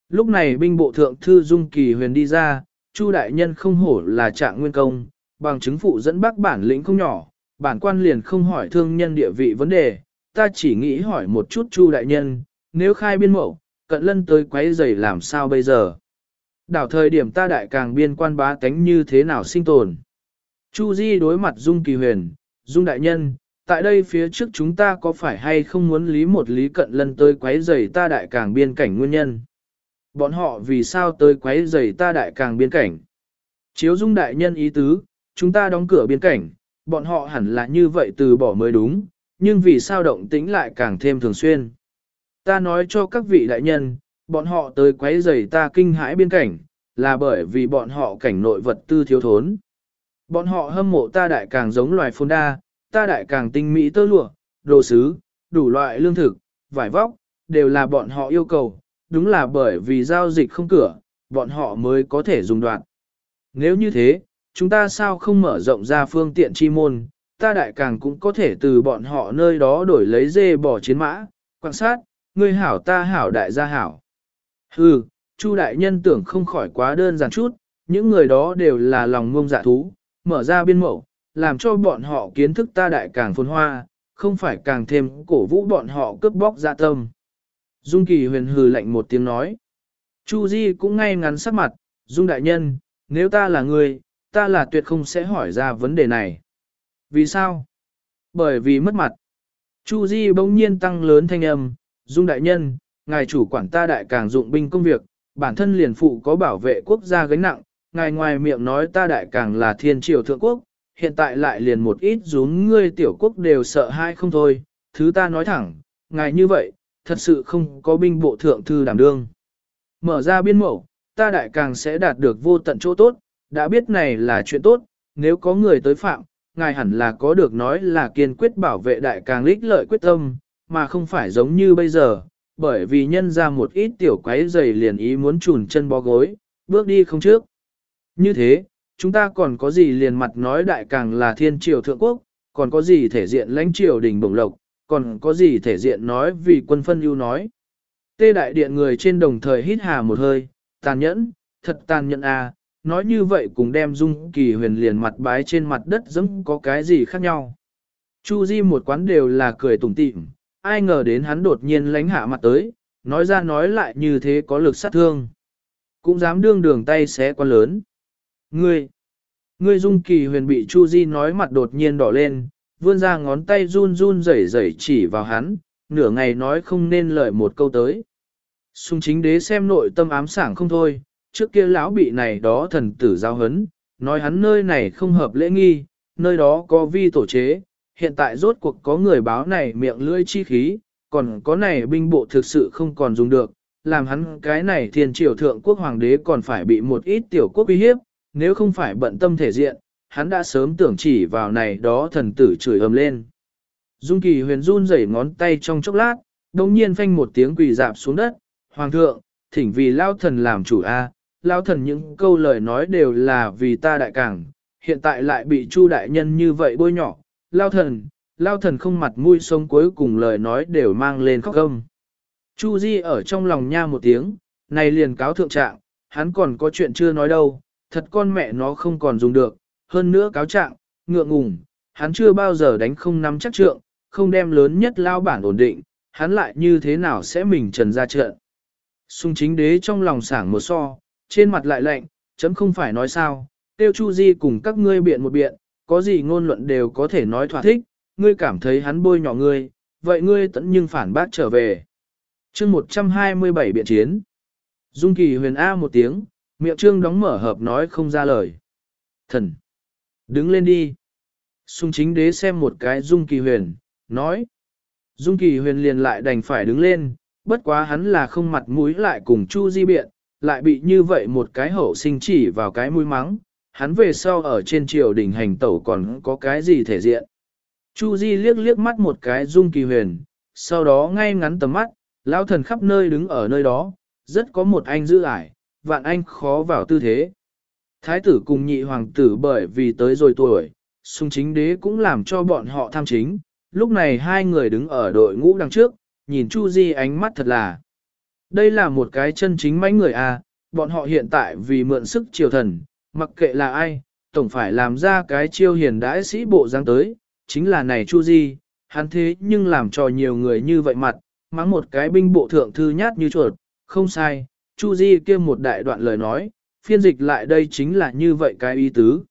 Lúc này binh bộ thượng thư Dung Kỳ huyền đi ra, Chu đại nhân không hổ là trạng nguyên công, bằng chứng phụ dẫn bác bản lĩnh không nhỏ, bản quan liền không hỏi thương nhân địa vị vấn đề, ta chỉ nghĩ hỏi một chút Chu đại nhân, nếu khai biên mẫu, cận lân tới quấy rầy làm sao bây giờ? Đảo thời điểm ta đại càng biên quan bá tánh như thế nào sinh tồn? Chu Di đối mặt Dung Kỳ Huyền, Dung Đại Nhân, tại đây phía trước chúng ta có phải hay không muốn lý một lý cận lân tới quấy rầy ta đại càng biên cảnh nguyên nhân? Bọn họ vì sao tới quấy rầy ta đại càng biên cảnh? Chiếu Dung Đại Nhân ý tứ, chúng ta đóng cửa biên cảnh, bọn họ hẳn là như vậy từ bỏ mới đúng, nhưng vì sao động tĩnh lại càng thêm thường xuyên? Ta nói cho các vị đại nhân, bọn họ tới quấy rầy ta kinh hãi biên cảnh, là bởi vì bọn họ cảnh nội vật tư thiếu thốn. Bọn họ hâm mộ ta đại càng giống loài phôn đa, ta đại càng tinh mỹ tơ lụa, đồ sứ, đủ loại lương thực, vải vóc, đều là bọn họ yêu cầu, đúng là bởi vì giao dịch không cửa, bọn họ mới có thể dùng đoạn. Nếu như thế, chúng ta sao không mở rộng ra phương tiện chi môn, ta đại càng cũng có thể từ bọn họ nơi đó đổi lấy dê bò chiến mã, quan sát, ngươi hảo ta hảo đại gia hảo. Hừ, Chu đại nhân tưởng không khỏi quá đơn giản chút, những người đó đều là lòng ngông dạ thú, mở ra biên mẫu, làm cho bọn họ kiến thức ta đại càng phồn hoa, không phải càng thêm cổ vũ bọn họ cướp bóc dạ tâm. Dung Kỳ huyền hừ lạnh một tiếng nói. Chu Di cũng ngay ngắn sắc mặt, Dung đại nhân, nếu ta là người, ta là tuyệt không sẽ hỏi ra vấn đề này. Vì sao? Bởi vì mất mặt. Chu Di bỗng nhiên tăng lớn thanh âm, Dung đại nhân, ngài chủ quản ta đại càng dụng binh công việc, bản thân liền phụ có bảo vệ quốc gia gánh nặng, ngài ngoài miệng nói ta đại càng là thiên triều thượng quốc, hiện tại lại liền một ít rún ngươi tiểu quốc đều sợ hai không thôi, thứ ta nói thẳng, ngài như vậy, thật sự không có binh bộ thượng thư đảm đương. Mở ra biên mẫu, ta đại càng sẽ đạt được vô tận chỗ tốt, đã biết này là chuyện tốt, nếu có người tới phạm, ngài hẳn là có được nói là kiên quyết bảo vệ đại càng lích lợi quyết tâm, mà không phải giống như bây giờ, bởi vì nhân ra một ít tiểu quái dày liền ý muốn chùn chân bó gối, bước đi không trước. Như thế, chúng ta còn có gì liền mặt nói đại càng là thiên triều thượng quốc, còn có gì thể diện lãnh triều đình bổng lộc, còn có gì thể diện nói vì quân phân ưu nói. Tê đại điện người trên đồng thời hít hà một hơi, tàn nhẫn, thật tàn nhẫn à, nói như vậy cùng đem dung kỳ huyền liền mặt bái trên mặt đất giống có cái gì khác nhau. Chu Di một quán đều là cười tủm tỉm, ai ngờ đến hắn đột nhiên lánh hạ mặt tới, nói ra nói lại như thế có lực sát thương. Cũng dám đương đường tay xé quá lớn. Ngươi, ngươi dung kỳ huyền bị Chu Di nói mặt đột nhiên đỏ lên, vươn ra ngón tay run run rẩy rẩy chỉ vào hắn, nửa ngày nói không nên lời một câu tới. Xung chính đế xem nội tâm ám sảng không thôi, trước kia lão bị này đó thần tử giao hấn, nói hắn nơi này không hợp lễ nghi, nơi đó có vi tổ chế, hiện tại rốt cuộc có người báo này miệng lưỡi chi khí, còn có này binh bộ thực sự không còn dùng được, làm hắn cái này thiên triều thượng quốc hoàng đế còn phải bị một ít tiểu quốc uy hiếp, nếu không phải bận tâm thể diện, hắn đã sớm tưởng chỉ vào này đó thần tử chửi ầm lên. Dung kỳ huyền run rẩy ngón tay trong chốc lát, đồng nhiên phanh một tiếng quỳ dạp xuống đất, Hoàng thượng, thỉnh vì lao thần làm chủ A, lao thần những câu lời nói đều là vì ta đại cảng, hiện tại lại bị chu đại nhân như vậy bôi nhỏ, lao thần, lao thần không mặt mũi sống cuối cùng lời nói đều mang lên khóc gâm. Chu Di ở trong lòng nha một tiếng, này liền cáo thượng trạng, hắn còn có chuyện chưa nói đâu, thật con mẹ nó không còn dùng được, hơn nữa cáo trạng, ngượng ngùng, hắn chưa bao giờ đánh không nắm chắc trượng, không đem lớn nhất lao bản ổn định, hắn lại như thế nào sẽ mình trần ra trận. Xung chính đế trong lòng sảng một so, trên mặt lại lạnh, chấm không phải nói sao, tiêu chu di cùng các ngươi biện một biện, có gì ngôn luận đều có thể nói thỏa thích, ngươi cảm thấy hắn bôi nhỏ ngươi, vậy ngươi tận nhưng phản bác trở về. chương 127 biện chiến. Dung kỳ huyền A một tiếng, miệng trương đóng mở hợp nói không ra lời. Thần! Đứng lên đi! Xung chính đế xem một cái dung kỳ huyền, nói. Dung kỳ huyền liền lại đành phải đứng lên, bất quá hắn là không mặt mũi lại cùng Chu Di biện, lại bị như vậy một cái hậu sinh chỉ vào cái mũi mắng, hắn về sau ở trên triều đình hành tẩu còn có cái gì thể diện. Chu Di liếc liếc mắt một cái dung kỳ huyền, sau đó ngay ngắn tầm mắt, lão thần khắp nơi đứng ở nơi đó, rất có một anh giữ ải, vạn anh khó vào tư thế. Thái tử cùng nhị hoàng tử bởi vì tới rồi tuổi, sung chính đế cũng làm cho bọn họ tham chính, lúc này hai người đứng ở đội ngũ đằng trước, nhìn Chu Di ánh mắt thật là. Đây là một cái chân chính mấy người à, bọn họ hiện tại vì mượn sức triều thần, mặc kệ là ai, tổng phải làm ra cái chiêu hiền đãi sĩ bộ dáng tới, chính là này Chu Di, hắn thế nhưng làm cho nhiều người như vậy mặt, mắng một cái binh bộ thượng thư nhát như chuột, không sai, Chu Di kia một đại đoạn lời nói, phiên dịch lại đây chính là như vậy cái ý tứ.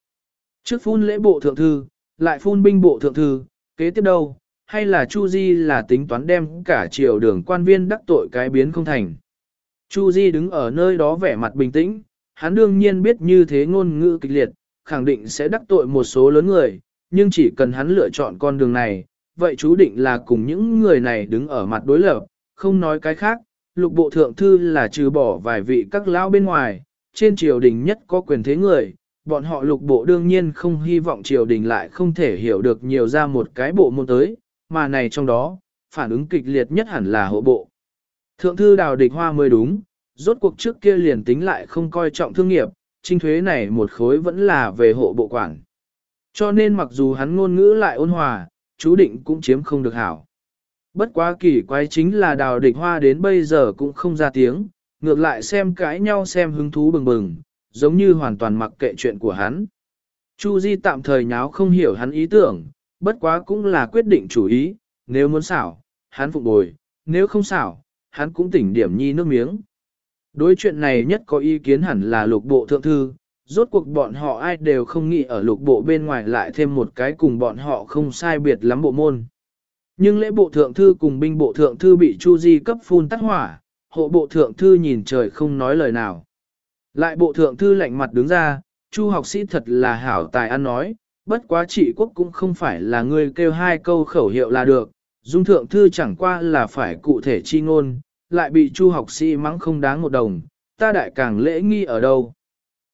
Trước phun lễ bộ thượng thư, lại phun binh bộ thượng thư, kế tiếp đâu, hay là Chu Di là tính toán đem cả triều đường quan viên đắc tội cái biến không thành. Chu Di đứng ở nơi đó vẻ mặt bình tĩnh, hắn đương nhiên biết như thế ngôn ngữ kịch liệt, khẳng định sẽ đắc tội một số lớn người, nhưng chỉ cần hắn lựa chọn con đường này, vậy chú định là cùng những người này đứng ở mặt đối lập, không nói cái khác, lục bộ thượng thư là trừ bỏ vài vị các lão bên ngoài, trên triều đình nhất có quyền thế người, bọn họ lục bộ đương nhiên không hy vọng triều đình lại không thể hiểu được nhiều ra một cái bộ môn tới, mà này trong đó, phản ứng kịch liệt nhất hẳn là hộ bộ. Thượng thư đào địch hoa mới đúng, rốt cuộc trước kia liền tính lại không coi trọng thương nghiệp, trinh thuế này một khối vẫn là về hộ bộ quản. Cho nên mặc dù hắn ngôn ngữ lại ôn hòa, chú định cũng chiếm không được hảo. Bất quá kỳ quái chính là đào địch hoa đến bây giờ cũng không ra tiếng, ngược lại xem cãi nhau xem hứng thú bừng bừng, giống như hoàn toàn mặc kệ chuyện của hắn. Chu Di tạm thời nháo không hiểu hắn ý tưởng, bất quá cũng là quyết định chủ ý, nếu muốn xảo, hắn phục bồi, nếu không xảo, hắn cũng tỉnh điểm nhi nước miếng. Đối chuyện này nhất có ý kiến hẳn là lục bộ thượng thư, rốt cuộc bọn họ ai đều không nghĩ ở lục bộ bên ngoài lại thêm một cái cùng bọn họ không sai biệt lắm bộ môn. Nhưng lễ bộ thượng thư cùng binh bộ thượng thư bị Chu Di cấp phun tắt hỏa, hộ bộ thượng thư nhìn trời không nói lời nào. Lại bộ thượng thư lạnh mặt đứng ra, Chu học sĩ thật là hảo tài ăn nói, bất quá trị quốc cũng không phải là người kêu hai câu khẩu hiệu là được, dung thượng thư chẳng qua là phải cụ thể chi ngôn, lại bị chu học sĩ mắng không đáng một đồng, ta đại càng lễ nghi ở đâu.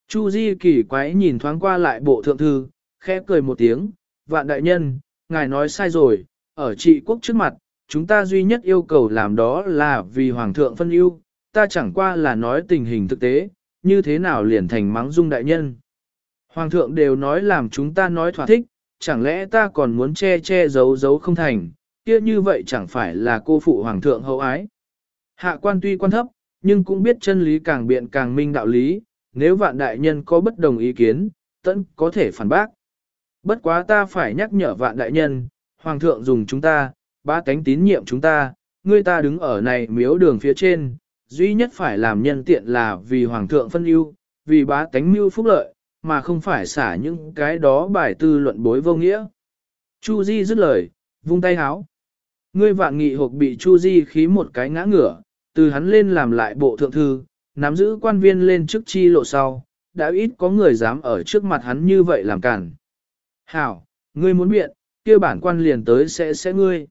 Chu Di kỳ quái nhìn thoáng qua lại bộ thượng thư, khẽ cười một tiếng, vạn đại nhân, ngài nói sai rồi, ở trị quốc trước mặt, chúng ta duy nhất yêu cầu làm đó là vì hoàng thượng phân ưu, ta chẳng qua là nói tình hình thực tế, như thế nào liền thành mắng dung đại nhân. Hoàng thượng đều nói làm chúng ta nói thỏa thích, chẳng lẽ ta còn muốn che che giấu giấu không thành, kia như vậy chẳng phải là cô phụ hoàng thượng hậu ái. Hạ quan tuy quan thấp, nhưng cũng biết chân lý càng biện càng minh đạo lý, nếu vạn đại nhân có bất đồng ý kiến, tẫn có thể phản bác. Bất quá ta phải nhắc nhở vạn đại nhân, hoàng thượng dùng chúng ta, ba cánh tín nhiệm chúng ta, ngươi ta đứng ở này miếu đường phía trên, duy nhất phải làm nhân tiện là vì hoàng thượng phân ưu, vì bá tánh mưu phúc lợi, mà không phải xả những cái đó bài tư luận bối vô nghĩa. Chu Di dứt lời, vung tay háo. Ngươi vạn nghị hộp bị Chu Di khí một cái ngã ngửa, từ hắn lên làm lại bộ thượng thư, nắm giữ quan viên lên trước chi lộ sau, đã ít có người dám ở trước mặt hắn như vậy làm cản. Hảo, ngươi muốn biện, kia bản quan liền tới sẽ sẽ ngươi.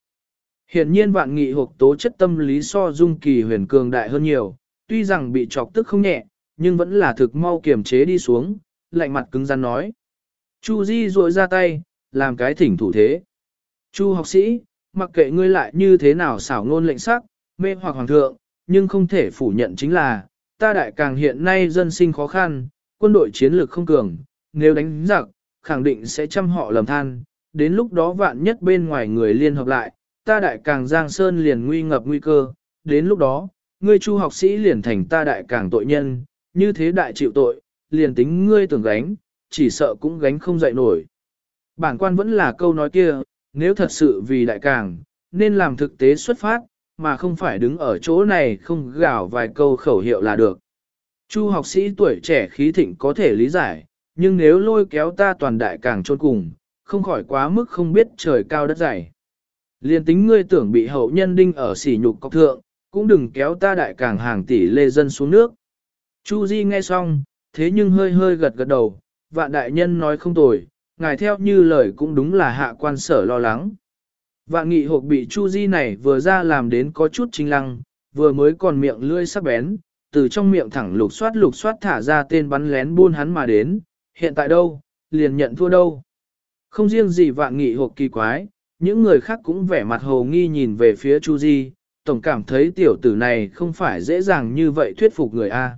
Hiện nhiên vạn nghị hộp tố chất tâm lý so dung kỳ huyền cường đại hơn nhiều, tuy rằng bị chọc tức không nhẹ, nhưng vẫn là thực mau kiềm chế đi xuống, lạnh mặt cứng rắn nói. Chu Di rội ra tay, làm cái thỉnh thủ thế. Chu học sĩ, mặc kệ ngươi lại như thế nào xảo ngôn lệnh sắc, mê hoặc hoàng thượng, nhưng không thể phủ nhận chính là, ta đại càng hiện nay dân sinh khó khăn, quân đội chiến lược không cường, nếu đánh giặc, khẳng định sẽ chăm họ lầm than, đến lúc đó vạn nhất bên ngoài người liên hợp lại, ta đại càng giang sơn liền nguy ngập nguy cơ, đến lúc đó, ngươi chu học sĩ liền thành ta đại càng tội nhân, như thế đại chịu tội, liền tính ngươi tưởng gánh, chỉ sợ cũng gánh không dậy nổi. Bản quan vẫn là câu nói kia, nếu thật sự vì đại càng, nên làm thực tế xuất phát, mà không phải đứng ở chỗ này không gào vài câu khẩu hiệu là được. Chu học sĩ tuổi trẻ khí thịnh có thể lý giải, nhưng nếu lôi kéo ta toàn đại càng trôn cùng, không khỏi quá mức không biết trời cao đất dày. Liên tính ngươi tưởng bị hậu nhân đinh ở sỉ nhục cọc thượng, cũng đừng kéo ta đại càng hàng tỷ lê dân xuống nước. Chu Di nghe xong, thế nhưng hơi hơi gật gật đầu, vạn đại nhân nói không tồi, ngài theo như lời cũng đúng là hạ quan sở lo lắng. Vạn nghị hộp bị Chu Di này vừa ra làm đến có chút chính lăng, vừa mới còn miệng lưỡi sắc bén, từ trong miệng thẳng lục soát lục soát thả ra tên bắn lén buôn hắn mà đến, hiện tại đâu, liền nhận thua đâu. Không riêng gì vạn nghị hộp kỳ quái, những người khác cũng vẻ mặt hồ nghi nhìn về phía Chu Di, tổng cảm thấy tiểu tử này không phải dễ dàng như vậy thuyết phục người A.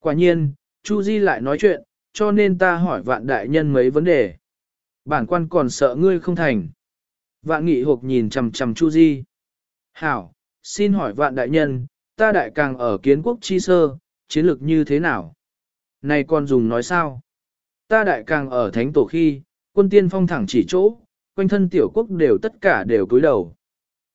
Quả nhiên, Chu Di lại nói chuyện, cho nên ta hỏi vạn đại nhân mấy vấn đề. Bản quan còn sợ ngươi không thành. Vạn nghị hộp nhìn chằm chằm Chu Di. Hảo, xin hỏi vạn đại nhân, ta đại càng ở kiến quốc chi sơ, chiến lược như thế nào? Này con dùng nói sao? Ta đại càng ở thánh tổ khi, quân tiên phong thẳng chỉ chỗ, quanh thân tiểu quốc đều tất cả đều cúi đầu.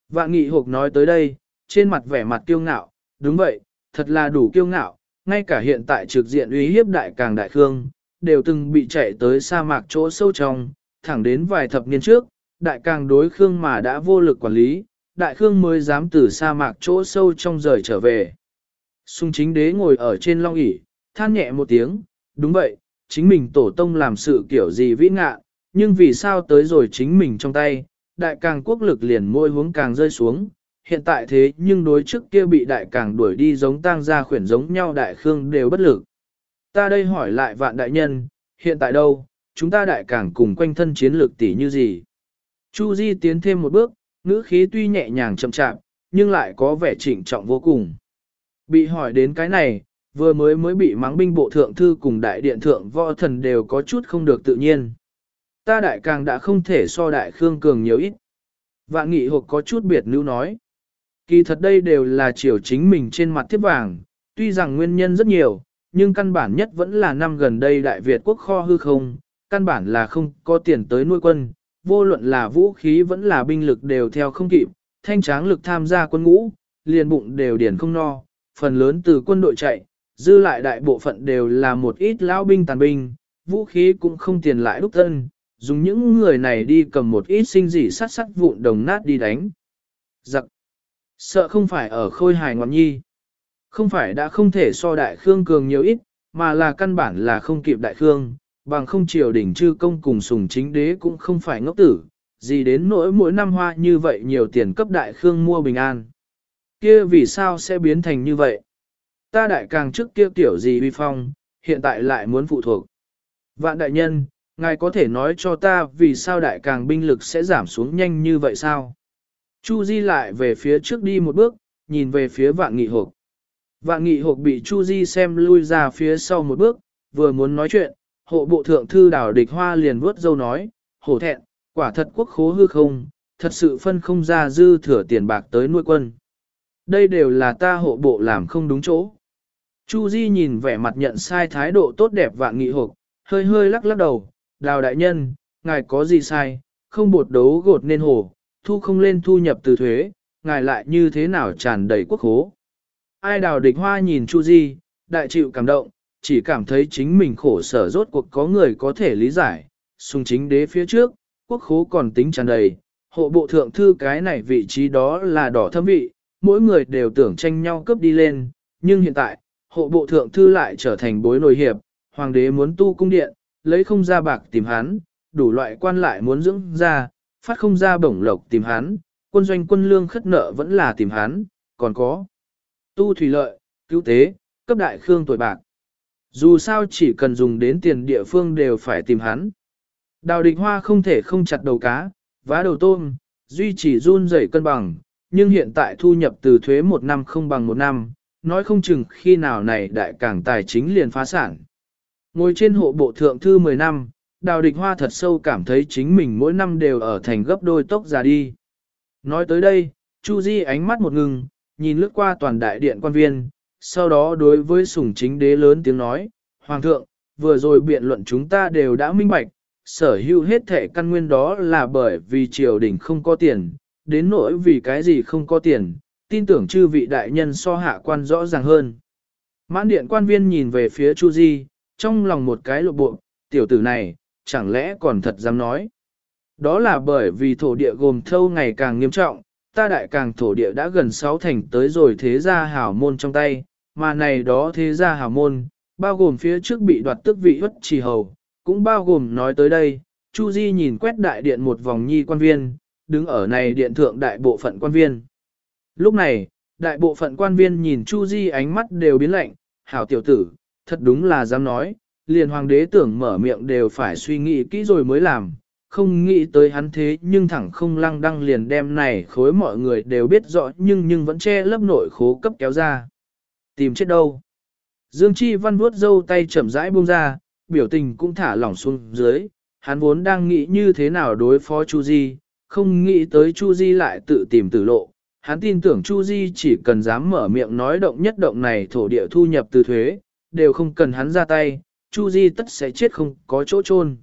Vạn nghị hộp nói tới đây, trên mặt vẻ mặt kiêu ngạo, đúng vậy, thật là đủ kiêu ngạo, ngay cả hiện tại trực diện uy hiếp đại càng đại khương, đều từng bị chạy tới sa mạc chỗ sâu trong, thẳng đến vài thập niên trước, đại càng đối khương mà đã vô lực quản lý, đại khương mới dám từ sa mạc chỗ sâu trong rời trở về. Sung chính đế ngồi ở trên long ỷ than nhẹ một tiếng, đúng vậy, chính mình tổ tông làm sự kiểu gì vĩ ngạ, nhưng vì sao tới rồi chính mình trong tay, đại càng quốc lực liền môi hướng càng rơi xuống, hiện tại thế nhưng đối trước kia bị đại càng đuổi đi giống tang gia khuyển giống nhau đại khương đều bất lực. Ta đây hỏi lại vạn đại nhân, hiện tại đâu, chúng ta đại càng cùng quanh thân chiến lược tỷ như gì? Chu Di tiến thêm một bước, ngữ khí tuy nhẹ nhàng chậm chạp, nhưng lại có vẻ trịnh trọng vô cùng. Bị hỏi đến cái này, vừa mới mới bị mắng binh bộ thượng thư cùng đại điện thượng võ thần đều có chút không được tự nhiên. Ta đại càng đã không thể so đại khương cường nhiều ít. Vạn nghị hộp có chút biệt nữ nói. Kỳ thật đây đều là chiều chính mình trên mặt thiếp vàng, tuy rằng nguyên nhân rất nhiều, nhưng căn bản nhất vẫn là năm gần đây Đại Việt quốc kho hư không, căn bản là không có tiền tới nuôi quân, vô luận là vũ khí vẫn là binh lực đều theo không kịp, thanh tráng lực tham gia quân ngũ, liền bụng đều điển không no, phần lớn từ quân đội chạy, dư lại đại bộ phận đều là một ít lão binh tàn binh, vũ khí cũng không tiền lại đúc thân, dùng những người này đi cầm một ít sinh dị sát sát vụn đồng nát đi đánh. Giặc! Sợ không phải ở khôi hài ngọn nhi. Không phải đã không thể so đại khương cường nhiều ít, mà là căn bản là không kịp đại khương, bằng không triều đình chư công cùng sùng chính đế cũng không phải ngốc tử, gì đến nỗi mỗi năm hoa như vậy nhiều tiền cấp đại khương mua bình an. Kia vì sao sẽ biến thành như vậy? Ta đại càng trước kia tiểu gì uy phong, hiện tại lại muốn phụ thuộc. Vạn đại nhân, ngài có thể nói cho ta vì sao đại càng binh lực sẽ giảm xuống nhanh như vậy sao? Chu Di lại về phía trước đi một bước, nhìn về phía vạn nghị hộp. Vạn nghị hộp bị Chu Di xem lui ra phía sau một bước, vừa muốn nói chuyện, hộ bộ thượng thư đào địch hoa liền vuốt dâu nói, hổ thẹn, quả thật quốc khố hư không, thật sự phân không ra dư thừa tiền bạc tới nuôi quân. Đây đều là ta hộ bộ làm không đúng chỗ. Chu Di nhìn vẻ mặt nhận sai thái độ tốt đẹp vạn nghị hộp, hơi hơi lắc lắc đầu, đào đại nhân, ngài có gì sai, không bột đấu gột nên hổ, thu không lên thu nhập từ thuế, ngài lại như thế nào tràn đầy quốc khố. Ai đào địch hoa nhìn Chu Di, đại chịu cảm động, chỉ cảm thấy chính mình khổ sở rốt cuộc có người có thể lý giải, xung chính đế phía trước, quốc khố còn tính tràn đầy, hộ bộ thượng thư cái này vị trí đó là đỏ thâm vị, mỗi người đều tưởng tranh nhau cấp đi lên, nhưng hiện tại, hộ bộ thượng thư lại trở thành bối nổi hiệp, hoàng đế muốn tu cung điện, lấy không ra bạc tìm hắn, đủ loại quan lại muốn dưỡng ra, phát không ra bổng lộc tìm hắn, quân doanh quân lương khất nợ vẫn là tìm hắn, còn có. Tu thủy lợi, cứu tế, cấp đại khương tuổi bạc. Dù sao chỉ cần dùng đến tiền địa phương đều phải tìm hắn. Đào địch hoa không thể không chặt đầu cá, vá đầu tôm, duy trì run rẩy cân bằng, nhưng hiện tại thu nhập từ thuế một năm không bằng một năm, nói không chừng khi nào này đại cảng tài chính liền phá sản. Ngồi trên hộ bộ thượng thư 10 năm, đào địch hoa thật sâu cảm thấy chính mình mỗi năm đều ở thành gấp đôi tốc già đi. Nói tới đây, Chu Di ánh mắt một ngừng, nhìn lướt qua toàn đại điện quan viên, sau đó đối với sủng chính đế lớn tiếng nói, Hoàng thượng, vừa rồi biện luận chúng ta đều đã minh bạch, sở hữu hết thể căn nguyên đó là bởi vì triều đình không có tiền, đến nỗi vì cái gì không có tiền, tin tưởng chư vị đại nhân so hạ quan rõ ràng hơn. Mãn điện quan viên nhìn về phía Chu Di, trong lòng một cái lộ bộ, tiểu tử này, chẳng lẽ còn thật dám nói. Đó là bởi vì thổ địa gồm thâu ngày càng nghiêm trọng, ta đại càng thổ địa đã gần sáu thành tới rồi thế gia hảo môn trong tay, mà này đó thế gia hào môn, bao gồm phía trước bị đoạt tước vị ất trì hầu, cũng bao gồm nói tới đây, Chu Di nhìn quét đại điện một vòng nhi quan viên, đứng ở này điện thượng đại bộ phận quan viên. Lúc này, đại bộ phận quan viên nhìn Chu Di ánh mắt đều biến lạnh, hảo tiểu tử, thật đúng là dám nói, liền hoàng đế tưởng mở miệng đều phải suy nghĩ kỹ rồi mới làm, không nghĩ tới hắn thế nhưng thẳng không lăng đăng liền đem này khối mọi người đều biết rõ nhưng nhưng vẫn che lấp nội khố cấp kéo ra. Tìm chết đâu? Dương Chi Văn vuốt dâu tay chậm rãi buông ra, biểu tình cũng thả lỏng xuống dưới, hắn vốn đang nghĩ như thế nào đối phó Chu Di, không nghĩ tới Chu Di lại tự tìm tử lộ. Hắn tin tưởng Chu Di chỉ cần dám mở miệng nói động nhất động này thổ địa thu nhập từ thuế, đều không cần hắn ra tay, Chu Di tất sẽ chết không có chỗ chôn.